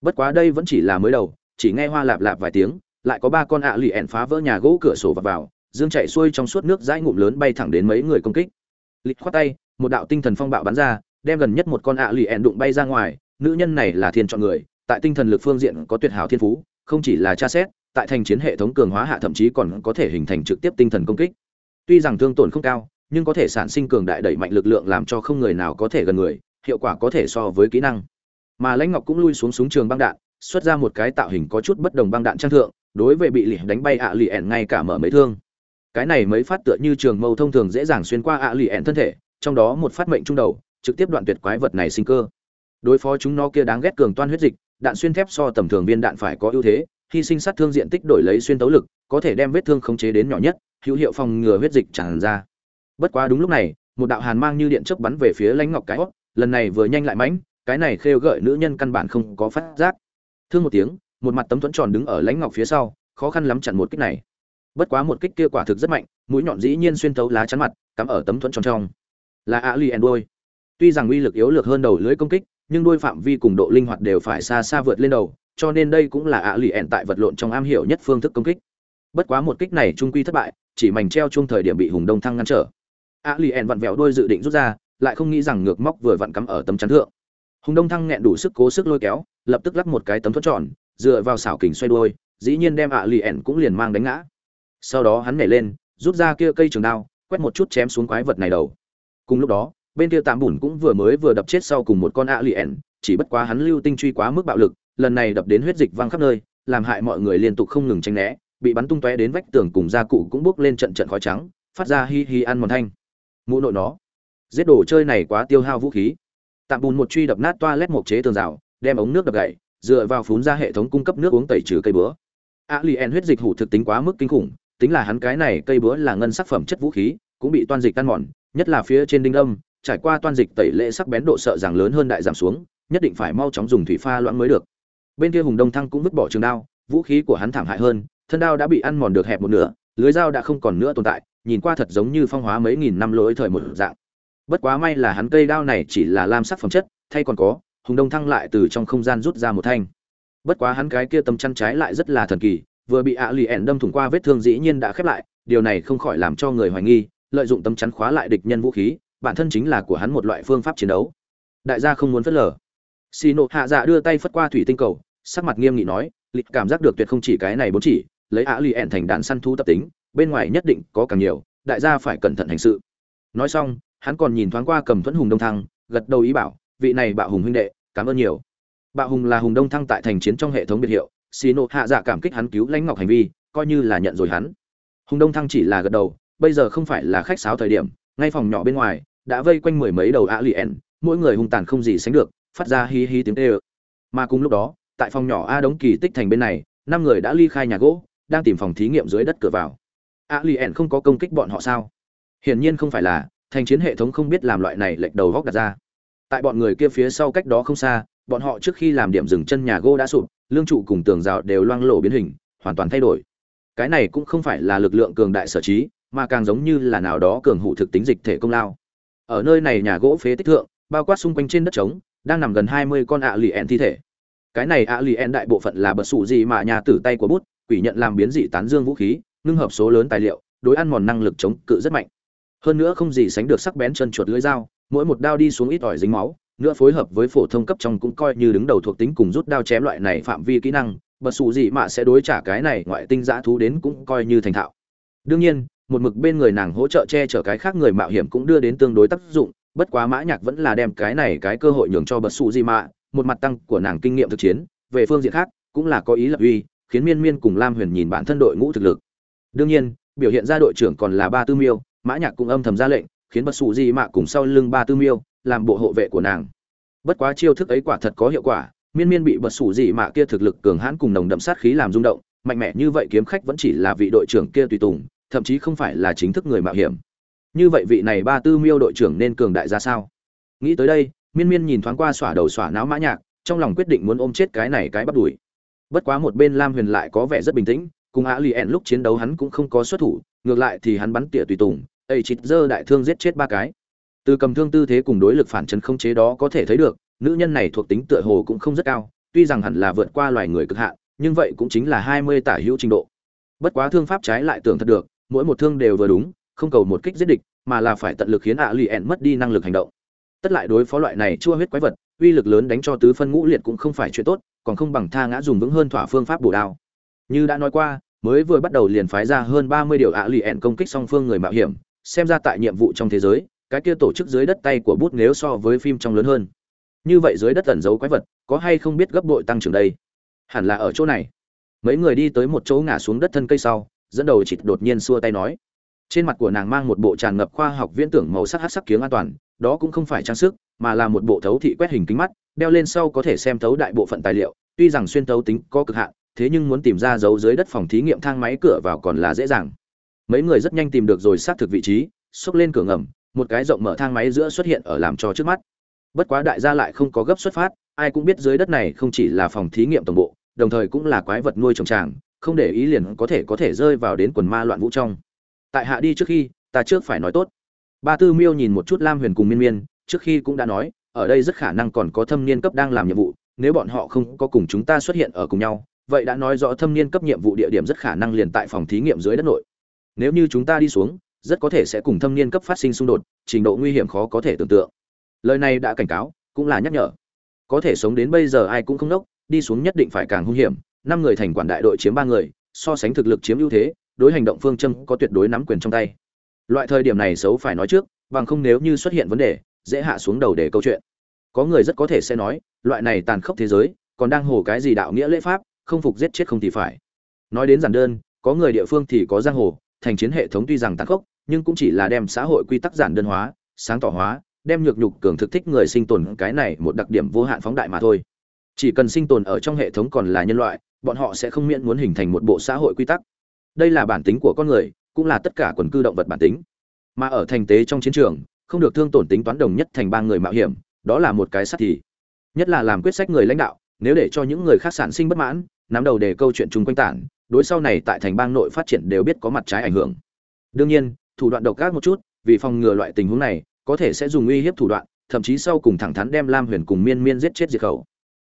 Bất quá đây vẫn chỉ là mới đầu, chỉ nghe hoa lạp lạp vài tiếng, lại có ba con ạ lì ẹn phá vỡ nhà gỗ cửa sổ và vào, dương chạy xuôi trong suốt nước dãi ngụm lớn bay thẳng đến mấy người công kích. Lịch khoát tay, một đạo tinh thần phong bạo bắn ra, đem gần nhất một con ạ lì ẹn đụng bay ra ngoài, nữ nhân này là thiên chọn người, tại tinh thần lực phương diện có tuyệt hảo thiên phú, không chỉ là tra xét, tại thành chiến hệ thống cường hóa hạ thậm chí còn có thể hình thành trực tiếp tinh thần công kích. Tuy rằng thương tổn không cao, nhưng có thể sản sinh cường đại đẩy mạnh lực lượng làm cho không người nào có thể gần người hiệu quả có thể so với kỹ năng. Mà lãnh ngọc cũng lui xuống súng trường băng đạn, xuất ra một cái tạo hình có chút bất đồng băng đạn trang thượng, đối với bị lì đánh bay ạ lì ẻn ngay cả mở mấy thương. Cái này mấy phát tựa như trường mâu thông thường dễ dàng xuyên qua ạ lì ẻn thân thể, trong đó một phát mệnh trung đầu, trực tiếp đoạn tuyệt quái vật này sinh cơ. Đối phó chúng nó kia đáng ghét cường toan huyết dịch, đạn xuyên thép so tầm thường viên đạn phải có ưu thế, hy sinh sát thương diện tích đổi lấy xuyên tấu lực, có thể đem vết thương khống chế đến nhỏ nhất, hữu hiệu phòng ngừa huyết dịch tràn ra. Bất quá đúng lúc này, một đạo hàn mang như điện chớp bắn về phía lãnh ngọc cái hót lần này vừa nhanh lại mãnh, cái này khêu gợi nữ nhân căn bản không có phát giác. Thương một tiếng, một mặt tấm thuẫn tròn đứng ở lãnh ngọc phía sau, khó khăn lắm chặn một kích này. Bất quá một kích kia quả thực rất mạnh, mũi nhọn dĩ nhiên xuyên thấu lá chắn mặt, cắm ở tấm thuẫn tròn trong. Là a li đôi tuy rằng uy lực yếu lược hơn đầu lưới công kích, nhưng đôi phạm vi cùng độ linh hoạt đều phải xa xa vượt lên đầu, cho nên đây cũng là ạ lì ẹn tại vật lộn trong am hiểu nhất phương thức công kích. Bất quá một kích này trung quy thất bại, chỉ mảnh treo chung thời điểm bị hùng đông thăng ngăn trở. Ạ lì ẹn vặn vẹo đôi dự định rút ra lại không nghĩ rằng ngược móc vừa vặn cắm ở tấm chắn thượng. Hùng đông thăng nghẹn đủ sức cố sức lôi kéo lập tức lắc một cái tấm thuẫn tròn dựa vào xảo kình xoay đuôi dĩ nhiên đem ạ lì ẻn cũng liền mang đánh ngã. Sau đó hắn nhảy lên rút ra kia cây trường đao quét một chút chém xuống quái vật này đầu. Cùng lúc đó bên kia tạm bùn cũng vừa mới vừa đập chết sau cùng một con ạ lì ẻn, chỉ bất quá hắn lưu tinh truy quá mức bạo lực lần này đập đến huyết dịch văng khắp nơi làm hại mọi người liên tục không ngừng tranh né bị bắn tung tóe đến vách tường cùng gia cụ cũng bước lên trận trận khói trắng phát ra hi hi ăn mòn thanh. Mụ nội nó giết đồ chơi này quá tiêu hao vũ khí. Tạm bùn một truy đập nát toa lét mộc chế tường rào, đem ống nước đập gậy, dựa vào phún ra hệ thống cung cấp nước uống tẩy trừ cây bữa a li en huyết dịch hủ thực tính quá mức kinh khủng, tính là hắn cái này cây bữa là ngân sắc phẩm chất vũ khí, cũng bị toan dịch tan mòn, nhất là phía trên đinh âm, trải qua toan dịch tẩy lệ sắc bén độ sợ rằng lớn hơn đại giảm xuống, nhất định phải mau chóng dùng thủy pha loãng mới được. Bên kia hùng đông thăng cũng vứt bỏ trường đao, vũ khí của hắn thảm hại hơn, thân đao đã bị ăn mòn được hẹp một nửa, lưới dao đã không còn nữa tồn tại, nhìn qua thật giống như phong hóa mấy nghìn năm lỗi thời một dạng bất quá may là hắn cây đao này chỉ là lam sắc phẩm chất, thay còn có, hùng đông thăng lại từ trong không gian rút ra một thanh. Bất quá hắn cái kia tấm chăn trái lại rất là thần kỳ, vừa bị ạ lì ẻn đâm thủng qua vết thương dĩ nhiên đã khép lại, điều này không khỏi làm cho người hoài nghi, lợi dụng tấm chắn khóa lại địch nhân vũ khí, bản thân chính là của hắn một loại phương pháp chiến đấu. Đại gia không muốn phớt lờ. Xì nộ hạ dạ đưa tay phất qua thủy tinh cầu, sắc mặt nghiêm nghị nói, lịch cảm giác được tuyệt không chỉ cái này bốn chỉ, lấy ạ lì ẻn thành đàn săn thu tập tính, bên ngoài nhất định có càng nhiều, đại gia phải cẩn thận hành sự. Nói xong hắn còn nhìn thoáng qua cầm thuẫn hùng đông thăng, gật đầu ý bảo, vị này bạo hùng huynh đệ, cảm ơn nhiều. Bạo hùng là hùng đông thăng tại thành chiến trong hệ thống biệt hiệu, xì nộ hạ dạ cảm kích hắn cứu lãnh ngọc hành vi, coi như là nhận rồi hắn. Hùng đông thăng chỉ là gật đầu, bây giờ không phải là khách sáo thời điểm, ngay phòng nhỏ bên ngoài, đã vây quanh mười mấy đầu ạ lì ẻn mỗi người hung tàn không gì sánh được, phát ra hí hí tiếng tê ơ. Mà cùng lúc đó, tại phòng nhỏ a đống kỳ tích thành bên này, năm người đã ly khai nhà gỗ, đang tìm phòng thí nghiệm dưới đất cửa vào. A lì ẻn không có công kích bọn họ sao? Hiển nhiên không phải là thành chiến hệ thống không biết làm loại này lệch đầu góc đặt ra. Tại bọn người kia phía sau cách đó không xa, bọn họ trước khi làm điểm dừng chân nhà gỗ đã sụp, lương trụ cùng tường rào đều loang lổ biến hình, hoàn toàn thay đổi. Cái này cũng không phải là lực lượng cường đại sở trí, mà càng giống như là nào đó cường hữu thực tính dịch thể công lao. Ở nơi này nhà gỗ phế tích thượng, bao quát xung quanh trên đất trống, đang nằm gần hai mươi con ạ lì ẹn thi thể. Cái này ạ lì ẹn đại bộ phận là bật sụ gì mà nhà tử tay của bút, quỷ nhận làm biến dị tán dương vũ khí, ngưng hợp số lớn tài liệu, đối ăn mòn năng lực chống cự rất mạnh hơn nữa không gì sánh được sắc bén chân chuột lưỡi dao, mỗi một đao đi xuống ít ỏi dính máu, nữa phối hợp với phổ thông cấp trong cũng coi như đứng đầu thuộc tính cùng rút đao chém loại này phạm vi kỹ năng bật xù gì mà sẽ đối trả cái này ngoại tinh dã thú đến cũng coi như thành thạo. Đương nhiên, một mực bên người nàng hỗ trợ che chở cái khác người mạo hiểm cũng đưa đến tương đối tác dụng, bất quá mã nhạc vẫn là đem cái này cái cơ hội nhường cho bật xù gì mà, một mặt tăng của nàng kinh nghiệm thực chiến, về phương diện khác cũng là có ý lập uy, khiến miên miên cùng lam huyền nhìn bản thân đội ngũ thực lực. Đương nhiên, biểu hiện ra đội trưởng còn là ba tư miêu mã nhạc cũng âm thầm ra lệnh, khiến bất sụ gì mà cùng sau lưng ba tư miêu làm bộ hộ vệ của nàng. Bất quá chiêu thức ấy quả thật có hiệu quả, miên miên bị bật sủ gì mà kia thực lực cường hãn cùng nồng đậm sát khí làm rung động, mạnh mẽ như vậy kiếm khách vẫn chỉ là vị đội trưởng kia tùy tùng, thậm chí không phải là chính thức người mạo hiểm. Như vậy vị này ba tư miêu đội trưởng nên cường đại ra sao? Nghĩ tới đây, miên miên nhìn thoáng qua xỏa đầu xỏa não mã nhạc, trong lòng quyết định muốn ôm chết cái này cái bắt đuổi. Bất quá một bên lam huyền lại có vẻ rất bình tĩnh, cùng á lì lúc chiến đấu hắn cũng không có xuất thủ, ngược lại thì hắn bắn tỉa tùy tùng ây chịt dơ đại thương giết chết ba cái. Từ cầm thương tư thế cùng đối lực phản chấn không chế đó có thể thấy được, nữ nhân này thuộc tính tựa hồ cũng không rất cao, tuy rằng hẳn là vượt qua loài người cực hạn, nhưng vậy cũng chính là hai mươi tả hữu trình độ. Bất quá thương pháp trái lại tưởng thật được, mỗi một thương đều vừa đúng, không cầu một kích giết địch, mà là phải tận lực khiến ạ lì ẹn mất đi năng lực hành động. Tất lại đối phó loại này chua huyết quái vật, uy lực lớn đánh cho tứ phân ngũ liệt cũng không phải chuyện tốt, còn không bằng tha ngã dùng vững hơn thỏa phương pháp bổ đao. Như đã nói qua, mới vừa bắt đầu liền phái ra hơn ba mươi điều ạ lì ẹn công kích song phương người mạo hiểm xem ra tại nhiệm vụ trong thế giới, cái kia tổ chức dưới đất tay của bút nếu so với phim trong lớn hơn. Như vậy dưới đất ẩn giấu quái vật, có hay không biết gấp bội tăng trưởng đây? Hẳn là ở chỗ này. Mấy người đi tới một chỗ ngả xuống đất thân cây sau, dẫn đầu chị đột nhiên xua tay nói. Trên mặt của nàng mang một bộ tràn ngập khoa học viễn tưởng màu sắc hát sắc kiếng an toàn, đó cũng không phải trang sức, mà là một bộ thấu thị quét hình kính mắt, đeo lên sau có thể xem thấu đại bộ phận tài liệu, tuy rằng xuyên thấu tính có cực hạn, thế nhưng muốn tìm ra dấu dưới đất phòng thí nghiệm thang máy cửa vào còn là dễ dàng mấy người rất nhanh tìm được rồi xác thực vị trí, xốc lên cửa ngầm, một cái rộng mở thang máy giữa xuất hiện ở làm cho trước mắt. Bất quá đại gia lại không có gấp xuất phát, ai cũng biết dưới đất này không chỉ là phòng thí nghiệm tổng bộ, đồng thời cũng là quái vật nuôi trồng tràng, không để ý liền có thể có thể rơi vào đến quần ma loạn vũ trong. Tại hạ đi trước khi, ta trước phải nói tốt. Ba tư miêu nhìn một chút lam huyền cùng miên miên, trước khi cũng đã nói, ở đây rất khả năng còn có thâm niên cấp đang làm nhiệm vụ, nếu bọn họ không có cùng chúng ta xuất hiện ở cùng nhau, vậy đã nói rõ thâm niên cấp nhiệm vụ địa điểm rất khả năng liền tại phòng thí nghiệm dưới đất nội nếu như chúng ta đi xuống, rất có thể sẽ cùng thâm niên cấp phát sinh xung đột, trình độ nguy hiểm khó có thể tưởng tượng. Lời này đã cảnh cáo, cũng là nhắc nhở. Có thể sống đến bây giờ ai cũng không đốc đi xuống nhất định phải càng hung hiểm. Năm người thành quản đại đội chiếm ba người, so sánh thực lực chiếm ưu thế, đối hành động phương châm có tuyệt đối nắm quyền trong tay. Loại thời điểm này xấu phải nói trước, bằng không nếu như xuất hiện vấn đề, dễ hạ xuống đầu để câu chuyện. Có người rất có thể sẽ nói, loại này tàn khốc thế giới, còn đang hồ cái gì đạo nghĩa lễ pháp, không phục giết chết không thì phải. Nói đến giản đơn, có người địa phương thì có giang hồ thành chiến hệ thống tuy rằng tàn khốc, nhưng cũng chỉ là đem xã hội quy tắc giản đơn hóa, sáng tỏ hóa, đem nhược nhục cường thực thích người sinh tồn cái này một đặc điểm vô hạn phóng đại mà thôi. Chỉ cần sinh tồn ở trong hệ thống còn là nhân loại, bọn họ sẽ không miễn muốn hình thành một bộ xã hội quy tắc. Đây là bản tính của con người, cũng là tất cả quần cư động vật bản tính. Mà ở thành tế trong chiến trường, không được thương tổn tính toán đồng nhất thành ba người mạo hiểm, đó là một cái sát thì. Nhất là làm quyết sách người lãnh đạo, nếu để cho những người khác sản sinh bất mãn, nắm đầu để câu chuyện chung quanh tản đối sau này tại thành bang nội phát triển đều biết có mặt trái ảnh hưởng. Đương nhiên, thủ đoạn độc ác một chút, vì phòng ngừa loại tình huống này, có thể sẽ dùng uy hiếp thủ đoạn, thậm chí sau cùng thẳng thắn đem lam huyền cùng miên miên giết chết diệt khẩu.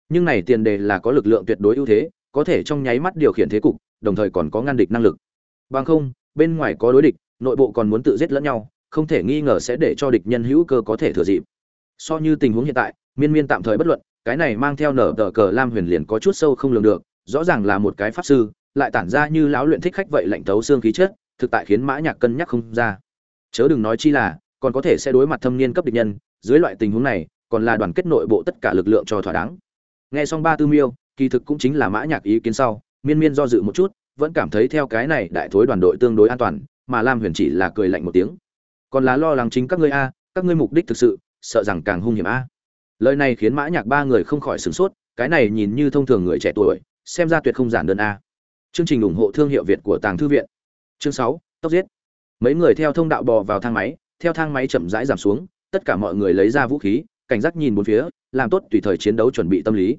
Nhưng này tiền đề là có lực lượng tuyệt đối ưu thế, có thể trong nháy mắt điều khiển thế cục, đồng thời còn có ngăn địch năng lực. Bằng không, bên ngoài có đối địch, nội bộ còn muốn tự giết lẫn nhau, không thể nghi ngờ sẽ để cho địch nhân hữu cơ có thể thừa dịp. So như tình huống hiện tại, miên miên tạm thời bất luận, cái này mang theo nở tờ cờ lam huyền liền có chút sâu không lường được, rõ ràng là một cái pháp sư lại tản ra như lão luyện thích khách vậy lạnh tấu xương khí chết thực tại khiến mã nhạc cân nhắc không ra. Chớ đừng nói chi là, còn có thể sẽ đối mặt thâm niên cấp địch nhân, dưới loại tình huống này, còn là đoàn kết nội bộ tất cả lực lượng cho thỏa đáng. Nghe xong ba tư miêu, kỳ thực cũng chính là mã nhạc ý kiến sau, miên miên do dự một chút, vẫn cảm thấy theo cái này đại thối đoàn đội tương đối an toàn, mà lam huyền chỉ là cười lạnh một tiếng. Còn là lo lắng chính các ngươi a, các ngươi mục đích thực sự, sợ rằng càng hung hiểm a. Lời này khiến mã nhạc ba người không khỏi sửng sốt, cái này nhìn như thông thường người trẻ tuổi, xem ra tuyệt không giản đơn a chương trình ủng hộ thương hiệu việt của tàng thư viện. Chương sáu, tốc giết. Mấy người theo thông đạo bò vào thang máy, theo thang máy chậm rãi giảm xuống, tất cả mọi người lấy ra vũ khí, cảnh giác nhìn bốn phía, làm tốt tùy thời chiến đấu chuẩn bị tâm lý.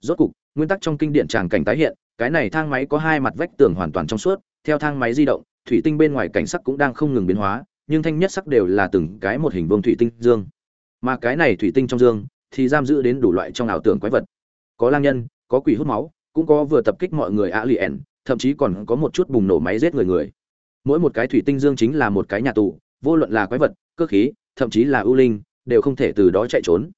Rốt cục, nguyên tắc trong kinh điển tràng cảnh tái hiện, cái này thang máy có hai mặt vách tường hoàn toàn trong suốt, theo thang máy di động, thủy tinh bên ngoài cảnh sắc cũng đang không ngừng biến hóa, nhưng thanh nhất sắc đều là từng cái một hình vuông thủy tinh dương. Mà cái này thủy tinh trong dương thì giam giữ đến đủ loại trong ảo tưởng quái vật. Có lang nhân, có quỷ hút máu, cũng có vừa tập kích mọi người ạ liền thậm chí còn có một chút bùng nổ máy giết người người. Mỗi một cái thủy tinh dương chính là một cái nhà tù, vô luận là quái vật, cơ khí, thậm chí là ưu linh, đều không thể từ đó chạy trốn.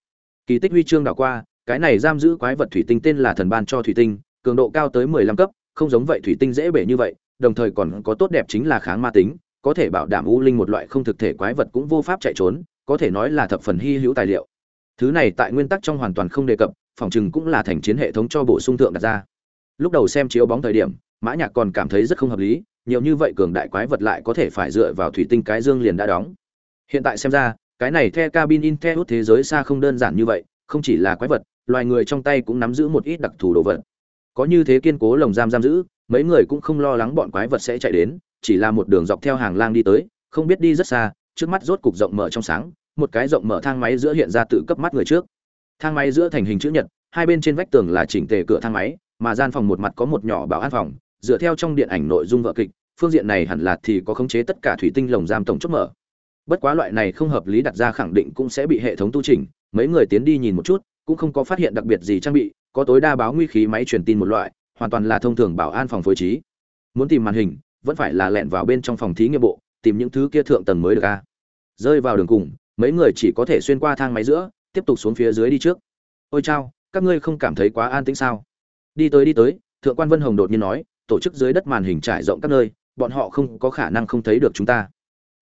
Kỳ tích huy chương đảo qua, cái này giam giữ quái vật thủy tinh tên là thần ban cho thủy tinh, cường độ cao tới mười lăm cấp, không giống vậy thủy tinh dễ bể như vậy, đồng thời còn có tốt đẹp chính là kháng ma tính, có thể bảo đảm u linh một loại không thực thể quái vật cũng vô pháp chạy trốn, có thể nói là thập phần hy hữu tài liệu. Thứ này tại nguyên tắc trong hoàn toàn không đề cập, phòng chừng cũng là thành chiến hệ thống cho bổ sung thượng đặt ra. Lúc đầu xem chiếu bóng thời điểm mã nhạc còn cảm thấy rất không hợp lý, nhiều như vậy cường đại quái vật lại có thể phải dựa vào thủy tinh cái dương liền đã đóng. Hiện tại xem ra, cái này the cabin in the thế giới xa không đơn giản như vậy, không chỉ là quái vật, loài người trong tay cũng nắm giữ một ít đặc thù đồ vật. Có như thế kiên cố lồng giam giam giữ, mấy người cũng không lo lắng bọn quái vật sẽ chạy đến, chỉ là một đường dọc theo hàng lang đi tới, không biết đi rất xa, trước mắt rốt cục rộng mở trong sáng, một cái rộng mở thang máy giữa hiện ra tự cấp mắt người trước. Thang máy giữa thành hình chữ nhật, hai bên trên vách tường là chỉnh tề cửa thang máy, mà gian phòng một mặt có một nhỏ bảo an phòng dựa theo trong điện ảnh nội dung vở kịch, phương diện này hẳn là thì có khống chế tất cả thủy tinh lồng giam tổng chốt mở. Bất quá loại này không hợp lý đặt ra khẳng định cũng sẽ bị hệ thống tu chỉnh, mấy người tiến đi nhìn một chút, cũng không có phát hiện đặc biệt gì trang bị, có tối đa báo nguy khí máy truyền tin một loại, hoàn toàn là thông thường bảo an phòng phối trí. Muốn tìm màn hình, vẫn phải là lẹn vào bên trong phòng thí nghiệm bộ, tìm những thứ kia thượng tầng mới được a. Rơi vào đường cùng, mấy người chỉ có thể xuyên qua thang máy giữa, tiếp tục xuống phía dưới đi trước. Ôi chao, các ngươi không cảm thấy quá an tĩnh sao? Đi tới đi tới, thượng quan vân hồng đột nhiên nói tổ chức dưới đất màn hình trải rộng các nơi, bọn họ không có khả năng không thấy được chúng ta.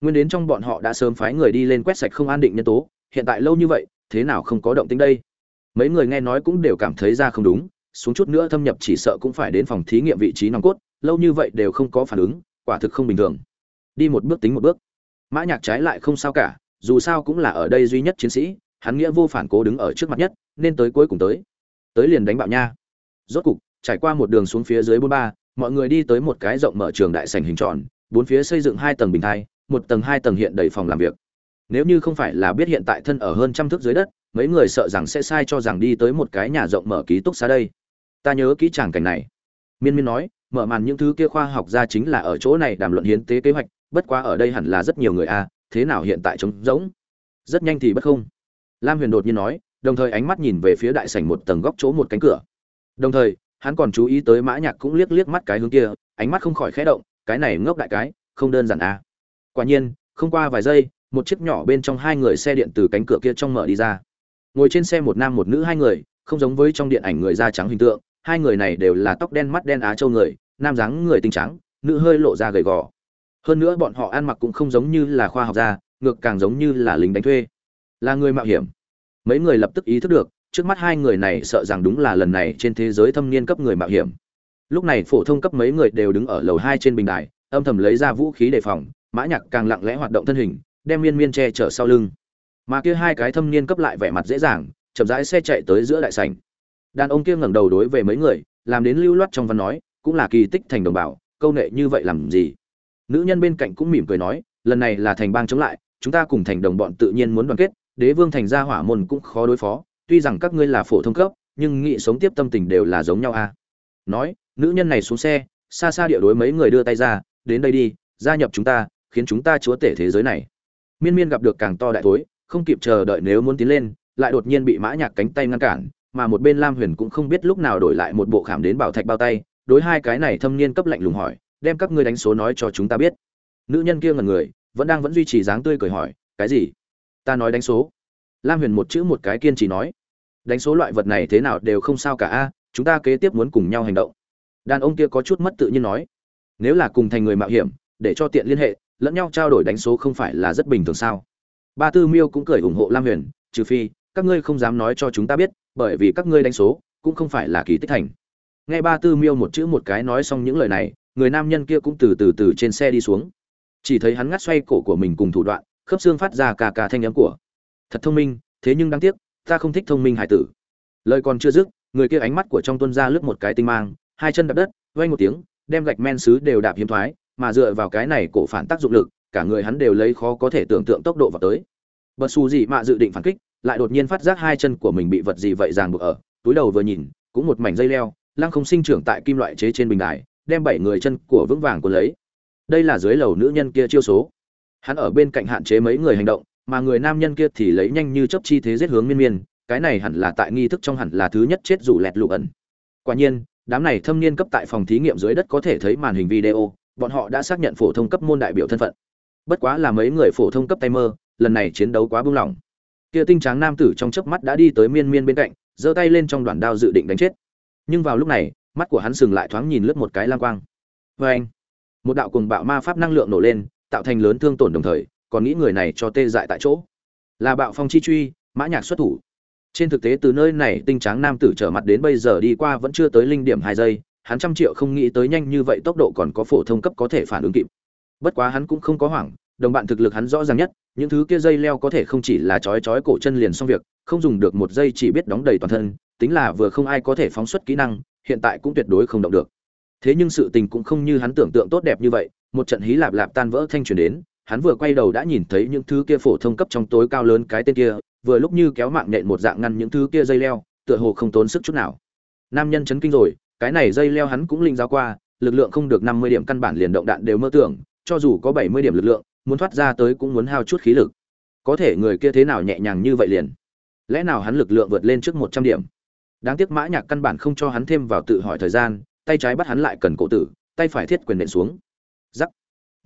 Nguyên đến trong bọn họ đã sớm phái người đi lên quét sạch không an định nhân tố, hiện tại lâu như vậy, thế nào không có động tĩnh đây? Mấy người nghe nói cũng đều cảm thấy ra không đúng, xuống chút nữa thâm nhập chỉ sợ cũng phải đến phòng thí nghiệm vị trí nòng cốt, lâu như vậy đều không có phản ứng, quả thực không bình thường. Đi một bước tính một bước. Mã nhạc trái lại không sao cả, dù sao cũng là ở đây duy nhất chiến sĩ, hắn nghĩa vô phản cố đứng ở trước mặt nhất, nên tới cuối cùng tới. Tới liền đánh bạo nha. Rốt cục, trải qua một đường xuống phía dưới bốn ba mọi người đi tới một cái rộng mở trường đại sảnh hình tròn, bốn phía xây dựng hai tầng bình thai, một tầng hai tầng hiện đầy phòng làm việc. Nếu như không phải là biết hiện tại thân ở hơn trăm thước dưới đất, mấy người sợ rằng sẽ sai cho rằng đi tới một cái nhà rộng mở ký túc xá đây. Ta nhớ kỹ chàng cảnh này. Miên miên nói, mở màn những thứ kia khoa học ra chính là ở chỗ này đàm luận hiến tế kế hoạch, bất quá ở đây hẳn là rất nhiều người a, thế nào hiện tại trống rỗng? Rất nhanh thì bất không. Lam huyền đột nhiên nói, đồng thời ánh mắt nhìn về phía đại sảnh một tầng góc chỗ một cánh cửa. Đồng thời hắn còn chú ý tới mã nhạc cũng liếc liếc mắt cái hướng kia, ánh mắt không khỏi khẽ động, cái này ngốc đại cái, không đơn giản à? quả nhiên, không qua vài giây, một chiếc nhỏ bên trong hai người xe điện từ cánh cửa kia trong mở đi ra. Ngồi trên xe một nam một nữ hai người, không giống với trong điện ảnh người da trắng hình tượng, hai người này đều là tóc đen mắt đen á châu người, nam dáng người tinh trắng, nữ hơi lộ ra gầy gò. Hơn nữa bọn họ ăn mặc cũng không giống như là khoa học gia, ngược càng giống như là lính đánh thuê. Là người mạo hiểm. Mấy người lập tức ý thức được trước mắt hai người này sợ rằng đúng là lần này trên thế giới thâm niên cấp người mạo hiểm. Lúc này phổ thông cấp mấy người đều đứng ở lầu hai trên bình đài, âm thầm lấy ra vũ khí đề phòng, mã nhạc càng lặng lẽ hoạt động thân hình, đem miên miên che chở sau lưng. Mà kia hai cái thâm niên cấp lại vẻ mặt dễ dàng, chậm rãi xe chạy tới giữa đại sảnh. Đàn ông kia ngẩng đầu đối về mấy người, làm đến lưu loát trong văn nói, cũng là kỳ tích thành đồng bào, câu nệ như vậy làm gì? Nữ nhân bên cạnh cũng mỉm cười nói, lần này là thành bang chống lại, chúng ta cùng thành đồng bọn tự nhiên muốn đoàn kết, đế vương thành gia hỏa môn cũng khó đối phó tuy rằng các ngươi là phổ thông cấp, nhưng nghị sống tiếp tâm tình đều là giống nhau a à. nói, nữ nhân này xuống xe, xa xa địa đối mấy người đưa tay ra, đến đây đi, gia nhập chúng ta, khiến chúng ta chúa tể thế giới này. Miên miên gặp được càng to đại tối không kịp chờ đợi nếu muốn tiến lên, lại đột nhiên bị mã nhạc cánh tay ngăn cản, mà một bên lam huyền cũng không biết lúc nào đổi lại một bộ khảm đến bảo thạch bao tay, đối hai cái này thâm niên cấp lạnh lùng hỏi, đem các ngươi đánh số nói cho chúng ta biết. Nữ nhân kia ngẩn người, vẫn đang vẫn duy trì dáng tươi cười hỏi, cái gì? Ta nói đánh số. Lam huyền một chữ một cái kiên trì nói đánh số loại vật này thế nào đều không sao cả a, chúng ta kế tiếp muốn cùng nhau hành động. Đàn ông kia có chút mất tự nhiên nói, nếu là cùng thành người mạo hiểm, để cho tiện liên hệ, lẫn nhau trao đổi đánh số không phải là rất bình thường sao? Ba tư miêu cũng cười ủng hộ lam huyền, trừ phi, các ngươi không dám nói cho chúng ta biết, bởi vì các ngươi đánh số cũng không phải là kỳ tích thành. Nghe ba tư miêu một chữ một cái nói xong những lời này, người nam nhân kia cũng từ từ từ trên xe đi xuống. Chỉ thấy hắn ngắt xoay cổ của mình cùng thủ đoạn, khớp xương phát ra cà cà thanh âm của. Thật thông minh, thế nhưng đáng tiếc ta không thích thông minh hải tử. Lời còn chưa dứt, người kia ánh mắt của trong tuân ra lướt một cái tinh mang, hai chân đập đất vây một tiếng, đem gạch men xứ đều đạp hiếm thoái, mà dựa vào cái này cổ phản tác dụng lực, cả người hắn đều lấy khó có thể tưởng tượng tốc độ vào tới. Bật xù gì mạ dự định phản kích, lại đột nhiên phát giác hai chân của mình bị vật gì vậy ràng buộc ở, túi đầu vừa nhìn, cũng một mảnh dây leo, lăng không sinh trưởng tại kim loại chế trên bình đài, đem bảy người chân của vững vàng của lấy. Đây là dưới lầu nữ nhân kia chiêu số. Hắn ở bên cạnh hạn chế mấy người hành động mà người nam nhân kia thì lấy nhanh như chấp chi thế giết hướng miên miên, cái này hẳn là tại nghi thức trong hẳn là thứ nhất chết rủ lẹt lụ ẩn. Quả nhiên, đám này thâm niên cấp tại phòng thí nghiệm dưới đất có thể thấy màn hình video, bọn họ đã xác nhận phổ thông cấp môn đại biểu thân phận. Bất quá là mấy người phổ thông cấp tay mơ, lần này chiến đấu quá buông lỏng. Kia tinh tráng nam tử trong chớp mắt đã đi tới miên miên bên cạnh, giơ tay lên trong đoạn đao dự định đánh chết. Nhưng vào lúc này, mắt của hắn sừng lại thoáng nhìn lướt một cái lang quang. Vê anh một đạo cùng bạo ma pháp năng lượng nổ lên, tạo thành lớn thương tổn đồng thời còn nghĩ người này cho tê dại tại chỗ. Là bạo phong chi truy, mã nhạc xuất thủ. Trên thực tế từ nơi này, tinh tráng nam tử trở mặt đến bây giờ đi qua vẫn chưa tới linh điểm hai giây, hắn trăm triệu không nghĩ tới nhanh như vậy tốc độ còn có phổ thông cấp có thể phản ứng kịp. Bất quá hắn cũng không có hoảng, đồng bạn thực lực hắn rõ ràng nhất, những thứ kia dây leo có thể không chỉ là chói chói cổ chân liền xong việc, không dùng được một giây chỉ biết đóng đầy toàn thân, tính là vừa không ai có thể phóng xuất kỹ năng, hiện tại cũng tuyệt đối không động được. Thế nhưng sự tình cũng không như hắn tưởng tượng tốt đẹp như vậy, một trận hí lạp lạp tan vỡ thanh truyền đến hắn vừa quay đầu đã nhìn thấy những thứ kia phổ thông cấp trong tối cao lớn cái tên kia, vừa lúc như kéo mạng nhện một dạng ngăn những thứ kia dây leo, tựa hồ không tốn sức chút nào. Nam nhân chấn kinh rồi, cái này dây leo hắn cũng linh giáo qua, lực lượng không được năm mươi điểm căn bản liền động đạn đều mơ tưởng, cho dù có bảy mươi điểm lực lượng, muốn thoát ra tới cũng muốn hao chút khí lực. Có thể người kia thế nào nhẹ nhàng như vậy liền? Lẽ nào hắn lực lượng vượt lên trước một trăm điểm? Đáng tiếc mã nhạc căn bản không cho hắn thêm vào tự hỏi thời gian, tay trái bắt hắn lại cần cổ tử, tay phải thiết quyền nện xuống. Giắc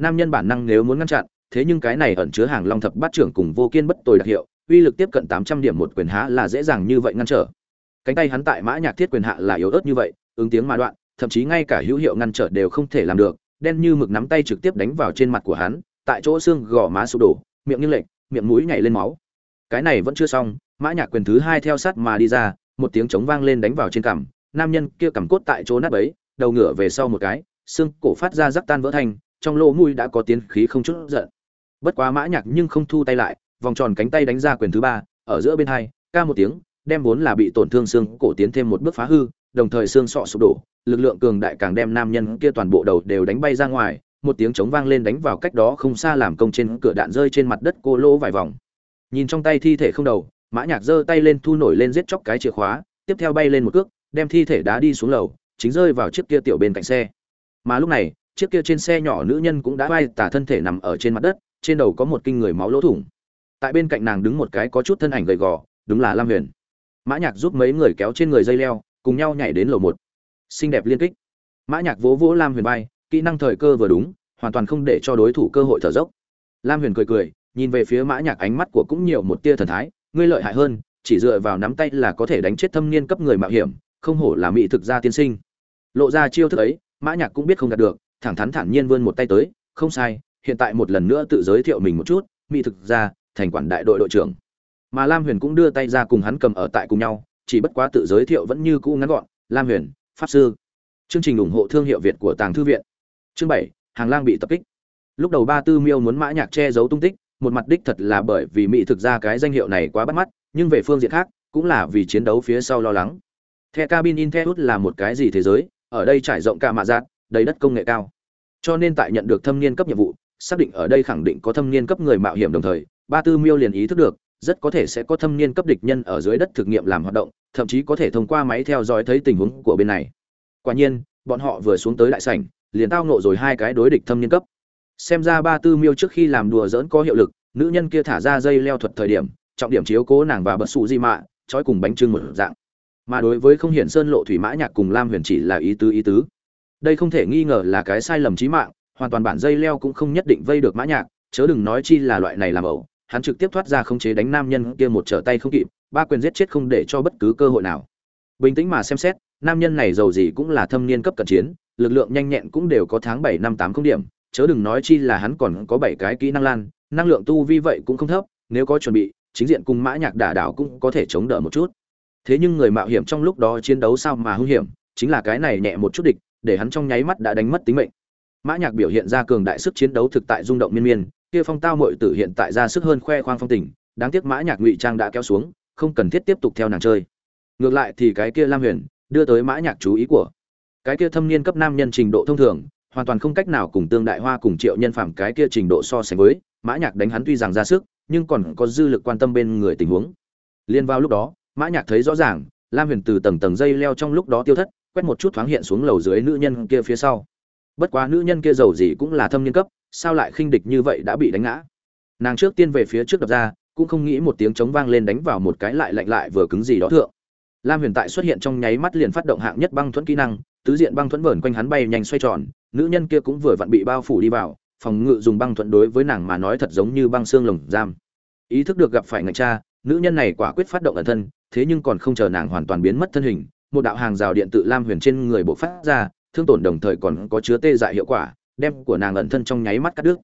nam nhân bản năng nếu muốn ngăn chặn, thế nhưng cái này ẩn chứa hàng long thập bát trưởng cùng vô kiên bất tồi đặc hiệu, uy lực tiếp cận tám trăm điểm một quyền há là dễ dàng như vậy ngăn trở. Cánh tay hắn tại mã nhạc thiết quyền hạ là yếu ớt như vậy, ứng tiếng mà đoạn, thậm chí ngay cả hữu hiệu ngăn trở đều không thể làm được, đen như mực nắm tay trực tiếp đánh vào trên mặt của hắn, tại chỗ xương gò má sụp đổ, miệng nghiêng lệch, miệng mũi nhảy lên máu. Cái này vẫn chưa xong, mã nhạc quyền thứ hai theo sát mà đi ra, một tiếng trống vang lên đánh vào trên cằm, nam nhân kia cằm cốt tại chỗ nát bấy, đầu ngửa về sau một cái, xương cổ phát ra rắc tan vỡ thành trong lỗ mũi đã có tiếng khí không chút giận. Bất quá mã nhạc nhưng không thu tay lại, vòng tròn cánh tay đánh ra quyền thứ ba, ở giữa bên hai, ca một tiếng, đem vốn là bị tổn thương xương cổ tiến thêm một bước phá hư, đồng thời xương sọ sụp đổ, lực lượng cường đại càng đem nam nhân kia toàn bộ đầu đều đánh bay ra ngoài, một tiếng trống vang lên đánh vào cách đó không xa làm công trên cửa đạn rơi trên mặt đất cô lỗ vài vòng. Nhìn trong tay thi thể không đầu, mã nhạc giơ tay lên thu nổi lên giết chóc cái chìa khóa, tiếp theo bay lên một cước, đem thi thể đá đi xuống lầu, chính rơi vào chiếc kia tiểu bên cạnh xe. Mà lúc này chiếc kia trên xe nhỏ nữ nhân cũng đã vai tả thân thể nằm ở trên mặt đất, trên đầu có một kinh người máu lỗ thủng. Tại bên cạnh nàng đứng một cái có chút thân ảnh gầy gò, đúng là lam huyền. Mã nhạc giúp mấy người kéo trên người dây leo, cùng nhau nhảy đến lầu một. Xinh đẹp liên kích. Mã nhạc vỗ vỗ lam huyền bay kỹ năng thời cơ vừa đúng, hoàn toàn không để cho đối thủ cơ hội thở dốc. Lam huyền cười cười, nhìn về phía mã nhạc ánh mắt của cũng nhiều một tia thần thái, ngươi lợi hại hơn, chỉ dựa vào nắm tay là có thể đánh chết thâm niên cấp người mạo hiểm, không hổ là mỹ thực gia tiên sinh. Lộ ra chiêu thức ấy, mã nhạc cũng biết không đạt được thẳng thắn thản nhiên vươn một tay tới, không sai, hiện tại một lần nữa tự giới thiệu mình một chút, mỹ thực gia, thành quản đại đội đội trưởng. Mà lam huyền cũng đưa tay ra cùng hắn cầm ở tại cùng nhau, chỉ bất quá tự giới thiệu vẫn như cũ ngắn gọn, lam huyền, pháp sư. Chương trình ủng hộ thương hiệu việt của tàng thư viện. Chương bảy, hàng lang bị tập kích. Lúc đầu ba tư miêu muốn mã nhạc che giấu tung tích, một mặt đích thật là bởi vì mỹ thực ra cái danh hiệu này quá bắt mắt, nhưng về phương diện khác, cũng là vì chiến đấu phía sau lo lắng. The cabin in the là một cái gì thế giới, ở đây trải rộng cả mạ giác đầy đất công nghệ cao. Cho nên tại nhận được thâm niên cấp nhiệm vụ, xác định ở đây khẳng định có thâm niên cấp người mạo hiểm đồng thời, ba tư miêu liền ý thức được, rất có thể sẽ có thâm niên cấp địch nhân ở dưới đất thực nghiệm làm hoạt động, thậm chí có thể thông qua máy theo dõi thấy tình huống của bên này. Quả nhiên, bọn họ vừa xuống tới đại sảnh, liền tao nộ rồi hai cái đối địch thâm niên cấp. Xem ra ba tư miêu trước khi làm đùa dỡn có hiệu lực, nữ nhân kia thả ra dây leo thuật thời điểm, trọng điểm chiếu cố nàng và bật sụ di mạ, trói cùng bánh trưng một dạng. Mà đối với không hiển sơn lộ thủy mã nhạc cùng lam huyền chỉ là ý tứ ý tứ đây không thể nghi ngờ là cái sai lầm chí mạng, hoàn toàn bản dây leo cũng không nhất định vây được mã nhạc, chớ đừng nói chi là loại này làm ẩu, hắn trực tiếp thoát ra không chế đánh nam nhân kia một trở tay không kịp, ba quyền giết chết không để cho bất cứ cơ hội nào. Bình tĩnh mà xem xét, nam nhân này giàu gì cũng là thâm niên cấp cận chiến, lực lượng nhanh nhẹn cũng đều có tháng bảy năm tám không điểm, chớ đừng nói chi là hắn còn có bảy cái kỹ năng lan, năng lượng tu vi vậy cũng không thấp, nếu có chuẩn bị, chính diện cùng mã nhạc đả đảo cũng có thể chống đỡ một chút. Thế nhưng người mạo hiểm trong lúc đó chiến đấu sao mà hung hiểm, chính là cái này nhẹ một chút địch để hắn trong nháy mắt đã đánh mất tính mệnh. Mã nhạc biểu hiện ra cường đại sức chiến đấu thực tại rung động miên miên, kia phong tao muội tử hiện tại ra sức hơn khoe khoang phong tình, đáng tiếc mã nhạc ngụy trang đã kéo xuống, không cần thiết tiếp tục theo nàng chơi. Ngược lại thì cái kia lam huyền, đưa tới mã nhạc chú ý của. Cái kia thâm niên cấp nam nhân trình độ thông thường, hoàn toàn không cách nào cùng tương đại hoa cùng triệu nhân phạm cái kia trình độ so sánh với, mã nhạc đánh hắn tuy rằng ra sức, nhưng còn có dư lực quan tâm bên người tình huống. Liên vào lúc đó, mã nhạc thấy rõ ràng, lam huyền từ tầng tầng dây leo trong lúc đó tiêu thất quét một chút thoáng hiện xuống lầu dưới nữ nhân kia phía sau. Bất quá nữ nhân kia giàu gì cũng là thâm niên cấp, sao lại khinh địch như vậy đã bị đánh ngã? Nàng trước tiên về phía trước đập ra, cũng không nghĩ một tiếng chống vang lên đánh vào một cái lại lạnh lại vừa cứng gì đó thượng. Lam huyền tại xuất hiện trong nháy mắt liền phát động hạng nhất băng thuẫn kỹ năng, tứ diện băng thuẫn vờn quanh hắn bay nhanh xoay tròn, nữ nhân kia cũng vừa vặn bị bao phủ đi vào, phòng ngự dùng băng thuẫn đối với nàng mà nói thật giống như băng xương lồng giam. Ý thức được gặp phải ngạch cha, nữ nhân này quả quyết phát động ẩn thân, thế nhưng còn không chờ nàng hoàn toàn biến mất thân hình một đạo hàng rào điện tự lam huyền trên người bộ phát ra, thương tổn đồng thời còn có chứa tê dại hiệu quả, đem của nàng ẩn thân trong nháy mắt cắt đứt.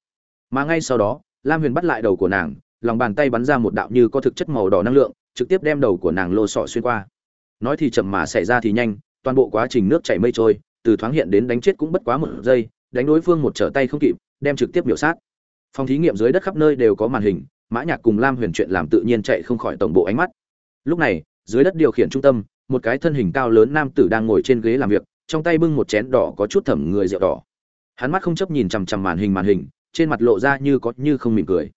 Mà ngay sau đó, lam huyền bắt lại đầu của nàng, lòng bàn tay bắn ra một đạo như có thực chất màu đỏ năng lượng, trực tiếp đem đầu của nàng lô sọ xuyên qua. Nói thì chậm mà xảy ra thì nhanh, toàn bộ quá trình nước chảy mây trôi, từ thoáng hiện đến đánh chết cũng bất quá một giây, đánh đối phương một trở tay không kịp, đem trực tiếp biểu sát. Phòng thí nghiệm dưới đất khắp nơi đều có màn hình, mã nhạc cùng lam huyền chuyện làm tự nhiên chạy không khỏi tổng bộ ánh mắt. Lúc này, dưới đất điều khiển trung tâm một cái thân hình cao lớn nam tử đang ngồi trên ghế làm việc, trong tay bưng một chén đỏ có chút thẩm người rượu đỏ. Hắn mắt không chấp nhìn chằm chằm màn hình màn hình, trên mặt lộ ra như có như không mỉm cười.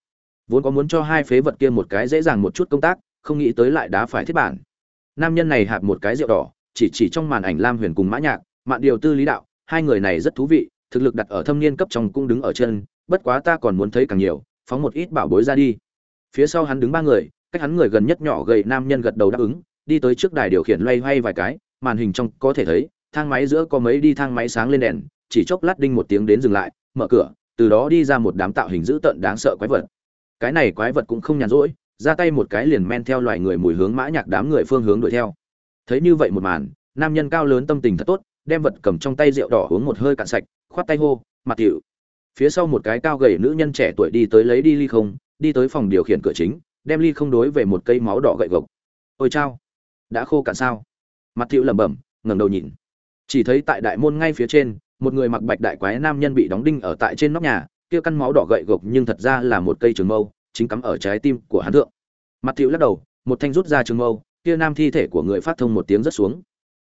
Vốn có muốn cho hai phế vật kia một cái dễ dàng một chút công tác, không nghĩ tới lại đá phải thiết bản. Nam nhân này hạp một cái rượu đỏ, chỉ chỉ trong màn ảnh lam huyền cùng mã nhạc, mạn điều tư lý đạo, hai người này rất thú vị, thực lực đặt ở thâm niên cấp trong cũng đứng ở chân, bất quá ta còn muốn thấy càng nhiều, phóng một ít bảo bối ra đi. Phía sau hắn đứng ba người, cách hắn người gần nhất nhỏ gầy nam nhân gật đầu đáp ứng đi tới trước đài điều khiển loay hoay vài cái, màn hình trong có thể thấy, thang máy giữa có mấy đi thang máy sáng lên đèn, chỉ chốc lát đinh một tiếng đến dừng lại, mở cửa, từ đó đi ra một đám tạo hình dữ tợn đáng sợ quái vật. Cái này quái vật cũng không nhàn rỗi, ra tay một cái liền men theo loài người mùi hướng mã nhạc đám người phương hướng đuổi theo. Thấy như vậy một màn, nam nhân cao lớn tâm tình thật tốt, đem vật cầm trong tay rượu đỏ uống một hơi cạn sạch, khoát tay hô mặt tiểu. Phía sau một cái cao gầy nữ nhân trẻ tuổi đi tới lấy đi ly không, đi tới phòng điều khiển cửa chính, đem ly không đối về một cây máu đỏ gậy gộc. Ôi chao đã khô cạn sao? Mặt tiểu lẩm bẩm, ngẩng đầu nhìn. Chỉ thấy tại đại môn ngay phía trên, một người mặc bạch đại quái nam nhân bị đóng đinh ở tại trên nóc nhà, kia căn máu đỏ gậy gộc nhưng thật ra là một cây trường mâu, chính cắm ở trái tim của hắn thượng. Mặt tiểu lắc đầu, một thanh rút ra trường mâu, kia nam thi thể của người phát thông một tiếng rất xuống.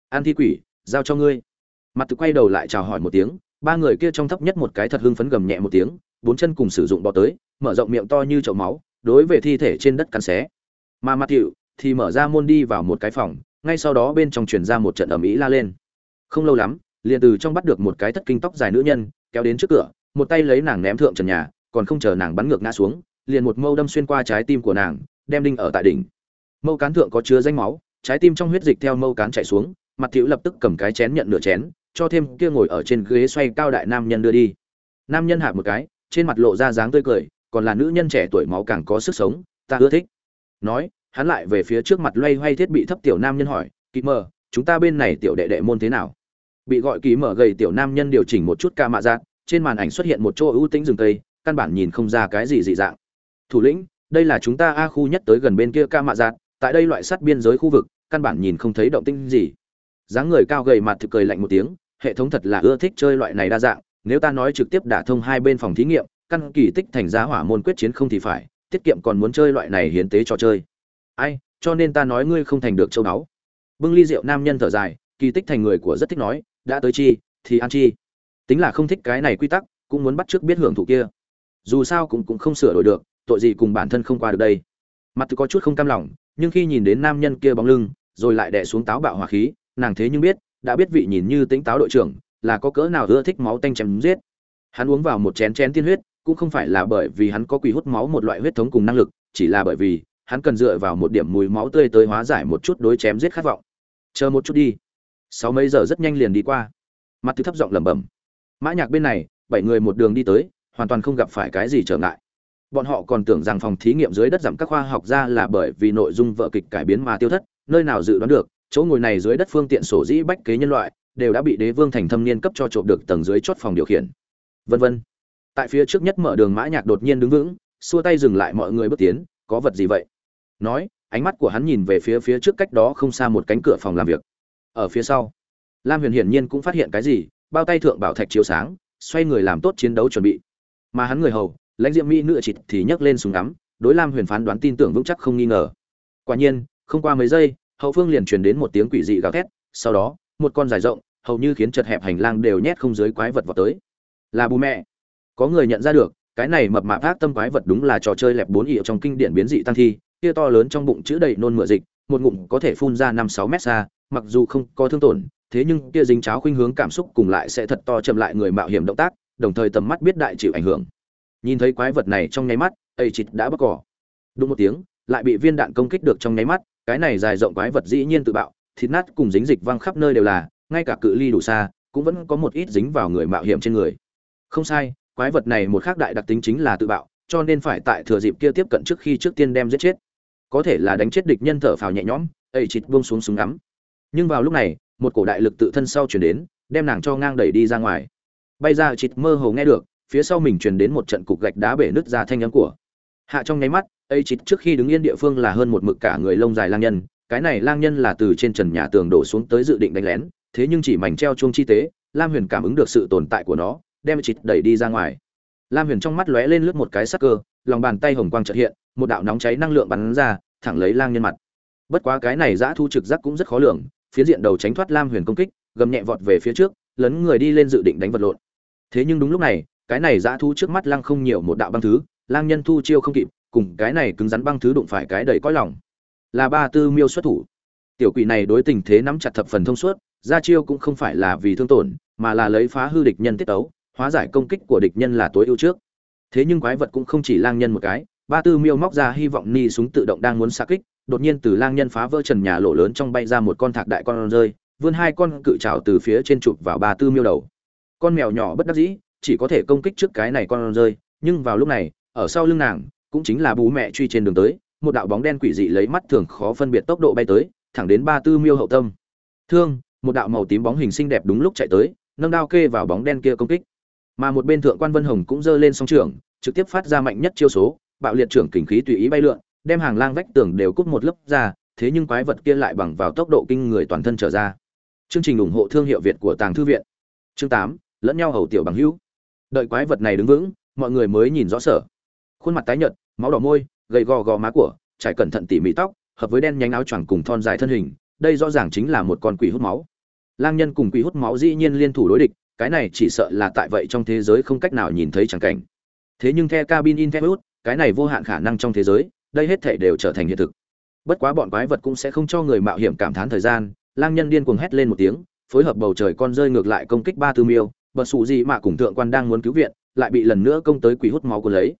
An thi quỷ, giao cho ngươi. Mặt tự quay đầu lại chào hỏi một tiếng, ba người kia trong thấp nhất một cái thật hưng phấn gầm nhẹ một tiếng, bốn chân cùng sử dụng bò tới, mở rộng miệng to như chậu máu, đối về thi thể trên đất cắn xé. Mà mặt tiểu thì mở ra môn đi vào một cái phòng, ngay sau đó bên trong truyền ra một trận ầm ĩ la lên. Không lâu lắm, liền từ trong bắt được một cái thất kinh tóc dài nữ nhân, kéo đến trước cửa, một tay lấy nàng ném thượng trần nhà, còn không chờ nàng bắn ngược ngã xuống, liền một mâu đâm xuyên qua trái tim của nàng, đem đinh ở tại đỉnh. Mâu cán thượng có chứa danh máu, trái tim trong huyết dịch theo mâu cán chạy xuống, mặt thiệu lập tức cầm cái chén nhận nửa chén, cho thêm kia ngồi ở trên ghế xoay cao đại nam nhân đưa đi. Nam nhân hạ một cái, trên mặt lộ ra dáng tươi cười, còn là nữ nhân trẻ tuổi máu càng có sức sống, ta ưa thích. Nói hắn lại về phía trước mặt loay hoay thiết bị thấp tiểu nam nhân hỏi, kỳ mờ, chúng ta bên này tiểu đệ đệ môn thế nào? Bị gọi kỳ mở gầy tiểu nam nhân điều chỉnh một chút ca mạ dạng trên màn ảnh xuất hiện một chỗ ưu tĩnh rừng tây căn bản nhìn không ra cái gì dị dạng. Thủ lĩnh, đây là chúng ta a khu nhất tới gần bên kia ca mạ dạng tại đây loại sắt biên giới khu vực, căn bản nhìn không thấy động tĩnh gì. Dáng người cao gầy mặt thực cười lạnh một tiếng, hệ thống thật là ưa thích chơi loại này đa dạng, nếu ta nói trực tiếp đả thông hai bên phòng thí nghiệm, căn kỳ tích thành giá hỏa môn quyết chiến không thì phải, tiết kiệm còn muốn chơi loại này hiến tế trò chơi ai, cho nên ta nói ngươi không thành được châu đáo bưng ly rượu nam nhân thở dài, kỳ tích thành người của rất thích nói, đã tới chi, thì ăn chi. Tính là không thích cái này quy tắc, cũng muốn bắt trước biết hưởng thụ kia. Dù sao cũng cũng không sửa đổi được, tội gì cùng bản thân không qua được đây. Mặt có chút không cam lòng, nhưng khi nhìn đến nam nhân kia bóng lưng, rồi lại đè xuống táo bạo hỏa khí, nàng thế nhưng biết, đã biết vị nhìn như tính táo đội trưởng, là có cỡ nào ưa thích máu tanh chém giết. Hắn uống vào một chén chén tiên huyết, cũng không phải là bởi vì hắn có quỷ hút máu một loại huyết thống cùng năng lực, chỉ là bởi vì hắn cần dựa vào một điểm mùi máu tươi tới hóa giải một chút đối chém giết khát vọng. Chờ một chút đi. Sáu mấy giờ rất nhanh liền đi qua. Mặt thứ thấp giọng lẩm bẩm. Mã nhạc bên này, bảy người một đường đi tới, hoàn toàn không gặp phải cái gì trở ngại. Bọn họ còn tưởng rằng phòng thí nghiệm dưới đất giảm các khoa học ra là bởi vì nội dung vợ kịch cải biến mà tiêu thất, nơi nào dự đoán được, chỗ ngồi này dưới đất phương tiện sổ dĩ bách kế nhân loại, đều đã bị đế vương thành thâm niên cấp cho trộm được tầng dưới chốt phòng điều khiển. Vân vân. Tại phía trước nhất mở đường mã nhạc đột nhiên đứng vững, xua tay dừng lại mọi người bước tiến, có vật gì vậy? Nói, ánh mắt của hắn nhìn về phía phía trước cách đó không xa một cánh cửa phòng làm việc. Ở phía sau, lam huyền hiển nhiên cũng phát hiện cái gì, bao tay thượng bảo thạch chiếu sáng, xoay người làm tốt chiến đấu chuẩn bị. Mà hắn người hầu, lãnh diệm mỹ nửa chịt thì nhấc lên súng ngắm, đối lam huyền phán đoán tin tưởng vững chắc không nghi ngờ. Quả nhiên, không qua mấy giây, hậu phương liền truyền đến một tiếng quỷ dị gào thét, sau đó, một con dài rộng, hầu như khiến chật hẹp hành lang đều nhét không dưới quái vật vào tới. Là bù mẹ. Có người nhận ra được, cái này mập mạp ác tâm quái vật đúng là trò chơi lẹp bốn ỉa trong kinh điển biến dị tăng thi kia to lớn trong bụng chứa đầy nôn mửa dịch, một ngụm có thể phun ra năm sáu mét xa, mặc dù không có thương tổn, thế nhưng kia dính cháo khuynh hướng cảm xúc cùng lại sẽ thật to chậm lại người mạo hiểm động tác, đồng thời tầm mắt biết đại chịu ảnh hưởng. Nhìn thấy quái vật này trong nháy mắt, ây chịt đã bất cỏ. Đúng một tiếng, lại bị viên đạn công kích được trong nháy mắt, cái này dài rộng quái vật dĩ nhiên tự bạo, thịt nát cùng dính dịch văng khắp nơi đều là, ngay cả cự ly đủ xa, cũng vẫn có một ít dính vào người mạo hiểm trên người. Không sai, quái vật này một khác đại đặc tính chính là tự bạo, cho nên phải tại thừa dịp kia tiếp cận trước khi trước tiên đem giết chết có thể là đánh chết địch nhân thở phào nhẹ nhõm ây chịt buông xuống súng ngắm. Nhưng vào lúc này, một cổ đại lực tự thân sau chuyển đến, đem nàng cho ngang đẩy đi ra ngoài. Bay ra, chịt mơ hồ nghe được, phía sau mình truyền đến một trận cục gạch đá bể nứt ra thanh âm của. Hạ trong nháy mắt, ấy chịt trước khi đứng yên địa phương là hơn một mực cả người lông dài lang nhân, cái này lang nhân là từ trên trần nhà tường đổ xuống tới dự định đánh lén, thế nhưng chỉ mảnh treo chuông chi tế, lam huyền cảm ứng được sự tồn tại của nó, đem chịt đẩy đi ra ngoài. Lam huyền trong mắt lóe lên lướt một cái sắc cơ, lòng bàn tay hồng quang chợt hiện một đạo nóng cháy năng lượng bắn ra, thẳng lấy lang nhân mặt. Bất quá cái này giã thu trực giác cũng rất khó lường, phía diện đầu tránh thoát lam huyền công kích, gầm nhẹ vọt về phía trước, lấn người đi lên dự định đánh vật lộn. Thế nhưng đúng lúc này, cái này giã thu trước mắt lăng không nhiều một đạo băng thứ, lang nhân thu chiêu không kịp, cùng cái này cứng rắn băng thứ đụng phải cái đầy cõi lòng. Là ba tư miêu xuất thủ. Tiểu quỷ này đối tình thế nắm chặt thập phần thông suốt, ra chiêu cũng không phải là vì thương tổn, mà là lấy phá hư địch nhân tiết tấu, hóa giải công kích của địch nhân là tối ưu trước. Thế nhưng quái vật cũng không chỉ lang nhân một cái ba tư miêu móc ra hy vọng ni súng tự động đang muốn xa kích, đột nhiên từ lang nhân phá vỡ trần nhà lỗ lớn trong bay ra một con thạc đại con rơi, vươn hai con cự trào từ phía trên chụp vào ba tư miêu đầu. Con mèo nhỏ bất đắc dĩ, chỉ có thể công kích trước cái này con rơi, nhưng vào lúc này, ở sau lưng nàng, cũng chính là bú mẹ truy trên đường tới, một đạo bóng đen quỷ dị lấy mắt thường khó phân biệt tốc độ bay tới, thẳng đến ba tư miêu hậu tâm. Thương, một đạo màu tím bóng hình xinh đẹp đúng lúc chạy tới, nâng đao kê vào bóng đen kia công kích. Mà một bên thượng quan vân hồng cũng giơ lên song trường trực tiếp phát ra mạnh nhất chiêu số bạo liệt trưởng kình khí tùy ý bay lượn đem hàng lang vách tường đều cút một lớp ra thế nhưng quái vật kia lại bằng vào tốc độ kinh người toàn thân trở ra. Chương trình ủng hộ thương hiệu việt của tàng thư viện. Chương 8, lẫn nhau hầu tiểu bằng hữu. Đợi quái vật này đứng vững mọi người mới nhìn rõ sở. Khuôn mặt tái nhợt máu đỏ môi gầy gò gò má của trải cẩn thận tỉ mỉ tóc hợp với đen nhánh áo choàng cùng thon dài thân hình đây rõ ràng chính là một con quỷ hút máu. Lang nhân cùng quỷ hút máu dĩ nhiên liên thủ đối địch cái này chỉ sợ là tại vậy trong thế giới không cách nào nhìn thấy chẳng cảnh. Thế nhưng theo cabin in theo hút cái này vô hạn khả năng trong thế giới, đây hết thể đều trở thành hiện thực. Bất quá bọn quái vật cũng sẽ không cho người mạo hiểm cảm thán thời gian, lang nhân điên cuồng hét lên một tiếng, phối hợp bầu trời con rơi ngược lại công kích ba tư miêu bật sụ gì mà cùng thượng quan đang muốn cứu viện, lại bị lần nữa công tới quỷ hút máu của lấy.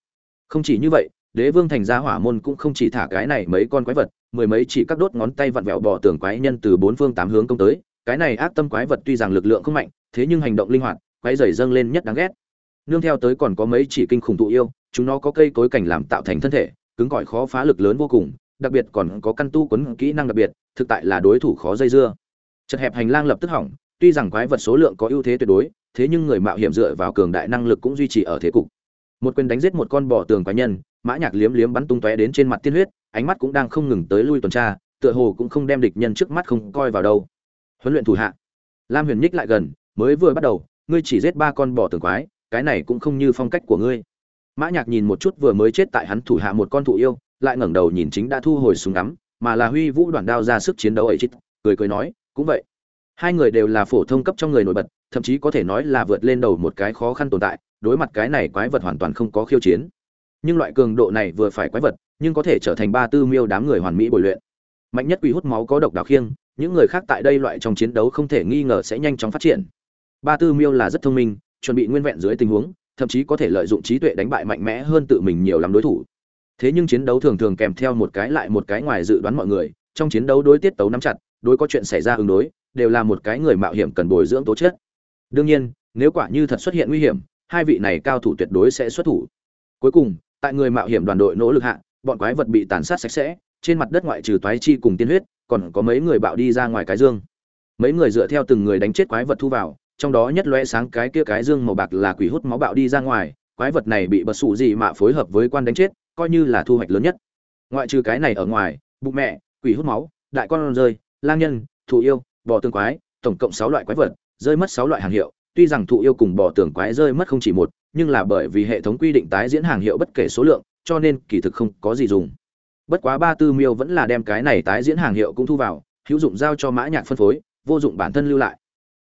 Không chỉ như vậy, đế vương thành gia hỏa môn cũng không chỉ thả cái này mấy con quái vật, mười mấy chỉ các đốt ngón tay vặn vẹo bò tường quái nhân từ bốn phương tám hướng công tới. Cái này ác tâm quái vật tuy rằng lực lượng không mạnh, thế nhưng hành động linh hoạt, quái dày dâng lên nhất đáng ghét nương theo tới còn có mấy chỉ kinh khủng tụ yêu, chúng nó có cây cối cảnh làm tạo thành thân thể, cứng cỏi khó phá lực lớn vô cùng, đặc biệt còn có căn tu quấn kỹ năng đặc biệt, thực tại là đối thủ khó dây dưa. Chật hẹp hành lang lập tức hỏng, tuy rằng quái vật số lượng có ưu thế tuyệt đối, thế nhưng người mạo hiểm dựa vào cường đại năng lực cũng duy trì ở thế cục. Một quyền đánh giết một con bò tường quái nhân, mã nhạc liếm liếm bắn tung tóe đến trên mặt tiên huyết, ánh mắt cũng đang không ngừng tới lui tuần tra, tựa hồ cũng không đem địch nhân trước mắt không coi vào đâu. Huấn luyện thủ hạ. Lam huyền nhích lại gần, mới vừa bắt đầu, ngươi chỉ giết ba con bò tường quái cái này cũng không như phong cách của ngươi. Mã nhạc nhìn một chút vừa mới chết tại hắn thủ hạ một con thụ yêu, lại ngẩng đầu nhìn chính đã thu hồi súng ngắm, mà là huy vũ đoàn đao ra sức chiến đấu ấy chít, cười cười nói, cũng vậy. Hai người đều là phổ thông cấp trong người nổi bật, thậm chí có thể nói là vượt lên đầu một cái khó khăn tồn tại, đối mặt cái này quái vật hoàn toàn không có khiêu chiến. Nhưng loại cường độ này vừa phải quái vật, nhưng có thể trở thành ba tư miêu đám người hoàn mỹ bồi luyện. Mạnh nhất quỷ hút máu có độc đáo khiêng, những người khác tại đây loại trong chiến đấu không thể nghi ngờ sẽ nhanh chóng phát triển. Ba tư miêu là rất thông minh chuẩn bị nguyên vẹn dưới tình huống, thậm chí có thể lợi dụng trí tuệ đánh bại mạnh mẽ hơn tự mình nhiều lắm đối thủ. Thế nhưng chiến đấu thường thường kèm theo một cái lại một cái ngoài dự đoán mọi người, trong chiến đấu đối tiết tấu nắm chặt, đối có chuyện xảy ra ứng đối, đều là một cái người mạo hiểm cần bồi dưỡng tố chất. Đương nhiên, nếu quả như thật xuất hiện nguy hiểm, hai vị này cao thủ tuyệt đối sẽ xuất thủ. Cuối cùng, tại người mạo hiểm đoàn đội nỗ lực hạ, bọn quái vật bị tàn sát sạch sẽ, trên mặt đất ngoại trừ toái chi cùng tiên huyết, còn có mấy người bạo đi ra ngoài cái dương. Mấy người dựa theo từng người đánh chết quái vật thu vào trong đó nhất lóe sáng cái kia cái dương màu bạc là quỷ hút máu bạo đi ra ngoài, quái vật này bị bật sụ gì mà phối hợp với quan đánh chết, coi như là thu hoạch lớn nhất. Ngoại trừ cái này ở ngoài, bụng mẹ, quỷ hút máu, đại con rơi, lang nhân, thụ yêu, bò tương quái, tổng cộng sáu loại quái vật, rơi mất sáu loại hàng hiệu. Tuy rằng thụ yêu cùng bò tường quái rơi mất không chỉ một, nhưng là bởi vì hệ thống quy định tái diễn hàng hiệu bất kể số lượng, cho nên kỳ thực không có gì dùng. Bất quá ba tư miêu vẫn là đem cái này tái diễn hàng hiệu cũng thu vào, hữu dụng giao cho mã nhạc phân phối, vô dụng bản thân lưu lại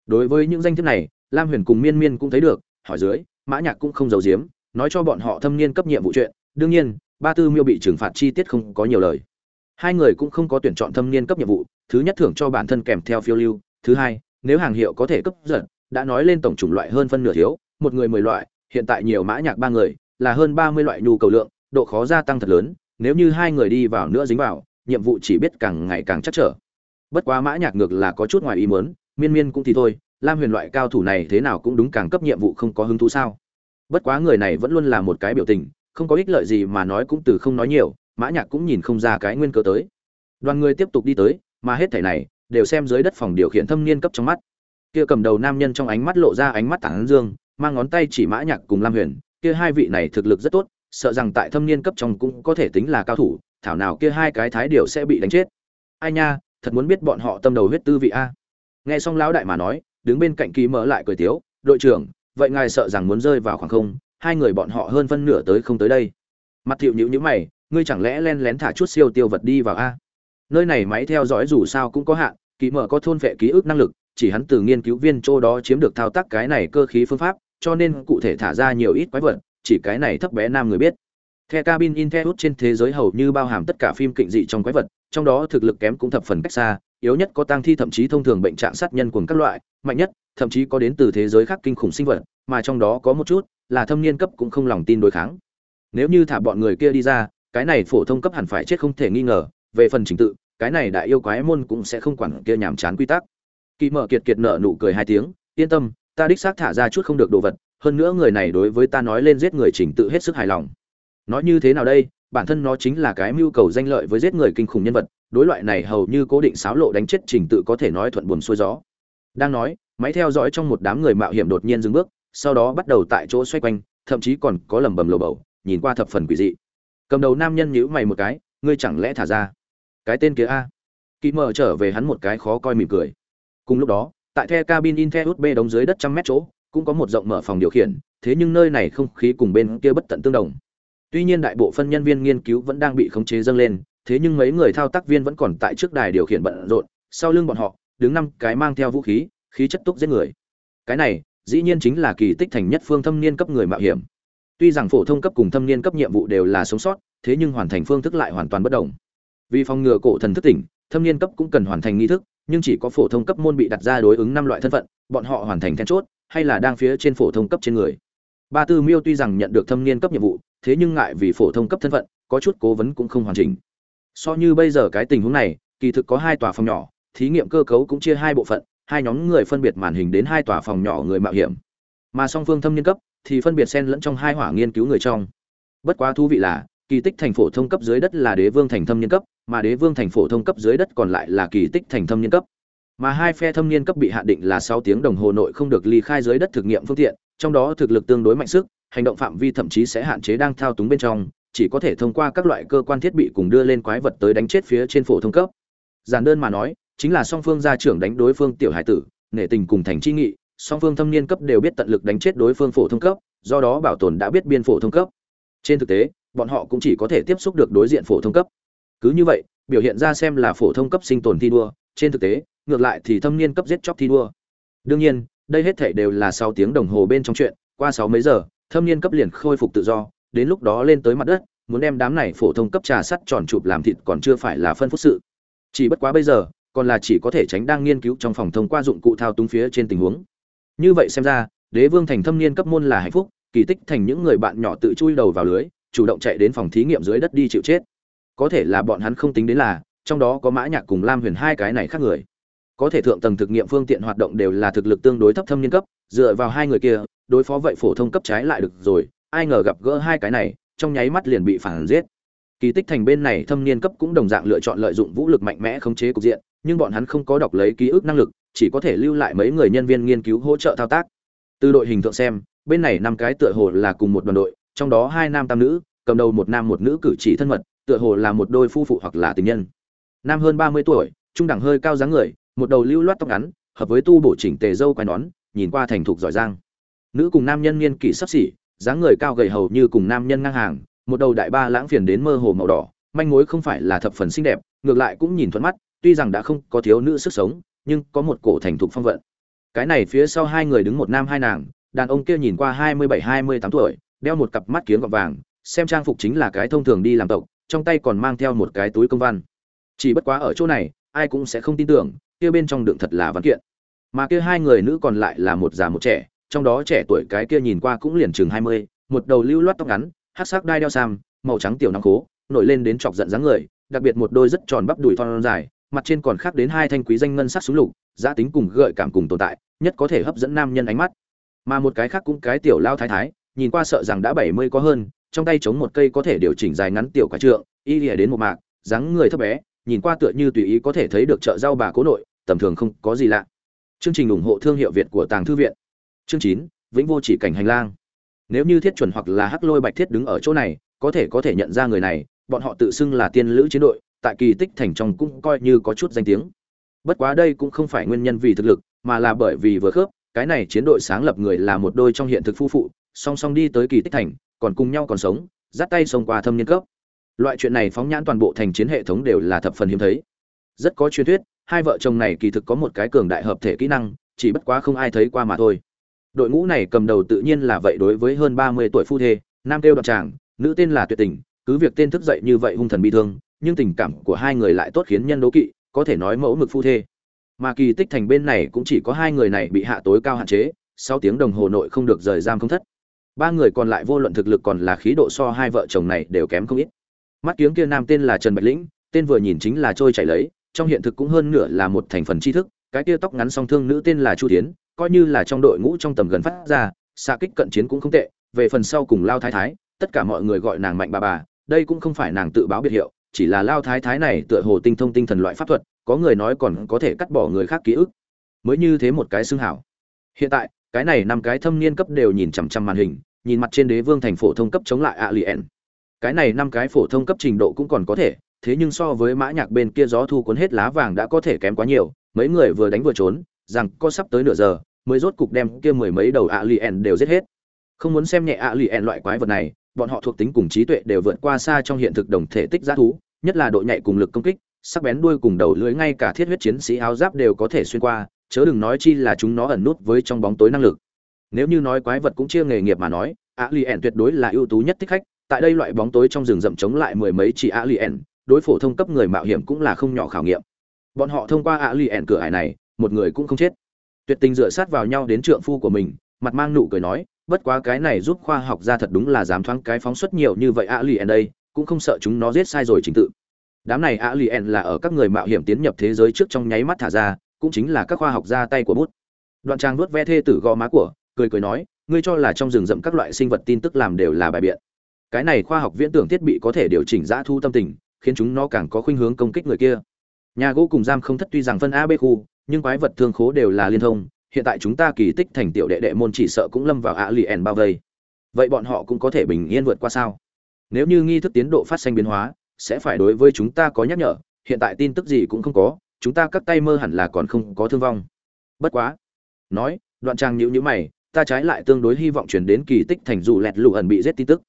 đối với những danh thiếp này, lam huyền cùng miên miên cũng thấy được, hỏi dưới, mã nhạc cũng không giấu giếm, nói cho bọn họ thâm niên cấp nhiệm vụ chuyện. Đương nhiên, ba tư miêu bị trừng phạt chi tiết không có nhiều lời. Hai người cũng không có tuyển chọn thâm niên cấp nhiệm vụ, thứ nhất thưởng cho bản thân kèm theo phiêu lưu, thứ hai, nếu hàng hiệu có thể cấp giật, đã nói lên tổng chủng loại hơn phân nửa thiếu, một người mười loại, hiện tại nhiều mã nhạc ba người, là hơn ba mươi loại nhu cầu lượng, độ khó gia tăng thật lớn, nếu như hai người đi vào nữa dính vào, nhiệm vụ chỉ biết càng ngày càng chắc trở. Bất quá mã nhạc ngược là có chút ngoài ý muốn miên miên cũng thì thôi, lam huyền loại cao thủ này thế nào cũng đúng càng cấp nhiệm vụ không có hứng thú sao? Bất quá người này vẫn luôn là một cái biểu tình, không có ích lợi gì mà nói cũng từ không nói nhiều, mã nhạc cũng nhìn không ra cái nguyên cớ tới. Đoàn người tiếp tục đi tới, mà hết thảy này đều xem dưới đất phòng điều khiển thâm niên cấp trong mắt. Kia cầm đầu nam nhân trong ánh mắt lộ ra ánh mắt tảng dương, mang ngón tay chỉ mã nhạc cùng lam huyền, kia hai vị này thực lực rất tốt, sợ rằng tại thâm niên cấp trong cũng có thể tính là cao thủ, thảo nào kia hai cái thái điều sẽ bị đánh chết. Ai nha, thật muốn biết bọn họ tâm đầu huyết tư vị a nghe xong lão đại mà nói đứng bên cạnh ký mở lại cười tiếu đội trưởng vậy ngài sợ rằng muốn rơi vào khoảng không hai người bọn họ hơn phân nửa tới không tới đây. Mặt thiệu nhữ nhữ mày ngươi chẳng lẽ len lén thả chút siêu tiêu vật đi vào a? Nơi này máy theo dõi dù sao cũng có hạn ký mở có thôn vệ ký ức năng lực chỉ hắn từ nghiên cứu viên chỗ đó chiếm được thao tác cái này cơ khí phương pháp cho nên cụ thể thả ra nhiều ít quái vật chỉ cái này thấp bé nam người biết. The cabin in the trên thế giới hầu như bao hàm tất cả phim kịch dị trong quái vật, trong đó thực lực kém cũng thập phần cách xa, yếu nhất có tang thi thậm chí thông thường bệnh trạng sát nhân cùng các loại, mạnh nhất, thậm chí có đến từ thế giới khác kinh khủng sinh vật, mà trong đó có một chút là thâm niên cấp cũng không lòng tin đối kháng. Nếu như thả bọn người kia đi ra, cái này phổ thông cấp hẳn phải chết không thể nghi ngờ, về phần trình tự, cái này đại yêu quái môn cũng sẽ không quản kia nhảm chán quy tắc. Kỳ Mở Kiệt kiệt nở nụ cười hai tiếng, yên tâm, ta đích xác thả ra chút không được đồ vật, hơn nữa người này đối với ta nói lên giết người trình tự hết sức hài lòng nói như thế nào đây bản thân nó chính là cái mưu cầu danh lợi với giết người kinh khủng nhân vật, đối loại này hầu như cố định xáo lộ đánh chết trình tự có thể nói thuận buồm xuôi gió. Đang nói, máy theo dõi trong một đám người mạo hiểm đột nhiên dừng bước, sau đó bắt đầu tại chỗ xoay quanh, thậm chí còn có lầm bầm lồ bầu, nhìn qua thập phần quỷ dị. Cầm đầu nam nhân nhíu mày một cái, ngươi chẳng lẽ thả ra? Cái tên kia a. Kỹ mở trở về hắn một cái khó coi mỉm cười. Cùng lúc đó, tại the cabin in the usb đóng dưới đất trăm mét chỗ, cũng có một rộng mở phòng điều khiển, thế nhưng nơi này không khí cùng bên kia bất tận tương đồng. Tuy nhiên đại bộ phân nhân viên nghiên cứu vẫn đang bị khống chế dâng lên, thế nhưng mấy người thao tác viên vẫn còn tại trước đài điều khiển bận rộn, sau lưng bọn họ đứng năm cái mang theo vũ khí, khí chất túc giết người. Cái này, dĩ nhiên chính là kỳ tích thành nhất phương thâm niên cấp người mạo hiểm. Tuy rằng phổ thông cấp cùng thâm niên cấp nhiệm vụ đều là sống sót, thế nhưng hoàn thành phương thức lại hoàn toàn bất đồng. Vì phòng ngừa cổ thần thức tỉnh, thâm niên cấp cũng cần hoàn thành nghi thức, nhưng chỉ có phổ thông cấp môn bị đặt ra đối ứng năm loại thân phận, bọn họ hoàn thành then chốt, hay là đang phía trên phổ thông cấp trên người. Ba Tư Miêu tuy rằng nhận được thâm niên cấp nhiệm vụ, thế nhưng ngại vì phổ thông cấp thân phận, có chút cố vấn cũng không hoàn chỉnh. So như bây giờ cái tình huống này, kỳ thực có hai tòa phòng nhỏ, thí nghiệm cơ cấu cũng chia hai bộ phận, hai nhóm người phân biệt màn hình đến hai tòa phòng nhỏ người mạo hiểm. Mà song phương thâm niên cấp thì phân biệt xen lẫn trong hai hỏa nghiên cứu người trong. Bất quá thú vị là, kỳ tích thành phổ thông cấp dưới đất là đế vương thành thâm niên cấp, mà đế vương thành phổ thông cấp dưới đất còn lại là kỳ tích thành thâm niên cấp. Mà hai phe thâm niên cấp bị hạn định là sáu tiếng đồng hồ nội không được ly khai dưới đất thực nghiệm phương tiện, trong đó thực lực tương đối mạnh sức, hành động phạm vi thậm chí sẽ hạn chế đang thao túng bên trong, chỉ có thể thông qua các loại cơ quan thiết bị cùng đưa lên quái vật tới đánh chết phía trên phổ thông cấp. Giản đơn mà nói, chính là song phương gia trưởng đánh đối phương tiểu hải tử, nể tình cùng thành chi nghị, song phương thâm niên cấp đều biết tận lực đánh chết đối phương phổ thông cấp, do đó bảo tồn đã biết biên phổ thông cấp. Trên thực tế, bọn họ cũng chỉ có thể tiếp xúc được đối diện phổ thông cấp. Cứ như vậy, biểu hiện ra xem là phổ thông cấp sinh tồn thi đua, trên thực tế, ngược lại thì thâm niên cấp giết chóc thi đua. Đương nhiên, đây hết thảy đều là sau tiếng đồng hồ bên trong chuyện, qua sáu mấy giờ, thâm niên cấp liền khôi phục tự do, đến lúc đó lên tới mặt đất, muốn đem đám này phổ thông cấp trà sắt tròn chụp làm thịt còn chưa phải là phân phúc sự. Chỉ bất quá bây giờ, còn là chỉ có thể tránh đang nghiên cứu trong phòng thông qua dụng cụ thao túng phía trên tình huống. Như vậy xem ra, đế vương thành thâm niên cấp môn là hạnh phúc, kỳ tích thành những người bạn nhỏ tự chui đầu vào lưới, chủ động chạy đến phòng thí nghiệm dưới đất đi chịu chết. Có thể là bọn hắn không tính đến là, trong đó có mã nhạc cùng lam huyền hai cái này khác người. Có thể thượng tầng thực nghiệm phương tiện hoạt động đều là thực lực tương đối thấp thâm niên cấp, dựa vào hai người kia đối phó vậy phổ thông cấp trái lại được rồi, ai ngờ gặp gỡ hai cái này, trong nháy mắt liền bị phản giết. Kỳ tích thành bên này thâm niên cấp cũng đồng dạng lựa chọn lợi dụng vũ lực mạnh mẽ khống chế cục diện, nhưng bọn hắn không có đọc lấy ký ức năng lực, chỉ có thể lưu lại mấy người nhân viên nghiên cứu hỗ trợ thao tác. Từ đội hình tượng xem, bên này năm cái tựa hồ là cùng một đoàn đội, trong đó hai nam tam nữ, cầm đầu một nam một nữ cử chỉ thân mật, tựa hồ là một đôi phu phụ hoặc là tình nhân. Nam hơn ba mươi tuổi, trung đẳng hơi cao dáng người, một đầu lưu loát tóc ngắn, hợp với tu bổ chỉnh tề dâu quai nón, nhìn qua thành thục giỏi giang nữ cùng nam nhân niên kỷ sắp xỉ, dáng người cao gầy hầu như cùng nam nhân ngang hàng, một đầu đại ba lãng phiền đến mơ hồ màu đỏ, manh mối không phải là thập phần xinh đẹp, ngược lại cũng nhìn thuận mắt, tuy rằng đã không có thiếu nữ sức sống, nhưng có một cổ thành thục phong vận. Cái này phía sau hai người đứng một nam hai nàng, đàn ông kia nhìn qua hai mươi bảy, hai mươi tám tuổi, đeo một cặp mắt kiếm gọt vàng, xem trang phục chính là cái thông thường đi làm tộc, trong tay còn mang theo một cái túi công văn. Chỉ bất quá ở chỗ này, ai cũng sẽ không tin tưởng, kia bên trong đựng thật là văn kiện. Mà kia hai người nữ còn lại là một già một trẻ trong đó trẻ tuổi cái kia nhìn qua cũng liền chừng hai mươi, một đầu lưu loát tóc ngắn hát sắc đai đeo sam, màu trắng tiểu nắng khố, nổi lên đến chọc giận dáng người, đặc biệt một đôi rất tròn bắp đùi thon dài, mặt trên còn khác đến hai thanh quý danh ngân sắc súng lục, giá tính cùng gợi cảm cùng tồn tại, nhất có thể hấp dẫn nam nhân ánh mắt. Mà một cái khác cũng cái tiểu lao thái thái, nhìn qua sợ rằng đã bảy mươi có hơn, trong tay chống một cây có thể điều chỉnh dài ngắn tiểu quả trượng, y lìa đến một mạc, dáng người thấp bé, nhìn qua tựa như tùy ý có thể thấy được chợ rau bà cố nội, tầm thường không có gì lạ. Chương trình ủng hộ thương hiệu việt của tàng thư viện chương chín, vĩnh vô chỉ cảnh hành lang. Nếu như thiết chuẩn hoặc là hắc lôi bạch thiết đứng ở chỗ này, có thể có thể nhận ra người này, bọn họ tự xưng là tiên lữ chiến đội, tại kỳ tích thành trong cũng coi như có chút danh tiếng. Bất quá đây cũng không phải nguyên nhân vì thực lực, mà là bởi vì vừa khớp, cái này chiến đội sáng lập người là một đôi trong hiện thực phu phụ, song song đi tới kỳ tích thành, còn cùng nhau còn sống, dắt tay xông qua thâm niên cấp. Loại chuyện này phóng nhãn toàn bộ thành chiến hệ thống đều là thập phần hiếm thấy. Rất có truyền thuyết, hai vợ chồng này kỳ thực có một cái cường đại hợp thể kỹ năng, chỉ bất quá không ai thấy qua mà thôi đội ngũ này cầm đầu tự nhiên là vậy đối với hơn ba mươi tuổi phu thê, nam kêu đoạt tràng nữ tên là tuyệt tình, cứ việc tên thức dậy như vậy hung thần bi thương, nhưng tình cảm của hai người lại tốt khiến nhân đố kỵ, có thể nói mẫu mực phu thê mà kỳ tích thành bên này cũng chỉ có hai người này bị hạ tối cao hạn chế, sau tiếng đồng hồ nội không được rời giam không thất ba người còn lại vô luận thực lực còn là khí độ so hai vợ chồng này đều kém không ít mắt kiếng kia nam tên là trần bạch lĩnh, tên vừa nhìn chính là trôi chảy lấy, trong hiện thực cũng hơn nửa là một thành phần tri thức, cái kia tóc ngắn song thương nữ tên là chu Thiến coi như là trong đội ngũ trong tầm gần phát ra, xạ kích cận chiến cũng không tệ, về phần sau cùng lao thái thái, tất cả mọi người gọi nàng mạnh bà bà, đây cũng không phải nàng tự báo biệt hiệu, chỉ là lao thái thái này tựa hồ tinh thông tinh thần loại pháp thuật, có người nói còn có thể cắt bỏ người khác ký ức. Mới như thế một cái xưng hảo. Hiện tại, cái này năm cái thâm niên cấp đều nhìn chằm chằm màn hình, nhìn mặt trên đế vương thành phổ thông cấp chống lại a lien cái này năm cái phổ thông cấp trình độ cũng còn có thể, thế nhưng so với mã nhạc bên kia gió thu cuốn hết lá vàng đã có thể kém quá nhiều, mấy người vừa đánh vừa trốn rằng có sắp tới nửa giờ, mới rốt cục đem kia mười mấy đầu ạ lì ẻn đều giết hết. Không muốn xem nhẹ ạ lì ẻn loại quái vật này, bọn họ thuộc tính cùng trí tuệ đều vượt qua xa trong hiện thực đồng thể tích giá thú, nhất là độ nhạy cùng lực công kích, sắc bén đuôi cùng đầu lưới ngay cả thiết huyết chiến sĩ áo giáp đều có thể xuyên qua, chớ đừng nói chi là chúng nó ẩn nút với trong bóng tối năng lực. Nếu như nói quái vật cũng chia nghề nghiệp mà nói ạ lì ẻn tuyệt đối là ưu tú nhất thích khách, tại đây loại bóng tối trong rừng rậm chống lại mười mấy chỉ ạ lì ẻn đối phổ thông cấp người mạo hiểm cũng là không nhỏ khảo nghiệm. Bọn họ thông qua ạ lì ẻn cửa hải này một người cũng không chết. Tuyệt tình dựa sát vào nhau đến trượng phu của mình, mặt mang nụ cười nói, bất quá cái này giúp khoa học ra thật đúng là dám thoáng cái phóng xuất nhiều như vậy a lien đây, cũng không sợ chúng nó giết sai rồi trình tự. Đám này a lien là ở các người mạo hiểm tiến nhập thế giới trước trong nháy mắt thả ra, cũng chính là các khoa học ra tay của bút. Đoạn trang nuốt ve thê tử gò má của, cười cười nói, ngươi cho là trong rừng rậm các loại sinh vật tin tức làm đều là bài biện. Cái này khoa học viễn tưởng thiết bị có thể điều chỉnh giã thu tâm tình, khiến chúng nó càng có khuynh hướng công kích người kia. Nhà gỗ cùng giam không thất tuy rằng phân a b khu nhưng quái vật thương khố đều là liên thông, hiện tại chúng ta kỳ tích thành tiểu đệ đệ môn chỉ sợ cũng lâm vào ạ lì ẻn bao vây. Vậy bọn họ cũng có thể bình yên vượt qua sao? Nếu như nghi thức tiến độ phát sinh biến hóa, sẽ phải đối với chúng ta có nhắc nhở, hiện tại tin tức gì cũng không có, chúng ta cắt tay mơ hẳn là còn không có thương vong. Bất quá, nói, đoạn trang nhữ nhữ mày, ta trái lại tương đối hy vọng chuyển đến kỳ tích thành dù lẹt lụ ẩn bị giết tin tức.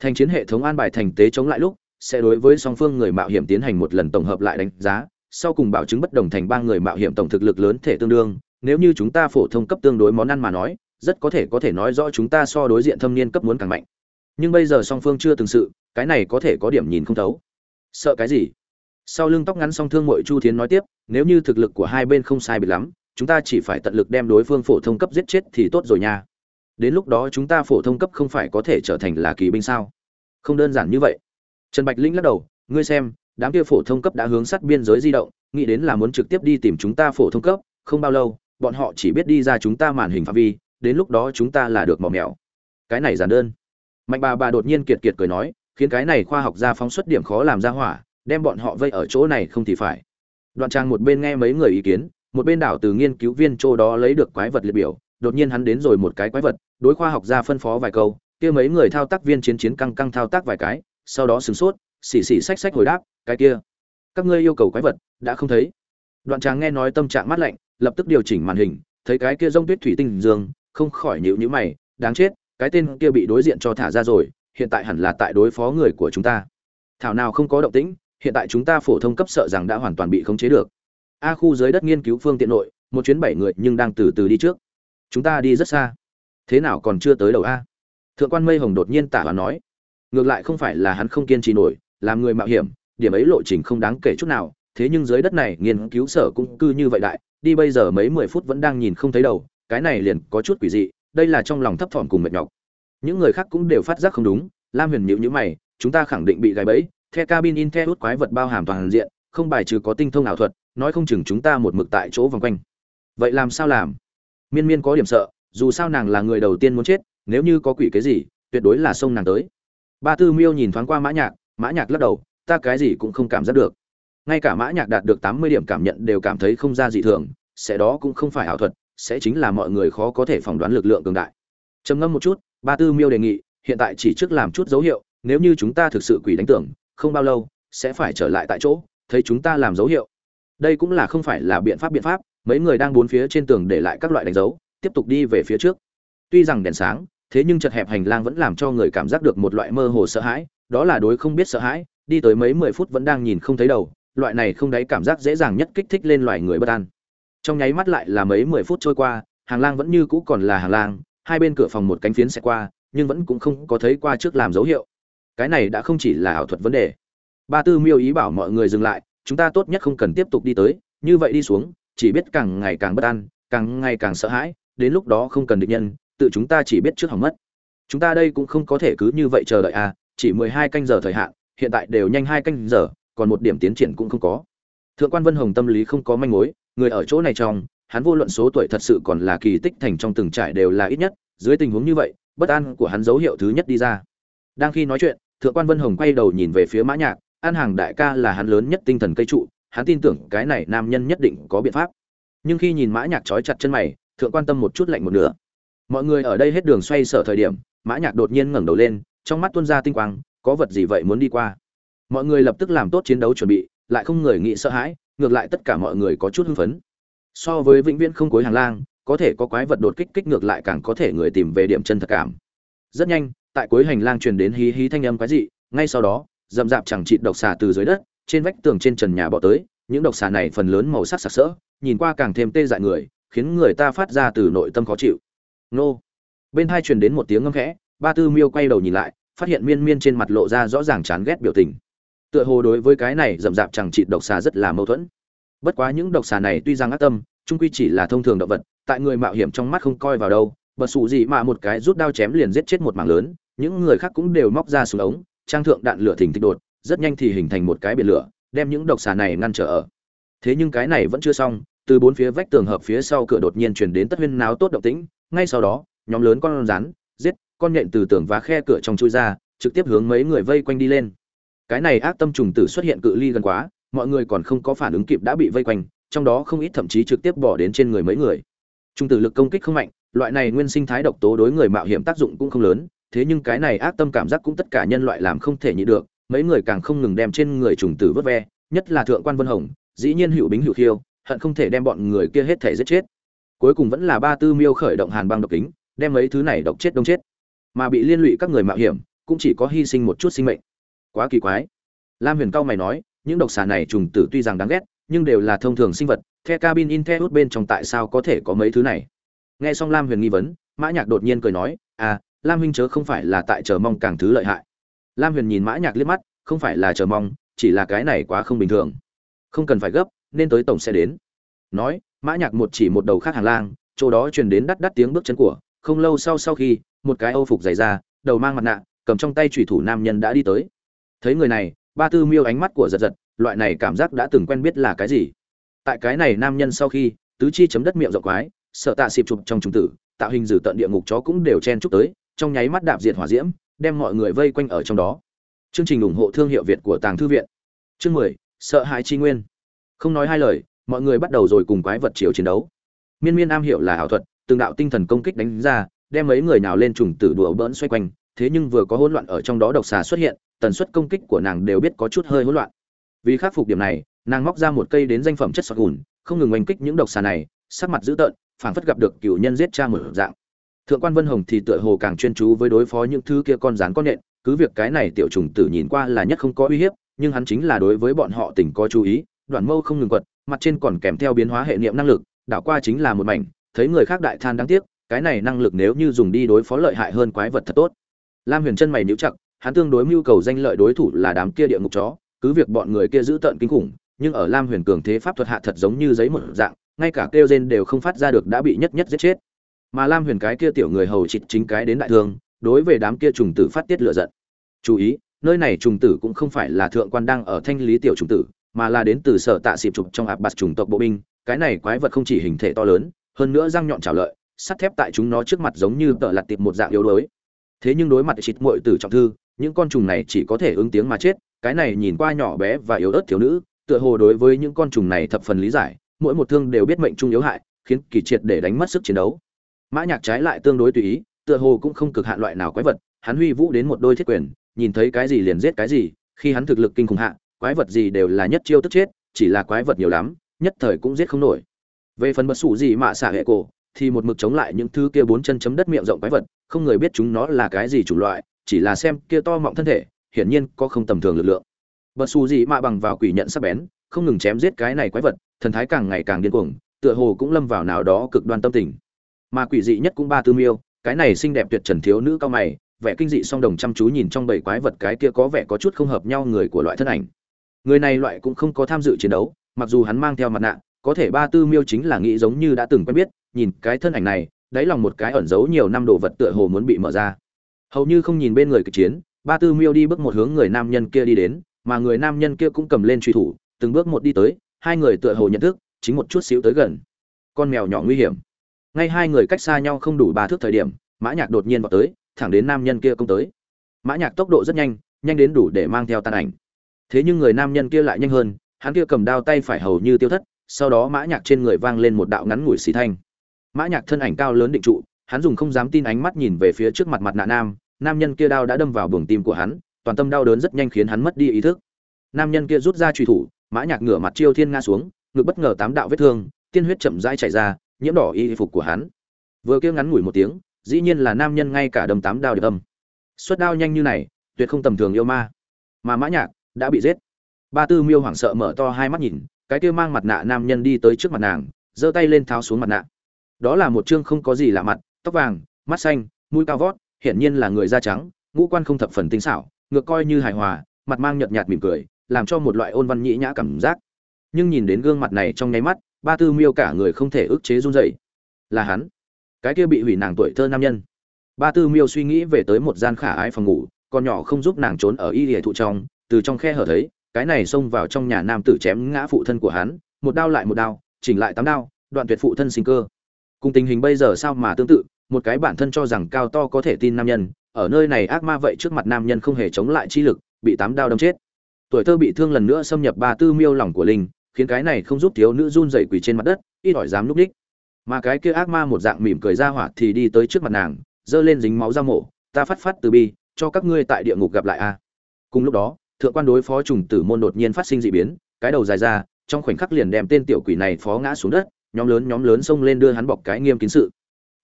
Thành chiến hệ thống an bài thành tế chống lại lúc, sẽ đối với song phương người mạo hiểm tiến hành một lần tổng hợp lại đánh giá sau cùng bảo chứng bất đồng thành ba người mạo hiểm tổng thực lực lớn thể tương đương, nếu như chúng ta phổ thông cấp tương đối món ăn mà nói, rất có thể có thể nói rõ chúng ta so đối diện thâm niên cấp muốn càng mạnh. Nhưng bây giờ song phương chưa từng sự, cái này có thể có điểm nhìn không thấu. Sợ cái gì? Sau lưng tóc ngắn song thương mội chu thiến nói tiếp, nếu như thực lực của hai bên không sai biệt lắm, chúng ta chỉ phải tận lực đem đối phương phổ thông cấp giết chết thì tốt rồi nha. Đến lúc đó chúng ta phổ thông cấp không phải có thể trở thành là kỳ binh sao? Không đơn giản như vậy. Trần bạch linh lắc đầu, ngươi xem đám kia phổ thông cấp đã hướng sát biên giới di động, nghĩ đến là muốn trực tiếp đi tìm chúng ta phổ thông cấp, không bao lâu, bọn họ chỉ biết đi ra chúng ta màn hình phạm vi, đến lúc đó chúng ta là được mỏ mèo. Cái này giản đơn. Mạnh bà bà đột nhiên kiệt kiệt cười nói, khiến cái này khoa học gia phóng xuất điểm khó làm ra hỏa, đem bọn họ vây ở chỗ này không thì phải. Đoạn trang một bên nghe mấy người ý kiến, một bên đảo từ nghiên cứu viên chỗ đó lấy được quái vật liệt biểu, đột nhiên hắn đến rồi một cái quái vật, đối khoa học gia phân phó vài câu, kia mấy người thao tác viên chiến chiến căng căng thao tác vài cái, sau đó sửng sốt, xì xì xách xách hồi đáp cái kia, các ngươi yêu cầu quái vật, đã không thấy. Đoạn tràng nghe nói tâm trạng mát lạnh, lập tức điều chỉnh màn hình, thấy cái kia rông tuyết thủy tinh dương, không khỏi nhịu nhữ mày, đáng chết, cái tên kia bị đối diện cho thả ra rồi, hiện tại hẳn là tại đối phó người của chúng ta. Thảo nào không có động tĩnh, hiện tại chúng ta phổ thông cấp sợ rằng đã hoàn toàn bị khống chế được. A khu dưới đất nghiên cứu phương tiện nội, một chuyến bảy người nhưng đang từ từ đi trước. Chúng ta đi rất xa. Thế nào còn chưa tới đầu a? Thượng quan mây hồng đột nhiên tả và nói. Ngược lại không phải là hắn không kiên trì nổi, làm người mạo hiểm điểm ấy lộ trình không đáng kể chút nào, thế nhưng dưới đất này nghiên cứu sở cũng cư như vậy đại, đi bây giờ mấy mười phút vẫn đang nhìn không thấy đầu, cái này liền có chút quỷ dị, đây là trong lòng thấp thỏm cùng mệt nhọc. Những người khác cũng đều phát giác không đúng, lam huyền nhịu nhữ mày, chúng ta khẳng định bị gài bẫy, the cabin in the hút quái vật bao hàm toàn diện, không bài trừ có tinh thông ảo thuật, nói không chừng chúng ta một mực tại chỗ vòng quanh. Vậy làm sao làm? Miên miên có điểm sợ, dù sao nàng là người đầu tiên muốn chết, nếu như có quỷ cái gì, tuyệt đối là sông nàng tới. Ba tư miêu nhìn thoáng qua mã nhạc mã nhạc lắc đầu ta cái gì cũng không cảm giác được. Ngay cả mã nhạc đạt được tám mươi điểm cảm nhận đều cảm thấy không ra dị thường, sẽ đó cũng không phải ảo thuật, sẽ chính là mọi người khó có thể phỏng đoán lực lượng cường đại. Trầm ngâm một chút, ba tư miêu đề nghị, hiện tại chỉ trước làm chút dấu hiệu, nếu như chúng ta thực sự quỷ đánh tưởng, không bao lâu, sẽ phải trở lại tại chỗ, thấy chúng ta làm dấu hiệu. Đây cũng là không phải là biện pháp biện pháp, mấy người đang bốn phía trên tường để lại các loại đánh dấu, tiếp tục đi về phía trước. Tuy rằng đèn sáng, thế nhưng chật hẹp hành lang vẫn làm cho người cảm giác được một loại mơ hồ sợ hãi, đó là đối không biết sợ hãi đi tới mấy mười phút vẫn đang nhìn không thấy đầu, loại này không đáy cảm giác dễ dàng nhất kích thích lên loài người bất an. Trong nháy mắt lại là mấy mười phút trôi qua, hàng lang vẫn như cũ còn là hàng lang, hai bên cửa phòng một cánh phiến sẽ qua, nhưng vẫn cũng không có thấy qua trước làm dấu hiệu. Cái này đã không chỉ là ảo thuật vấn đề. Ba tư miêu ý bảo mọi người dừng lại, chúng ta tốt nhất không cần tiếp tục đi tới, như vậy đi xuống, chỉ biết càng ngày càng bất an, càng ngày càng sợ hãi, đến lúc đó không cần định nhân, tự chúng ta chỉ biết trước hỏng mất. Chúng ta đây cũng không có thể cứ như vậy chờ đợi à chỉ mười hai canh giờ thời hạn hiện tại đều nhanh hai canh giờ, còn một điểm tiến triển cũng không có. Thượng quan vân hồng tâm lý không có manh mối, người ở chỗ này trong, hắn vô luận số tuổi thật sự còn là kỳ tích thành trong từng trải đều là ít nhất, dưới tình huống như vậy, bất an của hắn dấu hiệu thứ nhất đi ra. Đang khi nói chuyện, thượng quan vân hồng quay đầu nhìn về phía mã nhạc, an hàng đại ca là hắn lớn nhất tinh thần cây trụ, hắn tin tưởng cái này nam nhân nhất định có biện pháp. Nhưng khi nhìn mã nhạc trói chặt chân mày, thượng quan tâm một chút lạnh một nửa. Mọi người ở đây hết đường xoay sở thời điểm, mã nhạc đột nhiên ngẩng đầu lên, trong mắt tuôn ra tinh quang có vật gì vậy muốn đi qua? Mọi người lập tức làm tốt chiến đấu chuẩn bị, lại không người nghĩ sợ hãi, ngược lại tất cả mọi người có chút hưng phấn. So với vĩnh viễn không cuối hàng lang, có thể có quái vật đột kích kích ngược lại càng có thể người tìm về điểm chân thật cảm. Rất nhanh, tại cuối hành lang truyền đến hí hí thanh âm quái dị, ngay sau đó dầm dạp chẳng chịt độc xà từ dưới đất, trên vách tường trên trần nhà bỏ tới, những độc xà này phần lớn màu sắc sặc sỡ, nhìn qua càng thêm tê dại người, khiến người ta phát ra từ nội tâm khó chịu. Nô! Bên hai truyền đến một tiếng ngâm khẽ, ba tư miêu quay đầu nhìn lại phát hiện miên miên trên mặt lộ ra rõ ràng chán ghét biểu tình. Tựa hồ đối với cái này rậm rạp chẳng trị độc xà rất là mâu thuẫn. Bất quá những độc xà này tuy rằng ác tâm trung quy chỉ là thông thường động vật, tại người mạo hiểm trong mắt không coi vào đâu bật sụ gì mà một cái rút đao chém liền giết chết một mảng lớn, những người khác cũng đều móc ra súng ống, trang thượng đạn lửa thình thịch đột, rất nhanh thì hình thành một cái biển lửa, đem những độc xà này ngăn trở ở. Thế nhưng cái này vẫn chưa xong, từ bốn phía vách tường hợp phía sau cửa đột nhiên truyền đến tất huyên náo tốt động tĩnh, ngay sau đó, nhóm lớn con rắn, giết con nhện từ tường và khe cửa trong chui ra, trực tiếp hướng mấy người vây quanh đi lên. Cái này ác tâm trùng tử xuất hiện cự ly gần quá, mọi người còn không có phản ứng kịp đã bị vây quanh, trong đó không ít thậm chí trực tiếp bỏ đến trên người mấy người. Trùng tử lực công kích không mạnh, loại này nguyên sinh thái độc tố đối người mạo hiểm tác dụng cũng không lớn, thế nhưng cái này ác tâm cảm giác cũng tất cả nhân loại làm không thể nhịn được, mấy người càng không ngừng đem trên người trùng tử vớt ve, nhất là thượng quan vân hồng, dĩ nhiên hữu bính hữu khiêu, hận không thể đem bọn người kia hết thể giết chết. Cuối cùng vẫn là ba tư miêu khởi động hàn băng độc kính, đem mấy thứ này độc chết đông chết mà bị liên lụy các người mạo hiểm, cũng chỉ có hy sinh một chút sinh mệnh. Quá kỳ quái. Lam huyền cao mày nói, những độc xà này trùng tử tuy rằng đáng ghét, nhưng đều là thông thường sinh vật, the cabin in the hút bên trong tại sao có thể có mấy thứ này? Nghe xong lam huyền nghi vấn, mã nhạc đột nhiên cười nói à lam huynh chớ không phải là tại chờ mong càng thứ lợi hại. Lam huyền nhìn mã nhạc liếc mắt, không phải là chờ mong, chỉ là cái này quá không bình thường. Không cần phải gấp, nên tới tổng sẽ đến. Nói, mã nhạc một chỉ một đầu khác hàng lang, chỗ đó truyền đến đắt đắt tiếng bước chân của không lâu sau sau khi, một cái âu phục dày ra đầu mang mặt nạ, cầm trong tay thủy thủ nam nhân đã đi tới. Thấy người này, ba tư miêu ánh mắt của giật giật, loại này cảm giác đã từng quen biết là cái gì? Tại cái này nam nhân sau khi, tứ chi chấm đất miệng rộng quái sợ tạ xịp chụp trong trung tử, tạo hình dử tận địa ngục chó cũng đều chen chúc tới, trong nháy mắt đạp diệt hỏa diễm, đem mọi người vây quanh ở trong đó. Chương trình ủng hộ thương hiệu việt của tàng thư viện. Chương mười, sợ hãi chi nguyên. Không nói hai lời, mọi người bắt đầu rồi cùng quái vật chiều chiến đấu. Miên miên am hiểu là ảo thuật từng đạo tinh thần công kích đánh ra, đem mấy người nào lên trùng tử đùa bỡn xoay quanh, thế nhưng vừa có hỗn loạn ở trong đó độc xà xuất hiện, tần suất công kích của nàng đều biết có chút hơi hỗn loạn. Vì khắc phục điểm này, nàng móc ra một cây đến danh phẩm chất sọt gùn, không ngừng oanh kích những độc xà này, sắc mặt dữ tợn, phảng phất gặp được cựu nhân giết cha mở dạng. Thượng quan vân hồng thì tựa hồ càng chuyên chú với đối phó những thứ kia con rắn con nện cứ việc cái này tiểu trùng tử nhìn qua là nhất không có uy hiếp, nhưng hắn chính là đối với bọn họ tỉnh có chú ý, đoạn mâu không ngừng quật, mặt trên còn kèm theo biến hóa hệ niệm năng lực, đảo qua chính là một mảnh thấy người khác đại than đáng tiếc, cái này năng lực nếu như dùng đi đối phó lợi hại hơn quái vật thật tốt. Lam huyền chân mày níu chặt, hắn tương đối mưu cầu danh lợi đối thủ là đám kia địa ngục chó, cứ việc bọn người kia giữ tận kinh khủng, nhưng ở lam huyền cường thế pháp thuật hạ thật giống như giấy một dạng, ngay cả kêu gen đều không phát ra được đã bị nhất nhất giết chết. Mà lam huyền cái kia tiểu người hầu chịt chính cái đến đại thương, đối với đám kia trùng tử phát tiết lựa giận. Chú ý, nơi này trùng tử cũng không phải là thượng quan đang ở thanh lý tiểu trùng tử, mà là đến từ sở tạ xịp trục trong ạp bạt trùng tộc bộ binh, cái này quái vật không chỉ hình thể to lớn hơn nữa răng nhọn trào lợi, sắt thép tại chúng nó trước mặt giống như tợ lặt tiệp một dạng yếu đuối. Thế nhưng đối mặt chịt muội tử trọng thư, những con trùng này chỉ có thể ứng tiếng mà chết, cái này nhìn qua nhỏ bé và yếu ớt thiếu nữ, tựa hồ đối với những con trùng này thập phần lý giải, mỗi một thương đều biết mệnh trung yếu hại, khiến kỳ triệt để đánh mất sức chiến đấu. Mã nhạc trái lại tương đối tùy ý, tựa hồ cũng không cực hạn loại nào quái vật, hắn huy vũ đến một đôi thiết quyền, nhìn thấy cái gì liền giết cái gì, khi hắn thực lực kinh khủng hạ, quái vật gì đều là nhất chiêu tức chết, chỉ là quái vật nhiều lắm, nhất thời cũng giết không nổi về phần bất sủ gì mà xả hệ cổ, thì một mực chống lại những thứ kia bốn chân chấm đất miệng rộng quái vật, không người biết chúng nó là cái gì chủng loại, chỉ là xem kia to mọng thân thể, hiển nhiên có không tầm thường lực lượng. Bất sủ gì mà bằng vào quỷ nhận sắc bén, không ngừng chém giết cái này quái vật, thần thái càng ngày càng điên cuồng, tựa hồ cũng lâm vào nào đó cực đoan tâm tình. Mà quỷ dị nhất cũng ba tư miêu, cái này xinh đẹp tuyệt trần thiếu nữ cao mày, vẻ kinh dị song đồng chăm chú nhìn trong bầy quái vật cái kia có vẻ có chút không hợp nhau người của loại thân ảnh. Người này loại cũng không có tham dự chiến đấu, mặc dù hắn mang theo mặt nạ có thể ba tư miêu chính là nghĩ giống như đã từng quen biết, nhìn cái thân ảnh này, đáy lòng một cái ẩn giấu nhiều năm đồ vật tựa hồ muốn bị mở ra. Hầu như không nhìn bên người kịch chiến, ba tư miêu đi bước một hướng người nam nhân kia đi đến, mà người nam nhân kia cũng cầm lên truy thủ, từng bước một đi tới, hai người tựa hồ nhận thức, chính một chút xíu tới gần. Con mèo nhỏ nguy hiểm. Ngay hai người cách xa nhau không đủ ba thước thời điểm, mã nhạc đột nhiên vào tới, thẳng đến nam nhân kia công tới. Mã nhạc tốc độ rất nhanh nhanh đến đủ để mang theo tàn ảnh. Thế nhưng người nam nhân kia lại nhanh hơn, hắn kia cầm đao tay phải hầu như tiêu thất sau đó mã nhạc trên người vang lên một đạo ngắn ngủi xì thanh. Mã nhạc thân ảnh cao lớn định trụ, hắn dùng không dám tin ánh mắt nhìn về phía trước mặt mặt nạ nam nam nhân kia đao đã đâm vào buồng tim của hắn, toàn tâm đau đớn rất nhanh khiến hắn mất đi ý thức. Nam nhân kia rút ra truy thủ, mã nhạc ngửa mặt chiêu thiên nga xuống, ngực bất ngờ tám đạo vết thương, tiên huyết chậm rãi chảy ra, nhiễm đỏ y phục của hắn. Vừa kêu ngắn ngủi một tiếng, dĩ nhiên là nam nhân ngay cả đâm tám đao đều âm xuất đao nhanh như này, tuyệt không tầm thường yêu ma. Mà mã nhạc đã bị giết. Ba tư miêu hoảng sợ mở to hai mắt nhìn cái kia mang mặt nạ nam nhân đi tới trước mặt nàng, giơ tay lên tháo xuống mặt nạ. Đó là một trương không có gì lạ mặt, tóc vàng, mắt xanh, mũi cao vót, hiển nhiên là người da trắng, ngũ quan không thập phần tinh xảo, ngược coi như hài hòa, mặt mang nhợt nhạt mỉm cười, làm cho một loại ôn văn nhĩ nhã cảm giác. Nhưng nhìn đến gương mặt này trong nháy mắt, ba tư miêu cả người không thể ức chế run rẩy. Là hắn, cái kia bị hủy nàng tuổi thơ nam nhân. Ba tư miêu suy nghĩ về tới một gian khả ái phòng ngủ, con nhỏ không giúp nàng trốn ở y lìa thụ trong, từ trong khe hở thấy cái này xông vào trong nhà nam tử chém ngã phụ thân của hắn, một đao lại một đao, chỉnh lại tám đao, đoạn tuyệt phụ thân sinh cơ. Cùng tình hình bây giờ sao mà tương tự, một cái bản thân cho rằng cao to có thể tin nam nhân, ở nơi này ác ma vậy trước mặt nam nhân không hề chống lại chi lực, bị tám đao đâm chết. Tuổi thơ bị thương lần nữa xâm nhập ba tư miêu lòng của linh, khiến cái này không giúp thiếu nữ run rẩy quỳ trên mặt đất, ít ỏi dám lúc đích. Mà cái kia ác ma một dạng mỉm cười ra hỏa thì đi tới trước mặt nàng, giơ lên dính máu ra mổ, ta phát phát từ bi, cho các ngươi tại địa ngục gặp lại a. Cùng lúc đó thượng quan đối phó trùng tử môn đột nhiên phát sinh dị biến, cái đầu dài ra, trong khoảnh khắc liền đem tên tiểu quỷ này phó ngã xuống đất, nhóm lớn nhóm lớn xông lên đưa hắn bọc cái nghiêm kín sự.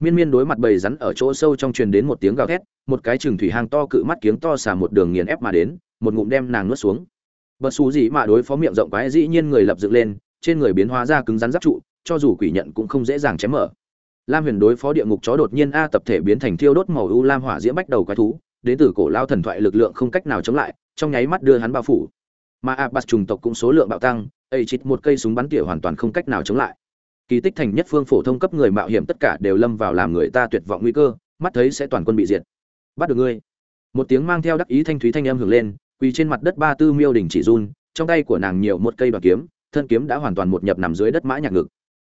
Miên miên đối mặt bầy rắn ở chỗ sâu trong truyền đến một tiếng gào thét, một cái trừng thủy hang to cự mắt kiếng to xả một đường nghiền ép mà đến, một ngụm đem nàng nuốt xuống. Bật xù gì mà đối phó miệng rộng quái dĩ nhiên người lập dựng lên, trên người biến hóa ra cứng rắn giáp trụ, cho dù quỷ nhận cũng không dễ dàng chém mở. Lam huyền đối phó địa ngục chó đột nhiên a tập thể biến thành thiêu đốt màu u lam hỏa diễm bách đầu quái thú, đến từ cổ lao thần thoại lực lượng không cách nào chống lại trong nháy mắt đưa hắn bao phủ. Mà a bạt trùng tộc cũng số lượng bạo tăng ấy chít một cây súng bắn tỉa hoàn toàn không cách nào chống lại. Kỳ tích thành nhất phương phổ thông cấp người mạo hiểm tất cả đều lâm vào làm người ta tuyệt vọng nguy cơ, mắt thấy sẽ toàn quân bị diệt. Bắt được ngươi. Một tiếng mang theo đắc ý thanh thúy thanh âm hưởng lên, quỳ trên mặt đất ba tư miêu đỉnh chỉ run, trong tay của nàng nhiều một cây đoạn kiếm, thân kiếm đã hoàn toàn một nhập nằm dưới đất mã nhạc ngực.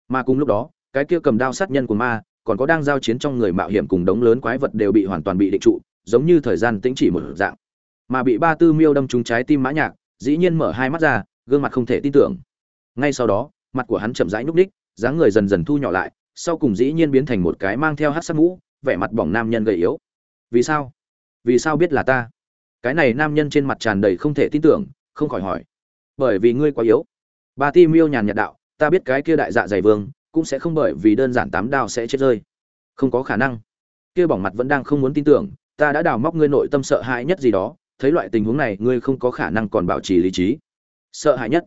Mà cùng lúc đó, cái kia cầm đao sát nhân của ma, còn có đang giao chiến trong người mạo hiểm cùng đống lớn quái vật đều bị hoàn toàn bị định trụ, giống như thời gian tĩnh chỉ một dạng mà bị ba tư miêu đâm trúng trái tim mã nhạc, dĩ nhiên mở hai mắt ra, gương mặt không thể tin tưởng. Ngay sau đó, mặt của hắn chậm rãi núp đích dáng người dần dần thu nhỏ lại, sau cùng dĩ nhiên biến thành một cái mang theo hắc sắc mũ, vẻ mặt bỏng nam nhân gầy yếu. Vì sao? Vì sao biết là ta? Cái này nam nhân trên mặt tràn đầy không thể tin tưởng, không khỏi hỏi. Bởi vì ngươi quá yếu. Ba ti miêu nhàn nhạt đạo, ta biết cái kia đại dạ dày vương, cũng sẽ không bởi vì đơn giản tám đao sẽ chết rơi. Không có khả năng. Kia bỏng mặt vẫn đang không muốn tin tưởng, ta đã đào móc ngươi nội tâm sợ hãi nhất gì đó thấy loại tình huống này, ngươi không có khả năng còn bảo trì lý trí. Sợ hãi nhất.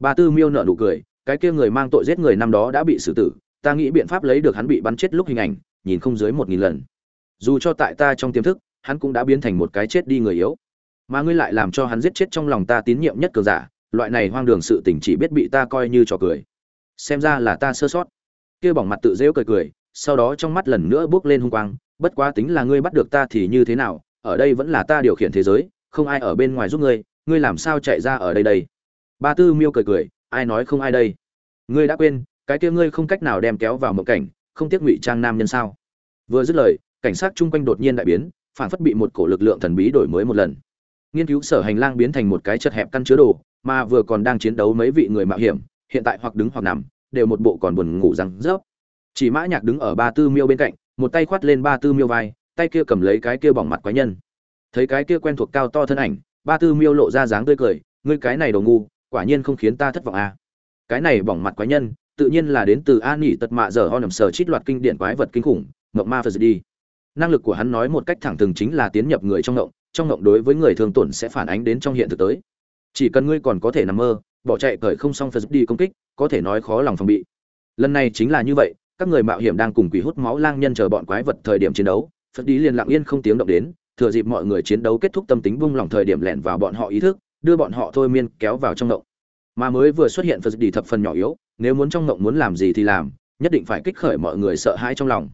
Ba tư miêu nợ nụ cười, cái kia người mang tội giết người năm đó đã bị xử tử, ta nghĩ biện pháp lấy được hắn bị bắn chết lúc hình ảnh, nhìn không dưới một nghìn lần. Dù cho tại ta trong tiềm thức, hắn cũng đã biến thành một cái chết đi người yếu. Mà ngươi lại làm cho hắn giết chết trong lòng ta tín nhiệm nhất cường giả, loại này hoang đường sự tình chỉ biết bị ta coi như trò cười. Xem ra là ta sơ sót. Kia bỏng mặt tự rêu cười cười, sau đó trong mắt lần nữa bước lên hung quang, bất quá tính là ngươi bắt được ta thì như thế nào ở đây vẫn là ta điều khiển thế giới, không ai ở bên ngoài giúp ngươi ngươi làm sao chạy ra ở đây đây? Ba tư miêu cười cười, ai nói không ai đây? Ngươi đã quên, cái kia ngươi không cách nào đem kéo vào mộng cảnh, không tiếc ngụy trang nam nhân sao? Vừa dứt lời, cảnh sát chung quanh đột nhiên đại biến, phản phất bị một cổ lực lượng thần bí đổi mới một lần. Nghiên cứu sở hành lang biến thành một cái chật hẹp căn chứa đồ, mà vừa còn đang chiến đấu mấy vị người mạo hiểm, hiện tại hoặc đứng hoặc nằm, đều một bộ còn buồn ngủ răng rớp. Chỉ mã nhạc đứng ở ba tư miêu bên cạnh, một tay khoát lên ba tư miêu vai tay kia cầm lấy cái kia bỏng mặt quái nhân. Thấy cái kia quen thuộc cao to thân ảnh, ba tư miêu lộ ra dáng tươi cười, ngươi cái này đồ ngu, quả nhiên không khiến ta thất vọng à. cái này bỏng mặt quái nhân, tự nhiên là đến từ an nhị tật mạ giờ ho nằm sờ chít loạt kinh điển quái vật kinh khủng ngộng ma phật đi. Năng lực của hắn nói một cách thẳng thừng chính là tiến nhập người trong ngộng trong ngộng đối với người thường tổn sẽ phản ánh đến trong hiện thực tới. Chỉ cần ngươi còn có thể nằm mơ, bỏ chạy cởi không xong phật đi công kích, có thể nói khó lòng phòng bị. Lần này chính là như vậy, các người mạo hiểm đang cùng quỷ hút máu lang nhân chờ bọn quái vật thời điểm chiến đấu phật đi liền lặng yên không tiếng động đến, thừa dịp mọi người chiến đấu kết thúc tâm tính bung lòng thời điểm lẻn vào bọn họ ý thức, đưa bọn họ thôi miên kéo vào trong ngộng. Mà mới vừa xuất hiện phật đi thập phần nhỏ yếu, nếu muốn trong ngộng muốn làm gì thì làm, nhất định phải kích khởi mọi người sợ hãi trong lòng.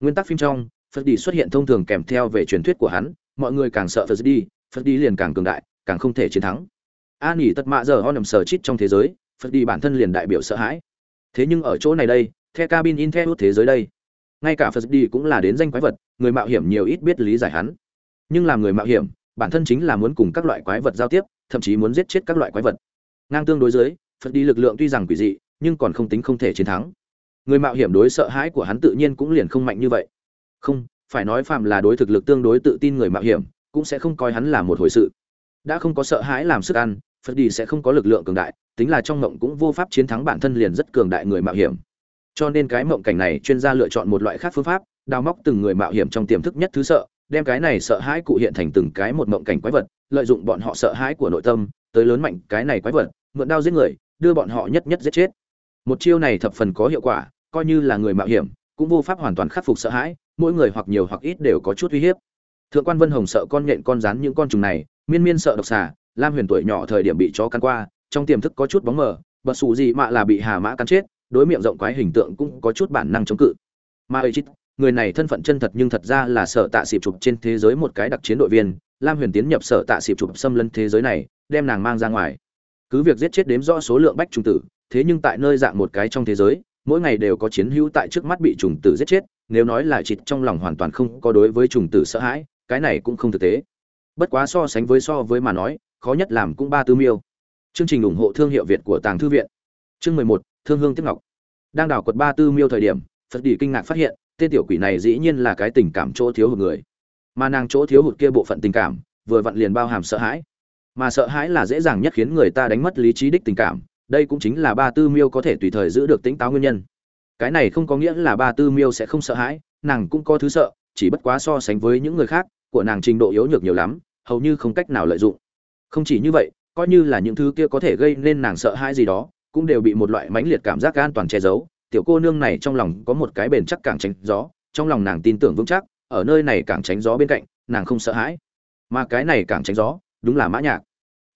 Nguyên tắc phim trong, phật đi xuất hiện thông thường kèm theo về truyền thuyết của hắn, mọi người càng sợ phật đi phật đi liền càng cường đại, càng không thể chiến thắng. An nghỉ tật mạ giờ ho nằm sờ chít trong thế giới, phật đi bản thân liền đại biểu sợ hãi. Thế nhưng ở chỗ này đây, The cabin in theo thế giới đây ngay cả phật đi cũng là đến danh quái vật, người mạo hiểm nhiều ít biết lý giải hắn. Nhưng làm người mạo hiểm, bản thân chính là muốn cùng các loại quái vật giao tiếp, thậm chí muốn giết chết các loại quái vật. Ngang tương đối dưới, phật đi lực lượng tuy rằng quỷ dị, nhưng còn không tính không thể chiến thắng. Người mạo hiểm đối sợ hãi của hắn tự nhiên cũng liền không mạnh như vậy. Không, phải nói phạm là đối thực lực tương đối tự tin người mạo hiểm, cũng sẽ không coi hắn là một hồi sự. Đã không có sợ hãi làm sức ăn, phật đi sẽ không có lực lượng cường đại, tính là trong mộng cũng vô pháp chiến thắng bản thân liền rất cường đại người mạo hiểm cho nên cái mộng cảnh này chuyên gia lựa chọn một loại khác phương pháp, đào móc từng người mạo hiểm trong tiềm thức nhất thứ sợ, đem cái này sợ hãi cụ hiện thành từng cái một mộng cảnh quái vật, lợi dụng bọn họ sợ hãi của nội tâm, tới lớn mạnh cái này quái vật, mượn đao giết người, đưa bọn họ nhất nhất giết chết. Một chiêu này thập phần có hiệu quả, coi như là người mạo hiểm, cũng vô pháp hoàn toàn khắc phục sợ hãi, mỗi người hoặc nhiều hoặc ít đều có chút uy hiếp. Thượng quan vân hồng sợ con nhện con rắn những con trùng này, miên miên sợ độc xà, lam huyền tuổi nhỏ thời điểm bị chó cắn qua, trong tiềm thức có chút bóng mờ, bật xù gì mạ là bị hà mã cắn chết đối miệng rộng quái hình tượng cũng có chút bản năng chống cự. Mà ấy chít, người này thân phận chân thật nhưng thật ra là sở tạ xịp chụp trên thế giới một cái đặc chiến đội viên, lam huyền tiến nhập sở tạ xịp chụp xâm lấn thế giới này, đem nàng mang ra ngoài. Cứ việc giết chết đếm rõ số lượng bách trùng tử, thế nhưng tại nơi dạng một cái trong thế giới, mỗi ngày đều có chiến hữu tại trước mắt bị trùng tử giết chết, nếu nói là chịt trong lòng hoàn toàn không có đối với trùng tử sợ hãi, cái này cũng không thực tế. Bất quá so sánh với so với mà nói, khó nhất làm cũng ba tư miêu. Chương trình ủng hộ thương hiệu việt của tàng thư viện. Chương mười một thương hương tiếp ngọc. Đang đảo quật ba tư miêu thời điểm, phật đi kinh ngạc phát hiện, tên tiểu quỷ này dĩ nhiên là cái tình cảm chỗ thiếu hụt người. Mà nàng chỗ thiếu hụt kia bộ phận tình cảm, vừa vặn liền bao hàm sợ hãi. Mà sợ hãi là dễ dàng nhất khiến người ta đánh mất lý trí đích tình cảm, đây cũng chính là ba tư miêu có thể tùy thời giữ được tính táo nguyên nhân. Cái này không có nghĩa là ba tư miêu sẽ không sợ hãi, nàng cũng có thứ sợ, chỉ bất quá so sánh với những người khác, của nàng trình độ yếu nhược nhiều lắm, hầu như không cách nào lợi dụng. Không chỉ như vậy, coi như là những thứ kia có thể gây nên nàng sợ hãi gì đó cũng đều bị một loại mãnh liệt cảm giác an toàn che giấu. Tiểu cô nương này trong lòng có một cái bền chắc càng tránh gió, trong lòng nàng tin tưởng vững chắc, ở nơi này càng tránh gió bên cạnh, nàng không sợ hãi. Mà cái này càng tránh gió, đúng là mã nhạc.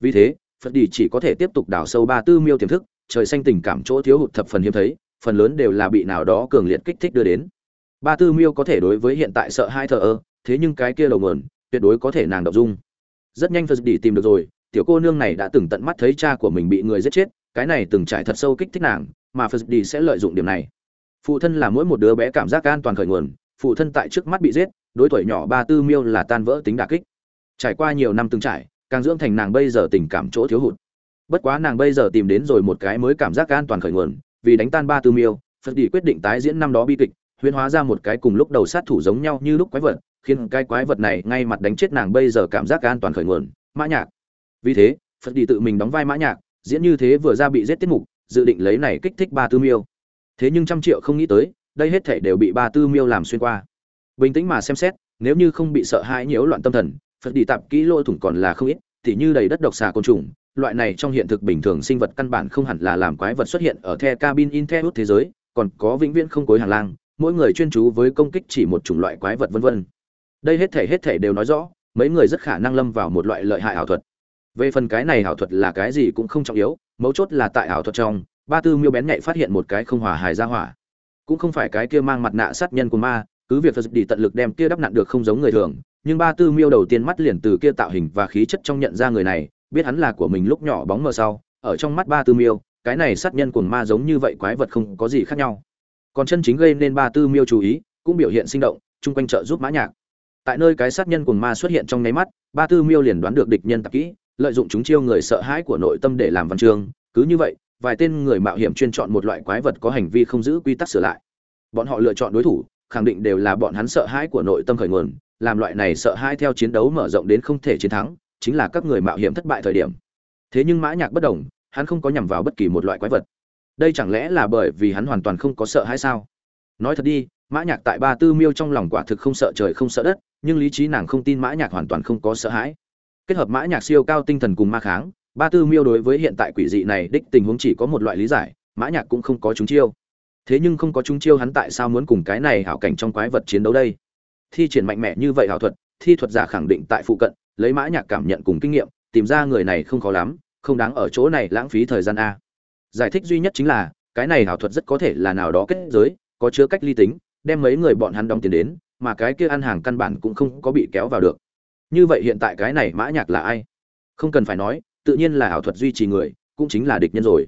Vì thế, phật đi chỉ có thể tiếp tục đào sâu ba tư miêu tiềm thức, trời xanh tình cảm chỗ thiếu hụt thập phần hiếm thấy, phần lớn đều là bị nào đó cường liệt kích thích đưa đến. Ba tư miêu có thể đối với hiện tại sợ hai thờ ơ, thế nhưng cái kia lầu nguồn tuyệt đối có thể nàng đọc dung. Rất nhanh phật đi tìm được rồi, tiểu cô nương này đã từng tận mắt thấy cha của mình bị người giết chết cái này từng trải thật sâu kích thích nàng, mà phật đi sẽ lợi dụng điểm này. Phụ thân là mỗi một đứa bé cảm giác an toàn khởi nguồn, phụ thân tại trước mắt bị giết, đối tuổi nhỏ ba tư miêu là tan vỡ tính đả kích. Trải qua nhiều năm từng trải, càng dưỡng thành nàng bây giờ tình cảm chỗ thiếu hụt. Bất quá nàng bây giờ tìm đến rồi một cái mới cảm giác an toàn khởi nguồn, vì đánh tan ba tư miêu, phật đi quyết định tái diễn năm đó bi kịch, huyễn hóa ra một cái cùng lúc đầu sát thủ giống nhau như lúc quái vật, khiến cái quái vật này ngay mặt đánh chết nàng bây giờ cảm giác an toàn khởi nguồn, mã nhạc. Vì thế, phật đi tự mình đóng vai mã nhạc diễn như thế vừa ra bị giết tiết mục, dự định lấy này kích thích ba tư miêu. Thế nhưng trăm triệu không nghĩ tới, đây hết thảy đều bị ba tư miêu làm xuyên qua. Bình tĩnh mà xem xét, nếu như không bị sợ hãi nhiễu loạn tâm thần, phật đi tạp kỹ lỗ thủng còn là không ít, tỉ như đầy đất độc xà côn trùng, loại này trong hiện thực bình thường sinh vật căn bản không hẳn là làm quái vật xuất hiện ở the cabin in the thế giới, còn có vĩnh viễn không cối hàng lang, mỗi người chuyên chú với công kích chỉ một chủng loại quái vật vân vân. Đây hết thể hết thể đều nói rõ, mấy người rất khả năng lâm vào một loại lợi hại ảo thuật về phần cái này ảo thuật là cái gì cũng không trọng yếu, mấu chốt là tại ảo thuật trong, ba tư miêu bén nhạy phát hiện một cái không hòa hài ra hỏa. Cũng không phải cái kia mang mặt nạ sát nhân của ma, cứ việc phật đi tận lực đem kia đắp nặn được không giống người thường, nhưng ba tư miêu đầu tiên mắt liền từ kia tạo hình và khí chất trong nhận ra người này, biết hắn là của mình lúc nhỏ bóng mờ sau, ở trong mắt ba tư miêu, cái này sát nhân của ma giống như vậy quái vật không có gì khác nhau. Còn chân chính gây nên ba tư miêu chú ý, cũng biểu hiện sinh động, chung quanh trợ giúp mã nhạc. Tại nơi cái sát nhân của ma xuất hiện trong nháy mắt, ba tư miêu liền đoán được địch nhân tập kỹ lợi dụng chúng chiêu người sợ hãi của nội tâm để làm văn chương. Cứ như vậy, vài tên người mạo hiểm chuyên chọn một loại quái vật có hành vi không giữ quy tắc sửa lại. Bọn họ lựa chọn đối thủ, khẳng định đều là bọn hắn sợ hãi của nội tâm khởi nguồn. Làm loại này sợ hãi theo chiến đấu mở rộng đến không thể chiến thắng, chính là các người mạo hiểm thất bại thời điểm. Thế nhưng mã nhạc bất động hắn không có nhằm vào bất kỳ một loại quái vật. Đây chẳng lẽ là bởi vì hắn hoàn toàn không có sợ hãi sao? Nói thật đi, mã nhạc tại ba tư miêu trong lòng quả thực không sợ trời không sợ đất, nhưng lý trí nàng không tin mã nhạc hoàn toàn không có sợ hãi kết hợp mã nhạc siêu cao tinh thần cùng ma kháng, ba tư miêu đối với hiện tại quỷ dị này đích tình huống chỉ có một loại lý giải, mã nhạc cũng không có chúng chiêu. Thế nhưng không có chúng chiêu hắn tại sao muốn cùng cái này hảo cảnh trong quái vật chiến đấu đây? Thi triển mạnh mẽ như vậy hảo thuật, thi thuật giả khẳng định tại phụ cận, lấy mã nhạc cảm nhận cùng kinh nghiệm, tìm ra người này không khó lắm, không đáng ở chỗ này lãng phí thời gian a. Giải thích duy nhất chính là, cái này hảo thuật rất có thể là nào đó kết giới, có chứa cách ly tính, đem mấy người bọn hắn đóng tiền đến, mà cái kia ăn hàng căn bản cũng không có bị kéo vào được như vậy hiện tại cái này mã nhạc là ai? Không cần phải nói, tự nhiên là ảo thuật duy trì người, cũng chính là địch nhân rồi.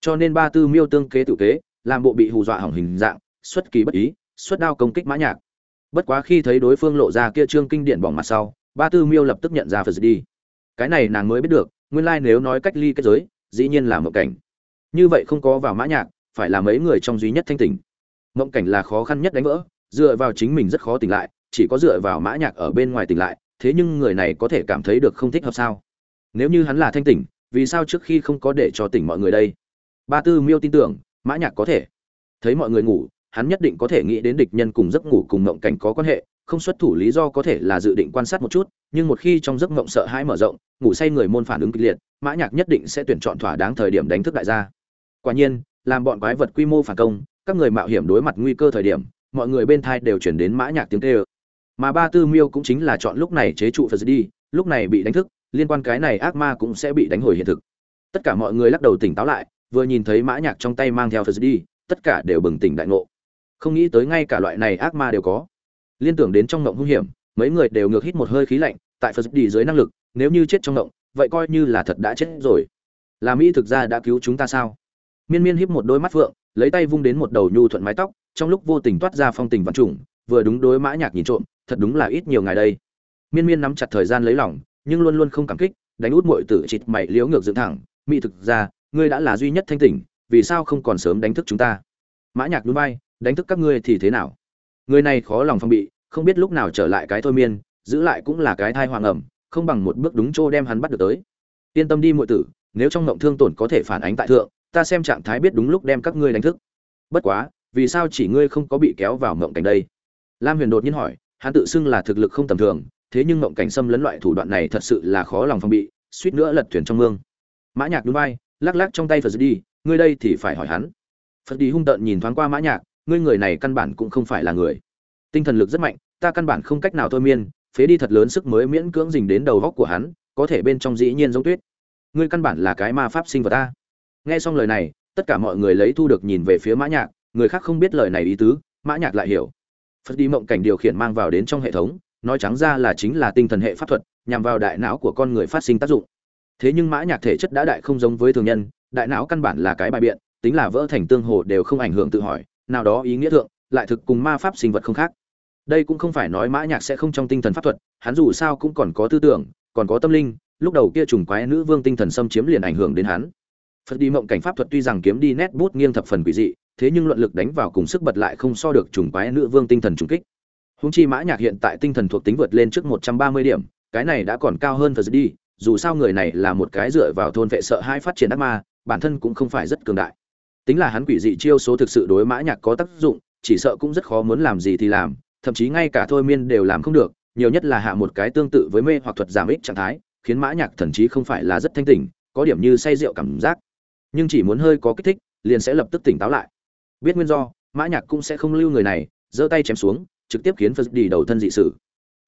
Cho nên ba tư miêu tương kế tự kế, làm bộ bị hù dọa hỏng hình dạng, xuất kỳ bất ý, xuất đao công kích mã nhạc. Bất quá khi thấy đối phương lộ ra kia trương kinh điển bỏng mặt sau, ba tư miêu lập tức nhận ra phật đi. Cái này nàng mới biết được, nguyên lai like nếu nói cách ly kết giới, dĩ nhiên là một cảnh. Như vậy không có vào mã nhạc, phải là mấy người trong duy nhất thanh tỉnh. Mộng cảnh là khó khăn nhất đánh vỡ, dựa vào chính mình rất khó tỉnh lại, chỉ có dựa vào mã nhạc ở bên ngoài tỉnh lại thế nhưng người này có thể cảm thấy được không thích hợp sao? Nếu như hắn là thanh tỉnh, vì sao trước khi không có để cho tỉnh mọi người đây? Ba tư miêu tin tưởng, mã nhạc có thể. Thấy mọi người ngủ, hắn nhất định có thể nghĩ đến địch nhân cùng giấc ngủ cùng mộng cảnh có quan hệ, không xuất thủ lý do có thể là dự định quan sát một chút, nhưng một khi trong giấc mộng sợ hãi mở rộng, ngủ say người môn phản ứng kịch liệt, mã nhạc nhất định sẽ tuyển chọn thỏa đáng thời điểm đánh thức đại gia. Quả nhiên, làm bọn quái vật quy mô phản công, các người mạo hiểm đối mặt nguy cơ thời điểm, mọi người bên thai đều chuyển đến mã nhạc tiếng kêu mà ba tư miêu cũng chính là chọn lúc này chế trụ phật đi lúc này bị đánh thức, liên quan cái này ác ma cũng sẽ bị đánh hồi hiện thực. Tất cả mọi người lắc đầu tỉnh táo lại, vừa nhìn thấy mã nhạc trong tay mang theo phật đi tất cả đều bừng tỉnh đại ngộ. Không nghĩ tới ngay cả loại này ác ma đều có. Liên tưởng đến trong ngộng hung hiểm, mấy người đều ngược hít một hơi khí lạnh, tại phật đi dưới năng lực, nếu như chết trong ngộng, vậy coi như là thật đã chết rồi. Là mỹ thực ra đã cứu chúng ta sao? Miên miên híp một đôi mắt phượng, lấy tay vung đến một đầu nhu thuận mái tóc, trong lúc vô tình toát ra phong tình văn trùng vừa đúng đối mã nhạc nhìn trộm, thật đúng là ít nhiều ngày đây. Miên miên nắm chặt thời gian lấy lòng, nhưng luôn luôn không cảm kích, đánh út muội tử chịt mày liếu ngược dựng thẳng. Mỹ thực ra ngươi đã là duy nhất thanh tỉnh, vì sao không còn sớm đánh thức chúng ta? Mã nhạc núi bay đánh thức các ngươi thì thế nào? Người này khó lòng phong bị, không biết lúc nào trở lại cái thôi miên, giữ lại cũng là cái thai hoàng ẩm, không bằng một bước đúng chỗ đem hắn bắt được tới. Yên tâm đi muội tử, nếu trong ngộng thương tổn có thể phản ánh tại thượng, ta xem trạng thái biết đúng lúc đem các ngươi đánh thức. Bất quá, vì sao chỉ ngươi không có bị kéo vào ngộng cảnh đây? Lam huyền đột nhiên hỏi, hắn tự xưng là thực lực không tầm thường, thế nhưng mộng cảnh xâm lấn loại thủ đoạn này thật sự là khó lòng phòng bị, suýt nữa lật thuyền trong mương. Mã nhạc núi bay lắc lắc trong tay phật đi, ngươi đây thì phải hỏi hắn. Phật đi hung tợn nhìn thoáng qua mã nhạc, ngươi người này căn bản cũng không phải là người. Tinh thần lực rất mạnh, ta căn bản không cách nào thôi miên, phế đi thật lớn sức mới miễn cưỡng dình đến đầu góc của hắn, có thể bên trong dĩ nhiên giống tuyết. Ngươi căn bản là cái ma pháp sinh vật ta. Nghe xong lời này, tất cả mọi người lấy thu được nhìn về phía mã nhạc, người khác không biết lời này ý tứ, mã nhạc lại hiểu phật đi mộng cảnh điều khiển mang vào đến trong hệ thống, nói trắng ra là chính là tinh thần hệ pháp thuật, nhằm vào đại não của con người phát sinh tác dụng. Thế nhưng mã nhạc thể chất đã đại không giống với thường nhân, đại não căn bản là cái bài biện, tính là vỡ thành tương hồ đều không ảnh hưởng tự hỏi, nào đó ý nghĩa thượng, lại thực cùng ma pháp sinh vật không khác. Đây cũng không phải nói mã nhạc sẽ không trong tinh thần pháp thuật, hắn dù sao cũng còn có tư tưởng, còn có tâm linh, lúc đầu kia trùng quái nữ vương tinh thần xâm chiếm liền ảnh hưởng đến hắn. Phật đi mộng cảnh pháp thuật tuy rằng kiếm đi nét bút nghiêng thập phần quỷ dị thế nhưng luận lực đánh vào cùng sức bật lại không so được trùng quái nữ vương tinh thần trùng kích. Húng chi mã nhạc hiện tại tinh thần thuộc tính vượt lên trước một trăm ba mươi điểm, cái này đã còn cao hơn phật đi dù sao người này là một cái dựa vào thôn vệ sợ hai phát triển ác ma, bản thân cũng không phải rất cường đại. Tính là hắn quỷ dị chiêu số thực sự đối mã nhạc có tác dụng, chỉ sợ cũng rất khó muốn làm gì thì làm, thậm chí ngay cả thôi miên đều làm không được, nhiều nhất là hạ một cái tương tự với mê hoặc thuật giảm ích trạng thái, khiến mã nhạc thần trí không phải là rất thanh tỉnh, có điểm như say rượu cảm giác. Nhưng chỉ muốn hơi có kích thích, liền sẽ lập tức tỉnh táo lại biết nguyên do, mã nhạc cũng sẽ không lưu người này, giơ tay chém xuống, trực tiếp khiến phật đi đầu thân dị sử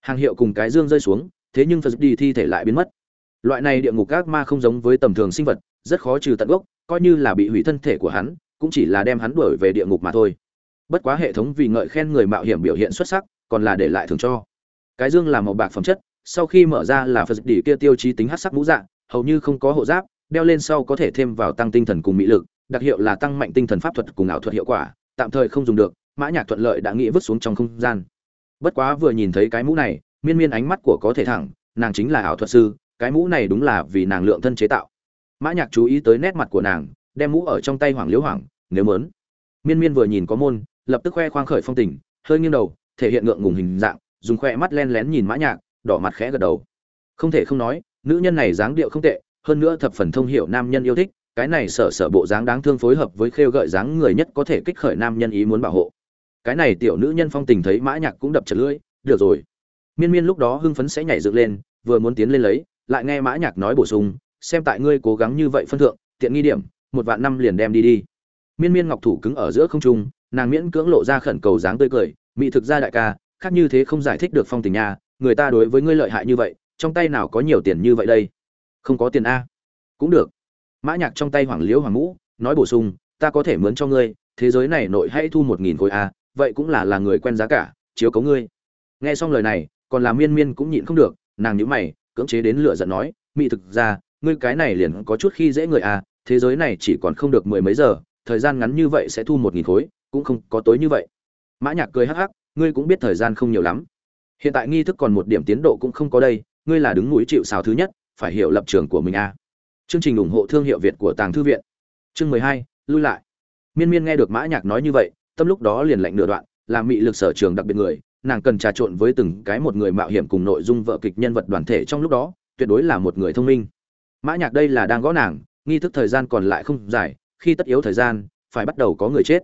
hàng hiệu cùng cái dương rơi xuống, thế nhưng phật đi thi thể lại biến mất. Loại này địa ngục ác ma không giống với tầm thường sinh vật, rất khó trừ tận gốc, coi như là bị hủy thân thể của hắn, cũng chỉ là đem hắn đuổi về địa ngục mà thôi. Bất quá hệ thống vì ngợi khen người mạo hiểm biểu hiện xuất sắc, còn là để lại thường cho. Cái dương là màu bạc phẩm chất, sau khi mở ra là phật đỉ kia tiêu chí tính hát sắc mũ dạng hầu như không có hộ giáp, đeo lên sau có thể thêm vào tăng tinh thần cùng mỹ lực đặc hiệu là tăng mạnh tinh thần pháp thuật cùng ảo thuật hiệu quả, tạm thời không dùng được, mã nhạc thuận lợi đã nghĩ vứt xuống trong không gian. Bất quá vừa nhìn thấy cái mũ này, miên miên ánh mắt của có thể thẳng, nàng chính là ảo thuật sư, cái mũ này đúng là vì nàng lượng thân chế tạo. Mã nhạc chú ý tới nét mặt của nàng, đem mũ ở trong tay hoàng liễu hoàng nếu muốn. Miên miên vừa nhìn có môn, lập tức khoe khoang khởi phong tình, hơi nghiêng đầu, thể hiện ngượng ngùng hình dạng, dùng khoe mắt len lén nhìn mã nhạc, đỏ mặt khẽ gật đầu. Không thể không nói, nữ nhân này dáng điệu không tệ, hơn nữa thập phần thông hiểu nam nhân yêu thích cái này sở sở bộ dáng đáng thương phối hợp với khêu gợi dáng người nhất có thể kích khởi nam nhân ý muốn bảo hộ. Cái này tiểu nữ nhân phong tình thấy mã nhạc cũng đập chật lưỡi, được rồi. Miên miên lúc đó hưng phấn sẽ nhảy dựng lên, vừa muốn tiến lên lấy, lại nghe mã nhạc nói bổ sung, xem tại ngươi cố gắng như vậy phân thượng, tiện nghi điểm, một vạn năm liền đem đi đi. Miên miên ngọc thủ cứng ở giữa không trung, nàng miễn cưỡng lộ ra khẩn cầu dáng tươi cười, mỹ thực ra đại ca, khác như thế không giải thích được phong tình nha, người ta đối với ngươi lợi hại như vậy, trong tay nào có nhiều tiền như vậy đây? Không có tiền a. Cũng được mã nhạc trong tay hoàng liễu hoàng ngũ nói bổ sung, ta có thể mướn cho ngươi, thế giới này nội hãy thu một nghìn khối a, vậy cũng là là người quen giá cả, chiếu cố ngươi. Nghe xong lời này, còn là miên miên cũng nhịn không được, nàng nhíu mày, cưỡng chế đến lửa giận nói mỹ thực ra, ngươi cái này liền có chút khi dễ người a, thế giới này chỉ còn không được mười mấy giờ, thời gian ngắn như vậy sẽ thu một nghìn khối, cũng không có tối như vậy. Mã nhạc cười hắc hắc, ngươi cũng biết thời gian không nhiều lắm. Hiện tại nghi thức còn một điểm tiến độ cũng không có đây, ngươi là đứng mũi chịu sào thứ nhất, phải hiểu lập trường của mình a chương trình ủng hộ thương hiệu việt của tàng thư viện. Chương mười hai, lui lại. Miên miên nghe được mã nhạc nói như vậy, tâm lúc đó liền lạnh nửa đoạn làm mị lực sở trường đặc biệt người, nàng cần trà trộn với từng cái một người mạo hiểm cùng nội dung vợ kịch nhân vật đoàn thể trong lúc đó, tuyệt đối là một người thông minh. Mã nhạc đây là đang gõ nàng, nghi thức thời gian còn lại không dài, khi tất yếu thời gian, phải bắt đầu có người chết.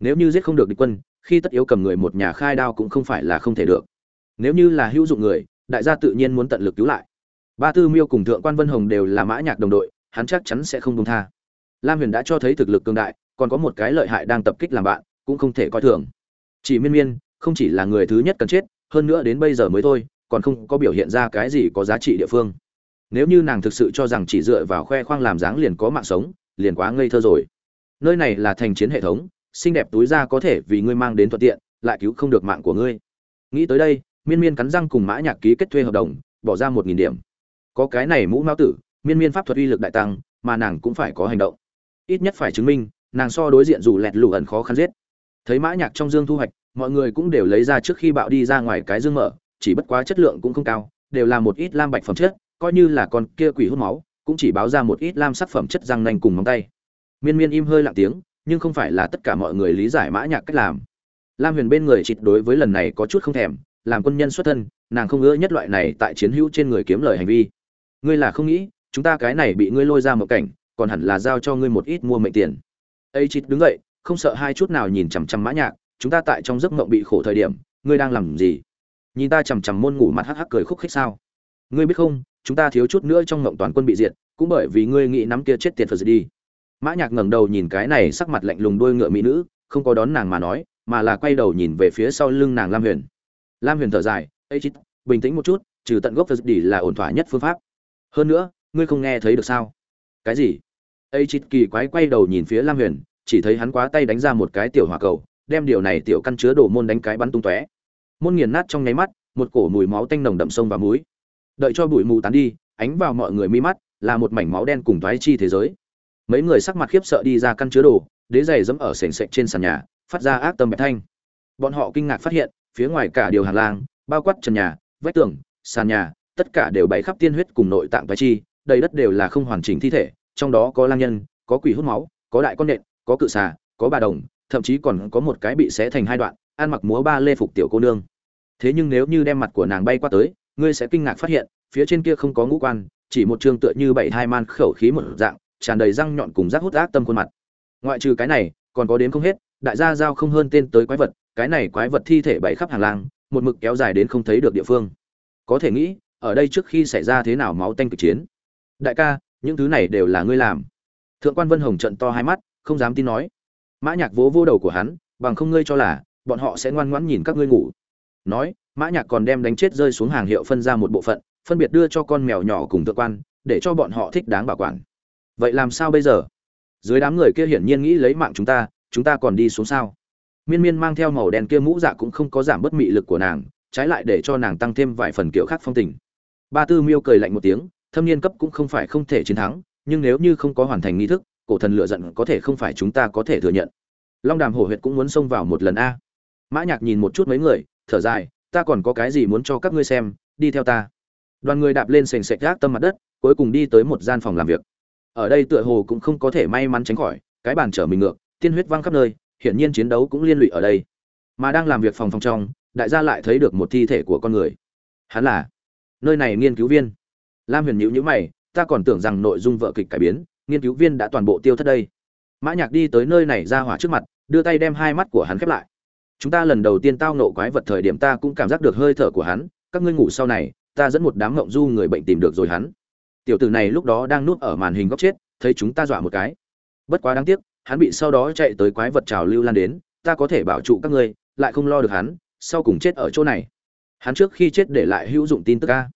Nếu như giết không được địch quân, khi tất yếu cầm người một nhà khai đao cũng không phải là không thể được. Nếu như là hữu dụng người, đại gia tự nhiên muốn tận lực cứu lại ba tư miêu cùng thượng quan vân hồng đều là mã nhạc đồng đội, hắn chắc chắn sẽ không buông tha. Lam huyền đã cho thấy thực lực cường đại, còn có một cái lợi hại đang tập kích làm bạn, cũng không thể coi thường. Chỉ miên miên, không chỉ là người thứ nhất cần chết, hơn nữa đến bây giờ mới thôi, còn không có biểu hiện ra cái gì có giá trị địa phương. Nếu như nàng thực sự cho rằng chỉ dựa vào khoe khoang làm dáng liền có mạng sống, liền quá ngây thơ rồi. Nơi này là thành chiến hệ thống, xinh đẹp túi ra có thể vì ngươi mang đến thuận tiện, lại cứu không được mạng của ngươi. Nghĩ tới đây, miên miên cắn răng cùng mã nhạc ký kết thuê hợp đồng, bỏ ra một nghìn điểm có cái này mũ mao tử, miên miên pháp thuật uy lực đại tăng, mà nàng cũng phải có hành động. Ít nhất phải chứng minh, nàng so đối diện dù lẹt lù ẩn khó khăn giết. Thấy mã nhạc trong dương thu hoạch, mọi người cũng đều lấy ra trước khi bạo đi ra ngoài cái dương mở, chỉ bất quá chất lượng cũng không cao, đều là một ít lam bạch phẩm chất, coi như là con kia quỷ hút máu, cũng chỉ báo ra một ít lam sắc phẩm chất răng nanh cùng móng tay. Miên miên im hơi lặng tiếng, nhưng không phải là tất cả mọi người lý giải mã nhạc cách làm. Lam huyền bên người chịt đối với lần này có chút không thèm, làm quân nhân xuất thân, nàng không ưa nhất loại này tại chiến hữu trên người kiếm lời hành vi ngươi là không nghĩ, chúng ta cái này bị ngươi lôi ra một cảnh, còn hẳn là giao cho ngươi một ít mua mệnh tiền. Ấy chít đứng dậy, không sợ hai chút nào nhìn chằm chằm mã nhạc, chúng ta tại trong giấc mộng bị khổ thời điểm, ngươi đang làm gì? Nhìn ta chằm chằm môn ngủ mặt hắc hắc cười khúc khích sao? Ngươi biết không, chúng ta thiếu chút nữa trong mộng toàn quân bị diệt, cũng bởi vì ngươi nghĩ nắm kia chết tiệt phật đi. Mã nhạc ngẩng đầu nhìn cái này sắc mặt lạnh lùng đuôi ngựa mỹ nữ, không có đón nàng mà nói, mà là quay đầu nhìn về phía sau lưng nàng lam huyền. Lam huyền thở dài, ấy chít, bình tĩnh một chút, trừ tận gốc phật đi là ổn thỏa nhất phương pháp hơn nữa, ngươi không nghe thấy được sao? Cái gì? Ấy chít kỳ quái quay đầu nhìn phía lam huyền, chỉ thấy hắn quá tay đánh ra một cái tiểu hỏa cầu, đem điều này tiểu căn chứa đổ môn đánh cái bắn tung tóe. Môn nghiền nát trong nháy mắt, một cổ mùi máu tanh nồng đậm sông và muối đợi cho bụi mù tán đi, ánh vào mọi người mi mắt, là một mảnh máu đen cùng thoái chi thế giới. Mấy người sắc mặt khiếp sợ đi ra căn chứa đồ, đế giày dẫm ở sền sệt trên sàn nhà, phát ra ác tâm bạch thanh. Bọn họ kinh ngạc phát hiện, phía ngoài cả điều hàng lang bao quát trần nhà, vách tường, sàn nhà tất cả đều bày khắp tiên huyết cùng nội tạng toái chi, đầy đất đều là không hoàn chỉnh thi thể, trong đó có lang nhân, có quỷ hút máu, có đại con nện, có cự xà, có bà đồng, thậm chí còn có một cái bị xé thành hai đoạn, ăn mặc múa ba lê phục tiểu cô nương. Thế nhưng nếu như đem mặt của nàng bay qua tới, ngươi sẽ kinh ngạc phát hiện, phía trên kia không có ngũ quan, chỉ một trường tựa như bảy hai man khẩu khí một dạng, tràn đầy răng nhọn cùng rác hút ác tâm khuôn mặt. Ngoại trừ cái này, còn có đến không hết, đại gia giao không hơn tên tới quái vật, cái này quái vật thi thể bày khắp hàng lang, một mực kéo dài đến không thấy được địa phương. Có thể nghĩ ở đây trước khi xảy ra thế nào máu tanh kịch chiến. Đại ca, những thứ này đều là ngươi làm. Thượng quan vân hồng trận to hai mắt, không dám tin nói. Mã nhạc vỗ vô đầu của hắn, bằng không ngươi cho là, bọn họ sẽ ngoan ngoãn nhìn các ngươi ngủ. Nói, mã nhạc còn đem đánh chết rơi xuống hàng hiệu phân ra một bộ phận, phân biệt đưa cho con mèo nhỏ cùng thượng quan, để cho bọn họ thích đáng bảo quản. Vậy làm sao bây giờ? Dưới đám người kia hiển nhiên nghĩ lấy mạng chúng ta chúng ta còn đi xuống sao? Miên miên mang theo màu đen kia mũ dạ cũng không có giảm bớt mị lực của nàng, trái lại để cho nàng tăng thêm vài phần kiểu khác phong tình ba tư miêu cười lạnh một tiếng, thâm niên cấp cũng không phải không thể chiến thắng, nhưng nếu như không có hoàn thành nghi thức, cổ thần lựa giận có thể không phải chúng ta có thể thừa nhận. Long đàm hổ huyệt cũng muốn xông vào một lần a. Mã nhạc nhìn một chút mấy người, thở dài, ta còn có cái gì muốn cho các ngươi xem, đi theo ta. Đoàn người đạp lên sền sệt gác tâm mặt đất, cuối cùng đi tới một gian phòng làm việc. Ở đây tựa hồ cũng không có thể may mắn tránh khỏi, cái bàn trở mình ngược, tiên huyết văng khắp nơi, hiển nhiên chiến đấu cũng liên lụy ở đây. Mà đang làm việc phòng phòng trong, đại gia lại thấy được một thi thể của con người. Hắn là nơi này nghiên cứu viên. Lam huyền nhữ nhữ mày, ta còn tưởng rằng nội dung vợ kịch cải biến, nghiên cứu viên đã toàn bộ tiêu thất đây. Mã nhạc đi tới nơi này ra hỏa trước mặt, đưa tay đem hai mắt của hắn khép lại. Chúng ta lần đầu tiên tao nộ quái vật thời điểm ta cũng cảm giác được hơi thở của hắn, các ngươi ngủ sau này, ta dẫn một đám ngộng du người bệnh tìm được rồi hắn. Tiểu tử này lúc đó đang nuốt ở màn hình góc chết, thấy chúng ta dọa một cái. Bất quá đáng tiếc, hắn bị sau đó chạy tới quái vật trào lưu lan đến, ta có thể bảo trụ các ngươi, lại không lo được hắn, sau cùng chết ở chỗ này. Hắn trước khi chết để lại hữu dụng tin tức ca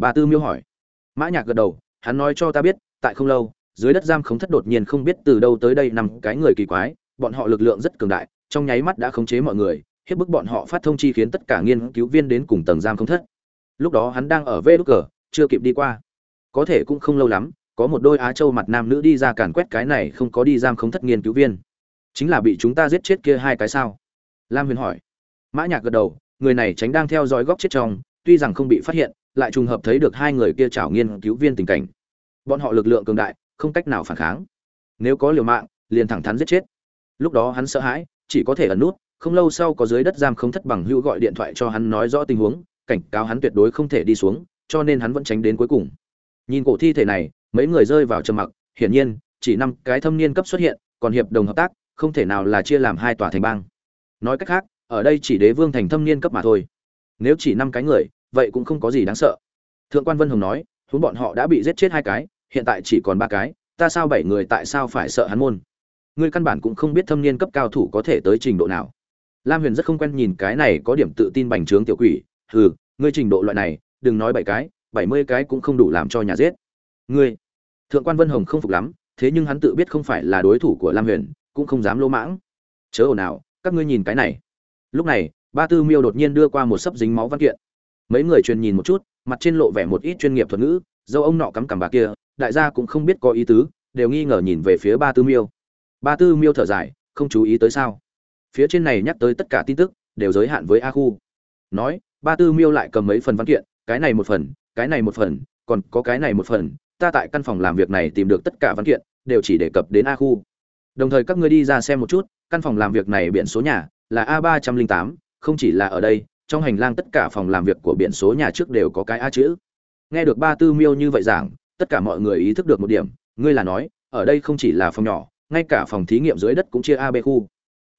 bà tư miêu hỏi. Mã nhạc gật đầu, hắn nói cho ta biết, tại không lâu, dưới đất giam khống thất đột nhiên không biết từ đâu tới đây nằm cái người kỳ quái, bọn họ lực lượng rất cường đại, trong nháy mắt đã khống chế mọi người, hiếp bức bọn họ phát thông chi khiến tất cả nghiên cứu viên đến cùng tầng giam khống thất. Lúc đó hắn đang ở vê đúc cờ, chưa kịp đi qua. Có thể cũng không lâu lắm, có một đôi á châu mặt nam nữ đi ra càn quét cái này không có đi giam khống thất nghiên cứu viên. Chính là bị chúng ta giết chết kia hai cái sao? Lam huyền hỏi. Mã nhạc gật đầu, người này tránh đang theo dõi góc chết trong, tuy rằng không bị phát hiện lại trùng hợp thấy được hai người kia chảo nghiên cứu viên tình cảnh. Bọn họ lực lượng cường đại, không cách nào phản kháng. Nếu có liều mạng, liền thẳng thắn giết chết. Lúc đó hắn sợ hãi, chỉ có thể ẩn nút, không lâu sau có dưới đất giam không thất bằng hữu gọi điện thoại cho hắn nói rõ tình huống, cảnh cáo hắn tuyệt đối không thể đi xuống, cho nên hắn vẫn tránh đến cuối cùng. Nhìn cổ thi thể này, mấy người rơi vào trầm mặc, hiển nhiên, chỉ năm cái thâm niên cấp xuất hiện, còn hiệp đồng hợp tác, không thể nào là chia làm hai tòa thành bang. Nói cách khác, ở đây chỉ đế vương thành thâm niên cấp mà thôi. Nếu chỉ năm cái người vậy cũng không có gì đáng sợ. Thượng quan vân hồng nói, huống bọn họ đã bị giết chết hai cái, hiện tại chỉ còn ba cái, ta sao bảy người tại sao phải sợ hắn môn? Ngươi căn bản cũng không biết thâm niên cấp cao thủ có thể tới trình độ nào. Lam huyền rất không quen nhìn cái này có điểm tự tin bành trướng tiểu quỷ, hừ, ngươi trình độ loại này, đừng nói bảy cái, bảy mươi cái cũng không đủ làm cho nhà giết. Ngươi? Thượng quan vân hồng không phục lắm, thế nhưng hắn tự biết không phải là đối thủ của lam huyền, cũng không dám lỗ mãng. Chớ ồn ào, các ngươi nhìn cái này. Lúc này, ba tư miêu đột nhiên đưa qua một sấp dính máu văn kiện mấy người truyền nhìn một chút, mặt trên lộ vẻ một ít chuyên nghiệp thuật ngữ, dâu ông nọ cắm cằm bà kia, đại gia cũng không biết có ý tứ, đều nghi ngờ nhìn về phía ba tư miêu. Ba tư miêu thở dài, không chú ý tới sao? Phía trên này nhắc tới tất cả tin tức, đều giới hạn với a khu. Nói, ba tư miêu lại cầm mấy phần văn kiện, cái này một phần, cái này một phần, còn có cái này một phần, ta tại căn phòng làm việc này tìm được tất cả văn kiện, đều chỉ đề cập đến a khu. Đồng thời các ngươi đi ra xem một chút, căn phòng làm việc này biển số nhà là a ba trăm linh tám, không chỉ là ở đây trong hành lang tất cả phòng làm việc của biển số nhà trước đều có cái a chữ. Nghe được ba tư miêu như vậy giảng, tất cả mọi người ý thức được một điểm, ngươi là nói, ở đây không chỉ là phòng nhỏ, ngay cả phòng thí nghiệm dưới đất cũng chia a b khu.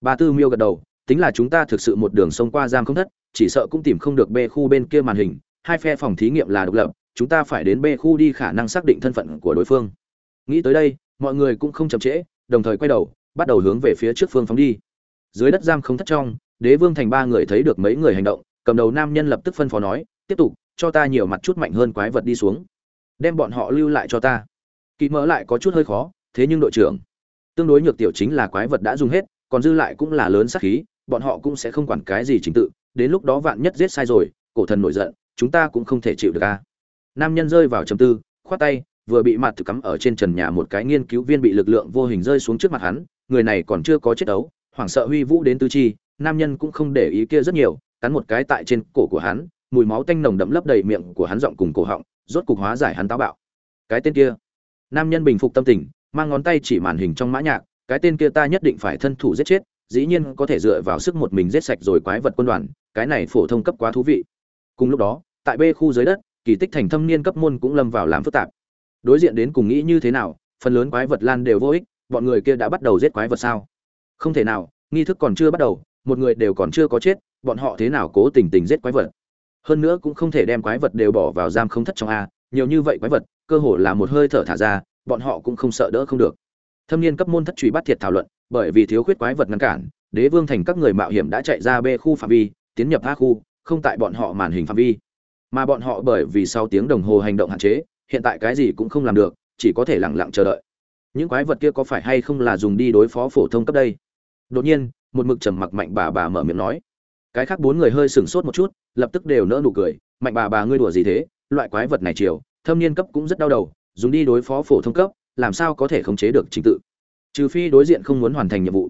Ba tư miêu gật đầu, tính là chúng ta thực sự một đường sông qua giam không thất, chỉ sợ cũng tìm không được b khu bên kia màn hình, hai phe phòng thí nghiệm là độc lập, chúng ta phải đến b khu đi khả năng xác định thân phận của đối phương. Nghĩ tới đây, mọi người cũng không chậm trễ, đồng thời quay đầu, bắt đầu hướng về phía trước phương phóng đi. Dưới đất giam không thất trong đế vương thành ba người thấy được mấy người hành động, cầm đầu nam nhân lập tức phân phó nói, tiếp tục, cho ta nhiều mặt chút mạnh hơn quái vật đi xuống. Đem bọn họ lưu lại cho ta. Kỵ mỡ lại có chút hơi khó, thế nhưng đội trưởng, tương đối nhược tiểu chính là quái vật đã dùng hết, còn dư lại cũng là lớn sát khí, bọn họ cũng sẽ không quản cái gì chính tự, đến lúc đó vạn nhất giết sai rồi, cổ thần nổi giận, chúng ta cũng không thể chịu được a. Nam nhân rơi vào trầm tư, khoát tay, vừa bị mặt thực cắm ở trên trần nhà một cái nghiên cứu viên bị lực lượng vô hình rơi xuống trước mặt hắn, người này còn chưa có chết đấu, hoảng sợ huy vũ đến tứ chi nam nhân cũng không để ý kia rất nhiều, cắn một cái tại trên cổ của hắn, mùi máu tanh nồng đậm lấp đầy miệng của hắn giọng cùng cổ họng, rốt cục hóa giải hắn táo bạo. Cái tên kia. Nam nhân bình phục tâm tình, mang ngón tay chỉ màn hình trong mã nhạc, cái tên kia ta nhất định phải thân thủ giết chết, dĩ nhiên có thể dựa vào sức một mình giết sạch rồi quái vật quân đoàn, cái này phổ thông cấp quá thú vị. Cùng lúc đó, tại b khu dưới đất, kỳ tích thành thâm niên cấp môn cũng lâm vào làm phức tạp. Đối diện đến cùng nghĩ như thế nào, phần lớn quái vật lan đều vô ích, bọn người kia đã bắt đầu giết quái vật sao? Không thể nào, nghi thức còn chưa bắt đầu một người đều còn chưa có chết, bọn họ thế nào cố tình tình giết quái vật? Hơn nữa cũng không thể đem quái vật đều bỏ vào giam không thất trong a, nhiều như vậy quái vật, cơ hồ là một hơi thở thả ra, bọn họ cũng không sợ đỡ không được. Thâm niên cấp môn thất truy bắt thiệt thảo luận, bởi vì thiếu khuyết quái vật ngăn cản, đế vương thành các người mạo hiểm đã chạy ra b khu phạm vi, tiến nhập a khu, không tại bọn họ màn hình phạm vi. Mà bọn họ bởi vì sau tiếng đồng hồ hành động hạn chế, hiện tại cái gì cũng không làm được, chỉ có thể lẳng lặng chờ đợi. Những quái vật kia có phải hay không là dùng đi đối phó phổ thông cấp đây? Đột nhiên một mực trầm mặc mạnh bà bà mở miệng nói. Cái khác bốn người hơi sửng sốt một chút, lập tức đều nỡ nụ cười, mạnh bà bà ngươi đùa gì thế? Loại quái vật này chiều, thâm niên cấp cũng rất đau đầu, dùng đi đối phó phổ thông cấp, làm sao có thể khống chế được trình tự? Trừ phi đối diện không muốn hoàn thành nhiệm vụ.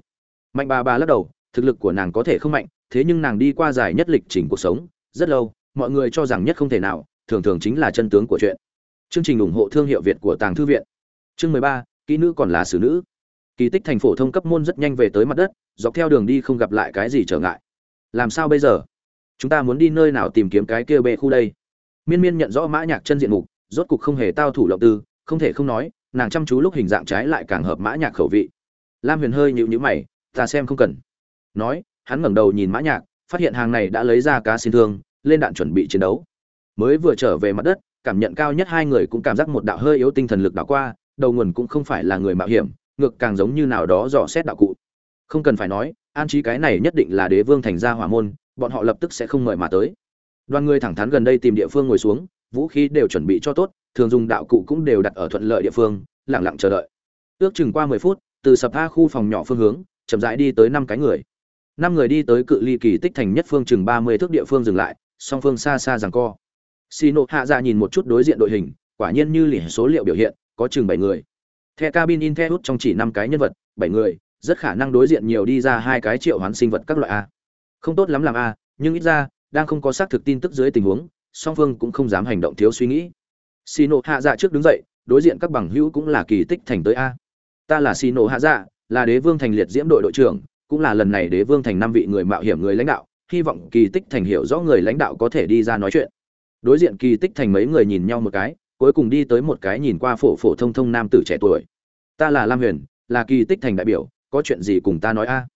Mạnh bà bà lắc đầu, thực lực của nàng có thể không mạnh, thế nhưng nàng đi qua dài nhất lịch trình cuộc sống, rất lâu, mọi người cho rằng nhất không thể nào, thường thường chính là chân tướng của chuyện. Chương trình ủng hộ thương hiệu việt của tàng thư viện. Chương mười ba, kỹ nữ còn là xử nữ kỳ tích thành phổ thông cấp môn rất nhanh về tới mặt đất, dọc theo đường đi không gặp lại cái gì trở ngại. Làm sao bây giờ? Chúng ta muốn đi nơi nào tìm kiếm cái kia bệ khu đây? Miên miên nhận rõ mã nhạc chân diện mục, rốt cục không hề tao thủ lộng tư, không thể không nói, nàng chăm chú lúc hình dạng trái lại càng hợp mã nhạc khẩu vị. Lam huyền hơi nhíu nhíu mày, ta xem không cần. Nói, hắn ngẩng đầu nhìn mã nhạc, phát hiện hàng này đã lấy ra cá xin thương, lên đạn chuẩn bị chiến đấu. Mới vừa trở về mặt đất, cảm nhận cao nhất hai người cũng cảm giác một đạo hơi yếu tinh thần lực đảo qua, đầu nguồn cũng không phải là người mạo hiểm ngược càng giống như nào đó dò xét đạo cụ. Không cần phải nói, an trí cái này nhất định là đế vương thành gia hỏa môn, bọn họ lập tức sẽ không mời mà tới. Đoàn người thẳng thắn gần đây tìm địa phương ngồi xuống, vũ khí đều chuẩn bị cho tốt, thường dùng đạo cụ cũng đều đặt ở thuận lợi địa phương, lặng lặng chờ đợi. Ước chừng qua mười phút, từ sập a khu phòng nhỏ phương hướng, chậm rãi đi tới năm cái người. Năm người đi tới cự ly kỳ tích thành nhất phương chừng ba mươi thước địa phương dừng lại, song phương xa xa rằng co. Xì nộ hạ ra nhìn một chút đối diện đội hình, quả nhiên như lỉ số liệu biểu hiện, có chừng bảy người the cabin in the hút trong chỉ năm cái nhân vật, bảy người, rất khả năng đối diện nhiều đi ra hai cái triệu hoán sinh vật các loại a. Không tốt lắm làm a, nhưng ít ra, đang không có xác thực tin tức dưới tình huống, song vương cũng không dám hành động thiếu suy nghĩ. Sino hạ dạ trước đứng dậy, đối diện các bằng hữu cũng là kỳ tích thành tới a. Ta là Sino hạ dạ là đế vương thành liệt diễm đội đội trưởng, cũng là lần này đế vương thành năm vị người mạo hiểm người lãnh đạo, hy vọng kỳ tích thành hiểu rõ người lãnh đạo có thể đi ra nói chuyện. Đối diện kỳ tích thành mấy người nhìn nhau một cái, cuối cùng đi tới một cái nhìn qua phổ phổ thông thông nam tử trẻ tuổi ta là lam huyền, là kỳ tích thành đại biểu, có chuyện gì cùng ta nói a?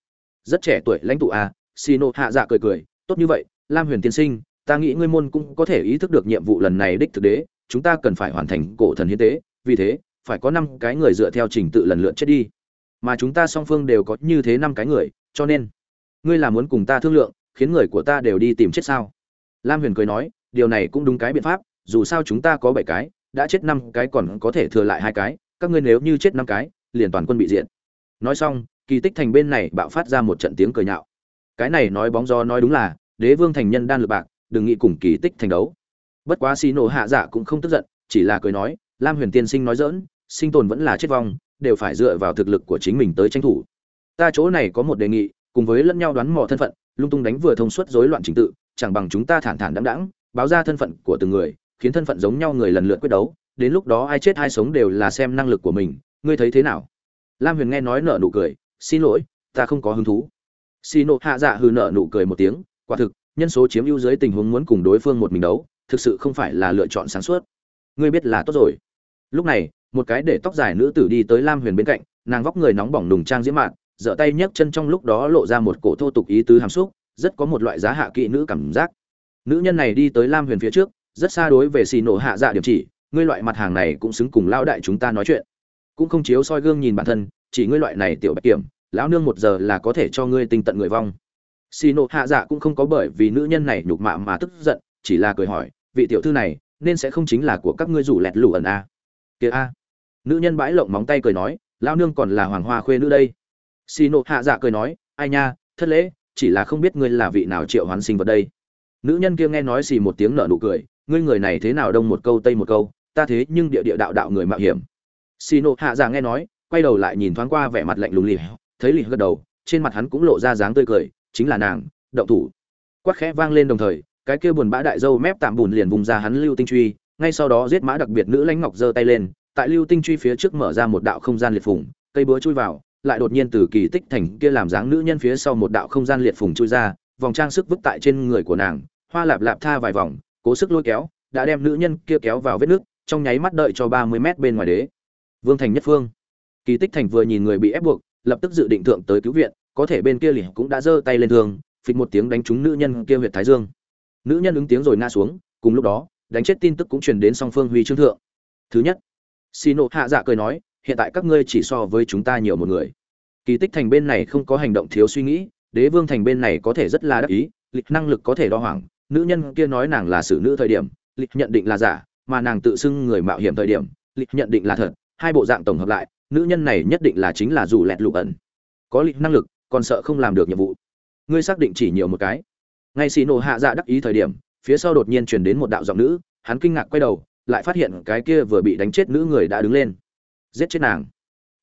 Rất trẻ tuổi lãnh tụ a xì nộ hạ dạ cười cười, tốt như vậy, lam huyền tiên sinh, ta nghĩ ngươi môn cũng có thể ý thức được nhiệm vụ lần này đích thực đế, chúng ta cần phải hoàn thành cổ thần hiến tế, vì thế, phải có năm cái người dựa theo trình tự lần lượt chết đi. Mà chúng ta song phương đều có như thế năm cái người, cho nên, ngươi là muốn cùng ta thương lượng, khiến người của ta đều đi tìm chết sao? Lam huyền cười nói, điều này cũng đúng cái biện pháp, dù sao chúng ta có bảy cái, đã chết năm cái còn có thể thừa lại hai cái các ngươi nếu như chết năm cái, liền toàn quân bị diện nói xong, kỳ tích thành bên này bạo phát ra một trận tiếng cười nhạo. Cái này nói bóng gió nói đúng là, đế vương thành nhân đan lực bạc, đừng nghĩ cùng kỳ tích thành đấu. Bất quá xì nổ hạ dạ cũng không tức giận, chỉ là cười nói, lam huyền tiên sinh nói dỡn sinh tồn vẫn là chết vong, đều phải dựa vào thực lực của chính mình tới tranh thủ. Ta chỗ này có một đề nghị, cùng với lẫn nhau đoán mò thân phận, lung tung đánh vừa thông suốt rối loạn trình tự, chẳng bằng chúng ta thản thản đãng đãng, báo ra thân phận của từng người, khiến thân phận giống nhau người lần lượt quyết đấu đến lúc đó ai chết ai sống đều là xem năng lực của mình, ngươi thấy thế nào? Lam huyền nghe nói nở nụ cười, xin lỗi, ta không có hứng thú. Xì nộ hạ dạ hừ nở nụ cười một tiếng, quả thực, nhân số chiếm ưu dưới tình huống muốn cùng đối phương một mình đấu, thực sự không phải là lựa chọn sáng suốt. Ngươi biết là tốt rồi. Lúc này, một cái để tóc dài nữ tử đi tới lam huyền bên cạnh, nàng vóc người nóng bỏng nùng trang diễm mạn giở tay nhấc chân trong lúc đó lộ ra một cổ thô tục ý tứ hàm xúc, rất có một loại giá hạ kỵ nữ cảm giác. Nữ nhân này đi tới lam huyền phía trước, rất xa đối về xì nổ hạ dạ điểm chỉ ngươi loại mặt hàng này cũng xứng cùng lão đại chúng ta nói chuyện. Cũng không chiếu soi gương nhìn bản thân, chỉ ngươi loại này tiểu bạch kiểm, lão nương một giờ là có thể cho ngươi tinh tận người vong. Xì nộ hạ dạ cũng không có bởi vì nữ nhân này nhục mạ mà tức giận, chỉ là cười hỏi, vị tiểu thư này, nên sẽ không chính là của các ngươi rủ lẹt lù ẩn a à? kia a. Nữ nhân bãi lộng móng tay cười nói, lão nương còn là hoàng hoa khuê nữ đây. Xì nộ hạ dạ cười nói, ai nha, thất lễ, chỉ là không biết ngươi là vị nào triệu hoán sinh vật đây. Nữ nhân kia nghe nói xì một tiếng nở nụ cười ngươi người này thế nào đông một câu tây một câu, ta thế nhưng địa địa đạo đạo người mạo hiểm. Xì nộ hạ già nghe nói, quay đầu lại nhìn thoáng qua vẻ mặt lạnh lùng lì thấy lì gật đầu, trên mặt hắn cũng lộ ra dáng tươi cười, chính là nàng, động thủ. Quát khẽ vang lên đồng thời, cái kia buồn bã đại dâu mép tạm bùn liền vùng ra hắn lưu tinh truy, ngay sau đó giết mã đặc biệt nữ lãnh ngọc giơ tay lên, tại lưu tinh truy phía trước mở ra một đạo không gian liệt phủng cây búa chui vào, lại đột nhiên từ kỳ tích thành kia làm dáng nữ nhân phía sau một đạo không gian liệt phủng chui ra, vòng trang sức vứt tại trên người của nàng, hoa lạp lạp tha vài vòng cố sức lôi kéo, đã đem nữ nhân kia kéo vào vết nước, trong nháy mắt đợi cho ba mươi mét bên ngoài đế. Vương thành nhất phương. Kỳ tích thành vừa nhìn người bị ép buộc, lập tức dự định thượng tới cứu viện, có thể bên kia liền cũng đã giơ tay lên thường phịch một tiếng đánh trúng nữ nhân kia huyệt thái dương. Nữ nhân ứng tiếng rồi ngã xuống, cùng lúc đó, đánh chết tin tức cũng truyền đến song phương huy chương thượng. Thứ nhất, xì nộ hạ dạ cười nói, hiện tại các ngươi chỉ so với chúng ta nhiều một người. Kỳ tích thành bên này không có hành động thiếu suy nghĩ, đế vương thành bên này có thể rất là đắc ý lịch năng lực có thể đo hoảng nữ nhân kia nói nàng là xử nữ thời điểm, lịch nhận định là giả, mà nàng tự xưng người mạo hiểm thời điểm, lịch nhận định là thật, hai bộ dạng tổng hợp lại, nữ nhân này nhất định là chính là dù lẹt lụ ẩn. Có lịch năng lực, còn sợ không làm được nhiệm vụ. Ngươi xác định chỉ nhiều một cái. Ngay xì nổ hạ dạ đắc ý thời điểm, phía sau đột nhiên truyền đến một đạo giọng nữ, hắn kinh ngạc quay đầu, lại phát hiện cái kia vừa bị đánh chết nữ người đã đứng lên. Giết chết nàng.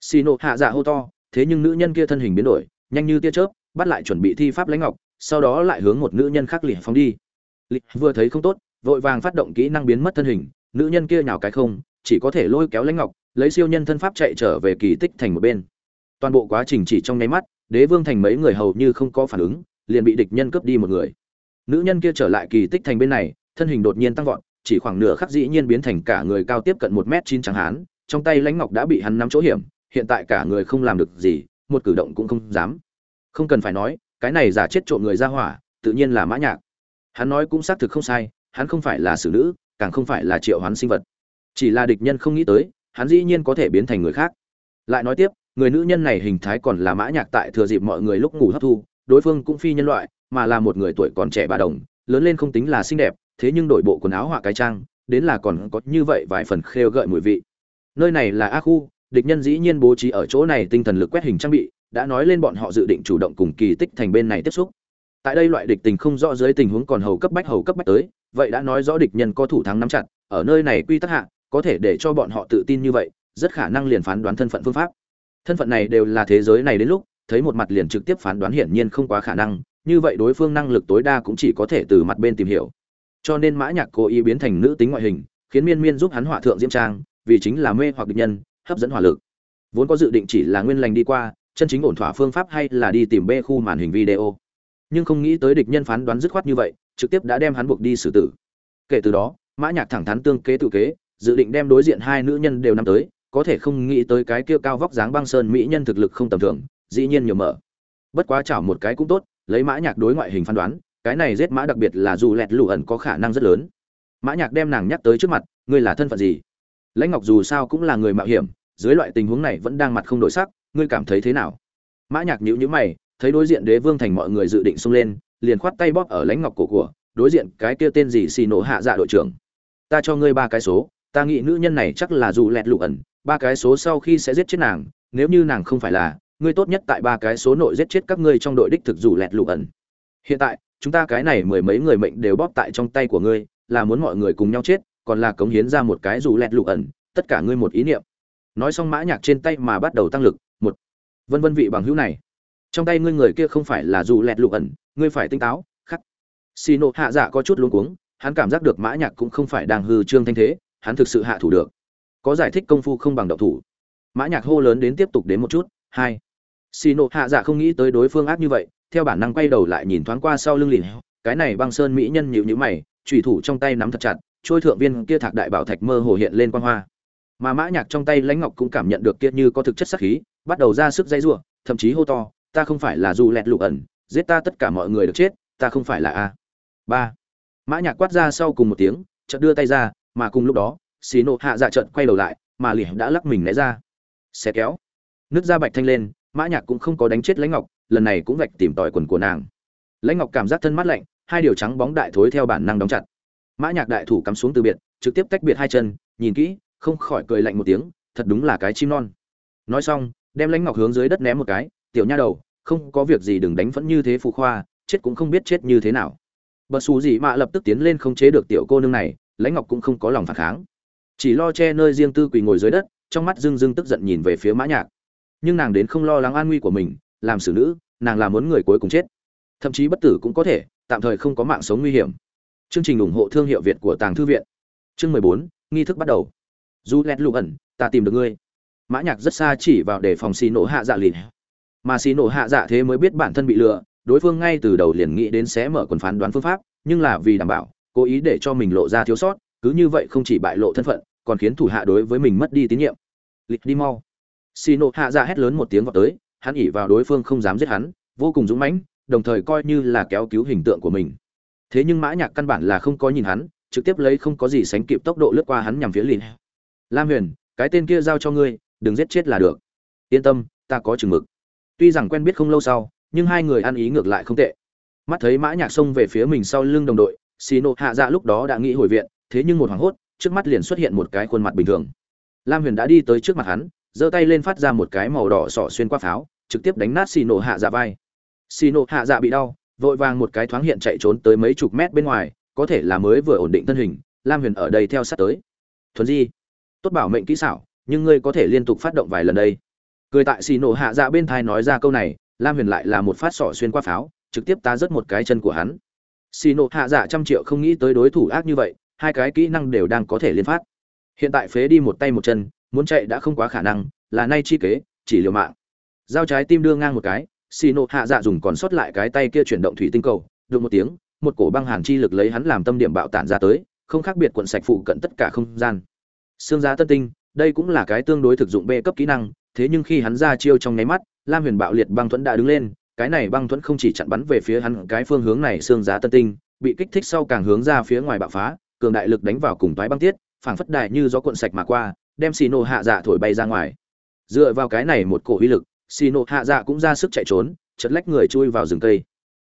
Xì nổ hạ dạ hô to, thế nhưng nữ nhân kia thân hình biến đổi, nhanh như tia chớp, bắt lại chuẩn bị thi pháp lãnh ngọc, sau đó lại hướng một nữ nhân khác lìa phóng đi lịch vừa thấy không tốt, vội vàng phát động kỹ năng biến mất thân hình, nữ nhân kia nhào cái không, chỉ có thể lôi kéo lãnh ngọc, lấy siêu nhân thân pháp chạy trở về kỳ tích thành một bên. Toàn bộ quá trình chỉ trong nháy mắt, đế vương thành mấy người hầu như không có phản ứng, liền bị địch nhân cướp đi một người. Nữ nhân kia trở lại kỳ tích thành bên này, thân hình đột nhiên tăng vọt, chỉ khoảng nửa khắc dĩ nhiên biến thành cả người cao tiếp cận một m chín trắng hán, trong tay lãnh ngọc đã bị hắn nắm chỗ hiểm, hiện tại cả người không làm được gì, một cử động cũng không dám. Không cần phải nói, cái này giả chết trộm người ra hỏa, tự nhiên là mã nhạc hắn nói cũng xác thực không sai, hắn không phải là xử nữ, càng không phải là triệu hoán sinh vật. Chỉ là địch nhân không nghĩ tới, hắn dĩ nhiên có thể biến thành người khác. Lại nói tiếp, người nữ nhân này hình thái còn là mã nhạc tại thừa dịp mọi người lúc ngủ hấp thu, đối phương cũng phi nhân loại, mà là một người tuổi còn trẻ bà đồng, lớn lên không tính là xinh đẹp, thế nhưng đổi bộ quần áo họa cái trang, đến là còn có như vậy vài phần khêu gợi mùi vị. Nơi này là a khu, địch nhân dĩ nhiên bố trí ở chỗ này tinh thần lực quét hình trang bị, đã nói lên bọn họ dự định chủ động cùng kỳ tích thành bên này tiếp xúc tại đây loại địch tình không rõ dưới tình huống còn hầu cấp bách, hầu cấp bách tới, vậy đã nói rõ địch nhân có thủ thắng nắm chặt, ở nơi này quy tắc hạ, có thể để cho bọn họ tự tin như vậy, rất khả năng liền phán đoán thân phận phương pháp. Thân phận này đều là thế giới này đến lúc, thấy một mặt liền trực tiếp phán đoán hiển nhiên không quá khả năng, như vậy đối phương năng lực tối đa cũng chỉ có thể từ mặt bên tìm hiểu. Cho nên mã nhạc cố ý biến thành nữ tính ngoại hình, khiến miên miên giúp hắn hỏa thượng diễm trang, vì chính là mê hoặc địch nhân, hấp dẫn hỏa lực. Vốn có dự định chỉ là nguyên lành đi qua, chân chính ổn thỏa phương pháp hay là đi tìm bê khu màn hình video nhưng không nghĩ tới địch nhân phán đoán dứt khoát như vậy, trực tiếp đã đem hắn buộc đi xử tử. Kể từ đó, mã nhạc thẳng thắn tương kế tự kế, dự định đem đối diện hai nữ nhân đều nắm tới, có thể không nghĩ tới cái kia cao vóc dáng băng sơn mỹ nhân thực lực không tầm thường, dĩ nhiên nhiều mở. Bất quá chảo một cái cũng tốt, lấy mã nhạc đối ngoại hình phán đoán, cái này giết mã đặc biệt là dù lẹt lù ẩn có khả năng rất lớn. Mã nhạc đem nàng nhắc tới trước mặt, ngươi là thân phận gì? Lãnh ngọc dù sao cũng là người mạo hiểm, dưới loại tình huống này vẫn đang mặt không đổi sắc, ngươi cảm thấy thế nào? Mã nhạc nhíu nhíu mày thấy đối diện đế vương thành mọi người dự định xông lên, liền khoát tay bóp ở lãnh ngọc cổ của, đối diện cái kia tên gì xì nổ hạ dạ đội trưởng. Ta cho ngươi ba cái số, ta nghĩ nữ nhân này chắc là dù lẹt lụ ẩn, ba cái số sau khi sẽ giết chết nàng, nếu như nàng không phải là, ngươi tốt nhất tại ba cái số nội giết chết các ngươi trong đội đích thực dù lẹt lụ ẩn. Hiện tại, chúng ta cái này mười mấy người mệnh đều bóp tại trong tay của ngươi, là muốn mọi người cùng nhau chết, còn là cống hiến ra một cái dù lẹt lụ ẩn, tất cả ngươi một ý niệm. Nói xong mã nhạc trên tay mà bắt đầu tăng lực, một. Vân vân vị bằng hữu này trong tay ngươi người kia không phải là dù lẹt lục ẩn, ngươi phải tinh táo, khắc. Xì nộ hạ dạ có chút luống cuống, hắn cảm giác được mã nhạc cũng không phải đang hư trương thanh thế, hắn thực sự hạ thủ được. Có giải thích công phu không bằng động thủ. Mã nhạc hô lớn đến tiếp tục đến một chút, hai. Xì nộ hạ dạ không nghĩ tới đối phương ác như vậy, theo bản năng quay đầu lại nhìn thoáng qua sau lưng lìn cái này băng sơn mỹ nhân nhíu nhíu mày, chủy thủ trong tay nắm thật chặt, trôi thượng viên kia thạc đại bảo thạch mơ hồ hiện lên quang hoa. Mà mã nhạc trong tay lãnh ngọc cũng cảm nhận được kia như có thực chất sát khí, bắt đầu ra sức dây rủa, thậm chí hô to ta không phải là du lẹt lục ẩn, giết ta tất cả mọi người được chết, ta không phải là a. Ba. Mã nhạc quát ra sau cùng một tiếng, chợt đưa tay ra, mà cùng lúc đó xì nộ hạ dạ trận quay đầu lại, mà liền đã lắc mình né ra. Xe kéo. Nước da bạch thanh lên, mã nhạc cũng không có đánh chết lãnh ngọc, lần này cũng vạch tìm tòi quần của nàng. Lãnh ngọc cảm giác thân mát lạnh, hai điều trắng bóng đại thối theo bản năng đóng chặt. Mã nhạc đại thủ cắm xuống từ biệt, trực tiếp tách biệt hai chân, nhìn kỹ, không khỏi cười lạnh một tiếng, thật đúng là cái chim non. Nói xong, đem lãnh ngọc hướng dưới đất ném một cái tiểu nha đầu, không có việc gì đừng đánh vẫn như thế phù khoa, chết cũng không biết chết như thế nào. Bật xù gì mà lập tức tiến lên không chế được tiểu cô nương này, lãnh ngọc cũng không có lòng phản kháng. Chỉ lo che nơi riêng tư quỳ ngồi dưới đất, trong mắt dưng dưng tức giận nhìn về phía mã nhạc. Nhưng nàng đến không lo lắng an nguy của mình, làm xử nữ, nàng là muốn người cuối cùng chết. Thậm chí bất tử cũng có thể, tạm thời không có mạng sống nguy hiểm. Chương trình ủng hộ thương hiệu việt của tàng thư viện. Chương mười bốn, nghi thức bắt đầu. Du lẹt lụ ẩn, ta tìm được ngươi. Mã nhạc rất xa chỉ vào để phòng xì nổ hạ dạ lìn mà xì nổ hạ dạ thế mới biết bản thân bị lừa, đối phương ngay từ đầu liền nghĩ đến sẽ mở quần phán đoán phương pháp, nhưng là vì đảm bảo, cố ý để cho mình lộ ra thiếu sót, cứ như vậy không chỉ bại lộ thân phận, còn khiến thủ hạ đối với mình mất đi tín nhiệm. Lịch đi mau. Xì nổ hạ dạ hét lớn một tiếng vào tới, hắn ỉ vào đối phương không dám giết hắn, vô cùng dũng mãnh, đồng thời coi như là kéo cứu hình tượng của mình. Thế nhưng mã nhạc căn bản là không có nhìn hắn, trực tiếp lấy không có gì sánh kịp tốc độ lướt qua hắn nhằm phía lìn lam huyền, cái tên kia giao cho ngươi, đừng giết chết là được. Yên tâm, ta có chừng mực tuy rằng quen biết không lâu sau, nhưng hai người ăn ý ngược lại không tệ. Mắt thấy mã nhạc xông về phía mình sau lưng đồng đội Sino hạ dạ lúc đó đã nghĩ hồi viện, thế nhưng một hoàng hốt, trước mắt liền xuất hiện một cái khuôn mặt bình thường. Lam huyền đã đi tới trước mặt hắn, giơ tay lên phát ra một cái màu đỏ sọ xuyên qua pháo, trực tiếp đánh nát Sino hạ dạ vai. Sino hạ dạ bị đau, vội vàng một cái thoáng hiện chạy trốn tới mấy chục mét bên ngoài, có thể là mới vừa ổn định thân hình, lam huyền ở đây theo sát tới. Thuần di, tốt bảo mệnh kỹ xảo, nhưng ngươi có thể liên tục phát động vài lần đây cười tại xì nổ hạ dạ bên thai nói ra câu này, lam huyền lại là một phát sỏ xuyên qua pháo, trực tiếp tá rớt một cái chân của hắn. Xì nổ hạ dạ trăm triệu không nghĩ tới đối thủ ác như vậy, hai cái kỹ năng đều đang có thể liên phát. Hiện tại phế đi một tay một chân, muốn chạy đã không quá khả năng, là nay chi kế, chỉ liều mạng. Dao trái tim đưa ngang một cái, xì nổ hạ dạ dùng còn sót lại cái tay kia chuyển động thủy tinh cầu được một tiếng, một cổ băng hàn chi lực lấy hắn làm tâm điểm bạo tản ra tới, không khác biệt quận sạch phụ cận tất cả không gian. Xương giá tân tinh, đây cũng là cái tương đối thực dụng b cấp kỹ năng thế nhưng khi hắn ra chiêu trong nháy mắt, lam huyền bạo liệt băng thuẫn đã đứng lên, cái này băng thuẫn không chỉ chặn bắn về phía hắn, cái phương hướng này xương giá tân tinh, bị kích thích sau càng hướng ra phía ngoài bạo phá, cường đại lực đánh vào cùng toái băng tiết, phảng phất đại như gió cuộn sạch mà qua, đem xì nổ hạ dạ thổi bay ra ngoài. Dựa vào cái này một cổ uy lực xì nổ hạ dạ cũng ra sức chạy trốn, chật lách người chui vào rừng cây.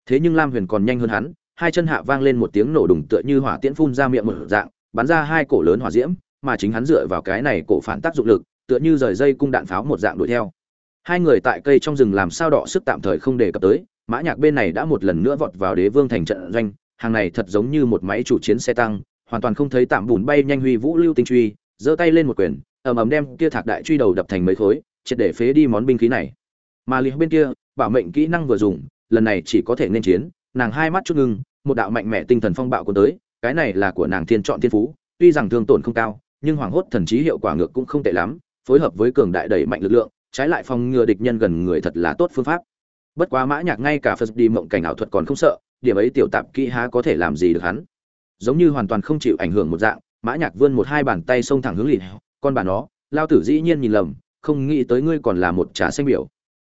Thế nhưng lam huyền còn nhanh hơn hắn, hai chân hạ vang lên một tiếng nổ đùng tựa như hỏa tiễn phun ra miệng một dạng, bắn ra hai cổ lớn hỏa diễm, mà chính hắn dựa vào cái này cổ phản tác dụng lực tựa như rời dây cung đạn pháo một dạng đuổi theo. Hai người tại cây trong rừng làm sao đọ sức tạm thời không đề cập tới, mã nhạc bên này đã một lần nữa vọt vào đế vương thành trận doanh, hàng này thật giống như một máy chủ chiến xe tăng, hoàn toàn không thấy tạm bùn bay nhanh huy vũ lưu tinh truy, giơ tay lên một quyền, ầm ầm đem kia thạc đại truy đầu đập thành mấy khối, triệt để phế đi món binh khí này. Mà liếc bên kia, bảo mệnh kỹ năng vừa dùng, lần này chỉ có thể nên chiến, nàng hai mắt chút ngưng, một đạo mạnh mẽ tinh thần phong bạo cuốn tới, cái này là của nàng thiên chọn thiên phú, tuy rằng thương tổn không cao, nhưng hoàng hốt thần trí hiệu quả ngược cũng không tệ lắm phối hợp với cường đại đẩy mạnh lực lượng, trái lại phòng ngừa địch nhân gần người thật là tốt phương pháp. Bất quá mã nhạc ngay cả phật đi mộng cảnh ảo thuật còn không sợ, điểm ấy tiểu tạp kỹ há có thể làm gì được hắn. Giống như hoàn toàn không chịu ảnh hưởng một dạng, mã nhạc vươn một hai bàn tay xông thẳng hướng lì con bà nó, lao tử dĩ nhiên nhìn lầm, không nghĩ tới ngươi còn là một trà xanh biểu.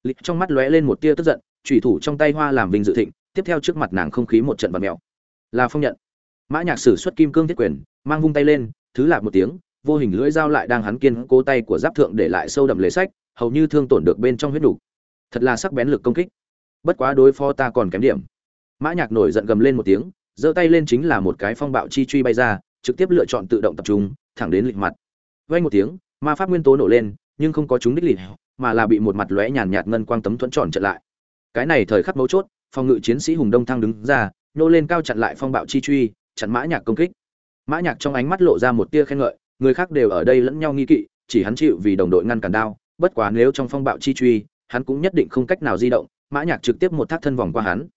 Lịch trong mắt lóe lên một tia tức giận, chủy thủ trong tay hoa làm vinh dự thịnh, tiếp theo trước mặt nàng không khí một trận vật mèo. Là phong nhận. Mã nhạc sử xuất kim cương thiết quyền, mang vung tay lên, thứ lạp một tiếng vô hình lưỡi dao lại đang hắn kiên cố tay của giáp thượng để lại sâu đậm lề sách hầu như thương tổn được bên trong huyết đủ. Thật là sắc bén lực công kích. Bất quá đối phó ta còn kém điểm. Mã Nhạc nổi giận gầm lên một tiếng, giơ tay lên chính là một cái phong bạo chi truy bay ra, trực tiếp lựa chọn tự động tập trung, thẳng đến lịch mặt. Vang một tiếng, ma pháp nguyên tố nổ lên, nhưng không có chúng đích lịch, mà là bị một mặt lóe nhàn nhạt ngân quang tấm thuẫn tròn chặn lại. Cái này thời khắc mấu chốt, phòng ngự chiến sĩ Hùng Đông Thăng đứng ra, nô lên cao chặn lại phong bạo chi truy, chặn Mã Nhạc công kích. Mã Nhạc trong ánh mắt lộ ra một tia khen ngợi, người khác đều ở đây lẫn nhau nghi kỵ, chỉ hắn chịu vì đồng đội ngăn cản đao, bất quá nếu trong phong bạo chi truy, hắn cũng nhất định không cách nào di động, Mã Nhạc trực tiếp một thác thân vòng qua hắn.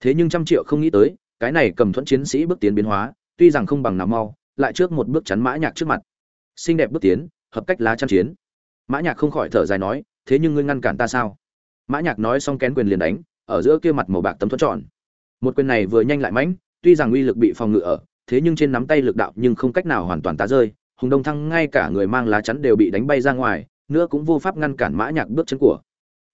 Thế nhưng trăm triệu không nghĩ tới, cái này cầm thuẫn chiến sĩ bước tiến biến hóa, tuy rằng không bằng nào mau, lại trước một bước chắn Mã Nhạc trước mặt. Xinh đẹp bước tiến, hợp cách lá chắn chiến. Mã Nhạc không khỏi thở dài nói, thế nhưng ngươi ngăn cản ta sao? Mã Nhạc nói xong kén quyền liền đánh, ở giữa kia mặt màu bạc tấm thuẫn tròn. Một quyền này vừa nhanh lại mãnh, tuy rằng uy lực bị phòng ngự ở, thế nhưng trên nắm tay lực đạo nhưng không cách nào hoàn toàn tá rơi, Hùng Đông Thăng ngay cả người mang lá chắn đều bị đánh bay ra ngoài, nữa cũng vô pháp ngăn cản mã nhạc bước chân của.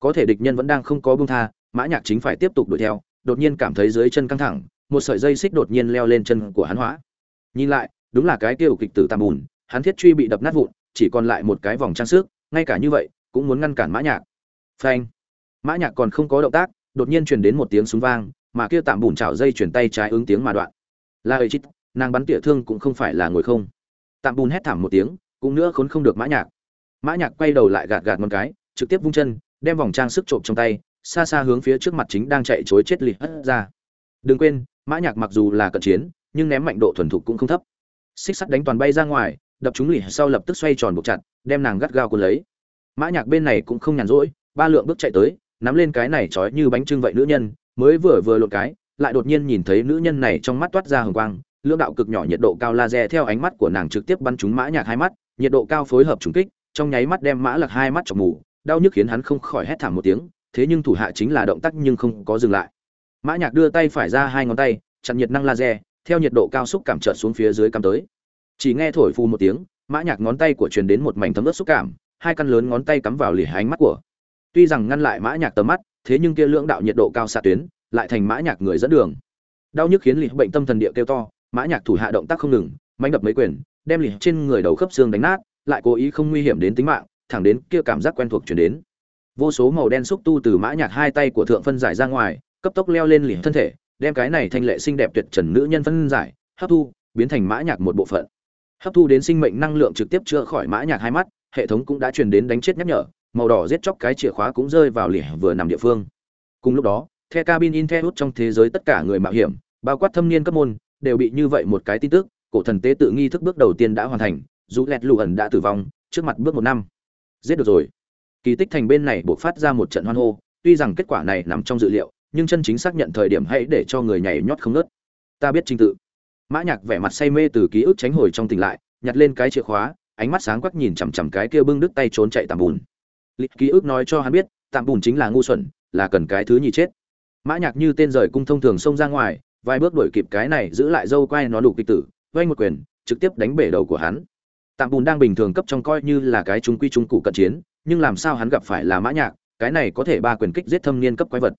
Có thể địch nhân vẫn đang không có buông tha mã nhạc chính phải tiếp tục đuổi theo đột nhiên cảm thấy dưới chân căng thẳng một sợi dây xích đột nhiên leo lên chân của hắn hóa. Nhìn lại đúng là cái tiêu kịch tử tam bùn hắn thiết truy bị đập nát vụn chỉ còn lại một cái vòng trang sức ngay cả như vậy cũng muốn ngăn cản mã nhạc. Phanh! Mã nhạc còn không có động tác đột nhiên truyền đến một tiếng súng vang mà kia tạm bùn chảo dây chuyển tay trái ứng tiếng mà đoạn. La ơi chít nàng bắn tỉa thương cũng không phải là ngồi không tạm bùn hét thảm một tiếng, cũng nữa khốn không được mã nhạc. Mã nhạc quay đầu lại gạt gạt một cái, trực tiếp vung chân, đem vòng trang sức trộm trong tay, xa xa hướng phía trước mặt chính đang chạy chối chết lì hất ra. Đừng quên, mã nhạc mặc dù là cận chiến, nhưng ném mạnh độ thuần thục cũng không thấp. Xích sắt đánh toàn bay ra ngoài, đập chúng lì sau lập tức xoay tròn buộc chặt, đem nàng gắt gao cuốn lấy. Mã nhạc bên này cũng không nhàn rỗi, ba lượng bước chạy tới, nắm lên cái này trói như bánh trưng vậy nữ nhân, mới vừa vừa lột cái, lại đột nhiên nhìn thấy nữ nhân này trong mắt toát ra hừng quang lưỡng đạo cực nhỏ nhiệt độ cao laser theo ánh mắt của nàng trực tiếp bắn trúng mã nhạc hai mắt, nhiệt độ cao phối hợp trùng kích, trong nháy mắt đem mã lạc hai mắt chọc mù, đau nhức khiến hắn không khỏi hét thảm một tiếng, thế nhưng thủ hạ chính là động tác nhưng không có dừng lại. Mã nhạc đưa tay phải ra hai ngón tay, chặn nhiệt năng laser, theo nhiệt độ cao xúc cảm chợt xuống phía dưới cắm tới. Chỉ nghe thổi phù một tiếng, mã nhạc ngón tay của truyền đến một mảnh thấm ướt xúc cảm, hai căn lớn ngón tay cắm vào lìa ánh mắt của. Tuy rằng ngăn lại mã nhạc tầm mắt, thế nhưng kia lưỡng đạo nhiệt độ cao xạ tuyến, lại thành mã nhạc người dẫn đường. Đau nhức khiến lìa bệnh tâm thần địa kêu to mã nhạc thủ hạ động tác không ngừng mánh đập mấy quyền, đem lìa trên người đầu khớp xương đánh nát, lại cố ý không nguy hiểm đến tính mạng, thẳng đến kia cảm giác quen thuộc chuyển đến. Vô số màu đen xúc tu từ mã nhạc hai tay của thượng phân giải ra ngoài, cấp tốc leo lên lì thân thể, đem cái này thanh lệ xinh đẹp tuyệt trần nữ nhân phân giải, hấp thu, biến thành mã nhạc một bộ phận. Hấp thu đến sinh mệnh năng lượng trực tiếp chữa khỏi mã nhạc hai mắt, hệ thống cũng đã truyền đến đánh chết nhắc nhở, màu đỏ giết chóc cái chìa khóa cũng rơi vào lìa vừa nằm địa phương. Cùng lúc đó, the cabin in the hút trong thế giới tất cả người mạo hiểm, bao quát thâm niên cấp môn đều bị như vậy một cái tin tức, cổ thần tế tự nghi thức bước đầu tiên đã hoàn thành, dù lẹt lù ẩn đã tử vong, trước mặt bước một năm. Giết được rồi. Kỳ tích thành bên này buộc phát ra một trận hoan hô, tuy rằng kết quả này nằm trong dự liệu, nhưng chân chính xác nhận thời điểm hãy để cho người nhảy nhót không nớt ta biết trình tự. Mã nhạc vẻ mặt say mê từ ký ức tránh hồi trong tỉnh lại, nhặt lên cái chìa khóa, ánh mắt sáng quắc nhìn chằm chằm cái kia bưng đứt tay trốn chạy tạm bùn. Lịch ký ức nói cho hắn biết, tạm bùn chính là ngu xuẩn, là cần cái thứ nhì chết. Mã nhạc như tên rời cung thông thường xông ra ngoài vài bước đuổi kịp cái này giữ lại dâu quay nó lục kịch tử, vây một quyền, trực tiếp đánh bể đầu của hắn. Tạm bùn đang bình thường cấp trong coi như là cái trung quy trung cụ cận chiến, nhưng làm sao hắn gặp phải là mã nhạc, cái này có thể ba quyền kích giết thâm niên cấp quái vật.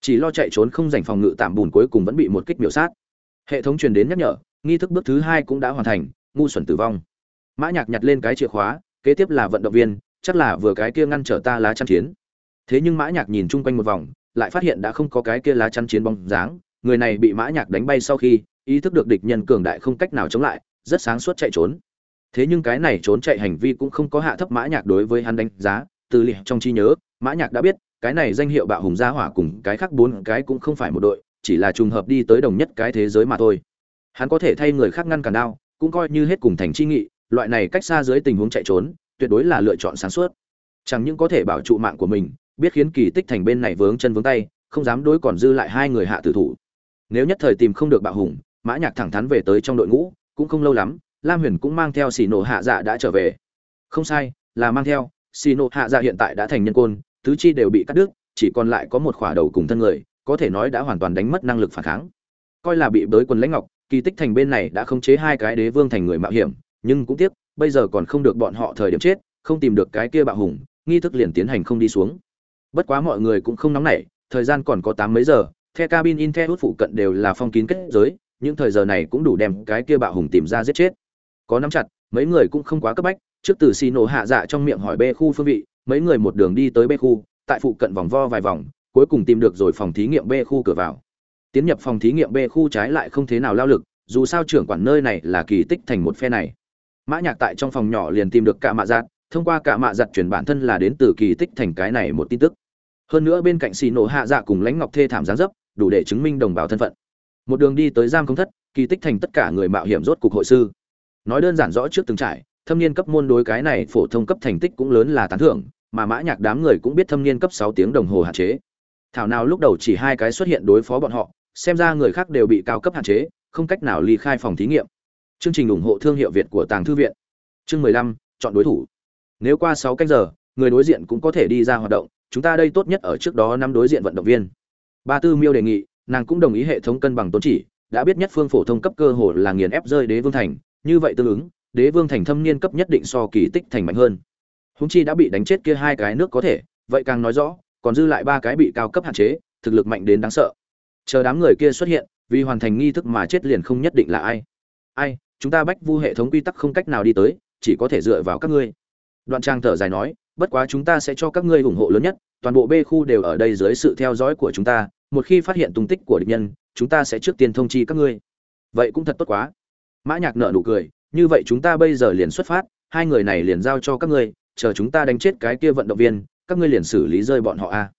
Chỉ lo chạy trốn không giành phòng ngự, tạm bùn cuối cùng vẫn bị một kích miểu sát. Hệ thống truyền đến nhắc nhở, nghi thức bước thứ hai cũng đã hoàn thành, ngu xuẩn tử vong. Mã nhạc nhặt lên cái chìa khóa, kế tiếp là vận động viên, chắc là vừa cái kia ngăn trở ta lá chắn chiến. Thế nhưng mã nhạc nhìn chung quanh một vòng, lại phát hiện đã không có cái kia lá chắn chiến bóng dáng người này bị mã nhạc đánh bay sau khi, ý thức được địch nhân cường đại không cách nào chống lại, rất sáng suốt chạy trốn. Thế nhưng cái này trốn chạy hành vi cũng không có hạ thấp mã nhạc đối với hắn đánh giá. Từ liệt trong trí nhớ, mã nhạc đã biết, cái này danh hiệu bạo hùng gia hỏa cùng cái khác bốn cái cũng không phải một đội, chỉ là trùng hợp đi tới đồng nhất cái thế giới mà thôi. Hắn có thể thay người khác ngăn cản đao, cũng coi như hết cùng thành chi nghị, loại này cách xa dưới tình huống chạy trốn, tuyệt đối là lựa chọn sáng suốt. Chẳng những có thể bảo trụ mạng của mình, biết khiến kỳ tích thành bên này vướng chân vướng tay, không dám đối còn dư lại hai người hạ tử thủ nếu nhất thời tìm không được bạo hùng, mã nhạc thẳng thắn về tới trong đội ngũ, cũng không lâu lắm, lam huyền cũng mang theo xì nổ hạ dạ đã trở về. Không sai, là mang theo xì nổ hạ dạ hiện tại đã thành nhân côn, tứ chi đều bị cắt đứt, chỉ còn lại có một khỏa đầu cùng thân người, có thể nói đã hoàn toàn đánh mất năng lực phản kháng. Coi là bị bới quần lãnh ngọc, kỳ tích thành bên này đã khống chế hai cái đế vương thành người mạo hiểm, nhưng cũng tiếc, bây giờ còn không được bọn họ thời điểm chết, không tìm được cái kia bạo hùng, nghi thức liền tiến hành không đi xuống. Bất quá mọi người cũng không nóng nảy, thời gian còn có tám mấy giờ the cabin in the hút phụ cận đều là phong kín kết giới, những thời giờ này cũng đủ đem cái kia bạo hùng tìm ra giết chết. Có nắm chặt, mấy người cũng không quá cấp bách, trước từ xì nổ hạ dạ trong miệng hỏi bê khu phương vị, mấy người một đường đi tới bê khu, tại phụ cận vòng vo vài vòng, cuối cùng tìm được rồi phòng thí nghiệm bê khu cửa vào. Tiến nhập phòng thí nghiệm bê khu trái lại không thế nào lao lực, dù sao trưởng quản nơi này là kỳ tích thành một phe này. Mã nhạc tại trong phòng nhỏ liền tìm được cả mạ giặt thông qua cả mạ giặt truyền bản thân là đến từ kỳ tích thành cái này một tin tức. Hơn nữa bên cạnh xì nổ hạ dạ cùng lãnh ngọc thê thảm giáng dấp đủ để chứng minh đồng bào thân phận. Một đường đi tới giam công thất, kỳ tích thành tất cả người mạo hiểm rốt cục hội sư. Nói đơn giản rõ trước từng trải, thâm niên cấp môn đối cái này phổ thông cấp thành tích cũng lớn là tán thưởng, mà mã nhạc đám người cũng biết thâm niên cấp sáu tiếng đồng hồ hạn chế. Thảo nào lúc đầu chỉ hai cái xuất hiện đối phó bọn họ, xem ra người khác đều bị cao cấp hạn chế, không cách nào ly khai phòng thí nghiệm. Chương trình ủng hộ thương hiệu việt của tàng thư viện. Chương mười lăm, chọn đối thủ. Nếu qua sáu canh giờ, người đối diện cũng có thể đi ra hoạt động, chúng ta đây tốt nhất ở trước đó năm đối diện vận động viên ba tư miêu đề nghị, nàng cũng đồng ý hệ thống cân bằng tốn chỉ, đã biết nhất phương phổ thông cấp cơ hồ là nghiền ép rơi đế vương thành, như vậy tương ứng, đế vương thành thâm niên cấp nhất định so kỳ tích thành mạnh hơn. Húng chi đã bị đánh chết kia hai cái nước có thể, vậy càng nói rõ, còn dư lại ba cái bị cao cấp hạn chế, thực lực mạnh đến đáng sợ. Chờ đám người kia xuất hiện, vì hoàn thành nghi thức mà chết liền không nhất định là ai. Ai, chúng ta bách vu hệ thống quy tắc không cách nào đi tới, chỉ có thể dựa vào các ngươi. Đoạn trang thở dài nói, bất quá chúng ta sẽ cho các ngươi ủng hộ lớn nhất toàn bộ b khu đều ở đây dưới sự theo dõi của chúng ta, một khi phát hiện tung tích của địch nhân, chúng ta sẽ trước tiên thông chi các ngươi. Vậy cũng thật tốt quá. Mã nhạc nở nụ cười, như vậy chúng ta bây giờ liền xuất phát, hai người này liền giao cho các ngươi, chờ chúng ta đánh chết cái kia vận động viên, các ngươi liền xử lý rơi bọn họ a.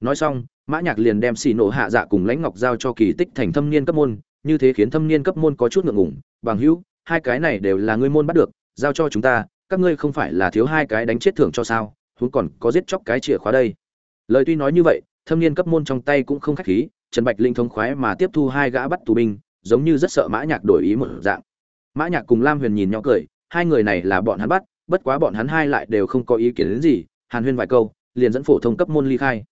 Nói xong, mã nhạc liền đem xì nổ hạ dạ cùng lãnh ngọc giao cho kỳ tích thành thâm niên cấp môn, như thế khiến thâm niên cấp môn có chút ngượng ngùng, bằng hữu, hai cái này đều là ngươi môn bắt được, giao cho chúng ta, các ngươi không phải là thiếu hai cái đánh chết thưởng cho sao, huống còn có giết chóc cái chìa khóa đây lời tuy nói như vậy, thâm niên cấp môn trong tay cũng không khách khí, trần bạch linh thống khoái mà tiếp thu hai gã bắt tù binh, giống như rất sợ mã nhạc đổi ý một dạng. Mã nhạc cùng lam huyền nhìn nhỏ cười, hai người này là bọn hắn bắt, bất quá bọn hắn hai lại đều không có ý kiến đến gì, hàn huyên vài câu, liền dẫn phổ thông cấp môn ly khai.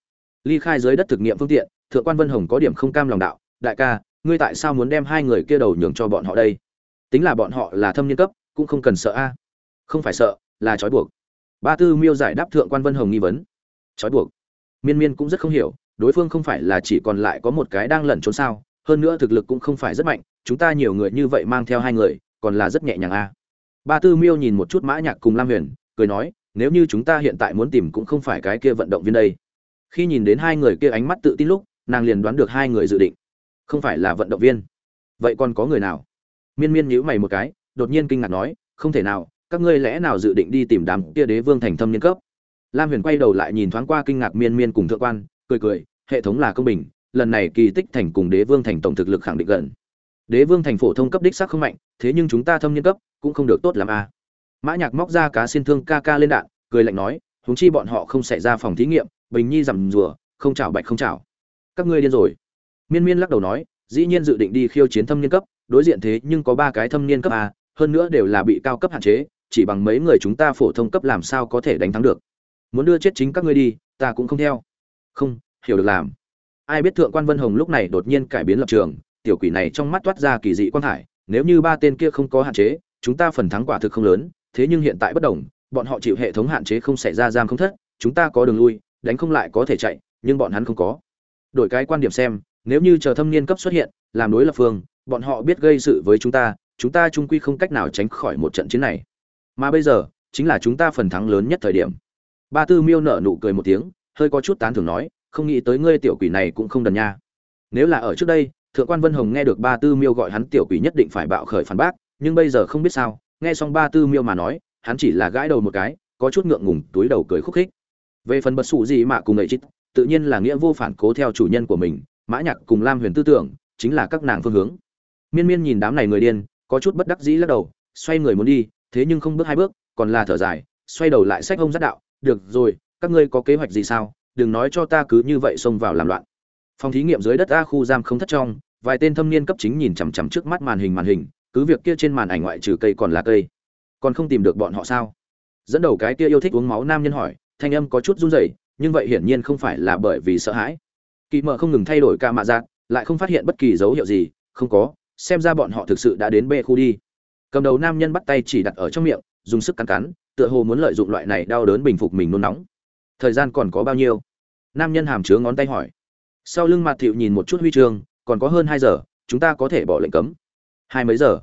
Ly khai dưới đất thực nghiệm phương tiện, thượng quan vân hồng có điểm không cam lòng đạo, đại ca, ngươi tại sao muốn đem hai người kia đầu nhường cho bọn họ đây? Tính là bọn họ là thâm niên cấp, cũng không cần sợ a. Không phải sợ, là trói buộc. Ba tư miêu giải đáp thượng quan vân hồng nghi vấn. Trói buộc? Miên miên cũng rất không hiểu, đối phương không phải là chỉ còn lại có một cái đang lẩn trốn sao, hơn nữa thực lực cũng không phải rất mạnh, chúng ta nhiều người như vậy mang theo hai người, còn là rất nhẹ nhàng a ba tư miêu nhìn một chút mã nhạc cùng lam huyền, cười nói, nếu như chúng ta hiện tại muốn tìm cũng không phải cái kia vận động viên đây. Khi nhìn đến hai người kia ánh mắt tự tin lúc, nàng liền đoán được hai người dự định. Không phải là vận động viên. Vậy còn có người nào? Miên miên nhíu mày một cái, đột nhiên kinh ngạc nói, không thể nào, các ngươi lẽ nào dự định đi tìm đám kia đế vương thành thâm niên cấp? Lam huyền quay đầu lại nhìn thoáng qua kinh ngạc miên miên cùng thượng quan, cười cười, hệ thống là công bình, lần này kỳ tích thành cùng đế vương thành tổng thực lực khẳng định gần. Đế vương thành phổ thông cấp đích xác không mạnh, thế nhưng chúng ta thâm niên cấp, cũng không được tốt làm a à. mã nhạc móc ra cá xin thương ca ca lên đạn, cười lạnh nói chúng chi bọn họ không xảy ra phòng thí nghiệm, bình nhi rằm rùa không chảo bạch không chảo. Các ngươi điên rồi. Miên miên lắc đầu nói, dĩ nhiên dự định đi khiêu chiến thâm niên cấp, đối diện thế nhưng có ba cái thâm niên cấp a hơn nữa đều là bị cao cấp hạn chế, chỉ bằng mấy người chúng ta phổ thông cấp làm sao có thể đánh thắng được muốn đưa chết chính các ngươi đi, ta cũng không theo. Không, hiểu được làm. Ai biết thượng quan vân hồng lúc này đột nhiên cải biến lập trường, tiểu quỷ này trong mắt toát ra kỳ dị quan thải nếu như ba tên kia không có hạn chế, chúng ta phần thắng quả thực không lớn, thế nhưng hiện tại bất đồng, bọn họ chịu hệ thống hạn chế không xảy ra giam không thất, chúng ta có đường lui, đánh không lại có thể chạy, nhưng bọn hắn không có. Đổi cái quan điểm xem, nếu như chờ thâm niên cấp xuất hiện, làm đối lập phương, bọn họ biết gây sự với chúng ta chúng ta trung quy không cách nào tránh khỏi một trận chiến này. Mà bây giờ, chính là chúng ta phần thắng lớn nhất thời điểm ba tư miêu nở nụ cười một tiếng, hơi có chút tán thưởng nói, không nghĩ tới ngươi tiểu quỷ này cũng không đần nha. Nếu là ở trước đây, thượng quan vân hồng nghe được ba tư miêu gọi hắn tiểu quỷ nhất định phải bạo khởi phản bác, nhưng bây giờ không biết sao, nghe xong ba tư miêu mà nói, hắn chỉ là gãi đầu một cái, có chút ngượng ngùng, túi đầu cười khúc khích. Về phần bật sụ gì mà cùng ấy chít, tự nhiên là nghĩa vô phản cố theo chủ nhân của mình, mã nhạc cùng lam huyền tư tưởng, chính là các nàng phương hướng. Miên miên nhìn đám này người điên, có chút bất đắc dĩ lắc đầu, xoay người muốn đi, thế nhưng không bước hai bước, còn là thở dài, xoay đầu lại sách ông giác đạo được rồi, các ngươi có kế hoạch gì sao? Đừng nói cho ta cứ như vậy xông vào làm loạn. Phòng thí nghiệm dưới đất a khu giam không thất trong, vài tên thâm niên cấp chính nhìn chằm chằm trước mắt màn hình màn hình, cứ việc kia trên màn ảnh ngoại trừ cây còn là cây. Còn không tìm được bọn họ sao? Dẫn đầu cái kia yêu thích uống máu nam nhân hỏi, thanh âm có chút run rẩy, nhưng vậy hiển nhiên không phải là bởi vì sợ hãi. Kỳ mờ không ngừng thay đổi ca mạ dạng lại không phát hiện bất kỳ dấu hiệu gì, không có, xem ra bọn họ thực sự đã đến bê khu đi. Cầm đầu nam nhân bắt tay chỉ đặt ở trong miệng, dùng sức cắn cắn tựa hồ muốn lợi dụng loại này đau đớn bình phục mình nôn nóng. Thời gian còn có bao nhiêu? Nam nhân hàm chứa ngón tay hỏi. Sau lưng mặt thiệu nhìn một chút huy chương, còn có hơn hai giờ, chúng ta có thể bỏ lệnh cấm. Hai mấy giờ?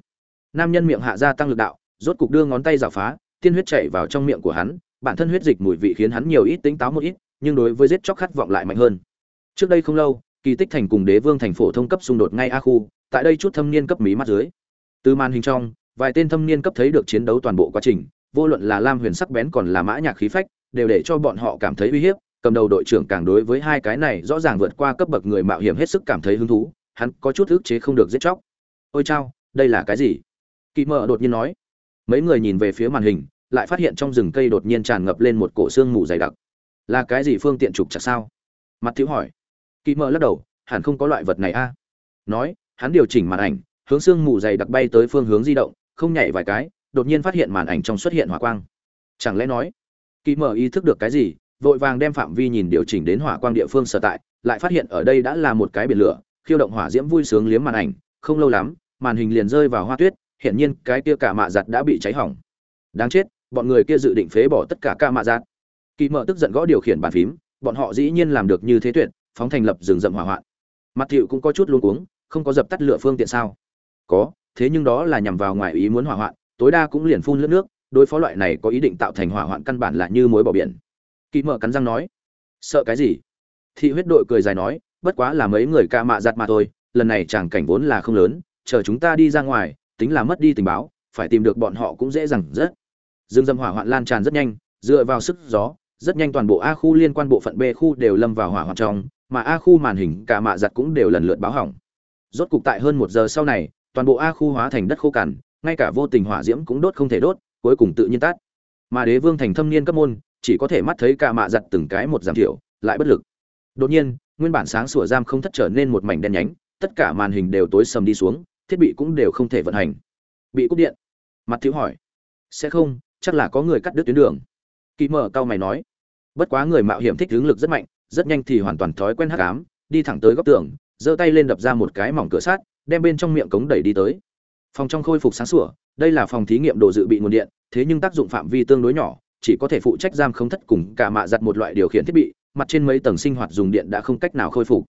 Nam nhân miệng hạ ra tăng lực đạo, rốt cục đưa ngón tay giả phá, tiên huyết chảy vào trong miệng của hắn, bản thân huyết dịch mùi vị khiến hắn nhiều ít tính táo một ít, nhưng đối với giết chóc khát vọng lại mạnh hơn. Trước đây không lâu, kỳ tích thành cùng đế vương thành phổ thông cấp xung đột ngay a khu, tại đây chút thâm niên cấp mí mắt dưới. Từ màn hình trong, vài tên thâm niên cấp thấy được chiến đấu toàn bộ quá trình vô luận là lam huyền sắc bén còn là mã nhạc khí phách, đều để cho bọn họ cảm thấy uy hiếp, cầm đầu đội trưởng càng đối với hai cái này rõ ràng vượt qua cấp bậc người mạo hiểm hết sức cảm thấy hứng thú, hắn có chút ức chế không được giết chóc. Ôi chao, đây là cái gì? Kỳ mờ đột nhiên nói. Mấy người nhìn về phía màn hình, lại phát hiện trong rừng cây đột nhiên tràn ngập lên một cổ xương mù dày đặc. Là cái gì phương tiện trục chặt sao? Mặt thiếu hỏi. Kỳ mờ lắc đầu, hẳn không có loại vật này a. Nói, hắn điều chỉnh màn ảnh, hướng xương mù dày đặc bay tới phương hướng di động, không nhảy vài cái đột nhiên phát hiện màn ảnh trong xuất hiện hỏa quang. Chẳng lẽ nói, kỳ Mở ý thức được cái gì, vội vàng đem phạm vi nhìn điều chỉnh đến hỏa quang địa phương sở tại, lại phát hiện ở đây đã là một cái biển lửa, khiêu động hỏa diễm vui sướng liếm màn ảnh, không lâu lắm, màn hình liền rơi vào hoa tuyết hiện nhiên cái kia cả mạ giặt đã bị cháy hỏng. Đáng chết, bọn người kia dự định phế bỏ tất cả ca mạ giặt. Kỳ Mở tức giận gõ điều khiển bàn phím, bọn họ dĩ nhiên làm được như thế tuyệt, phóng thành lập rừng rậm hỏa hoạn. Mặt thiệu cũng có chút luống cuống, không có dập tắt lửa phương tiện sao? Có, thế nhưng đó là nhằm vào ngoài ý muốn hỏa hoạn tối đa cũng liền phun lướt nước, đối phó loại này có ý định tạo thành hỏa hoạn căn bản là như mối bỏ biển. Kỳ mở cắn răng nói, sợ cái gì? Thị huyết đội cười dài nói, bất quá là mấy người ca mạ giặt mà thôi, lần này chàng cảnh vốn là không lớn, chờ chúng ta đi ra ngoài, tính là mất đi tình báo, phải tìm được bọn họ cũng dễ dàng rất. Dương dâm hỏa hoạn lan tràn rất nhanh, dựa vào sức gió, rất nhanh toàn bộ a khu liên quan bộ phận b khu đều lâm vào hỏa hoạn trong, mà a khu màn hình cả mạ giặt cũng đều lần lượt báo hỏng. Rốt cục tại hơn một giờ sau này, toàn bộ a khu hóa thành đất khô cằn ngay cả vô tình hỏa diễm cũng đốt không thể đốt, cuối cùng tự nhiên tắt. Mà đế vương thành thâm niên cấp môn, chỉ có thể mắt thấy cả mạ giặt từng cái một giảm thiểu, lại bất lực. Đột nhiên, nguyên bản sáng sủa giam không thất trở nên một mảnh đen nhánh, tất cả màn hình đều tối sầm đi xuống, thiết bị cũng đều không thể vận hành. Bị cúp điện. Mặt thiếu hỏi. Sẽ không, chắc là có người cắt đứt tuyến đường. Kỳ mở cao mày nói. Bất quá người mạo hiểm thích hướng lực rất mạnh, rất nhanh thì hoàn toàn thói quen hắc ám, đi thẳng tới góc tường, giơ tay lên đập ra một cái mỏng cửa sắt, đem bên trong miệng cống đẩy đi tới phòng trong khôi phục sáng sủa, đây là phòng thí nghiệm đồ dự bị nguồn điện, thế nhưng tác dụng phạm vi tương đối nhỏ, chỉ có thể phụ trách giam không thất cùng cả mạ giặt một loại điều khiển thiết bị, mặt trên mấy tầng sinh hoạt dùng điện đã không cách nào khôi phục.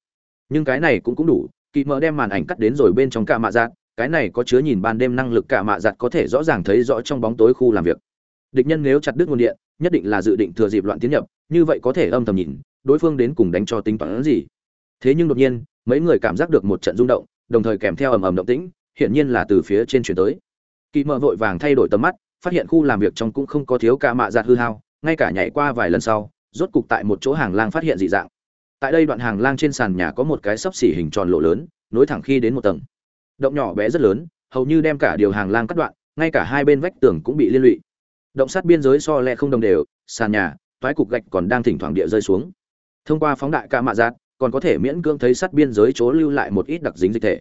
Nhưng cái này cũng cũng đủ kỳ mờ đem màn ảnh cắt đến rồi bên trong cả mạ giặt, cái này có chứa nhìn ban đêm năng lực cả mạ giặt có thể rõ ràng thấy rõ trong bóng tối khu làm việc. Địch nhân nếu chặt đứt nguồn điện, nhất định là dự định thừa dịp loạn tiến nhập, như vậy có thể âm thầm nhìn, đối phương đến cùng đánh cho tính toán gì. Thế nhưng đột nhiên, mấy người cảm giác được một trận rung động, đồng thời kèm theo ầm ầm động tĩnh hiển nhiên là từ phía trên chuyển tới. Kỳ mờ vội vàng thay đổi tầm mắt, phát hiện khu làm việc trong cũng không có thiếu ca mạ giạt hư hao, ngay cả nhảy qua vài lần sau, rốt cục tại một chỗ hàng lang phát hiện dị dạng. Tại đây đoạn hàng lang trên sàn nhà có một cái sấp xỉ hình tròn lộ lớn, nối thẳng khi đến một tầng. Động nhỏ bé rất lớn, hầu như đem cả điều hàng lang cắt đoạn, ngay cả hai bên vách tường cũng bị liên lụy. Động sát biên giới so lẹ không đồng đều, sàn nhà, toái cục gạch còn đang thỉnh thoảng địa rơi xuống. Thông qua phóng đại ca mạ giạt còn có thể miễn cưỡng thấy sát biên giới chỗ lưu lại một ít đặc dính dịch thể.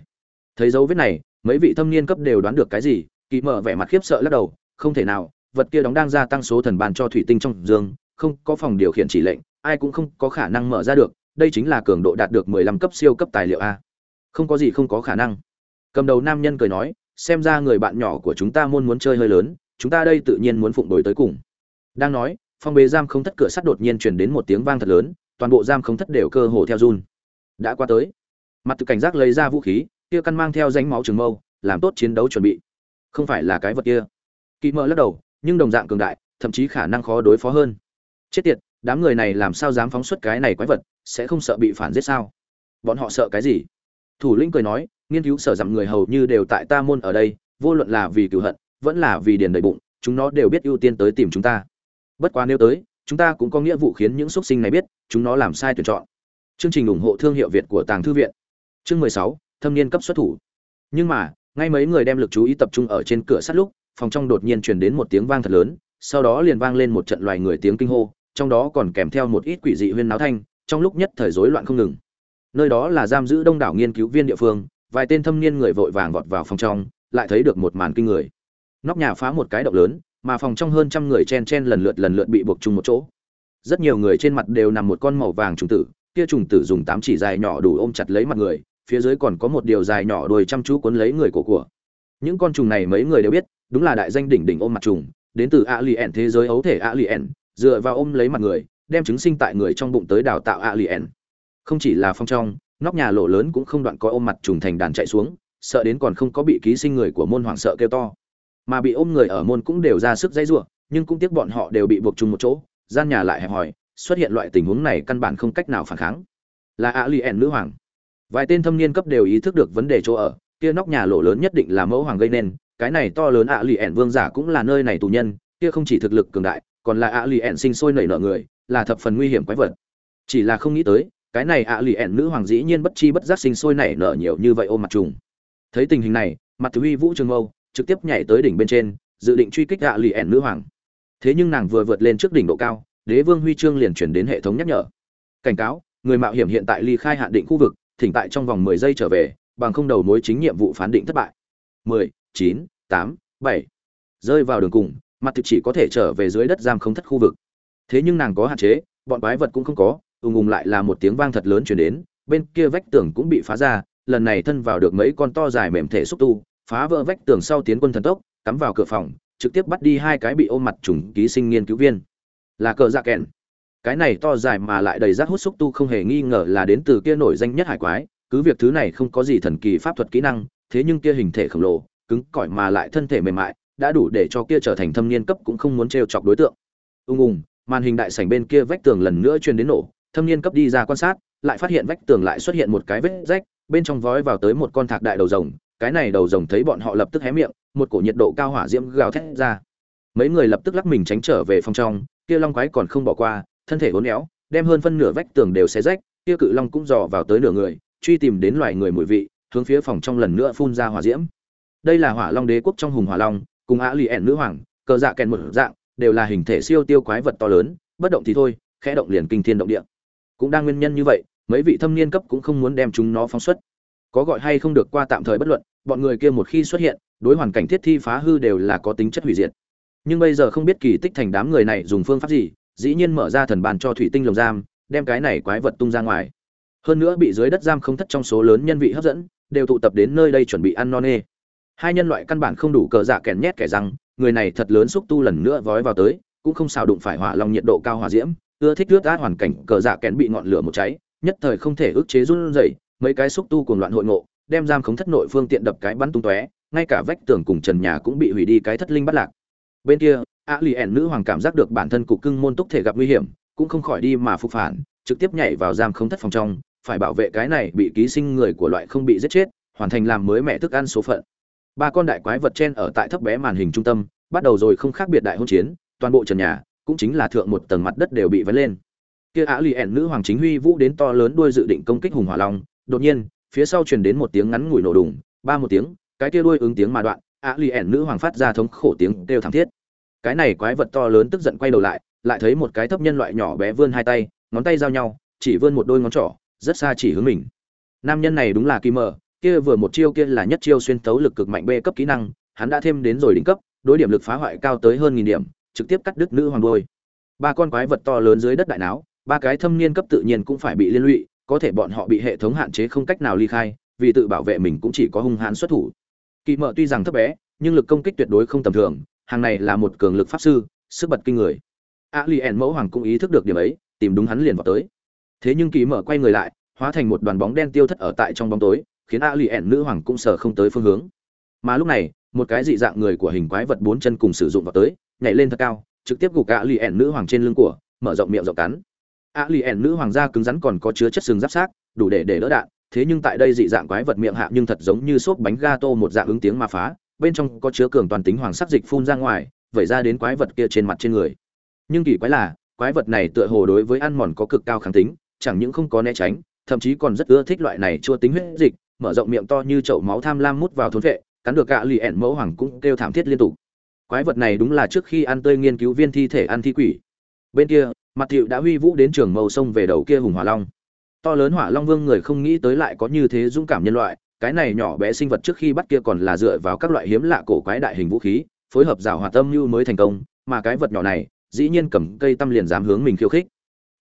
Thấy dấu vết này mấy vị thâm niên cấp đều đoán được cái gì, kỳ mở vẻ mặt khiếp sợ lắc đầu, không thể nào, vật kia đóng đang gia tăng số thần bàn cho thủy tinh trong dương, không có phòng điều khiển chỉ lệnh, ai cũng không có khả năng mở ra được, đây chính là cường độ đạt được 15 cấp siêu cấp tài liệu a. Không có gì không có khả năng. Cầm đầu nam nhân cười nói, xem ra người bạn nhỏ của chúng ta muốn muốn chơi hơi lớn, chúng ta đây tự nhiên muốn phụng đổi tới cùng. Đang nói, phong bế giam không thất cửa sắt đột nhiên truyền đến một tiếng vang thật lớn, toàn bộ giam không thất đều cơ hồ theo run. Đã qua tới. Mặt tự cảnh giác lấy ra vũ khí kia căn mang theo danh máu trường mâu, làm tốt chiến đấu chuẩn bị. Không phải là cái vật kia. Kỳ mơ lắc đầu, nhưng đồng dạng cường đại, thậm chí khả năng khó đối phó hơn. Chết tiệt, đám người này làm sao dám phóng xuất cái này quái vật, sẽ không sợ bị phản giết sao? Bọn họ sợ cái gì? Thủ lĩnh cười nói, nghiên cứu sở dặm người hầu như đều tại ta môn ở đây, vô luận là vì cựu hận, vẫn là vì điền đầy bụng, chúng nó đều biết ưu tiên tới tìm chúng ta. Bất quá nếu tới, chúng ta cũng có nghĩa vụ khiến những xuất sinh này biết, chúng nó làm sai tuyển chọn. Chương trình ủng hộ thương hiệu việt của tàng thư viện. Chương mười sáu thâm niên cấp xuất thủ. Nhưng mà, ngay mấy người đem lực chú ý tập trung ở trên cửa sắt lúc, phòng trong đột nhiên truyền đến một tiếng vang thật lớn, sau đó liền vang lên một trận loài người tiếng kinh hô, trong đó còn kèm theo một ít quỷ dị huyên náo thanh, trong lúc nhất thời rối loạn không ngừng. Nơi đó là giam giữ đông đảo nghiên cứu viên địa phương, vài tên thâm niên người vội vàng vọt vào phòng trong, lại thấy được một màn kinh người. Nóc nhà phá một cái động lớn, mà phòng trong hơn trăm người chen chen lần lượt lần lượt bị buộc chung một chỗ. Rất nhiều người trên mặt đều nằm một con màu vàng trùng tử, kia trùng tử dùng tám chỉ dài nhỏ đủ ôm chặt lấy mặt người phía dưới còn có một điều dài nhỏ đuôi chăm chú cuốn lấy người cổ của. Những con trùng này mấy người đều biết đúng là đại danh đỉnh đỉnh ôm mặt trùng đến từ a thế giới ấu thể a dựa vào ôm lấy mặt người đem trứng sinh tại người trong bụng tới đào tạo a không chỉ là phong trong nóc nhà lỗ lớn cũng không đoạn có ôm mặt trùng thành đàn chạy xuống sợ đến còn không có bị ký sinh người của môn hoàng sợ kêu to. Mà bị ôm người ở môn cũng đều ra sức dãy rủa nhưng cũng tiếc bọn họ đều bị buộc chung một chỗ gian nhà lại hẹp hỏi, xuất hiện loại tình huống này căn bản không cách nào phản kháng. Là a nữ hoàng vài tên thâm niên cấp đều ý thức được vấn đề chỗ ở, kia nóc nhà lỗ lớn nhất định là mẫu hoàng gây nên, cái này to lớn ạ lì ẻn vương giả cũng là nơi này tù nhân, kia không chỉ thực lực cường đại, còn là ạ lì ẻn sinh sôi nảy nở người, là thập phần nguy hiểm quái vật. Chỉ là không nghĩ tới, cái này ạ lì ẻn nữ hoàng dĩ nhiên bất chi bất giác sinh sôi nảy nở nhiều như vậy ôm mặt trùng. Thấy tình hình này, mặt thứ uy vũ trường âu trực tiếp nhảy tới đỉnh bên trên, dự định truy kích ạ lì ẻn nữ hoàng. Thế nhưng nàng vừa vượt lên trước đỉnh độ cao, đế vương huy chương liền chuyển đến hệ thống nhắc nhở. Cảnh cáo, người mạo hiểm hiện tại ly khai hạn định khu vực thỉnh tại trong vòng 10 giây trở về, bằng không đầu mối chính nhiệm vụ phán định thất bại. 10, 9, 8, 7. Rơi vào đường cùng, mặt thực chỉ có thể trở về dưới đất giam không thất khu vực. Thế nhưng nàng có hạn chế, bọn quái vật cũng không có, ùng ùng lại là một tiếng vang thật lớn truyền đến, bên kia vách tường cũng bị phá ra, lần này thân vào được mấy con to dài mềm thể xúc tu, phá vỡ vách tường sau tiến quân thần tốc, cắm vào cửa phòng, trực tiếp bắt đi hai cái bị ôm mặt trùng ký sinh nghiên cứu viên. Là cờ dạ kẹn cái này to dài mà lại đầy rác hút xúc tu không hề nghi ngờ là đến từ kia nổi danh nhất hải quái, cứ việc thứ này không có gì thần kỳ pháp thuật kỹ năng, thế nhưng kia hình thể khổng lồ, cứng cỏi mà lại thân thể mềm mại, đã đủ để cho kia trở thành thâm niên cấp cũng không muốn trêu chọc đối tượng. Ung ung, màn hình đại sảnh bên kia vách tường lần nữa truyền đến nổ, thâm niên cấp đi ra quan sát, lại phát hiện vách tường lại xuất hiện một cái vết rách, bên trong vói vào tới một con thạc đại đầu rồng, cái này đầu rồng thấy bọn họ lập tức hé miệng, một cổ nhiệt độ cao hỏa diễm gào thét ra. Mấy người lập tức lắc mình tránh trở về phòng trong, kia long quái còn không bỏ qua thân thể uốn éo, đem hơn phân nửa vách tường đều xé rách, kia cự long cũng dò vào tới nửa người, truy tìm đến loài người mùi vị, hướng phía phòng trong lần nữa phun ra hỏa diễm. Đây là Hỏa Long Đế quốc trong hùng hỏa long, cùng Á Lì ẻn nữ hoàng, cờ dạ kèn một dạng, đều là hình thể siêu tiêu quái vật to lớn, bất động thì thôi, khẽ động liền kinh thiên động địa. Cũng đang nguyên nhân như vậy, mấy vị thâm niên cấp cũng không muốn đem chúng nó phóng xuất. Có gọi hay không được qua tạm thời bất luận, bọn người kia một khi xuất hiện, đối hoàn cảnh thiết thi phá hư đều là có tính chất hủy diệt. Nhưng bây giờ không biết kỳ tích thành đám người này dùng phương pháp gì, dĩ nhiên mở ra thần bàn cho thủy tinh lồng giam, đem cái này quái vật tung ra ngoài. Hơn nữa bị dưới đất giam không thất trong số lớn nhân vị hấp dẫn, đều tụ tập đến nơi đây chuẩn bị ăn non nê. Hai nhân loại căn bản không đủ cờ dạ kèn nhét kẻ răng, người này thật lớn xúc tu lần nữa vói vào tới, cũng không xào đụng phải hỏa lòng nhiệt độ cao hỏa diễm, ưa thích ướt át hoàn cảnh cờ dạ kèn bị ngọn lửa một cháy, nhất thời không thể ức chế run rẩy, mấy cái xúc tu cuồng loạn hội ngộ, đem giam không thất nội phương tiện đập cái bắn tung tóe, ngay cả vách tường cùng trần nhà cũng bị hủy đi cái thất linh bắt lạc bên kia a lì ẻn nữ hoàng cảm giác được bản thân cục cưng môn túc thể gặp nguy hiểm, cũng không khỏi đi mà phục phản, trực tiếp nhảy vào giam không thất phòng trong, phải bảo vệ cái này bị ký sinh người của loại không bị giết chết, hoàn thành làm mới mẹ thức ăn số phận. Ba con đại quái vật trên ở tại thấp bé màn hình trung tâm, bắt đầu rồi không khác biệt đại hôn chiến, toàn bộ trần nhà, cũng chính là thượng một tầng mặt đất đều bị vấn lên. Kia á lì ẻn nữ hoàng chính huy vũ đến to lớn đuôi dự định công kích hùng hỏa long, đột nhiên, phía sau truyền đến một tiếng ngắn ngủi nổ đùng, ba một tiếng, cái kia đuôi ứng tiếng mà đoạn ạ lì ẻn nữ hoàng phát ra thống khổ tiếng kêu thảm thiết. Cái này quái vật to lớn tức giận quay đầu lại lại thấy một cái thấp nhân loại nhỏ bé vươn hai tay, ngón tay giao nhau, chỉ vươn một đôi ngón trỏ, rất xa chỉ hướng mình. Nam nhân này đúng là kỳ mờ, kia vừa một chiêu kia là nhất chiêu xuyên tấu lực cực mạnh b cấp kỹ năng, hắn đã thêm đến rồi đỉnh cấp, đối điểm lực phá hoại cao tới hơn nghìn điểm, trực tiếp cắt đứt nữ hoàng đôi. Ba con quái vật to lớn dưới đất đại não ba cái thâm niên cấp tự nhiên cũng phải bị liên lụy, có thể bọn họ bị hệ thống hạn chế không cách nào ly khai, vì tự bảo vệ mình cũng chỉ có hung hãn xuất thủ kỳ mợ tuy rằng thấp bé, nhưng lực công kích tuyệt đối không tầm thường, hàng này là một cường lực pháp sư, sức bật kinh người. A li ẻn mẫu hoàng cũng ý thức được điểm ấy, tìm đúng hắn liền vào tới. Thế nhưng kỳ Mợ quay người lại, hóa thành một đoàn bóng đen tiêu thất ở tại trong bóng tối, khiến a li ẻn nữ hoàng cũng sờ không tới phương hướng. Mà lúc này, một cái dị dạng người của hình quái vật bốn chân cùng sử dụng vào tới, nhảy lên thật cao, trực tiếp gục a li ẻn nữ hoàng trên lưng của, mở rộng miệng rộng cắn. A li ẻn nữ hoàng da cứng rắn còn có chứa chất xương giáp sát đủ để để đỡ đạn thế nhưng tại đây dị dạng quái vật miệng hạ nhưng thật giống như xốp bánh gato một dạng ứng tiếng mà phá, bên trong có chứa cường toàn tính hoàng sắc dịch phun ra ngoài, vẩy ra đến quái vật kia trên mặt trên người. Nhưng kỳ quái là, quái vật này tựa hồ đối với ăn mòn có cực cao kháng tính, chẳng những không có né tránh, thậm chí còn rất ưa thích loại này chua tính huyết dịch, mở rộng miệng to như chậu máu tham lam mút vào thốn vệ, cắn được cả lì ẻn mẫu hoàng cũng kêu thảm thiết liên tục. Quái vật này đúng là trước khi ăn tươi nghiên cứu viên thi thể ăn thi quỷ. Bên kia, mặt thiệu đã huy vũ đến trường màu sông về đầu kia hùng hỏa long to lớn hỏa long vương người không nghĩ tới lại có như thế dũng cảm nhân loại, cái này nhỏ bé sinh vật trước khi bắt kia còn là dựa vào các loại hiếm lạ cổ quái đại hình vũ khí, phối hợp rào hòa tâm như mới thành công, mà cái vật nhỏ này, dĩ nhiên cầm cây tăm liền dám hướng mình khiêu khích.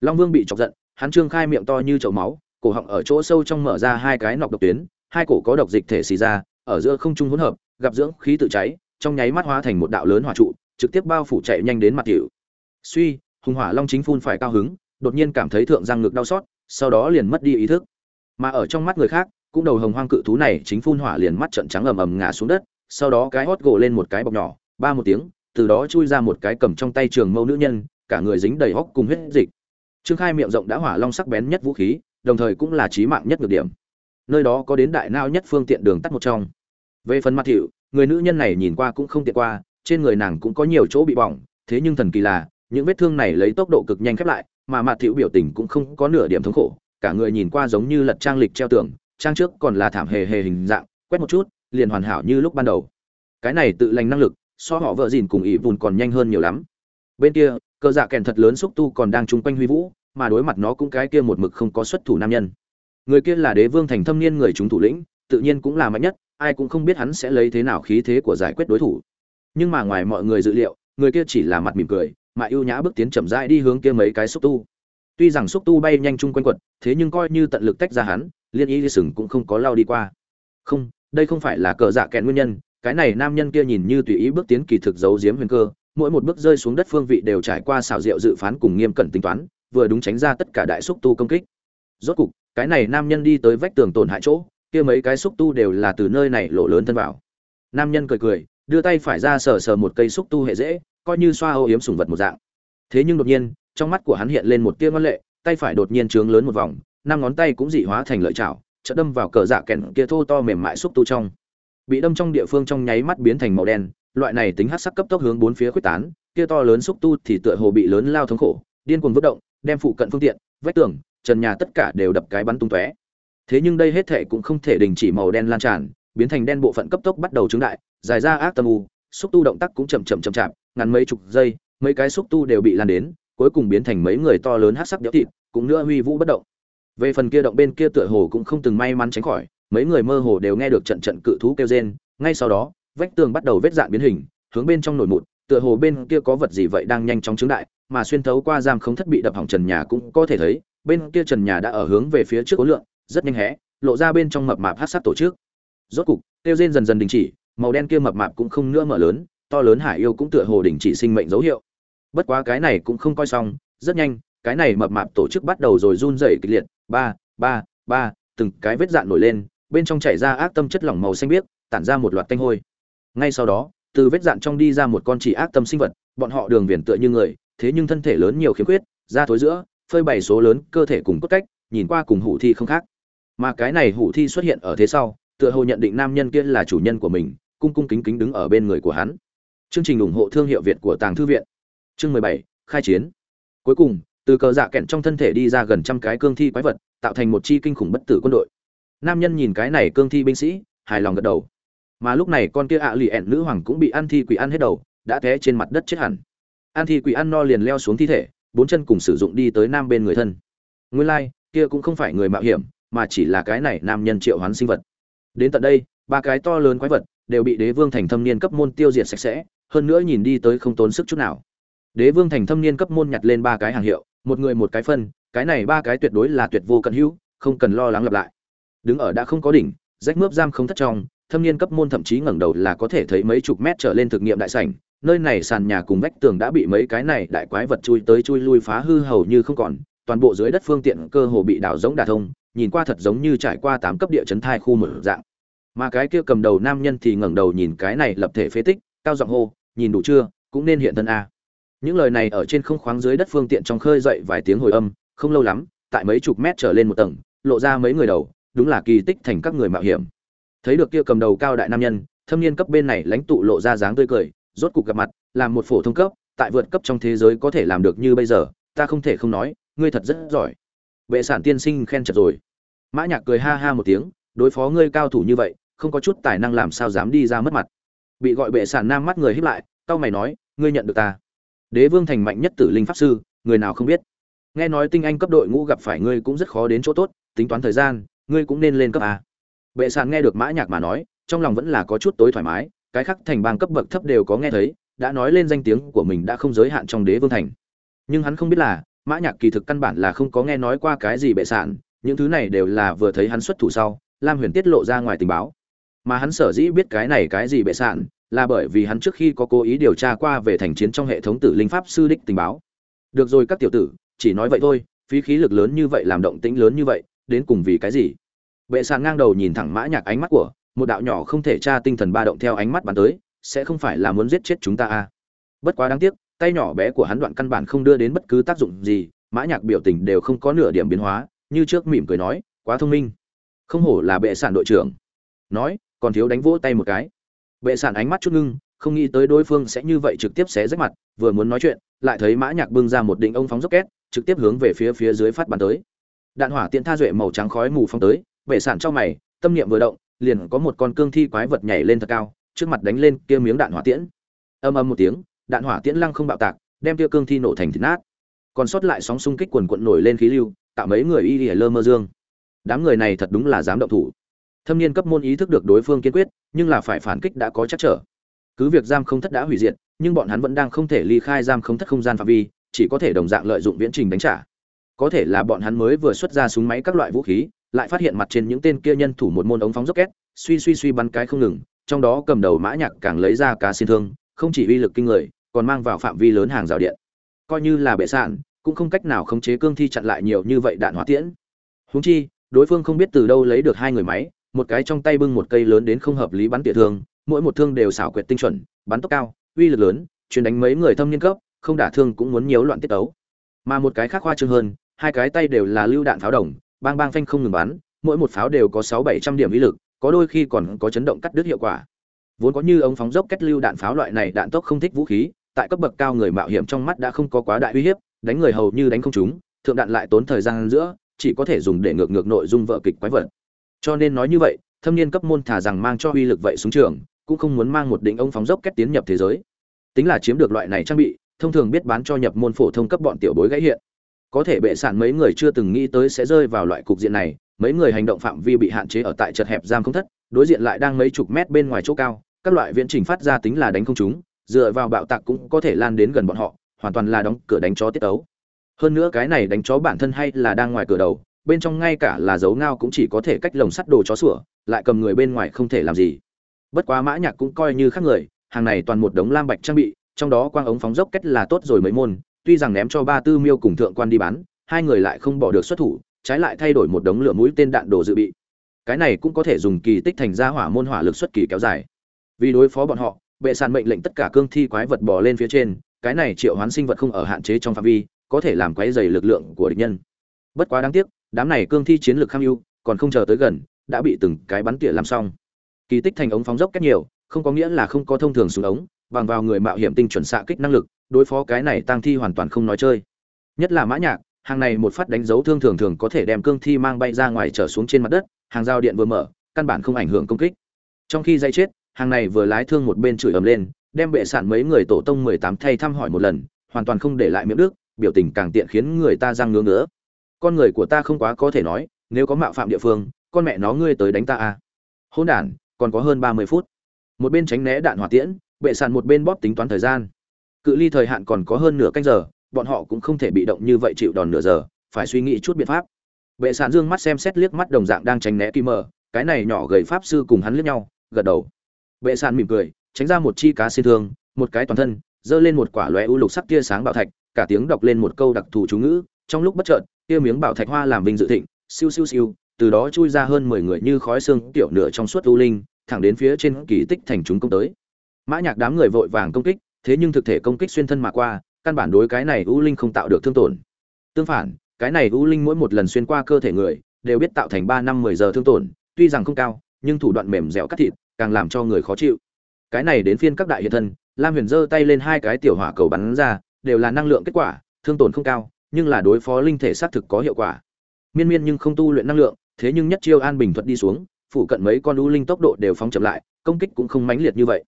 Long vương bị chọc giận, hắn trương khai miệng to như chậu máu, cổ họng ở chỗ sâu trong mở ra hai cái nọc độc tuyến, hai cổ có độc dịch thể xì ra, ở giữa không trung hỗn hợp, gặp dưỡng khí tự cháy, trong nháy mắt hóa thành một đạo lớn hỏa trụ, trực tiếp bao phủ chạy nhanh đến mặt tiểu. Suy, hùng hỏa long chính phun phải cao hứng, đột nhiên cảm thấy thượng răng ngực đau xót sau đó liền mất đi ý thức. Mà ở trong mắt người khác, cũng đầu hồng hoang cự thú này chính phun hỏa liền mắt trận trắng ầm ầm ngã xuống đất, sau đó cái hót gỗ lên một cái bọc nhỏ, ba một tiếng, từ đó chui ra một cái cầm trong tay trường mâu nữ nhân, cả người dính đầy hốc cùng huyết dịch. Trương khai miệng rộng đã hỏa long sắc bén nhất vũ khí, đồng thời cũng là chí mạng nhất nhược điểm. Nơi đó có đến đại nao nhất phương tiện đường tắt một trong. Về phần mặt hiệu, người nữ nhân này nhìn qua cũng không tiện qua, trên người nàng cũng có nhiều chỗ bị bỏng, thế nhưng thần kỳ là, những vết thương này lấy tốc độ cực nhanh khép lại mà mặt thiệu biểu tình cũng không có nửa điểm thống khổ, cả người nhìn qua giống như lật trang lịch treo tường, trang trước còn là thảm hề hề hình dạng, quét một chút, liền hoàn hảo như lúc ban đầu. Cái này tự lành năng lực, so họ vợ dìn cùng ỷ vùn còn nhanh hơn nhiều lắm. Bên kia cơ dạ kèn thật lớn xúc tu còn đang chung quanh huy vũ, mà đối mặt nó cũng cái kia một mực không có xuất thủ nam nhân. Người kia là đế vương thành thâm niên người chúng thủ lĩnh, tự nhiên cũng là mạnh nhất, ai cũng không biết hắn sẽ lấy thế nào khí thế của giải quyết đối thủ. Nhưng mà ngoài mọi người dự liệu, người kia chỉ là mặt mỉm cười mà ưu nhã bước tiến chậm rãi đi hướng kia mấy cái xúc tu. Tuy rằng xúc tu bay nhanh chung quanh quật, thế nhưng coi như tận lực tách ra hắn, liên y sừng cũng không có lao đi qua. Không, đây không phải là cờ dạ kẹn nguyên nhân, cái này nam nhân kia nhìn như tùy ý bước tiến kỳ thực giấu giếm huyền cơ, mỗi một bước rơi xuống đất phương vị đều trải qua xảo diệu dự phán cùng nghiêm cẩn tính toán, vừa đúng tránh ra tất cả đại xúc tu công kích. Rốt cục, cái này nam nhân đi tới vách tường tổn hại chỗ, kia mấy cái xúc tu đều là từ nơi này lộ lớn thân vào. Nam nhân cười cười, đưa tay phải ra sờ sờ một cây xúc tu hệ dễ coi như xoa âu yếm sùng vật một dạng. Thế nhưng đột nhiên, trong mắt của hắn hiện lên một tia ngân lệ, tay phải đột nhiên trướng lớn một vòng, năm ngón tay cũng dị hóa thành lợi chảo, chợt đâm vào cờ dạ kẹn kia thô to mềm mại xúc tu trong. Bị đâm trong địa phương trong nháy mắt biến thành màu đen, loại này tính hát sắc cấp tốc hướng bốn phía khuếch tán, kia to lớn xúc tu thì tựa hồ bị lớn lao thống khổ, điên cuồng vứt động, đem phụ cận phương tiện, vách tường, trần nhà tất cả đều đập cái bắn tung tóe. Thế nhưng đây hết thể cũng không thể đình chỉ màu đen lan tràn, biến thành đen bộ phận cấp tốc bắt đầu trứng đại, dài ra ác tâm u, xúc tu động tác cũng chậm chậm chậm chạp ngắn mấy chục giây, mấy cái xúc tu đều bị lan đến, cuối cùng biến thành mấy người to lớn hắc sắc béo thịt, cũng nữa huy vũ bất động. Về phần kia động bên kia tựa hồ cũng không từng may mắn tránh khỏi, mấy người mơ hồ đều nghe được trận trận cự thú kêu rên, ngay sau đó, vách tường bắt đầu vết dạn biến hình, hướng bên trong nổi mụn tựa hồ bên kia có vật gì vậy đang nhanh chóng trứng đại, mà xuyên thấu qua giam không thất bị đập hỏng trần nhà cũng có thể thấy, bên kia trần nhà đã ở hướng về phía trước ố lượng, rất nhanh hẽ lộ ra bên trong mập mạp hát sắc tổ chức. Rốt cục tiêu rên dần dần đình chỉ, màu đen kia mập mạp cũng không nữa mở lớn to lớn hải yêu cũng tựa hồ đình chỉ sinh mệnh dấu hiệu. Bất quá cái này cũng không coi xong, rất nhanh, cái này mập mạp tổ chức bắt đầu rồi run rẩy kịch liệt. Ba ba ba, từng cái vết dạn nổi lên, bên trong chảy ra ác tâm chất lỏng màu xanh biếc, tản ra một loạt tanh hôi. Ngay sau đó, từ vết dạn trong đi ra một con chỉ ác tâm sinh vật, bọn họ đường viền tựa như người, thế nhưng thân thể lớn nhiều khiếm khuyết, da thối giữa, phơi bày số lớn, cơ thể cùng cốt cách, nhìn qua cùng hủ thi không khác. Mà cái này hủ thi xuất hiện ở thế sau, tựa hồ nhận định nam nhân kia là chủ nhân của mình, cung cung kính kính đứng ở bên người của hắn. Chương trình ủng hộ thương hiệu Việt của Tàng thư viện. Chương 17, khai chiến. Cuối cùng, từ cờ dạ kẹn trong thân thể đi ra gần trăm cái cương thi quái vật, tạo thành một chi kinh khủng bất tử quân đội. Nam nhân nhìn cái này cương thi binh sĩ, hài lòng gật đầu. Mà lúc này con kia ạ lì ẹn nữ hoàng cũng bị ăn thi quỷ ăn hết đầu, đã té trên mặt đất chết hẳn. Ăn thi quỷ ăn no liền leo xuống thi thể, bốn chân cùng sử dụng đi tới nam bên người thân. Nguyên lai, like, kia cũng không phải người mạo hiểm, mà chỉ là cái này nam nhân triệu hoán sinh vật. Đến tận đây, ba cái to lớn quái vật đều bị đế vương thành thâm niên cấp môn tiêu diệt sạch sẽ, hơn nữa nhìn đi tới không tốn sức chút nào. Đế vương thành thâm niên cấp môn nhặt lên ba cái hàng hiệu, một người một cái phân, cái này ba cái tuyệt đối là tuyệt vô cận hữu, không cần lo lắng lặp lại. Đứng ở đã không có đỉnh, rách mướp giam không thất trong, thâm niên cấp môn thậm chí ngẩng đầu là có thể thấy mấy chục mét trở lên thực nghiệm đại sảnh, nơi này sàn nhà cùng vách tường đã bị mấy cái này đại quái vật chui tới chui lui phá hư hầu như không còn, toàn bộ dưới đất phương tiện cơ hồ bị đào giống đà thông, nhìn qua thật giống như trải qua tám cấp địa chấn thai khu mở dạng. Mà cái kia cầm đầu nam nhân thì ngẩng đầu nhìn cái này lập thể phế tích, cao giọng hô, nhìn đủ chưa, cũng nên hiện thân a. Những lời này ở trên không khoáng dưới đất phương tiện trong khơi dậy vài tiếng hồi âm, không lâu lắm, tại mấy chục mét trở lên một tầng, lộ ra mấy người đầu, đúng là kỳ tích thành các người mạo hiểm. Thấy được kia cầm đầu cao đại nam nhân, thâm niên cấp bên này lãnh tụ lộ ra dáng tươi cười, rốt cục gặp mặt, làm một phổ thông cấp, tại vượt cấp trong thế giới có thể làm được như bây giờ, ta không thể không nói, ngươi thật rất giỏi. Vệ sản tiên sinh khen chật rồi. Mã Nhạc cười ha ha một tiếng, đối phó ngươi cao thủ như vậy, không có chút tài năng làm sao dám đi ra mất mặt. Bị gọi bệ sản nam mắt người hiếp lại, tao mày nói, ngươi nhận được ta. Đế Vương thành mạnh nhất tử linh pháp sư, người nào không biết. Nghe nói tinh anh cấp đội ngũ gặp phải ngươi cũng rất khó đến chỗ tốt, tính toán thời gian, ngươi cũng nên lên cấp a. Bệ sản nghe được Mã Nhạc mà nói, trong lòng vẫn là có chút tối thoải mái, cái khác thành bang cấp bậc thấp đều có nghe thấy, đã nói lên danh tiếng của mình đã không giới hạn trong Đế Vương thành. Nhưng hắn không biết là, Mã Nhạc kỳ thực căn bản là không có nghe nói qua cái gì bệ sản, những thứ này đều là vừa thấy hắn xuất thủ sau, Lam Huyền tiết lộ ra ngoài tình báo. Mà hắn sở dĩ biết cái này cái gì bệ sản, là bởi vì hắn trước khi có cố ý điều tra qua về thành chiến trong hệ thống tử linh pháp sư đích tình báo. Được rồi các tiểu tử, chỉ nói vậy thôi, phí khí lực lớn như vậy làm động tĩnh lớn như vậy, đến cùng vì cái gì? Bệ sàn ngang đầu nhìn thẳng Mã Nhạc ánh mắt của, một đạo nhỏ không thể tra tinh thần ba động theo ánh mắt bắn tới, sẽ không phải là muốn giết chết chúng ta à? Bất quá đáng tiếc, tay nhỏ bé của hắn đoạn căn bản không đưa đến bất cứ tác dụng gì, Mã Nhạc biểu tình đều không có nửa điểm biến hóa, như trước mỉm cười nói, quá thông minh. Không hổ là bệ sản đội trưởng. Nói, còn thiếu đánh vỗ tay một cái. Bệ sản ánh mắt chút ngưng, không nghĩ tới đối phương sẽ như vậy trực tiếp xé rách mặt, vừa muốn nói chuyện, lại thấy Mã Nhạc bưng ra một định ông phóng rocket, trực tiếp hướng về phía phía dưới phát bắn tới. Đạn hỏa tiễn tha duệ màu trắng khói mù phóng tới, bệ sản trong mày, tâm niệm vừa động, liền có một con cương thi quái vật nhảy lên thật cao, trước mặt đánh lên kia miếng đạn hỏa tiễn. Ầm ầm một tiếng, đạn hỏa tiễn lăng không bạo tạc, đem kia cương thi nổ thành thịt nát. Còn sót lại sóng xung kích quần cuộn nổi lên khí lưu, tạo mấy người y lơ mơ dương. Đám người này thật đúng là dám động thủ. Thâm niên cấp môn ý thức được đối phương kiên quyết, nhưng là phải phản kích đã có chắc trở. Cứ việc giam không thất đã hủy diệt, nhưng bọn hắn vẫn đang không thể ly khai giam không thất không gian phạm vi, chỉ có thể đồng dạng lợi dụng viễn trình đánh trả. Có thể là bọn hắn mới vừa xuất ra súng máy các loại vũ khí, lại phát hiện mặt trên những tên kia nhân thủ một môn ống phóng rocket, suy suy suy bắn cái không ngừng, trong đó cầm đầu mã nhạc càng lấy ra cá xin thương, không chỉ uy lực kinh người, còn mang vào phạm vi lớn hàng rào điện. Coi như là bệ sạn, cũng không cách nào khống chế cương thi chặn lại nhiều như vậy đạn hỏa tiễn. Huống chi, đối phương không biết từ đâu lấy được hai người máy, một cái trong tay bưng một cây lớn đến không hợp lý bắn tỉa thương, mỗi một thương đều xảo quyệt tinh chuẩn, bắn tốc cao, uy lực lớn, chuyến đánh mấy người thâm niên cấp, không đả thương cũng muốn nhiễu loạn tiết tấu. Mà một cái khác khoa trương hơn, hai cái tay đều là lưu đạn pháo đồng, bang bang phanh không ngừng bắn, mỗi một pháo đều có sáu bảy trăm điểm uy lực, có đôi khi còn có chấn động cắt đứt hiệu quả. Vốn có như ống phóng dốc kết lưu đạn pháo loại này đạn tốc không thích vũ khí, tại cấp bậc cao người mạo hiểm trong mắt đã không có quá đại uy hiếp, đánh người hầu như đánh không chúng, thượng đạn lại tốn thời gian giữa, chỉ có thể dùng để ngược ngược nội dung vợ kịch quái vật. Cho nên nói như vậy, thâm niên cấp môn thả rằng mang cho uy lực vậy xuống trường, cũng không muốn mang một định ông phóng dốc kết tiến nhập thế giới. Tính là chiếm được loại này trang bị, thông thường biết bán cho nhập môn phổ thông cấp bọn tiểu bối gãy hiện. Có thể bệ sản mấy người chưa từng nghĩ tới sẽ rơi vào loại cục diện này, mấy người hành động phạm vi bị hạn chế ở tại chật hẹp giam không thất, đối diện lại đang mấy chục mét bên ngoài chỗ cao, các loại viễn trình phát ra tính là đánh không chúng, dựa vào bạo tạc cũng có thể lan đến gần bọn họ, hoàn toàn là đóng cửa đánh chó tiết ấu. Hơn nữa cái này đánh chó bản thân hay là đang ngoài cửa đầu, bên trong ngay cả là dấu ngao cũng chỉ có thể cách lồng sắt đồ chó sủa, lại cầm người bên ngoài không thể làm gì. Bất quá Mã Nhạc cũng coi như khác người, hàng này toàn một đống lam bạch trang bị, trong đó quang ống phóng dốc kết là tốt rồi mấy môn, tuy rằng ném cho ba tư miêu cùng thượng quan đi bán, hai người lại không bỏ được xuất thủ, trái lại thay đổi một đống lửa mũi tên đạn đồ dự bị. Cái này cũng có thể dùng kỳ tích thành ra hỏa môn hỏa lực xuất kỳ kéo dài. Vì đối phó bọn họ, bệ sàn mệnh lệnh tất cả cương thi quái vật bò lên phía trên, cái này triệu hoán sinh vật không ở hạn chế trong phạm vi, có thể làm quấy rầy lực lượng của địch nhân. Bất quá đáng tiếc, đám này cương thi chiến lược kham ưu, còn không chờ tới gần, đã bị từng cái bắn tỉa làm xong. Kỳ tích thành ống phóng dốc cách nhiều, không có nghĩa là không có thông thường xuống ống, bằng vào người mạo hiểm tinh chuẩn xạ kích năng lực đối phó cái này tăng thi hoàn toàn không nói chơi. Nhất là mã nhạc hàng này một phát đánh dấu thương thường thường có thể đem cương thi mang bay ra ngoài trở xuống trên mặt đất hàng giao điện vừa mở căn bản không ảnh hưởng công kích. Trong khi dây chết hàng này vừa lái thương một bên chửi ầm lên đem bệ sản mấy người tổ tông mười tám thay thăm hỏi một lần hoàn toàn không để lại miệng đức biểu tình càng tiện khiến người ta răng ngứa ngứa con người của ta không quá có thể nói, nếu có mạo phạm địa phương, con mẹ nó ngươi tới đánh ta à. Hôn đản, còn có hơn ba mươi phút. Một bên tránh né đạn hỏa tiễn, bệ sàn một bên bóp tính toán thời gian. Cự ly thời hạn còn có hơn nửa canh giờ, bọn họ cũng không thể bị động như vậy chịu đòn nửa giờ, phải suy nghĩ chút biện pháp. Bệ sàn dương mắt xem xét liếc mắt đồng dạng đang tránh né kim mờ, cái này nhỏ gầy pháp sư cùng hắn liếc nhau, gật đầu. Bệ sàn mỉm cười, tránh ra một chi cá xin thương, một cái toàn thân, giơ lên một quả lóe u lục sắc tia sáng bạo thạch, cả tiếng đọc lên một câu đặc thù chú ngữ, trong lúc bất chợt kia miếng bảo thạch hoa làm vinh dự thịnh, siêu siêu siêu, từ đó chui ra hơn mười người như khói xương tiểu nửa trong suốt u linh, thẳng đến phía trên kỳ tích thành chúng công tới. Mã nhạc đám người vội vàng công kích, thế nhưng thực thể công kích xuyên thân mà qua, căn bản đối cái này u linh không tạo được thương tổn. Tương phản, cái này u linh mỗi một lần xuyên qua cơ thể người, đều biết tạo thành ba năm mười giờ thương tổn, tuy rằng không cao, nhưng thủ đoạn mềm dẻo cắt thịt, càng làm cho người khó chịu. Cái này đến phiên các đại hiện thân, lam huyền giơ tay lên hai cái tiểu hỏa cầu bắn ra, đều là năng lượng kết quả, thương tổn không cao nhưng là đối phó linh thể xác thực có hiệu quả. Miên miên nhưng không tu luyện năng lượng, thế nhưng nhất chiêu an bình thuật đi xuống, phủ cận mấy con u linh tốc độ đều phóng chậm lại, công kích cũng không mãnh liệt như vậy.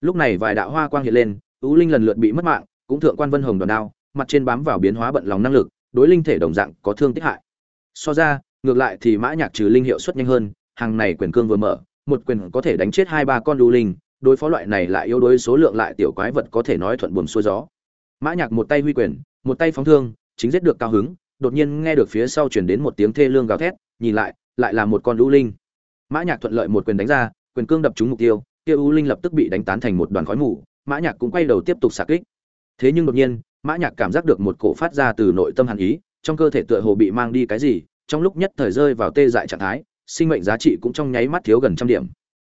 Lúc này vài đạo hoa quang hiện lên u linh lần lượt bị mất mạng, cũng thượng quan vân hồng đòn đao, mặt trên bám vào biến hóa bận lòng năng lực, đối linh thể đồng dạng có thương tích hại. So ra, ngược lại thì mã nhạc trừ linh hiệu suất nhanh hơn, hàng này quyền cương vừa mở, một quyền có thể đánh chết hai ba con u linh, đối phó loại này lại yếu đối số lượng lại tiểu quái vật có thể nói thuận buồm xuôi gió. Mã nhạc một tay huy quyền, một tay phóng thương chính giết được cao hứng, đột nhiên nghe được phía sau truyền đến một tiếng thê lương gào thét, nhìn lại lại là một con u linh. Mã nhạc thuận lợi một quyền đánh ra, quyền cương đập trúng mục tiêu, kia u linh lập tức bị đánh tán thành một đoàn khói mù, mã nhạc cũng quay đầu tiếp tục xạ kích. Thế nhưng đột nhiên, mã nhạc cảm giác được một cổ phát ra từ nội tâm hàn ý, trong cơ thể tựa hồ bị mang đi cái gì, trong lúc nhất thời rơi vào tê dại trạng thái, sinh mệnh giá trị cũng trong nháy mắt thiếu gần trăm điểm.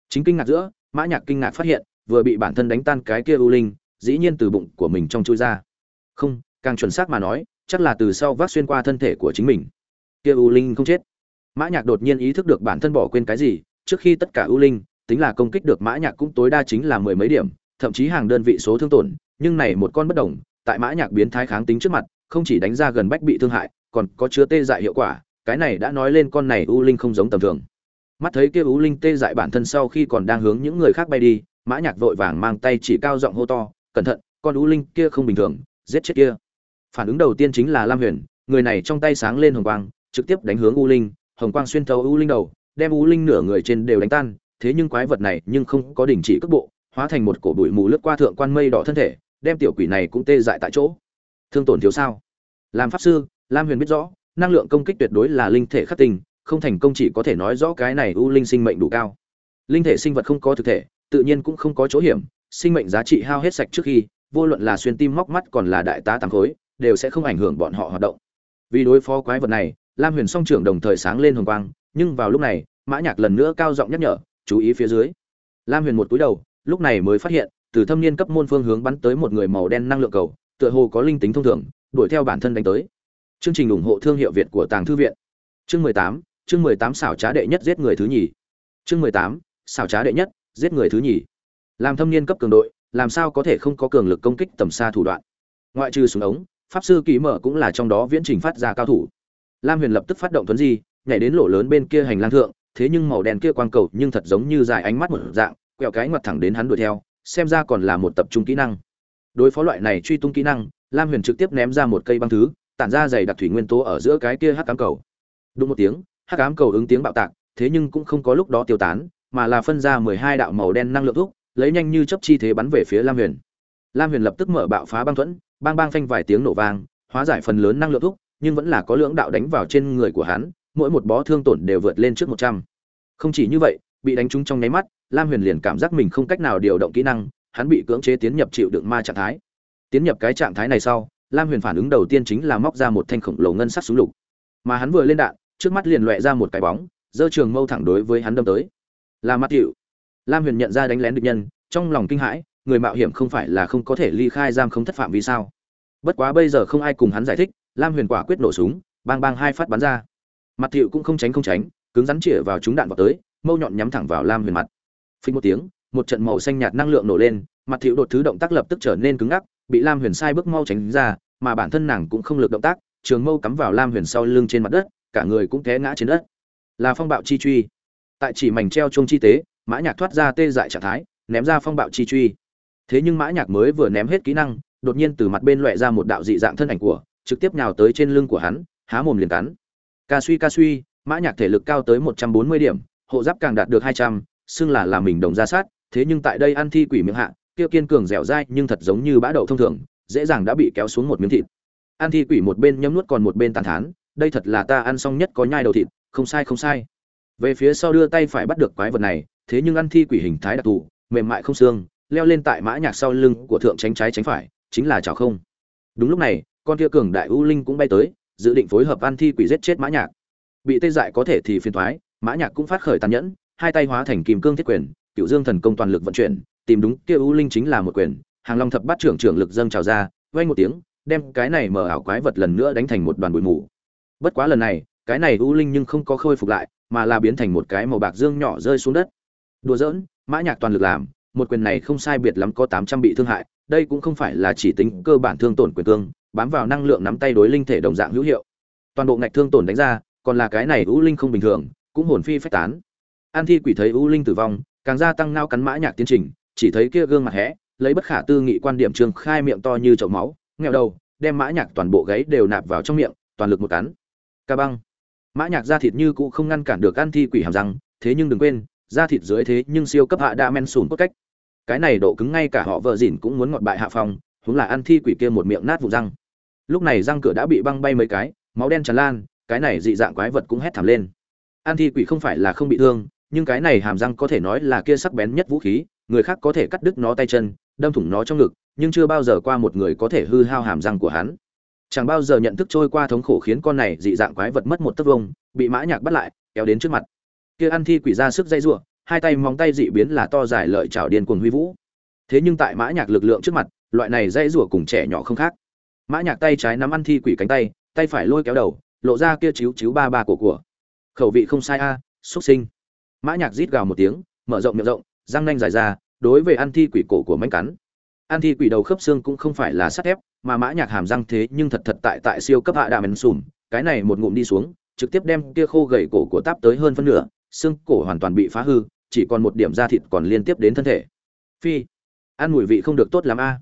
Chính kinh ngạc giữa, mã nhạc kinh ngạc phát hiện, vừa bị bản thân đánh tan cái kia u linh, dĩ nhiên từ bụng của mình trong chui ra. Không, càng chuẩn xác mà nói chắc là từ sau vác xuyên qua thân thể của chính mình. Kia u linh không chết. Mã nhạc đột nhiên ý thức được bản thân bỏ quên cái gì, trước khi tất cả u linh, tính là công kích được mã nhạc cũng tối đa chính là mười mấy điểm, thậm chí hàng đơn vị số thương tổn, nhưng này một con bất động tại mã nhạc biến thái kháng tính trước mặt, không chỉ đánh ra gần bách bị thương hại, còn có chứa tê dại hiệu quả, cái này đã nói lên con này u linh không giống tầm thường. Mắt thấy kia u linh tê dại bản thân sau khi còn đang hướng những người khác bay đi, mã nhạc vội vàng mang tay chỉ cao giọng hô to, cẩn thận, con u linh kia không bình thường, giết chết kia phản ứng đầu tiên chính là lam huyền, người này trong tay sáng lên hồng quang, trực tiếp đánh hướng u linh, hồng quang xuyên thấu u linh đầu, đem u linh nửa người trên đều đánh tan, thế nhưng quái vật này nhưng không có đình chỉ cước bộ, hóa thành một cổ bụi mù lướt qua thượng quan mây đỏ thân thể, đem tiểu quỷ này cũng tê dại tại chỗ. Thương tổn thiếu sao? Làm pháp sư, lam huyền biết rõ, năng lượng công kích tuyệt đối là linh thể khắc tinh, không thành công chỉ có thể nói rõ cái này u linh sinh mệnh đủ cao. Linh thể sinh vật không có thực thể, tự nhiên cũng không có chỗ hiểm, sinh mệnh giá trị hao hết sạch trước khi, vô luận là xuyên tim móc mắt còn là đại tá tàng khối đều sẽ không ảnh hưởng bọn họ hoạt động. Vì đối phó quái vật này, lam huyền song trưởng đồng thời sáng lên hồng quang, nhưng vào lúc này, mã nhạc lần nữa cao giọng nhắc nhở, chú ý phía dưới. Lam huyền một cúi đầu, lúc này mới phát hiện, từ thâm niên cấp môn phương hướng bắn tới một người màu đen năng lượng cầu, tựa hồ có linh tính thông thường, đuổi theo bản thân đánh tới. Chương trình ủng hộ thương hiệu việt của tàng thư viện. Chương mười tám, chương mười tám xảo trá đệ nhất giết người thứ nhì. Chương mười tám, xảo trá đệ nhất giết người thứ nhì. Làm thâm niên cấp cường đội, làm sao có thể không có cường lực công kích tầm xa thủ đoạn? Ngoại trừ súng ống pháp sư kỳ mở cũng là trong đó viễn trình phát ra cao thủ. Lam huyền lập tức phát động tuấn di, nhảy đến lỗ lớn bên kia hành lang thượng, thế nhưng màu đen kia quang cầu nhưng thật giống như dài ánh mắt một dạng, quẹo cái ngoặt thẳng đến hắn đuổi theo, xem ra còn là một tập trung kỹ năng. Đối phó loại này truy tung kỹ năng, lam huyền trực tiếp ném ra một cây băng thứ, tản ra dày đặc thủy nguyên tố ở giữa cái kia hắc cám cầu. Đúng một tiếng, hắc cám cầu ứng tiếng bạo tạc, thế nhưng cũng không có lúc đó tiêu tán, mà là phân ra mười hai đạo màu đen năng lượng thuốc, lấy nhanh như chấp chi thế bắn về phía lam huyền. Lam huyền lập tức mở bạo phá băng thuẫn bang bang phanh vài tiếng nổ vang, hóa giải phần lớn năng lượng thuốc nhưng vẫn là có lưỡng đạo đánh vào trên người của hắn, mỗi một bó thương tổn đều vượt lên trước một trăm. Không chỉ như vậy, bị đánh trúng trong nháy mắt, lam huyền liền cảm giác mình không cách nào điều động kỹ năng, hắn bị cưỡng chế tiến nhập chịu đựng ma trạng thái. Tiến nhập cái trạng thái này sau, lam huyền phản ứng đầu tiên chính là móc ra một thanh khổng lồ ngân sắc súng lục. Mà hắn vừa lên đạn, trước mắt liền lóe ra một cái bóng, giơ trường mâu thẳng đối với hắn đâm tới. Là mắt hiệu lam huyền nhận ra đánh lén địch nhân, trong lòng kinh hãi người mạo hiểm không phải là không có thể ly khai giam không thất phạm vì sao? Bất quá bây giờ không ai cùng hắn giải thích, lam huyền quả quyết nổ súng, bang bang hai phát bắn ra. Mặt thiệu cũng không tránh không tránh, cứng rắn chĩa vào chúng đạn vào tới mâu nhọn nhắm thẳng vào lam huyền mặt. Phình một tiếng, một trận màu xanh nhạt năng lượng nổ lên, mặt thiệu đột thứ động tác lập tức trở nên cứng ngắc, bị lam huyền sai bước mau tránh ra, mà bản thân nàng cũng không lực động tác, trường mâu cắm vào lam huyền sau lưng trên mặt đất, cả người cũng té ngã trên đất. Là phong bạo chi truy. Tại chỉ mảnh treo chung chi tế, mã nhạc thoát ra tê dại trạng thái, ném ra phong bạo chi truy thế nhưng mã nhạc mới vừa ném hết kỹ năng, đột nhiên từ mặt bên loẹ ra một đạo dị dạng thân ảnh của, trực tiếp nhào tới trên lưng của hắn, há mồm liền cắn. Ca suy ca suy, mã nhạc thể lực cao tới một trăm bốn mươi điểm, hộ giáp càng đạt được hai trăm, xưng là là mình đồng ra sát, thế nhưng tại đây ăn thi quỷ miệng hạ, kia kiên cường dẻo dai nhưng thật giống như bã đậu thông thường, dễ dàng đã bị kéo xuống một miếng thịt. Ăn thi quỷ một bên nhấm nuốt còn một bên tàn thán, đây thật là ta ăn xong nhất có nhai đầu thịt, không sai không sai. Về phía sau đưa tay phải bắt được quái vật này, thế nhưng ăn thi quỷ hình thái đặc thù, mềm mại không xương leo lên tại mã nhạc sau lưng của thượng tránh trái tránh phải, chính là chảo không. Đúng lúc này, con kia cường đại u linh cũng bay tới, dự định phối hợp an thi quỷ giết chết mã nhạc. Bị tê dại có thể thì phiền toái, mã nhạc cũng phát khởi tàn nhẫn, hai tay hóa thành kim cương thiết quyền, cựu dương thần công toàn lực vận chuyển, tìm đúng kia u linh chính là một quyền, hàng long thập bát trưởng trưởng lực dâng trào ra, vang một tiếng, đem cái này mở ảo quái vật lần nữa đánh thành một đoàn bụi mù. Bất quá lần này, cái này u linh nhưng không có khôi phục lại, mà là biến thành một cái màu bạc dương nhỏ rơi xuống đất. Đùa giỡn, mã nhạc toàn lực làm một quyền này không sai biệt lắm có tám trăm bị thương hại, đây cũng không phải là chỉ tính cơ bản thương tổn quyền cương, bám vào năng lượng nắm tay đối linh thể đồng dạng hữu hiệu. Toàn bộ ngạch thương tổn đánh ra, còn là cái này u linh không bình thường, cũng hồn phi phách tán. An thi quỷ thấy u linh tử vong, càng gia tăng nao cắn mã nhạc tiến trình, chỉ thấy kia gương mặt hẽ lấy bất khả tư nghị quan điểm trương khai miệng to như chậu máu, nghẹo đầu, đem mã nhạc toàn bộ gáy đều nạp vào trong miệng, toàn lực một cắn. Ca băng. Mã nhạc da thịt như cũ không ngăn cản được an thi quỷ hàm răng, thế nhưng đừng quên da thịt dưới thế nhưng siêu cấp hạ đa men sùn cốt cách. Cái này độ cứng ngay cả họ vợ dìn cũng muốn ngọt bại hạ phòng huống là ăn thi quỷ kia một miệng nát vụ răng. Lúc này răng cửa đã bị băng bay mấy cái, máu đen tràn lan, cái này dị dạng quái vật cũng hét thảm lên. An thi quỷ không phải là không bị thương, nhưng cái này hàm răng có thể nói là kia sắc bén nhất vũ khí, người khác có thể cắt đứt nó tay chân, đâm thủng nó trong ngực, nhưng chưa bao giờ qua một người có thể hư hao hàm răng của hắn. Chẳng bao giờ nhận thức trôi qua thống khổ khiến con này dị dạng quái vật mất một tấc vông bị mã nhạc bắt lại, kéo đến trước mặt kia ăn thi quỷ ra sức dây rủa, hai tay móng tay dị biến là to dài lợi chảo điên cuồng huy vũ. Thế nhưng tại mã nhạc lực lượng trước mặt, loại này dây rủa cùng trẻ nhỏ không khác. Mã nhạc tay trái nắm ăn thi quỷ cánh tay tay phải lôi kéo đầu, lộ ra kia chiếu chiếu ba ba của của. Khẩu vị không sai a xuất sinh. Mã nhạc rít gào một tiếng, mở rộng miệng rộng, răng nanh dài ra, đối với ăn thi quỷ cổ của mãnh cắn. Ăn thi quỷ đầu khớp xương cũng không phải là sắt thép, mà mã nhạc hàm răng thế nhưng thật thật tại tại siêu cấp hạ đạm ấn sùm, cái này một ngụm đi xuống, trực tiếp đem kia khô gầy cổ của táp tới hơn phân nửa xương cổ hoàn toàn bị phá hư, chỉ còn một điểm da thịt còn liên tiếp đến thân thể. Phi, ăn mùi vị không được tốt lắm a.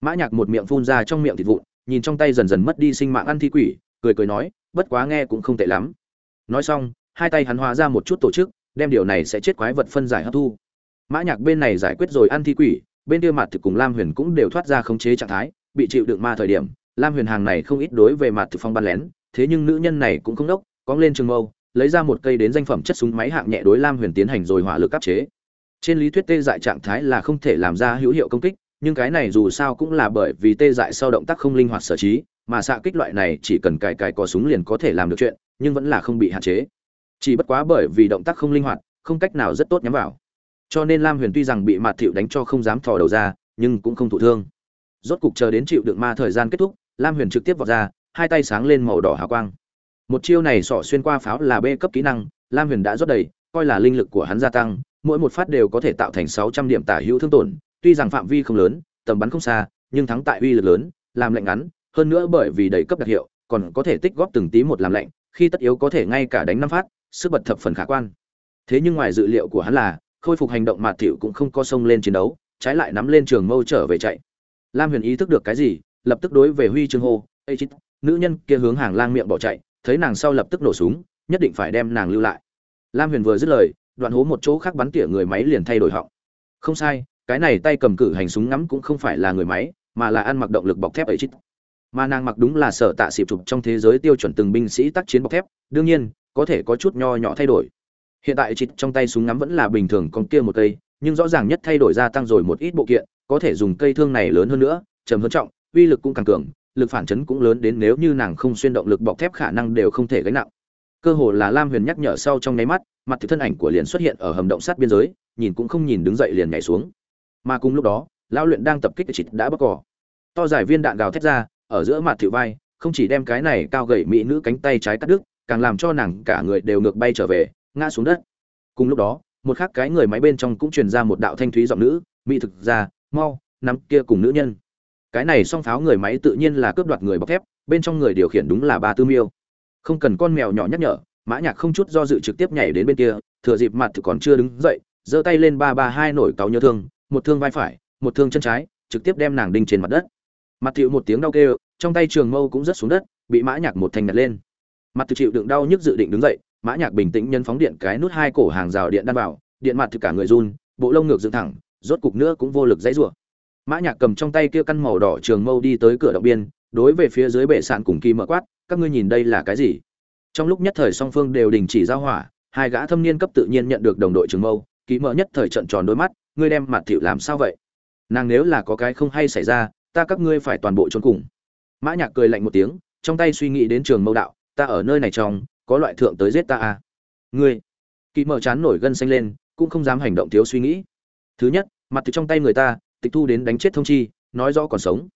Mã nhạc một miệng phun ra trong miệng thịt vụn, nhìn trong tay dần dần mất đi sinh mạng ăn thi quỷ, cười cười nói, bất quá nghe cũng không tệ lắm. Nói xong, hai tay hắn hóa ra một chút tổ chức, đem điều này sẽ chết quái vật phân giải hấp thu. Mã nhạc bên này giải quyết rồi ăn thi quỷ, bên kia mặt thực cùng lam huyền cũng đều thoát ra khống chế trạng thái, bị chịu đựng ma thời điểm, lam huyền hàng này không ít đối về mặt thực phong ban lén, thế nhưng nữ nhân này cũng không đốc, cóng lên trường mâu lấy ra một cây đến danh phẩm chất súng máy hạng nhẹ đối lam huyền tiến hành rồi hỏa lực áp chế. Trên lý thuyết tê dại trạng thái là không thể làm ra hữu hiệu công kích, nhưng cái này dù sao cũng là bởi vì tê dại sau động tác không linh hoạt sở trí, mà xạ kích loại này chỉ cần cài cài cò súng liền có thể làm được chuyện, nhưng vẫn là không bị hạn chế. Chỉ bất quá bởi vì động tác không linh hoạt, không cách nào rất tốt nhắm vào. Cho nên lam huyền tuy rằng bị mạt thiệu đánh cho không dám thò đầu ra, nhưng cũng không thụ thương. Rốt cục chờ đến chịu đựng ma thời gian kết thúc, lam huyền trực tiếp vọt ra, hai tay sáng lên màu đỏ hào quang một chiêu này sọ xuyên qua pháo là b cấp kỹ năng, lam huyền đã rót đầy, coi là linh lực của hắn gia tăng, mỗi một phát đều có thể tạo thành sáu trăm điểm tả hữu thương tổn, tuy rằng phạm vi không lớn, tầm bắn không xa, nhưng thắng tại uy lực lớn, làm lệnh ngắn, hơn nữa bởi vì đầy cấp đặc hiệu, còn có thể tích góp từng tí một làm lệnh khi tất yếu có thể ngay cả đánh năm phát, sức bật thập phần khả quan. Thế nhưng ngoài dự liệu của hắn là, khôi phục hành động mạt tiểu cũng không có sông lên chiến đấu, trái lại nắm lên trường mâu trở về chạy. Lam huyền ý thức được cái gì, lập tức đối về huy chương hô ê chít nữ nhân kia hướng hàng lang miệng bỏ chạy thấy nàng sau lập tức nổ súng, nhất định phải đem nàng lưu lại. Lam huyền vừa dứt lời, đoạn hố một chỗ khác bắn tỉa người máy liền thay đổi họng. Không sai, cái này tay cầm cử hành súng ngắm cũng không phải là người máy, mà là ăn mặc động lực bọc thép ấy chít mà nàng mặc đúng là sở tạ xịp chụp trong thế giới tiêu chuẩn từng binh sĩ tác chiến bọc thép, đương nhiên, có thể có chút nho nhỏ thay đổi. Hiện tại chít trong tay súng ngắm vẫn là bình thường con kia một cây, nhưng rõ ràng nhất thay đổi gia tăng rồi một ít bộ kiện, có thể dùng cây thương này lớn hơn nữa, trầm hơn trọng, uy lực cũng càng cường lực phản chấn cũng lớn đến nếu như nàng không xuyên động lực bọc thép khả năng đều không thể gánh nặng. Cơ hồ là lam huyền nhắc nhở sau trong nháy mắt, mặt thực thân ảnh của liền xuất hiện ở hầm động sát biên giới, nhìn cũng không nhìn đứng dậy liền nhảy xuống. Mà cùng lúc đó, lão luyện đang tập kích chịt đã bóc cỏ. To giải viên đạn gào thét ra, ở giữa mặt thịu vai, không chỉ đem cái này cao gậy mỹ nữ cánh tay trái cắt đứt, càng làm cho nàng cả người đều ngược bay trở về, ngã xuống đất. Cùng lúc đó, một khác cái người máy bên trong cũng truyền ra một đạo thanh thúy giọng nữ, mỹ thực ra mau, nắm kia cùng nữ nhân cái này song pháo người máy tự nhiên là cướp đoạt người bọc thép, bên trong người điều khiển đúng là ba tư miêu. Không cần con mèo nhỏ nhắc nhở, mã nhạc không chút do dự trực tiếp nhảy đến bên kia, thừa dịp mặt thì còn chưa đứng dậy, giơ tay lên ba ba hai nổi cáo nhớ thương, một thương vai phải, một thương chân trái, trực tiếp đem nàng đinh trên mặt đất. Mặt thiệu một tiếng đau kêu, trong tay trường mâu cũng rất xuống đất, bị mã nhạc một thành nhặt lên. Mặt thiệu chịu đựng đau nhức dự định đứng dậy, mã nhạc bình tĩnh nhân phóng điện cái nút hai cổ hàng rào điện đan vào, điện mặt thiệu cả người run, bộ lông ngược dựng thẳng, rốt cục nữa cũng vô lực dãy rủa mã nhạc cầm trong tay kia căn màu đỏ trường mâu đi tới cửa động biên, đối về phía dưới bệ sạn cùng kỳ mở quát, các ngươi nhìn đây là cái gì? Trong lúc nhất thời song phương đều đình chỉ giao hỏa, hai gã thâm niên cấp tự nhiên nhận được đồng đội trường mâu, kỳ mở nhất thời trận tròn đôi mắt, ngươi đem mặt tiểu làm sao vậy? Nàng nếu là có cái không hay xảy ra, ta các ngươi phải toàn bộ trốn cùng. Mã nhạc cười lạnh một tiếng, trong tay suy nghĩ đến trường mâu đạo, ta ở nơi này trong, có loại thượng tới giết ta à? Ngươi? Kỳ mở chán nổi gân xanh lên, cũng không dám hành động thiếu suy nghĩ. Thứ nhất, mặt từ trong tay người ta tịch thu đến đánh chết thông chi, nói rõ còn sống.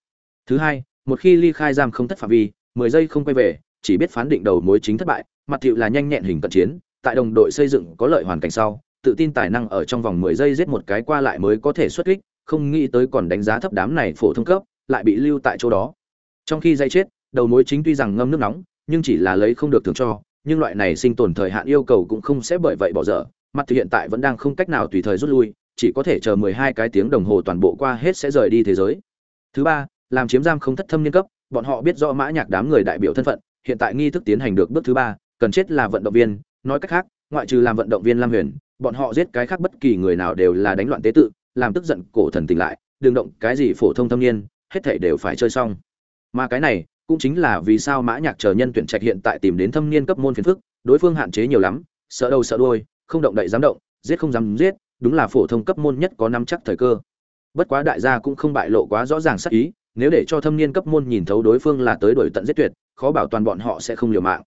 Thứ hai, một khi ly khai giam không thất phạm vi, mười giây không quay về, chỉ biết phán định đầu mối chính thất bại, mặt thiệu là nhanh nhẹn hình cận chiến, tại đồng đội xây dựng có lợi hoàn cảnh sau, tự tin tài năng ở trong vòng mười giây giết một cái qua lại mới có thể xuất kích, không nghĩ tới còn đánh giá thấp đám này phổ thông cấp, lại bị lưu tại chỗ đó. Trong khi dây chết, đầu mối chính tuy rằng ngâm nước nóng, nhưng chỉ là lấy không được thường cho, nhưng loại này sinh tồn thời hạn yêu cầu cũng không sẽ bởi vậy bỏ dở, mặt thì hiện tại vẫn đang không cách nào tùy thời rút lui chỉ có thể chờ mười hai cái tiếng đồng hồ toàn bộ qua hết sẽ rời đi thế giới. Thứ ba, làm chiếm giam không thất thâm niên cấp, bọn họ biết rõ mã nhạc đám người đại biểu thân phận, hiện tại nghi thức tiến hành được bước thứ ba, cần chết là vận động viên, nói cách khác, ngoại trừ làm vận động viên lam huyền, bọn họ giết cái khác bất kỳ người nào đều là đánh loạn tế tự, làm tức giận cổ thần tỉnh lại, đừng động cái gì phổ thông thâm niên, hết thảy đều phải chơi xong. Mà cái này, cũng chính là vì sao mã nhạc chờ nhân tuyển trạch hiện tại tìm đến thâm niên cấp môn phiền phức, đối phương hạn chế nhiều lắm, sợ đầu sợ đuôi, không động đậy dám động, giết không dám giết đúng là phổ thông cấp môn nhất có nắm chắc thời cơ. Bất quá đại gia cũng không bại lộ quá rõ ràng sắc ý, nếu để cho thâm niên cấp môn nhìn thấu đối phương là tới đuổi tận giết tuyệt, khó bảo toàn bọn họ sẽ không liều mạng.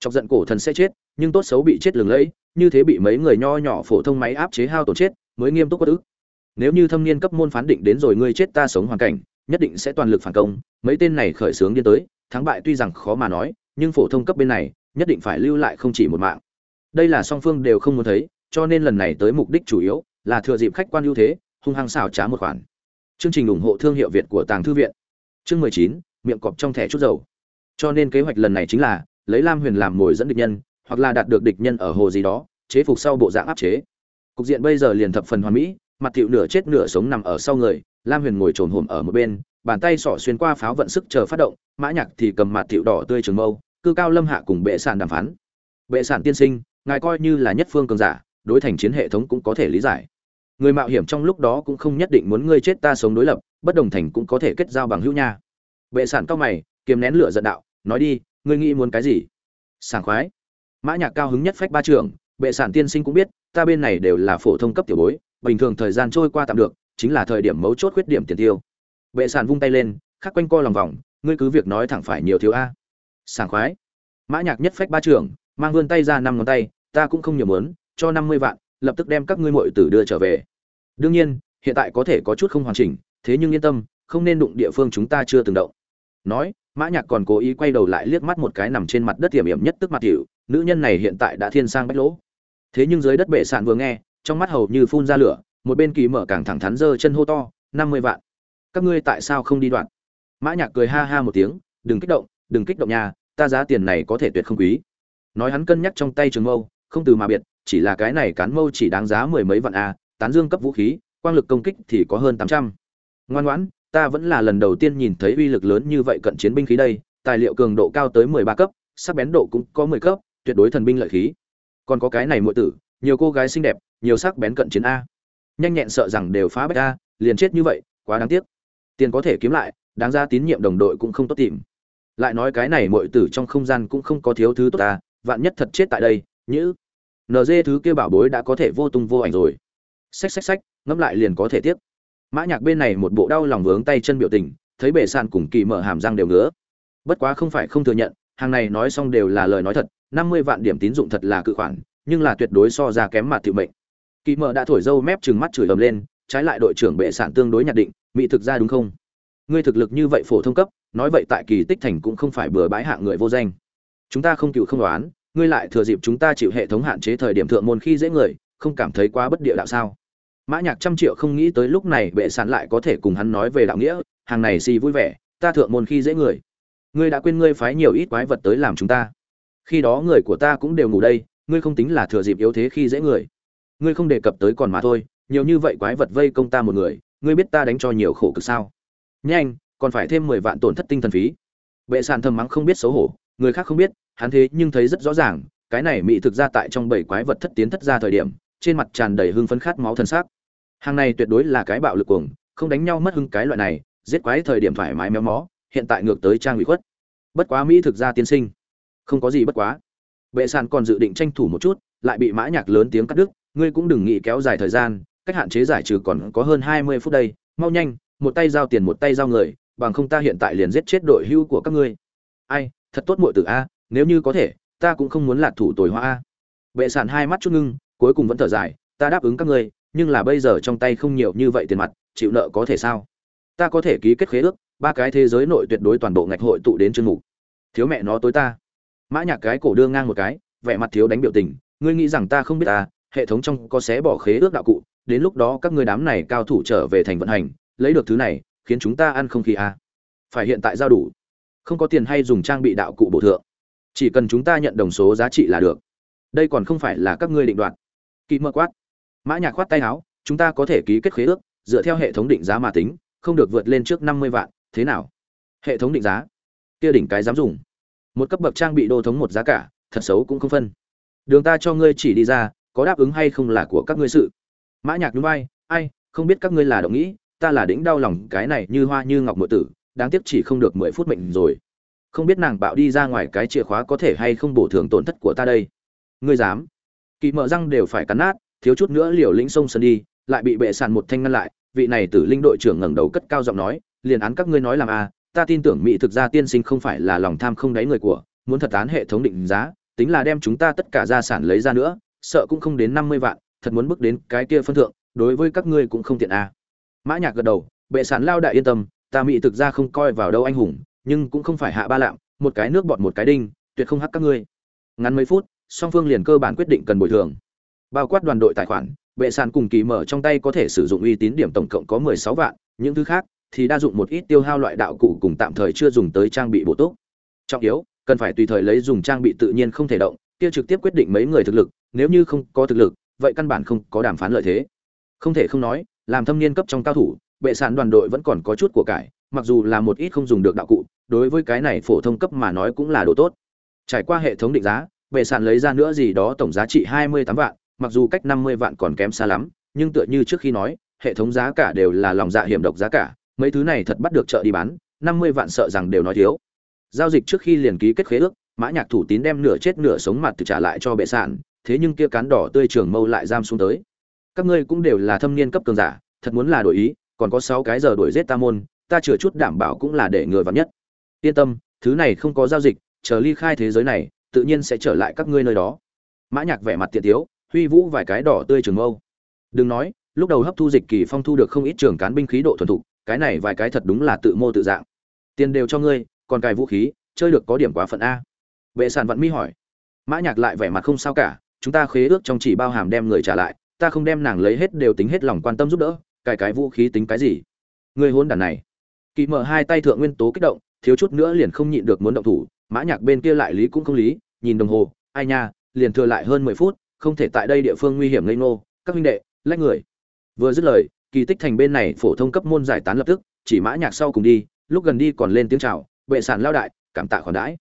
Chọc giận cổ thần sẽ chết, nhưng tốt xấu bị chết lừng lẫy, như thế bị mấy người nho nhỏ phổ thông máy áp chế hao tổn chết, mới nghiêm túc bất ức. Nếu như thâm niên cấp môn phán định đến rồi ngươi chết ta sống hoàn cảnh, nhất định sẽ toàn lực phản công, mấy tên này khởi sướng đi tới, thắng bại tuy rằng khó mà nói, nhưng phổ thông cấp bên này, nhất định phải lưu lại không chỉ một mạng. Đây là song phương đều không muốn thấy cho nên lần này tới mục đích chủ yếu là thừa dịp khách quan ưu thế, hung hăng xào trá một khoản. Chương trình ủng hộ thương hiệu việt của tàng thư viện. Chương mười chín, miệng cọp trong thẻ chút dầu. Cho nên kế hoạch lần này chính là lấy lam huyền làm mồi dẫn địch nhân, hoặc là đạt được địch nhân ở hồ gì đó, chế phục sau bộ dạng áp chế. Cục diện bây giờ liền thập phần hoàn mỹ, mặt tiệu nửa chết nửa sống nằm ở sau người, lam huyền ngồi trồn hổm ở một bên, bàn tay sỏ xuyên qua pháo vận sức chờ phát động, mã nhạc thì cầm mặt tiệu đỏ tươi trường mâu, cư cao lâm hạ cùng bệ sản đàm phán. Bệ sản tiên sinh, ngài coi như là nhất phương cường giả đối thành chiến hệ thống cũng có thể lý giải. Người mạo hiểm trong lúc đó cũng không nhất định muốn ngươi chết ta sống đối lập, bất đồng thành cũng có thể kết giao bằng hữu nha. Bệ sản cao mày, kiềm nén lửa giận đạo, nói đi, ngươi nghĩ muốn cái gì? Sảng khoái. Mã nhạc cao hứng nhất phách ba trưởng bệ sản tiên sinh cũng biết, ta bên này đều là phổ thông cấp tiểu bối, bình thường thời gian trôi qua tạm được, chính là thời điểm mấu chốt khuyết điểm tiền tiêu. Bệ sản vung tay lên, khắc quanh co lòng vòng, ngươi cứ việc nói thẳng phải nhiều thiếu a. Sảng khoái. Mã nhạc nhất phách ba trưởng mang vươn tay ra năm ngón tay, ta cũng không nhiều muốn cho năm mươi vạn, lập tức đem các ngươi muội tử đưa trở về. Đương nhiên, hiện tại có thể có chút không hoàn chỉnh, thế nhưng yên tâm, không nên đụng địa phương chúng ta chưa từng động. Nói, mã nhạc còn cố ý quay đầu lại liếc mắt một cái nằm trên mặt đất tiềm hiểm nhất tức mặt tiểu, nữ nhân này hiện tại đã thiên sang bách lỗ. Thế nhưng dưới đất bệ sạn vừa nghe, trong mắt hầu như phun ra lửa, một bên kỳ mở càng thẳng thắn giơ chân hô to, năm mươi vạn. Các ngươi tại sao không đi đoạn? Mã nhạc cười ha ha một tiếng, đừng kích động, đừng kích động nhà ta giá tiền này có thể tuyệt không quý. Nói hắn cân nhắc trong tay trường mâu, không từ mà biệt chỉ là cái này cán mâu chỉ đáng giá mười mấy vạn a, tán dương cấp vũ khí, quang lực công kích thì có hơn tám trăm. Ngoan ngoãn, ta vẫn là lần đầu tiên nhìn thấy uy lực lớn như vậy cận chiến binh khí đây, tài liệu cường độ cao tới mười ba cấp, sắc bén độ cũng có mười cấp, tuyệt đối thần binh lợi khí. Còn có cái này muội tử, nhiều cô gái xinh đẹp, nhiều sắc bén cận chiến a. Nhanh nhẹn sợ rằng đều phá bách a, liền chết như vậy, quá đáng tiếc. Tiền có thể kiếm lại, đáng ra tín nhiệm đồng đội cũng không tốt tìm. Lại nói cái này muội tử trong không gian cũng không có thiếu thứ tốt ta vạn nhất thật chết tại đây, nhữ nd thứ kia bảo bối đã có thể vô tung vô ảnh rồi. Xách xách xách, ngẫm lại liền có thể tiếp mã nhạc bên này một bộ đau lòng vướng tay chân biểu tình, thấy bể sàn cùng kỳ mở hàm răng đều ngứa. Bất quá không phải không thừa nhận, hàng này nói xong đều là lời nói thật, năm mươi vạn điểm tín dụng thật là cự khoản, nhưng là tuyệt đối so ra kém mặt tiểu mệnh. Kỳ mở đã thổi dâu mép trừng mắt chửi ầm lên, trái lại đội trưởng bệ sản tương đối nhạt định mỹ thực ra đúng không? Ngươi thực lực như vậy phổ thông cấp, nói vậy tại kỳ tích thành cũng không phải bừa bãi hạng người vô danh. Chúng ta không cựu không đoán ngươi lại thừa dịp chúng ta chịu hệ thống hạn chế thời điểm thượng môn khi dễ người, không cảm thấy quá bất địa đạo sao? Mã nhạc trăm triệu không nghĩ tới lúc này bệ sản lại có thể cùng hắn nói về đạo nghĩa, hàng này xì vui vẻ, ta thượng môn khi dễ người. Ngươi đã quên ngươi phái nhiều ít quái vật tới làm chúng ta. Khi đó người của ta cũng đều ngủ đây, ngươi không tính là thừa dịp yếu thế khi dễ người. Ngươi không đề cập tới còn mà thôi, nhiều như vậy quái vật vây công ta một người, ngươi biết ta đánh cho nhiều khổ cực sao? Nhanh, còn phải thêm mười vạn tổn thất tinh thần phí. Bệ sản thầm mắng không biết xấu hổ người khác không biết, hắn thế nhưng thấy rất rõ ràng, cái này mỹ thực ra tại trong bảy quái vật thất tiến thất ra thời điểm, trên mặt tràn đầy hưng phấn khát máu thân xác hàng này tuyệt đối là cái bạo lực cuồng, không đánh nhau mất hưng cái loại này, giết quái thời điểm thoải mái méo mó, hiện tại ngược tới trang bị khuất. Bất quá mỹ thực ra tiên sinh, không có gì bất quá. Bệ sàn còn dự định tranh thủ một chút, lại bị mã nhạc lớn tiếng cắt đứt, ngươi cũng đừng nghĩ kéo dài thời gian, cách hạn chế giải trừ còn có hơn hai mươi phút đây, mau nhanh, một tay giao tiền một tay giao người, bằng không ta hiện tại liền giết chết đội hưu của các ngươi. Ai thật tốt muội tử a, nếu như có thể, ta cũng không muốn lạc thủ tồi hoa a. Bệ sàn hai mắt chút ngưng, cuối cùng vẫn thở dài, ta đáp ứng các ngươi, nhưng là bây giờ trong tay không nhiều như vậy tiền mặt, chịu nợ có thể sao? Ta có thể ký kết khế ước, ba cái thế giới nội tuyệt đối toàn bộ ngạch hội tụ đến chương mục. Thiếu mẹ nó tối ta. Mã nhạc cái cổ đưa ngang một cái, vẻ mặt thiếu đánh biểu tình, ngươi nghĩ rằng ta không biết ta, hệ thống trong có xé bỏ khế ước đạo cụ, đến lúc đó các ngươi đám này cao thủ trở về thành vận hành, lấy được thứ này, khiến chúng ta ăn không khí à. phải hiện tại giao đủ không có tiền hay dùng trang bị đạo cụ bổ thượng. Chỉ cần chúng ta nhận đồng số giá trị là được. Đây còn không phải là các ngươi định đoạt. Kỵ mơ quát. Mã nhạc khoát tay áo, chúng ta có thể ký kết khế ước, dựa theo hệ thống định giá mà tính, không được vượt lên trước năm mươi vạn, thế nào? Hệ thống định giá. Kia đỉnh cái dám dùng. Một cấp bậc trang bị đô thống một giá cả, thật xấu cũng không phân. Đường ta cho ngươi chỉ đi ra, có đáp ứng hay không là của các ngươi sự. Mã nhạc nhún vai, ai, không biết các ngươi là động nghĩ, ta là đỉnh đau lòng cái này như hoa như ngọc muội tử đáng tiếc chỉ không được mười phút mệnh rồi. Không biết nàng bạo đi ra ngoài cái chìa khóa có thể hay không bổ thường tổn thất của ta đây. Ngươi dám. Kỳ mở răng đều phải cắn nát thiếu chút nữa liều lĩnh sông sân đi lại bị bệ sàn một thanh ngăn lại vị này tử linh đội trưởng ngẩng đầu cất cao giọng nói liền án các ngươi nói làm à, ta tin tưởng mỹ thực ra tiên sinh không phải là lòng tham không đáy người của muốn thật án hệ thống định giá tính là đem chúng ta tất cả gia sản lấy ra nữa sợ cũng không đến năm mươi vạn thật muốn bước đến cái kia phân thượng đối với các ngươi cũng không tiện à. mã nhạc gật đầu bệ sản lao đại yên tâm ta mỹ thực ra không coi vào đâu anh hùng, nhưng cũng không phải hạ ba lạm một cái nước bọt một cái đinh, tuyệt không hắc các ngươi. Ngắn mấy phút, song phương liền cơ bản quyết định cần bồi thường. Bao quát đoàn đội tài khoản, bệ sàn cùng kỳ mở trong tay có thể sử dụng uy tín điểm tổng cộng có mười sáu vạn, những thứ khác thì đa dụng một ít tiêu hao loại đạo cụ cùng tạm thời chưa dùng tới trang bị bổ túc. Trọng yếu, cần phải tùy thời lấy dùng trang bị tự nhiên không thể động, kia trực tiếp quyết định mấy người thực lực, nếu như không có thực lực, vậy căn bản không có đàm phán lợi thế. Không thể không nói, làm thâm niên cấp trong cao thủ bệ sản đoàn đội vẫn còn có chút của cải, mặc dù là một ít không dùng được đạo cụ, đối với cái này phổ thông cấp mà nói cũng là đồ tốt. Trải qua hệ thống định giá, bệ sản lấy ra nữa gì đó tổng giá trị hai mươi tám vạn, mặc dù cách năm mươi vạn còn kém xa lắm, nhưng tựa như trước khi nói, hệ thống giá cả đều là lòng dạ hiểm độc giá cả, mấy thứ này thật bắt được chợ đi bán, năm mươi vạn sợ rằng đều nói thiếu. Giao dịch trước khi liền ký kết khế ước, mã nhạc thủ tín đem nửa chết nửa sống mặt từ trả lại cho bệ sản, thế nhưng kia cán đỏ tươi trường mâu lại giam xuống tới. Các ngươi cũng đều là thâm niên cấp cường giả, thật muốn là đổi ý còn có sáu cái giờ đuổi giết ta môn ta chừa chút đảm bảo cũng là để người vào nhất. Yên tâm thứ này không có giao dịch chờ ly khai thế giới này tự nhiên sẽ trở lại các ngươi nơi đó. Mã nhạc vẻ mặt tiện thiếu, huy vũ vài cái đỏ tươi trường mâu. Đừng nói lúc đầu hấp thu dịch kỳ phong thu được không ít trường cán binh khí độ thuần thục cái này vài cái thật đúng là tự mô tự dạng. Tiền đều cho ngươi còn cài vũ khí chơi được có điểm quá phận a. Vệ sản vận mi hỏi. Mã nhạc lại vẻ mặt không sao cả chúng ta khế ước trong chỉ bao hàm đem người trả lại ta không đem nàng lấy hết đều tính hết lòng quan tâm giúp đỡ cài cái vũ khí tính cái gì? Người hôn đàn này. Kỳ mở hai tay thượng nguyên tố kích động, thiếu chút nữa liền không nhịn được muốn động thủ, mã nhạc bên kia lại lý cũng không lý, nhìn đồng hồ, ai nha, liền thừa lại hơn mười phút, không thể tại đây địa phương nguy hiểm lây nô các huynh đệ, lách người. Vừa dứt lời, kỳ tích thành bên này phổ thông cấp môn giải tán lập tức, chỉ mã nhạc sau cùng đi, lúc gần đi còn lên tiếng chào, bệ sản lao đại, cảm tạ khoản đãi.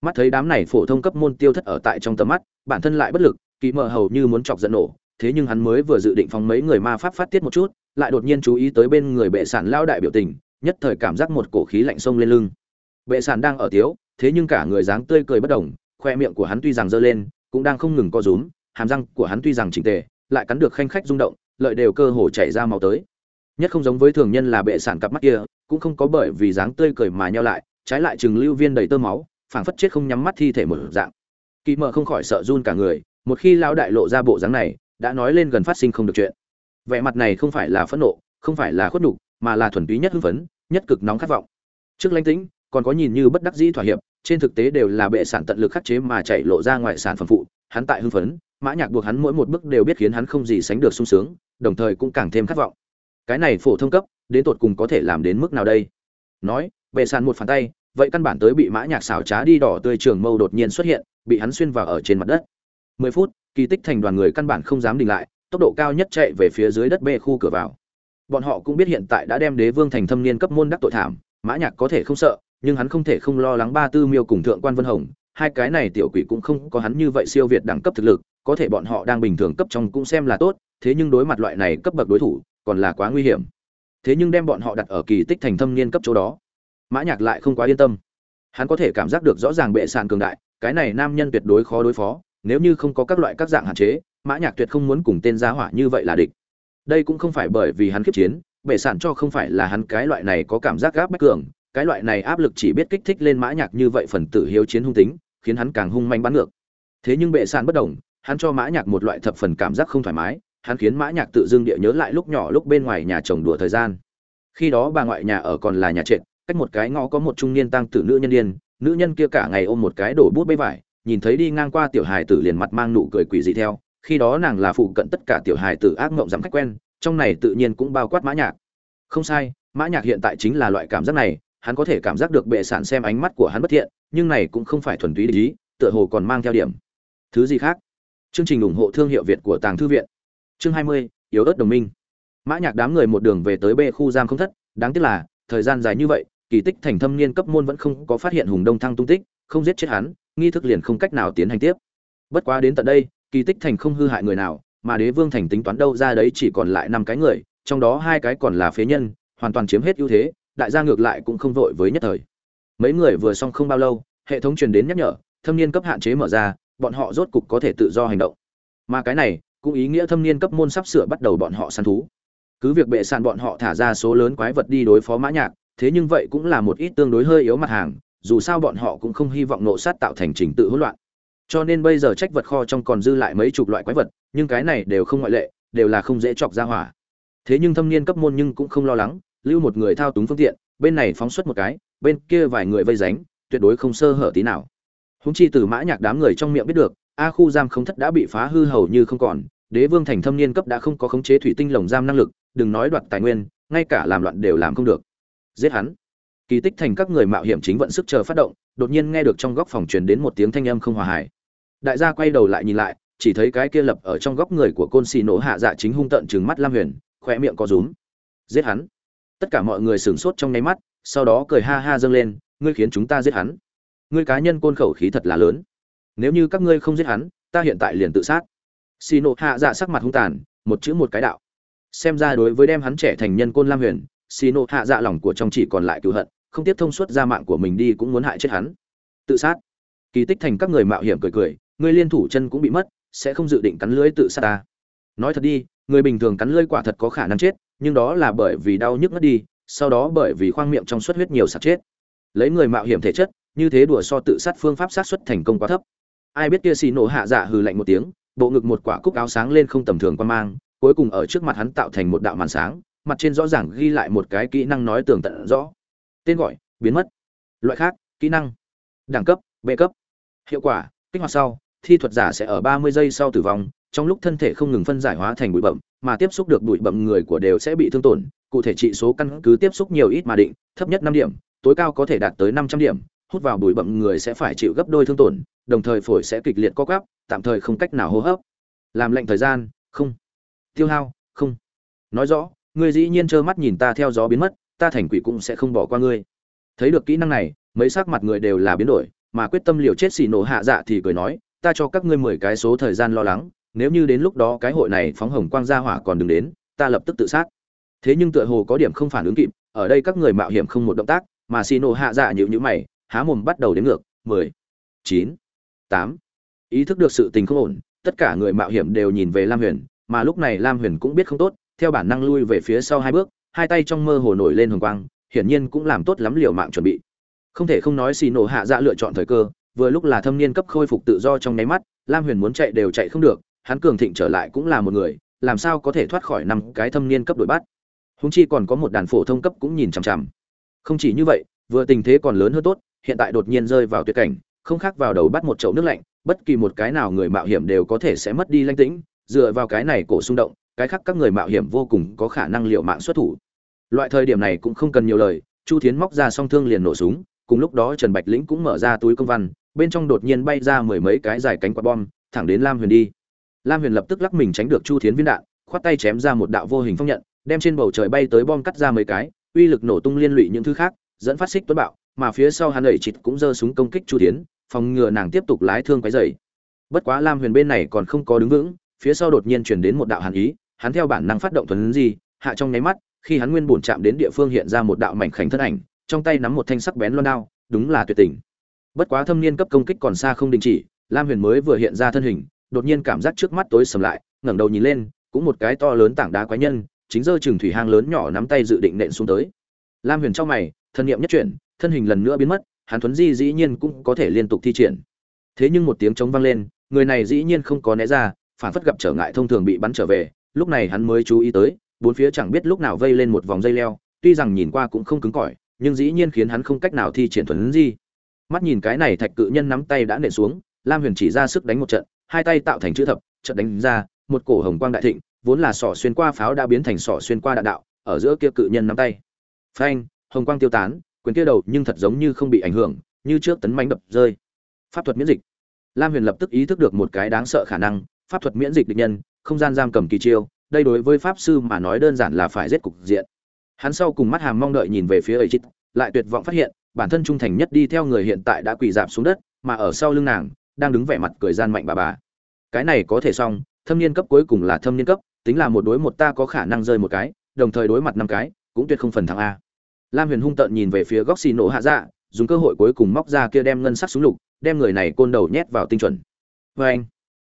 Mắt thấy đám này phổ thông cấp môn tiêu thất ở tại trong tầm mắt, bản thân lại bất lực, kỳ mở hầu như muốn chọc giận nổ, thế nhưng hắn mới vừa dự định phóng mấy người ma pháp phát tiết một chút lại đột nhiên chú ý tới bên người bệ sản lao đại biểu tình, nhất thời cảm giác một cổ khí lạnh sông lên lưng. Bệ sản đang ở tiếu, thế nhưng cả người dáng tươi cười bất động, khoe miệng của hắn tuy rằng dơ lên, cũng đang không ngừng co rúm, hàm răng của hắn tuy rằng chỉnh tề, lại cắn được khanh khách rung động, lợi đều cơ hồ chảy ra máu tới. Nhất không giống với thường nhân là bệ sản cặp mắt kia, cũng không có bởi vì dáng tươi cười mà nhau lại, trái lại chừng lưu viên đầy tơ máu, phảng phất chết không nhắm mắt thi thể mở dạng. Kỳ mờ không khỏi sợ run cả người, một khi lão đại lộ ra bộ dáng này, đã nói lên gần phát sinh không được chuyện vẻ mặt này không phải là phẫn nộ, không phải là khuất nhục, mà là thuần túy nhất hưng phấn, nhất cực nóng khát vọng. Trước lãnh tĩnh, còn có nhìn như bất đắc dĩ thỏa hiệp, trên thực tế đều là bệ sản tận lực khắc chế mà chạy lộ ra ngoài sản phẩm phụ, hắn tại hưng phấn, mã nhạc buộc hắn mỗi một bước đều biết khiến hắn không gì sánh được sung sướng, đồng thời cũng càng thêm khát vọng. Cái này phổ thông cấp, đến tột cùng có thể làm đến mức nào đây? Nói, bệ sản một phản tay, vậy căn bản tới bị mã nhạc xảo trá đi đỏ tươi trường mâu đột nhiên xuất hiện, bị hắn xuyên vào ở trên mặt đất. Mười phút, kỳ tích thành đoàn người căn bản không dám đình lại tốc độ cao nhất chạy về phía dưới đất bê khu cửa vào. Bọn họ cũng biết hiện tại đã đem đế vương thành thâm niên cấp môn đắc tội thảm, mã nhạc có thể không sợ, nhưng hắn không thể không lo lắng ba tư miêu cùng thượng quan vân hồng, hai cái này tiểu quỷ cũng không có hắn như vậy siêu việt đẳng cấp thực lực, có thể bọn họ đang bình thường cấp trong cũng xem là tốt, thế nhưng đối mặt loại này cấp bậc đối thủ, còn là quá nguy hiểm. Thế nhưng đem bọn họ đặt ở kỳ tích thành thâm niên cấp chỗ đó, mã nhạc lại không quá yên tâm. Hắn có thể cảm giác được rõ ràng bệ sàn cường đại, cái này nam nhân tuyệt đối khó đối phó, nếu như không có các loại các dạng hạn chế mã nhạc tuyệt không muốn cùng tên gia hỏa như vậy là địch. Đây cũng không phải bởi vì hắn khiếp chiến bệ sản cho không phải là hắn cái loại này có cảm giác gáp bách cường, cái loại này áp lực chỉ biết kích thích lên mã nhạc như vậy phần tử hiếu chiến hung tính, khiến hắn càng hung manh bắn ngược. Thế nhưng bệ sản bất động hắn cho mã nhạc một loại thập phần cảm giác không thoải mái, hắn khiến mã nhạc tự dưng địa nhớ lại lúc nhỏ lúc bên ngoài nhà chồng đùa thời gian. Khi đó bà ngoại nhà ở còn là nhà trệt, cách một cái ngõ có một trung niên tăng tử nữ nhân điên, nữ nhân kia cả ngày ôm một cái đổ bút bê vải, nhìn thấy đi ngang qua tiểu hài tử liền mặt mang nụ cười quỷ dị theo khi đó nàng là phụ cận tất cả tiểu hài tử ác ngộng dám khách quen trong này tự nhiên cũng bao quát mã nhạc. Không sai mã nhạc hiện tại chính là loại cảm giác này hắn có thể cảm giác được bệ sản xem ánh mắt của hắn bất thiện nhưng này cũng không phải thuần túy lý tựa hồ còn mang theo điểm. Thứ gì khác? Chương trình ủng hộ thương hiệu việt của tàng thư viện. Chương 20, yếu ớt đồng minh. Mã nhạc đám người một đường về tới bê khu giam không thất đáng tiếc là thời gian dài như vậy kỳ tích thành thâm niên cấp môn vẫn không có phát hiện hùng đông thăng tung tích không giết chết hắn nghi thức liền không cách nào tiến hành tiếp. Bất quá đến tận đây kỳ tích thành không hư hại người nào, mà đế vương thành tính toán đâu ra đấy chỉ còn lại năm cái người, trong đó hai cái còn là phế nhân, hoàn toàn chiếm hết ưu thế, đại gia ngược lại cũng không vội với nhất thời. Mấy người vừa xong không bao lâu, hệ thống truyền đến nhắc nhở, thâm niên cấp hạn chế mở ra, bọn họ rốt cục có thể tự do hành động. Mà cái này, cũng ý nghĩa thâm niên cấp môn sắp sửa bắt đầu bọn họ săn thú. Cứ việc bệ sàn bọn họ thả ra số lớn quái vật đi đối phó mã nhạc, thế nhưng vậy cũng là một ít tương đối hơi yếu mặt hàng, dù sao bọn họ cũng không hy vọng nộ sát tạo thành trình tự hỗn loạn cho nên bây giờ trách vật kho trong còn dư lại mấy chục loại quái vật, nhưng cái này đều không ngoại lệ, đều là không dễ chọc ra hỏa. Thế nhưng thâm niên cấp môn nhưng cũng không lo lắng, lưu một người thao túng phương tiện, bên này phóng xuất một cái, bên kia vài người vây ránh, tuyệt đối không sơ hở tí nào. Húng chi từ mã nhạc đám người trong miệng biết được, a khu giam không thất đã bị phá hư hầu như không còn, đế vương thành thâm niên cấp đã không có khống chế thủy tinh lồng giam năng lực, đừng nói đoạt tài nguyên, ngay cả làm loạn đều làm không được. Giết hắn. Kỳ tích thành các người mạo hiểm chính vận sức chờ phát động, đột nhiên nghe được trong góc phòng truyền đến một tiếng thanh âm không hòa hài đại gia quay đầu lại nhìn lại, chỉ thấy cái kia lập ở trong góc người của côn xì nổ hạ dạ chính hung tận trừng mắt lam huyền khoe miệng có rúm. Giết hắn. Tất cả mọi người sửng sốt trong nháy mắt, sau đó cười ha ha dâng lên, ngươi khiến chúng ta giết hắn. Ngươi cá nhân côn khẩu khí thật là lớn. Nếu như các ngươi không giết hắn, ta hiện tại liền tự sát. Xì nổ hạ dạ sắc mặt hung tàn, một chữ một cái đạo. Xem ra đối với đem hắn trẻ thành nhân côn lam huyền, xì nổ hạ dạ lòng của trong chỉ còn lại cựu hận, không tiếp thông suốt ra mạng của mình đi cũng muốn hại chết hắn. Tự sát. Kỳ tích thành các người mạo hiểm cười cười ngươi liên thủ chân cũng bị mất, sẽ không dự định cắn lưỡi tự sát ta. Nói thật đi, người bình thường cắn lưỡi quả thật có khả năng chết, nhưng đó là bởi vì đau nhức mất đi, sau đó bởi vì khoang miệng trong suất huyết nhiều sạt chết. Lấy người mạo hiểm thể chất, như thế đùa so tự sát phương pháp sát xuất thành công quá thấp. Ai biết kia xì nổ hạ dạ hừ lạnh một tiếng, bộ ngực một quả cúc áo sáng lên không tầm thường quan mang, cuối cùng ở trước mặt hắn tạo thành một đạo màn sáng, mặt trên rõ ràng ghi lại một cái kỹ năng nói tường tận rõ. Tên gọi, biến mất. Loại khác, kỹ năng. Đẳng cấp, b cấp. Hiệu quả, kích hoạt sau thi thuật giả sẽ ở 30 giây sau tử vong, trong lúc thân thể không ngừng phân giải hóa thành bụi bậm mà tiếp xúc được bụi bậm người của đều sẽ bị thương tổn. Cụ thể trị số căn cứ tiếp xúc nhiều ít mà định, thấp nhất 5 điểm, tối cao có thể đạt tới 500 điểm, hút vào bụi bậm người sẽ phải chịu gấp đôi thương tổn, đồng thời phổi sẽ kịch liệt co quắp, tạm thời không cách nào hô hấp. Làm lệnh thời gian, không. Tiêu hao, không. Nói rõ ngươi dĩ nhiên trơ mắt nhìn ta theo gió biến mất, ta thành quỷ cũng sẽ không bỏ qua ngươi. Thấy được kỹ năng này, mấy sắc mặt người đều là biến đổi, mà quyết tâm liều chết xì nổ hạ dạ thì cười nói ta cho các ngươi mười cái số thời gian lo lắng, nếu như đến lúc đó cái hội này phóng hồng quang gia hỏa còn đừng đến, ta lập tức tự sát. Thế nhưng tựa hồ có điểm không phản ứng kịp, ở đây các người mạo hiểm không một động tác, mà xì nổ hạ dạ nhịu nhữ mày, há mồm bắt đầu đến ngược, mười, chín, tám. Ý thức được sự tình không ổn, tất cả người mạo hiểm đều nhìn về lam huyền, mà lúc này lam huyền cũng biết không tốt, theo bản năng lui về phía sau hai bước, hai tay trong mơ hồ nổi lên hồng quang, hiển nhiên cũng làm tốt lắm liều mạng chuẩn bị. Không thể không nói xì nổ hạ dạ lựa chọn thời cơ vừa lúc là thâm niên cấp khôi phục tự do trong nháy mắt, lam huyền muốn chạy đều chạy không được, hắn cường thịnh trở lại cũng là một người, làm sao có thể thoát khỏi năm cái thâm niên cấp đuổi bắt. Húng chi còn có một đàn phổ thông cấp cũng nhìn chằm chằm. Không chỉ như vậy, vừa tình thế còn lớn hơn tốt, hiện tại đột nhiên rơi vào tuyệt cảnh, không khác vào đầu bắt một chậu nước lạnh, bất kỳ một cái nào người mạo hiểm đều có thể sẽ mất đi lãnh tĩnh, dựa vào cái này cổ xung động, cái khác các người mạo hiểm vô cùng có khả năng liệu mạng xuất thủ. Loại thời điểm này cũng không cần nhiều lời, chu thiến móc ra song thương liền nổ súng, cùng lúc đó trần bạch lĩnh cũng mở ra túi công văn bên trong đột nhiên bay ra mười mấy cái dài cánh quạt bom, thẳng đến lam huyền đi. Lam huyền lập tức lắc mình tránh được chu thiến viên đạn, khoát tay chém ra một đạo vô hình phong nhận, đem trên bầu trời bay tới bom cắt ra mấy cái, uy lực nổ tung liên lụy những thứ khác, dẫn phát xích tuấn bạo, mà phía sau hắn ẩy chịt cũng giơ súng công kích chu thiến, phòng ngừa nàng tiếp tục lái thương cái dày bất quá lam huyền bên này còn không có đứng vững, phía sau đột nhiên chuyển đến một đạo hàn ý, hắn theo bản năng phát động thuần gì hạ trong nháy mắt, khi hắn nguyên bổn chạm đến địa phương hiện ra một đạo mảnh khảnh thân ảnh, trong tay nắm một thanh sắc bén loan đao, đúng là tuyệt tình bất quá thâm niên cấp công kích còn xa không đình chỉ, lam huyền mới vừa hiện ra thân hình, đột nhiên cảm giác trước mắt tối sầm lại, ngẩng đầu nhìn lên, cũng một cái to lớn tảng đá quái nhân, chính giơ chừng thủy hang lớn nhỏ nắm tay dự định nện xuống tới. Lam huyền trong mày, thân niệm nhất chuyển, thân hình lần nữa biến mất hắn thuấn di dĩ nhiên cũng có thể liên tục thi triển. Thế nhưng một tiếng trống vang lên, người này dĩ nhiên không có né ra, phản phất gặp trở ngại thông thường bị bắn trở về, lúc này hắn mới chú ý tới, bốn phía chẳng biết lúc nào vây lên một vòng dây leo, tuy rằng nhìn qua cũng không cứng cỏi, nhưng dĩ nhiên khiến hắn không cách nào thi triển thuấn di mắt nhìn cái này thạch cự nhân nắm tay đã nện xuống, lam huyền chỉ ra sức đánh một trận, hai tay tạo thành chữ thập, trận đánh ra, một cổ hồng quang đại thịnh, vốn là sỏ xuyên qua pháo đã biến thành sỏ xuyên qua đạn đạo, ở giữa kia cự nhân nắm tay. Phanh, hồng quang tiêu tán, quyền kia đầu nhưng thật giống như không bị ảnh hưởng, như trước tấn mánh đập rơi. Pháp thuật miễn dịch. Lam huyền lập tức ý thức được một cái đáng sợ khả năng, pháp thuật miễn dịch địch nhân, không gian giam cầm kỳ chiêu, đây đối với pháp sư mà nói đơn giản là phải giết cục diện. Hắn sau cùng mắt hàm mong đợi nhìn về phía ấy chít lại tuyệt vọng phát hiện bản thân trung thành nhất đi theo người hiện tại đã quỳ dạp xuống đất, mà ở sau lưng nàng, đang đứng vẻ mặt cười gian mạnh bà bà. Cái này có thể xong, thâm niên cấp cuối cùng là thâm niên cấp, tính là một đối một ta có khả năng rơi một cái, đồng thời đối mặt năm cái, cũng tuyệt không phần thắng a. Lam huyền hung tợn nhìn về phía góc xì nổ hạ dạ dùng cơ hội cuối cùng móc ra kia đem ngân sắc súng lục, đem người này côn đầu nhét vào tinh chuẩn. Vê anh,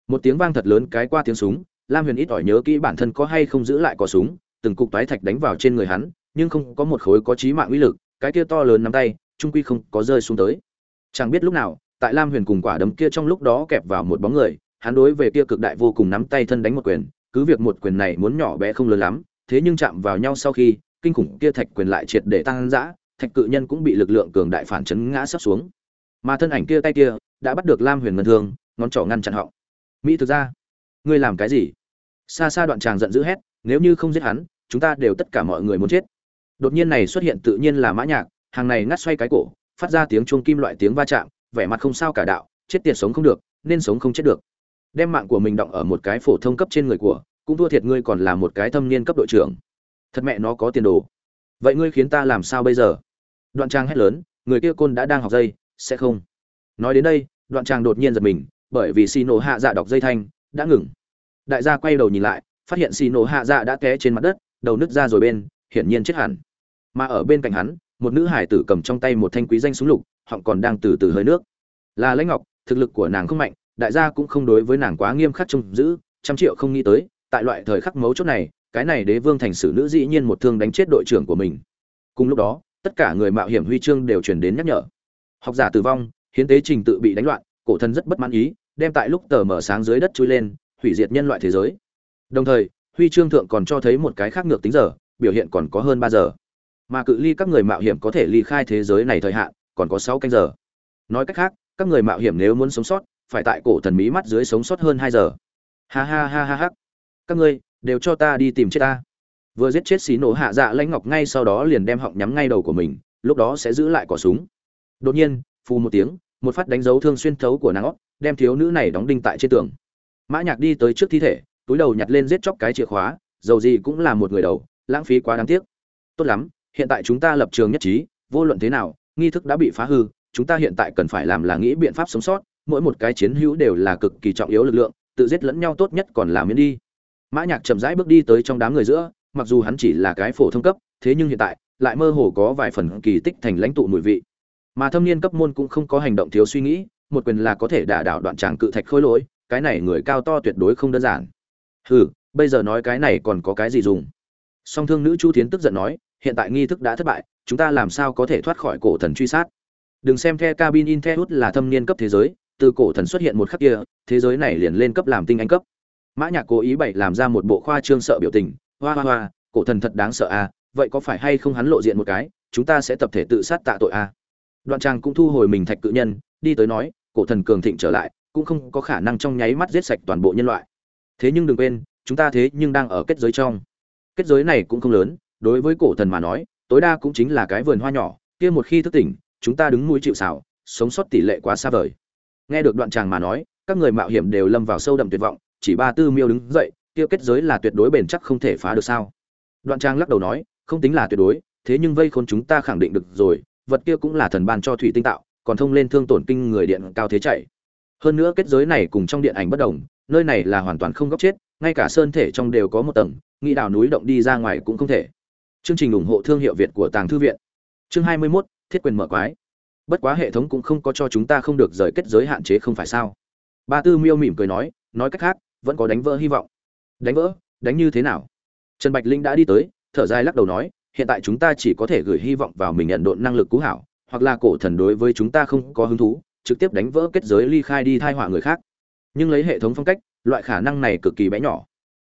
một tiếng vang thật lớn cái qua tiếng súng, lam huyền ít ỏi nhớ kỹ bản thân có hay không giữ lại cò súng, từng cục toái thạch đánh vào trên người hắn, nhưng không có một khối có trí mạng uy lực, cái kia to lớn nắm tay trung quy không có rơi xuống tới. Chẳng biết lúc nào, tại lam huyền cùng quả đấm kia trong lúc đó kẹp vào một bóng người, hắn đối về kia cực đại vô cùng nắm tay thân đánh một quyền, cứ việc một quyền này muốn nhỏ bé không lớn lắm, thế nhưng chạm vào nhau sau khi, kinh khủng kia thạch quyền lại triệt để tăng dã, thạch cự nhân cũng bị lực lượng cường đại phản chấn ngã sắp xuống. Mà thân ảnh kia tay kia, đã bắt được lam huyền ngân thương, ngón trỏ ngăn chặn họng. Mỹ thực ra ngươi làm cái gì? Xa xa đoạn tràng giận dữ hét, nếu như không giết hắn, chúng ta đều tất cả mọi người muốn chết. Đột nhiên này xuất hiện tự nhiên là mã nhạc hàng này ngắt xoay cái cổ, phát ra tiếng chuông kim loại tiếng va chạm, vẻ mặt không sao cả đạo, chết tiệt sống không được, nên sống không chết được. Đem mạng của mình động ở một cái phổ thông cấp trên người của, cũng thua thiệt ngươi còn là một cái thâm niên cấp đội trưởng. Thật mẹ nó có tiền đồ. Vậy ngươi khiến ta làm sao bây giờ? Đoạn trang hét lớn, người kia côn đã đang học dây, sẽ không. Nói đến đây, đoạn trang đột nhiên giật mình, bởi vì xì nổ hạ dạ đọc dây thanh, đã ngừng. Đại gia quay đầu nhìn lại, phát hiện xì nổ hạ dạ đã té trên mặt đất, đầu nứt ra rồi bên, hiển nhiên chết hẳn. Mà ở bên cạnh hắn một nữ hải tử cầm trong tay một thanh quý danh súng lục, họng còn đang từ từ hơi nước. Là lãnh ngọc, thực lực của nàng không mạnh, đại gia cũng không đối với nàng quá nghiêm khắc trông giữ, trăm triệu không nghĩ tới, tại loại thời khắc mấu chốt này, cái này đế vương thành sử nữ dĩ nhiên một thương đánh chết đội trưởng của mình. Cùng lúc đó, tất cả người mạo hiểm huy chương đều truyền đến nhắc nhở. Học giả tử vong, hiến tế trình tự bị đánh loạn, cổ thần rất bất mãn ý, đem tại lúc tờ mở sáng dưới đất chui lên, hủy diệt nhân loại thế giới. Đồng thời, huy chương thượng còn cho thấy một cái khác ngược tính giờ, biểu hiện còn có hơn ba giờ mà cự ly các người mạo hiểm có thể ly khai thế giới này thời hạn, còn có sáu canh giờ. Nói cách khác, các người mạo hiểm nếu muốn sống sót, phải tại cổ thần mí mắt dưới sống sót hơn hai giờ. Ha ha ha ha ha. Các ngươi, đều cho ta đi tìm chết ta. Vừa giết chết xí nổ hạ dạ lãnh ngọc ngay sau đó liền đem họng nhắm ngay đầu của mình, lúc đó sẽ giữ lại cỏ súng. Đột nhiên, phù một tiếng, một phát đánh dấu thương xuyên thấu của nàng óc, đem thiếu nữ này đóng đinh tại trên tường. Mã nhạc đi tới trước thi thể, túi đầu nhặt lên giết chóc cái chìa khóa, dầu gì cũng là một người đầu, lãng phí quá đáng tiếc. Tốt lắm hiện tại chúng ta lập trường nhất trí, vô luận thế nào, nghi thức đã bị phá hư, chúng ta hiện tại cần phải làm là nghĩ biện pháp sống sót, mỗi một cái chiến hữu đều là cực kỳ trọng yếu lực lượng, tự giết lẫn nhau tốt nhất còn là miễn đi. Mã nhạc chậm rãi bước đi tới trong đám người giữa, mặc dù hắn chỉ là cái phổ thông cấp, thế nhưng hiện tại, lại mơ hồ có vài phần kỳ tích thành lãnh tụ mùi vị. Mà thâm niên cấp môn cũng không có hành động thiếu suy nghĩ, một quyền là có thể đả đảo đoạn tràng cự thạch khôi lỗi, cái này người cao to tuyệt đối không đơn giản. Hừ, bây giờ nói cái này còn có cái gì dùng? Song thương nữ chu thiến tức giận nói hiện tại nghi thức đã thất bại, chúng ta làm sao có thể thoát khỏi cổ thần truy sát? Đừng xem the cabin in the là thâm niên cấp thế giới, từ cổ thần xuất hiện một khắc kia, thế giới này liền lên cấp làm tinh anh cấp. Mã nhạc cố ý bày làm ra một bộ khoa trương sợ biểu tình, hoa hoa hoa, cổ thần thật đáng sợ à vậy có phải hay không hắn lộ diện một cái, chúng ta sẽ tập thể tự sát tạ tội à? Đoạn trang cũng thu hồi mình thạch cự nhân, đi tới nói, cổ thần cường thịnh trở lại, cũng không có khả năng trong nháy mắt giết sạch toàn bộ nhân loại. Thế nhưng đừng quên, chúng ta thế nhưng đang ở kết giới trong. Kết giới này cũng không lớn đối với cổ thần mà nói, tối đa cũng chính là cái vườn hoa nhỏ, kia một khi thức tỉnh, chúng ta đứng mũi chịu xảo sống sót tỷ lệ quá xa vời. Nghe được đoạn chàng mà nói, các người mạo hiểm đều lâm vào sâu đậm tuyệt vọng, chỉ ba tư miêu đứng dậy, kia kết giới là tuyệt đối bền chắc không thể phá được sao? Đoạn trang lắc đầu nói, không tính là tuyệt đối, thế nhưng vây khốn chúng ta khẳng định được rồi, vật kia cũng là thần ban cho thủy tinh tạo, còn thông lên thương tổn kinh người điện cao thế chạy. Hơn nữa kết giới này cùng trong điện ảnh bất đồng, nơi này là hoàn toàn không góc chết, ngay cả sơn thể trong đều có một tầng, nghĩ đào núi động đi ra ngoài cũng không thể chương trình ủng hộ thương hiệu việt của tàng thư viện. Chương 21, thiết quyền mở quái. Bất quá hệ thống cũng không có cho chúng ta không được rời kết giới hạn chế không phải sao? Ba tư miêu mỉm cười nói nói cách khác vẫn có đánh vỡ hy vọng. Đánh vỡ? Đánh như thế nào? Trần bạch linh đã đi tới thở dài lắc đầu nói hiện tại chúng ta chỉ có thể gửi hy vọng vào mình nhận độn năng lực cứu hảo hoặc là cổ thần đối với chúng ta không có hứng thú trực tiếp đánh vỡ kết giới ly khai đi thai họa người khác. Nhưng lấy hệ thống phong cách loại khả năng này cực kỳ bé nhỏ.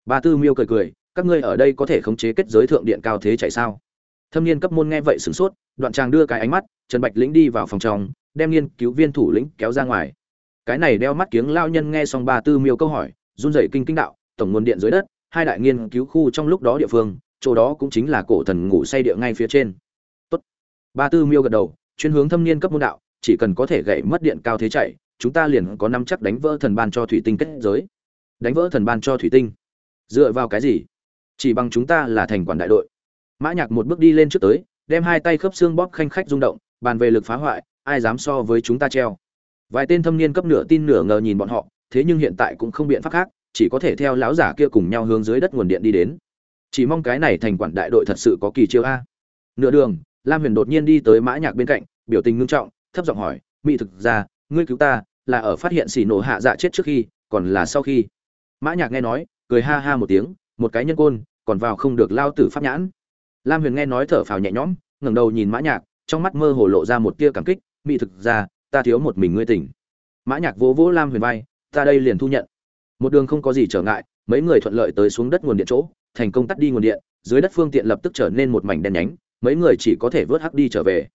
Ba tư miêu cười cười các ngươi ở đây có thể khống chế kết giới thượng điện cao thế chạy sao? Thâm niên cấp môn nghe vậy sửng sốt, đoạn tràng đưa cái ánh mắt, trần bạch lĩnh đi vào phòng trong, đem nghiên cứu viên thủ lĩnh kéo ra ngoài. Cái này đeo mắt kiếng lao nhân nghe xong ba tư miêu câu hỏi, run rẩy kinh kinh đạo, tổng nguồn điện dưới đất, hai đại nghiên cứu khu trong lúc đó địa phương, chỗ đó cũng chính là cổ thần ngủ say địa ngay phía trên. Tốt. ba tư miêu gật đầu, chuyên hướng thâm niên cấp môn đạo, chỉ cần có thể gậy mất điện cao thế chạy, chúng ta liền có năm chắc đánh vỡ thần ban cho thủy tinh kết giới. Đánh vỡ thần ban cho thủy tinh. Dựa vào cái gì? Chỉ bằng chúng ta là thành quản đại đội. Mã nhạc một bước đi lên trước tới, đem hai tay khớp xương bóp khanh khách rung động, bàn về lực phá hoại, ai dám so với chúng ta treo. Vài tên thâm niên cấp nửa tin nửa ngờ nhìn bọn họ, thế nhưng hiện tại cũng không biện pháp khác, chỉ có thể theo lão giả kia cùng nhau hướng dưới đất nguồn điện đi đến. Chỉ mong cái này thành quản đại đội thật sự có kỳ chiêu a. Nửa đường, lam huyền đột nhiên đi tới mã nhạc bên cạnh, biểu tình ngưng trọng, thấp giọng hỏi mỹ thực ra, ngươi cứu ta là ở phát hiện xì nổ hạ dạ chết trước khi, còn là sau khi? Mã nhạc nghe nói, cười ha ha một tiếng một cái nhân côn, còn vào không được lao tử pháp nhãn. Lam huyền nghe nói thở phào nhẹ nhõm, ngẩng đầu nhìn mã nhạc, trong mắt mơ hồ lộ ra một tia cảm kích mỹ thực ra, ta thiếu một mình ngươi tỉnh. Mã nhạc vỗ vỗ lam huyền vai, ta đây liền thu nhận. Một đường không có gì trở ngại, mấy người thuận lợi tới xuống đất nguồn điện chỗ, thành công tắt đi nguồn điện, dưới đất phương tiện lập tức trở nên một mảnh đen nhánh, mấy người chỉ có thể vớt hắc đi trở về.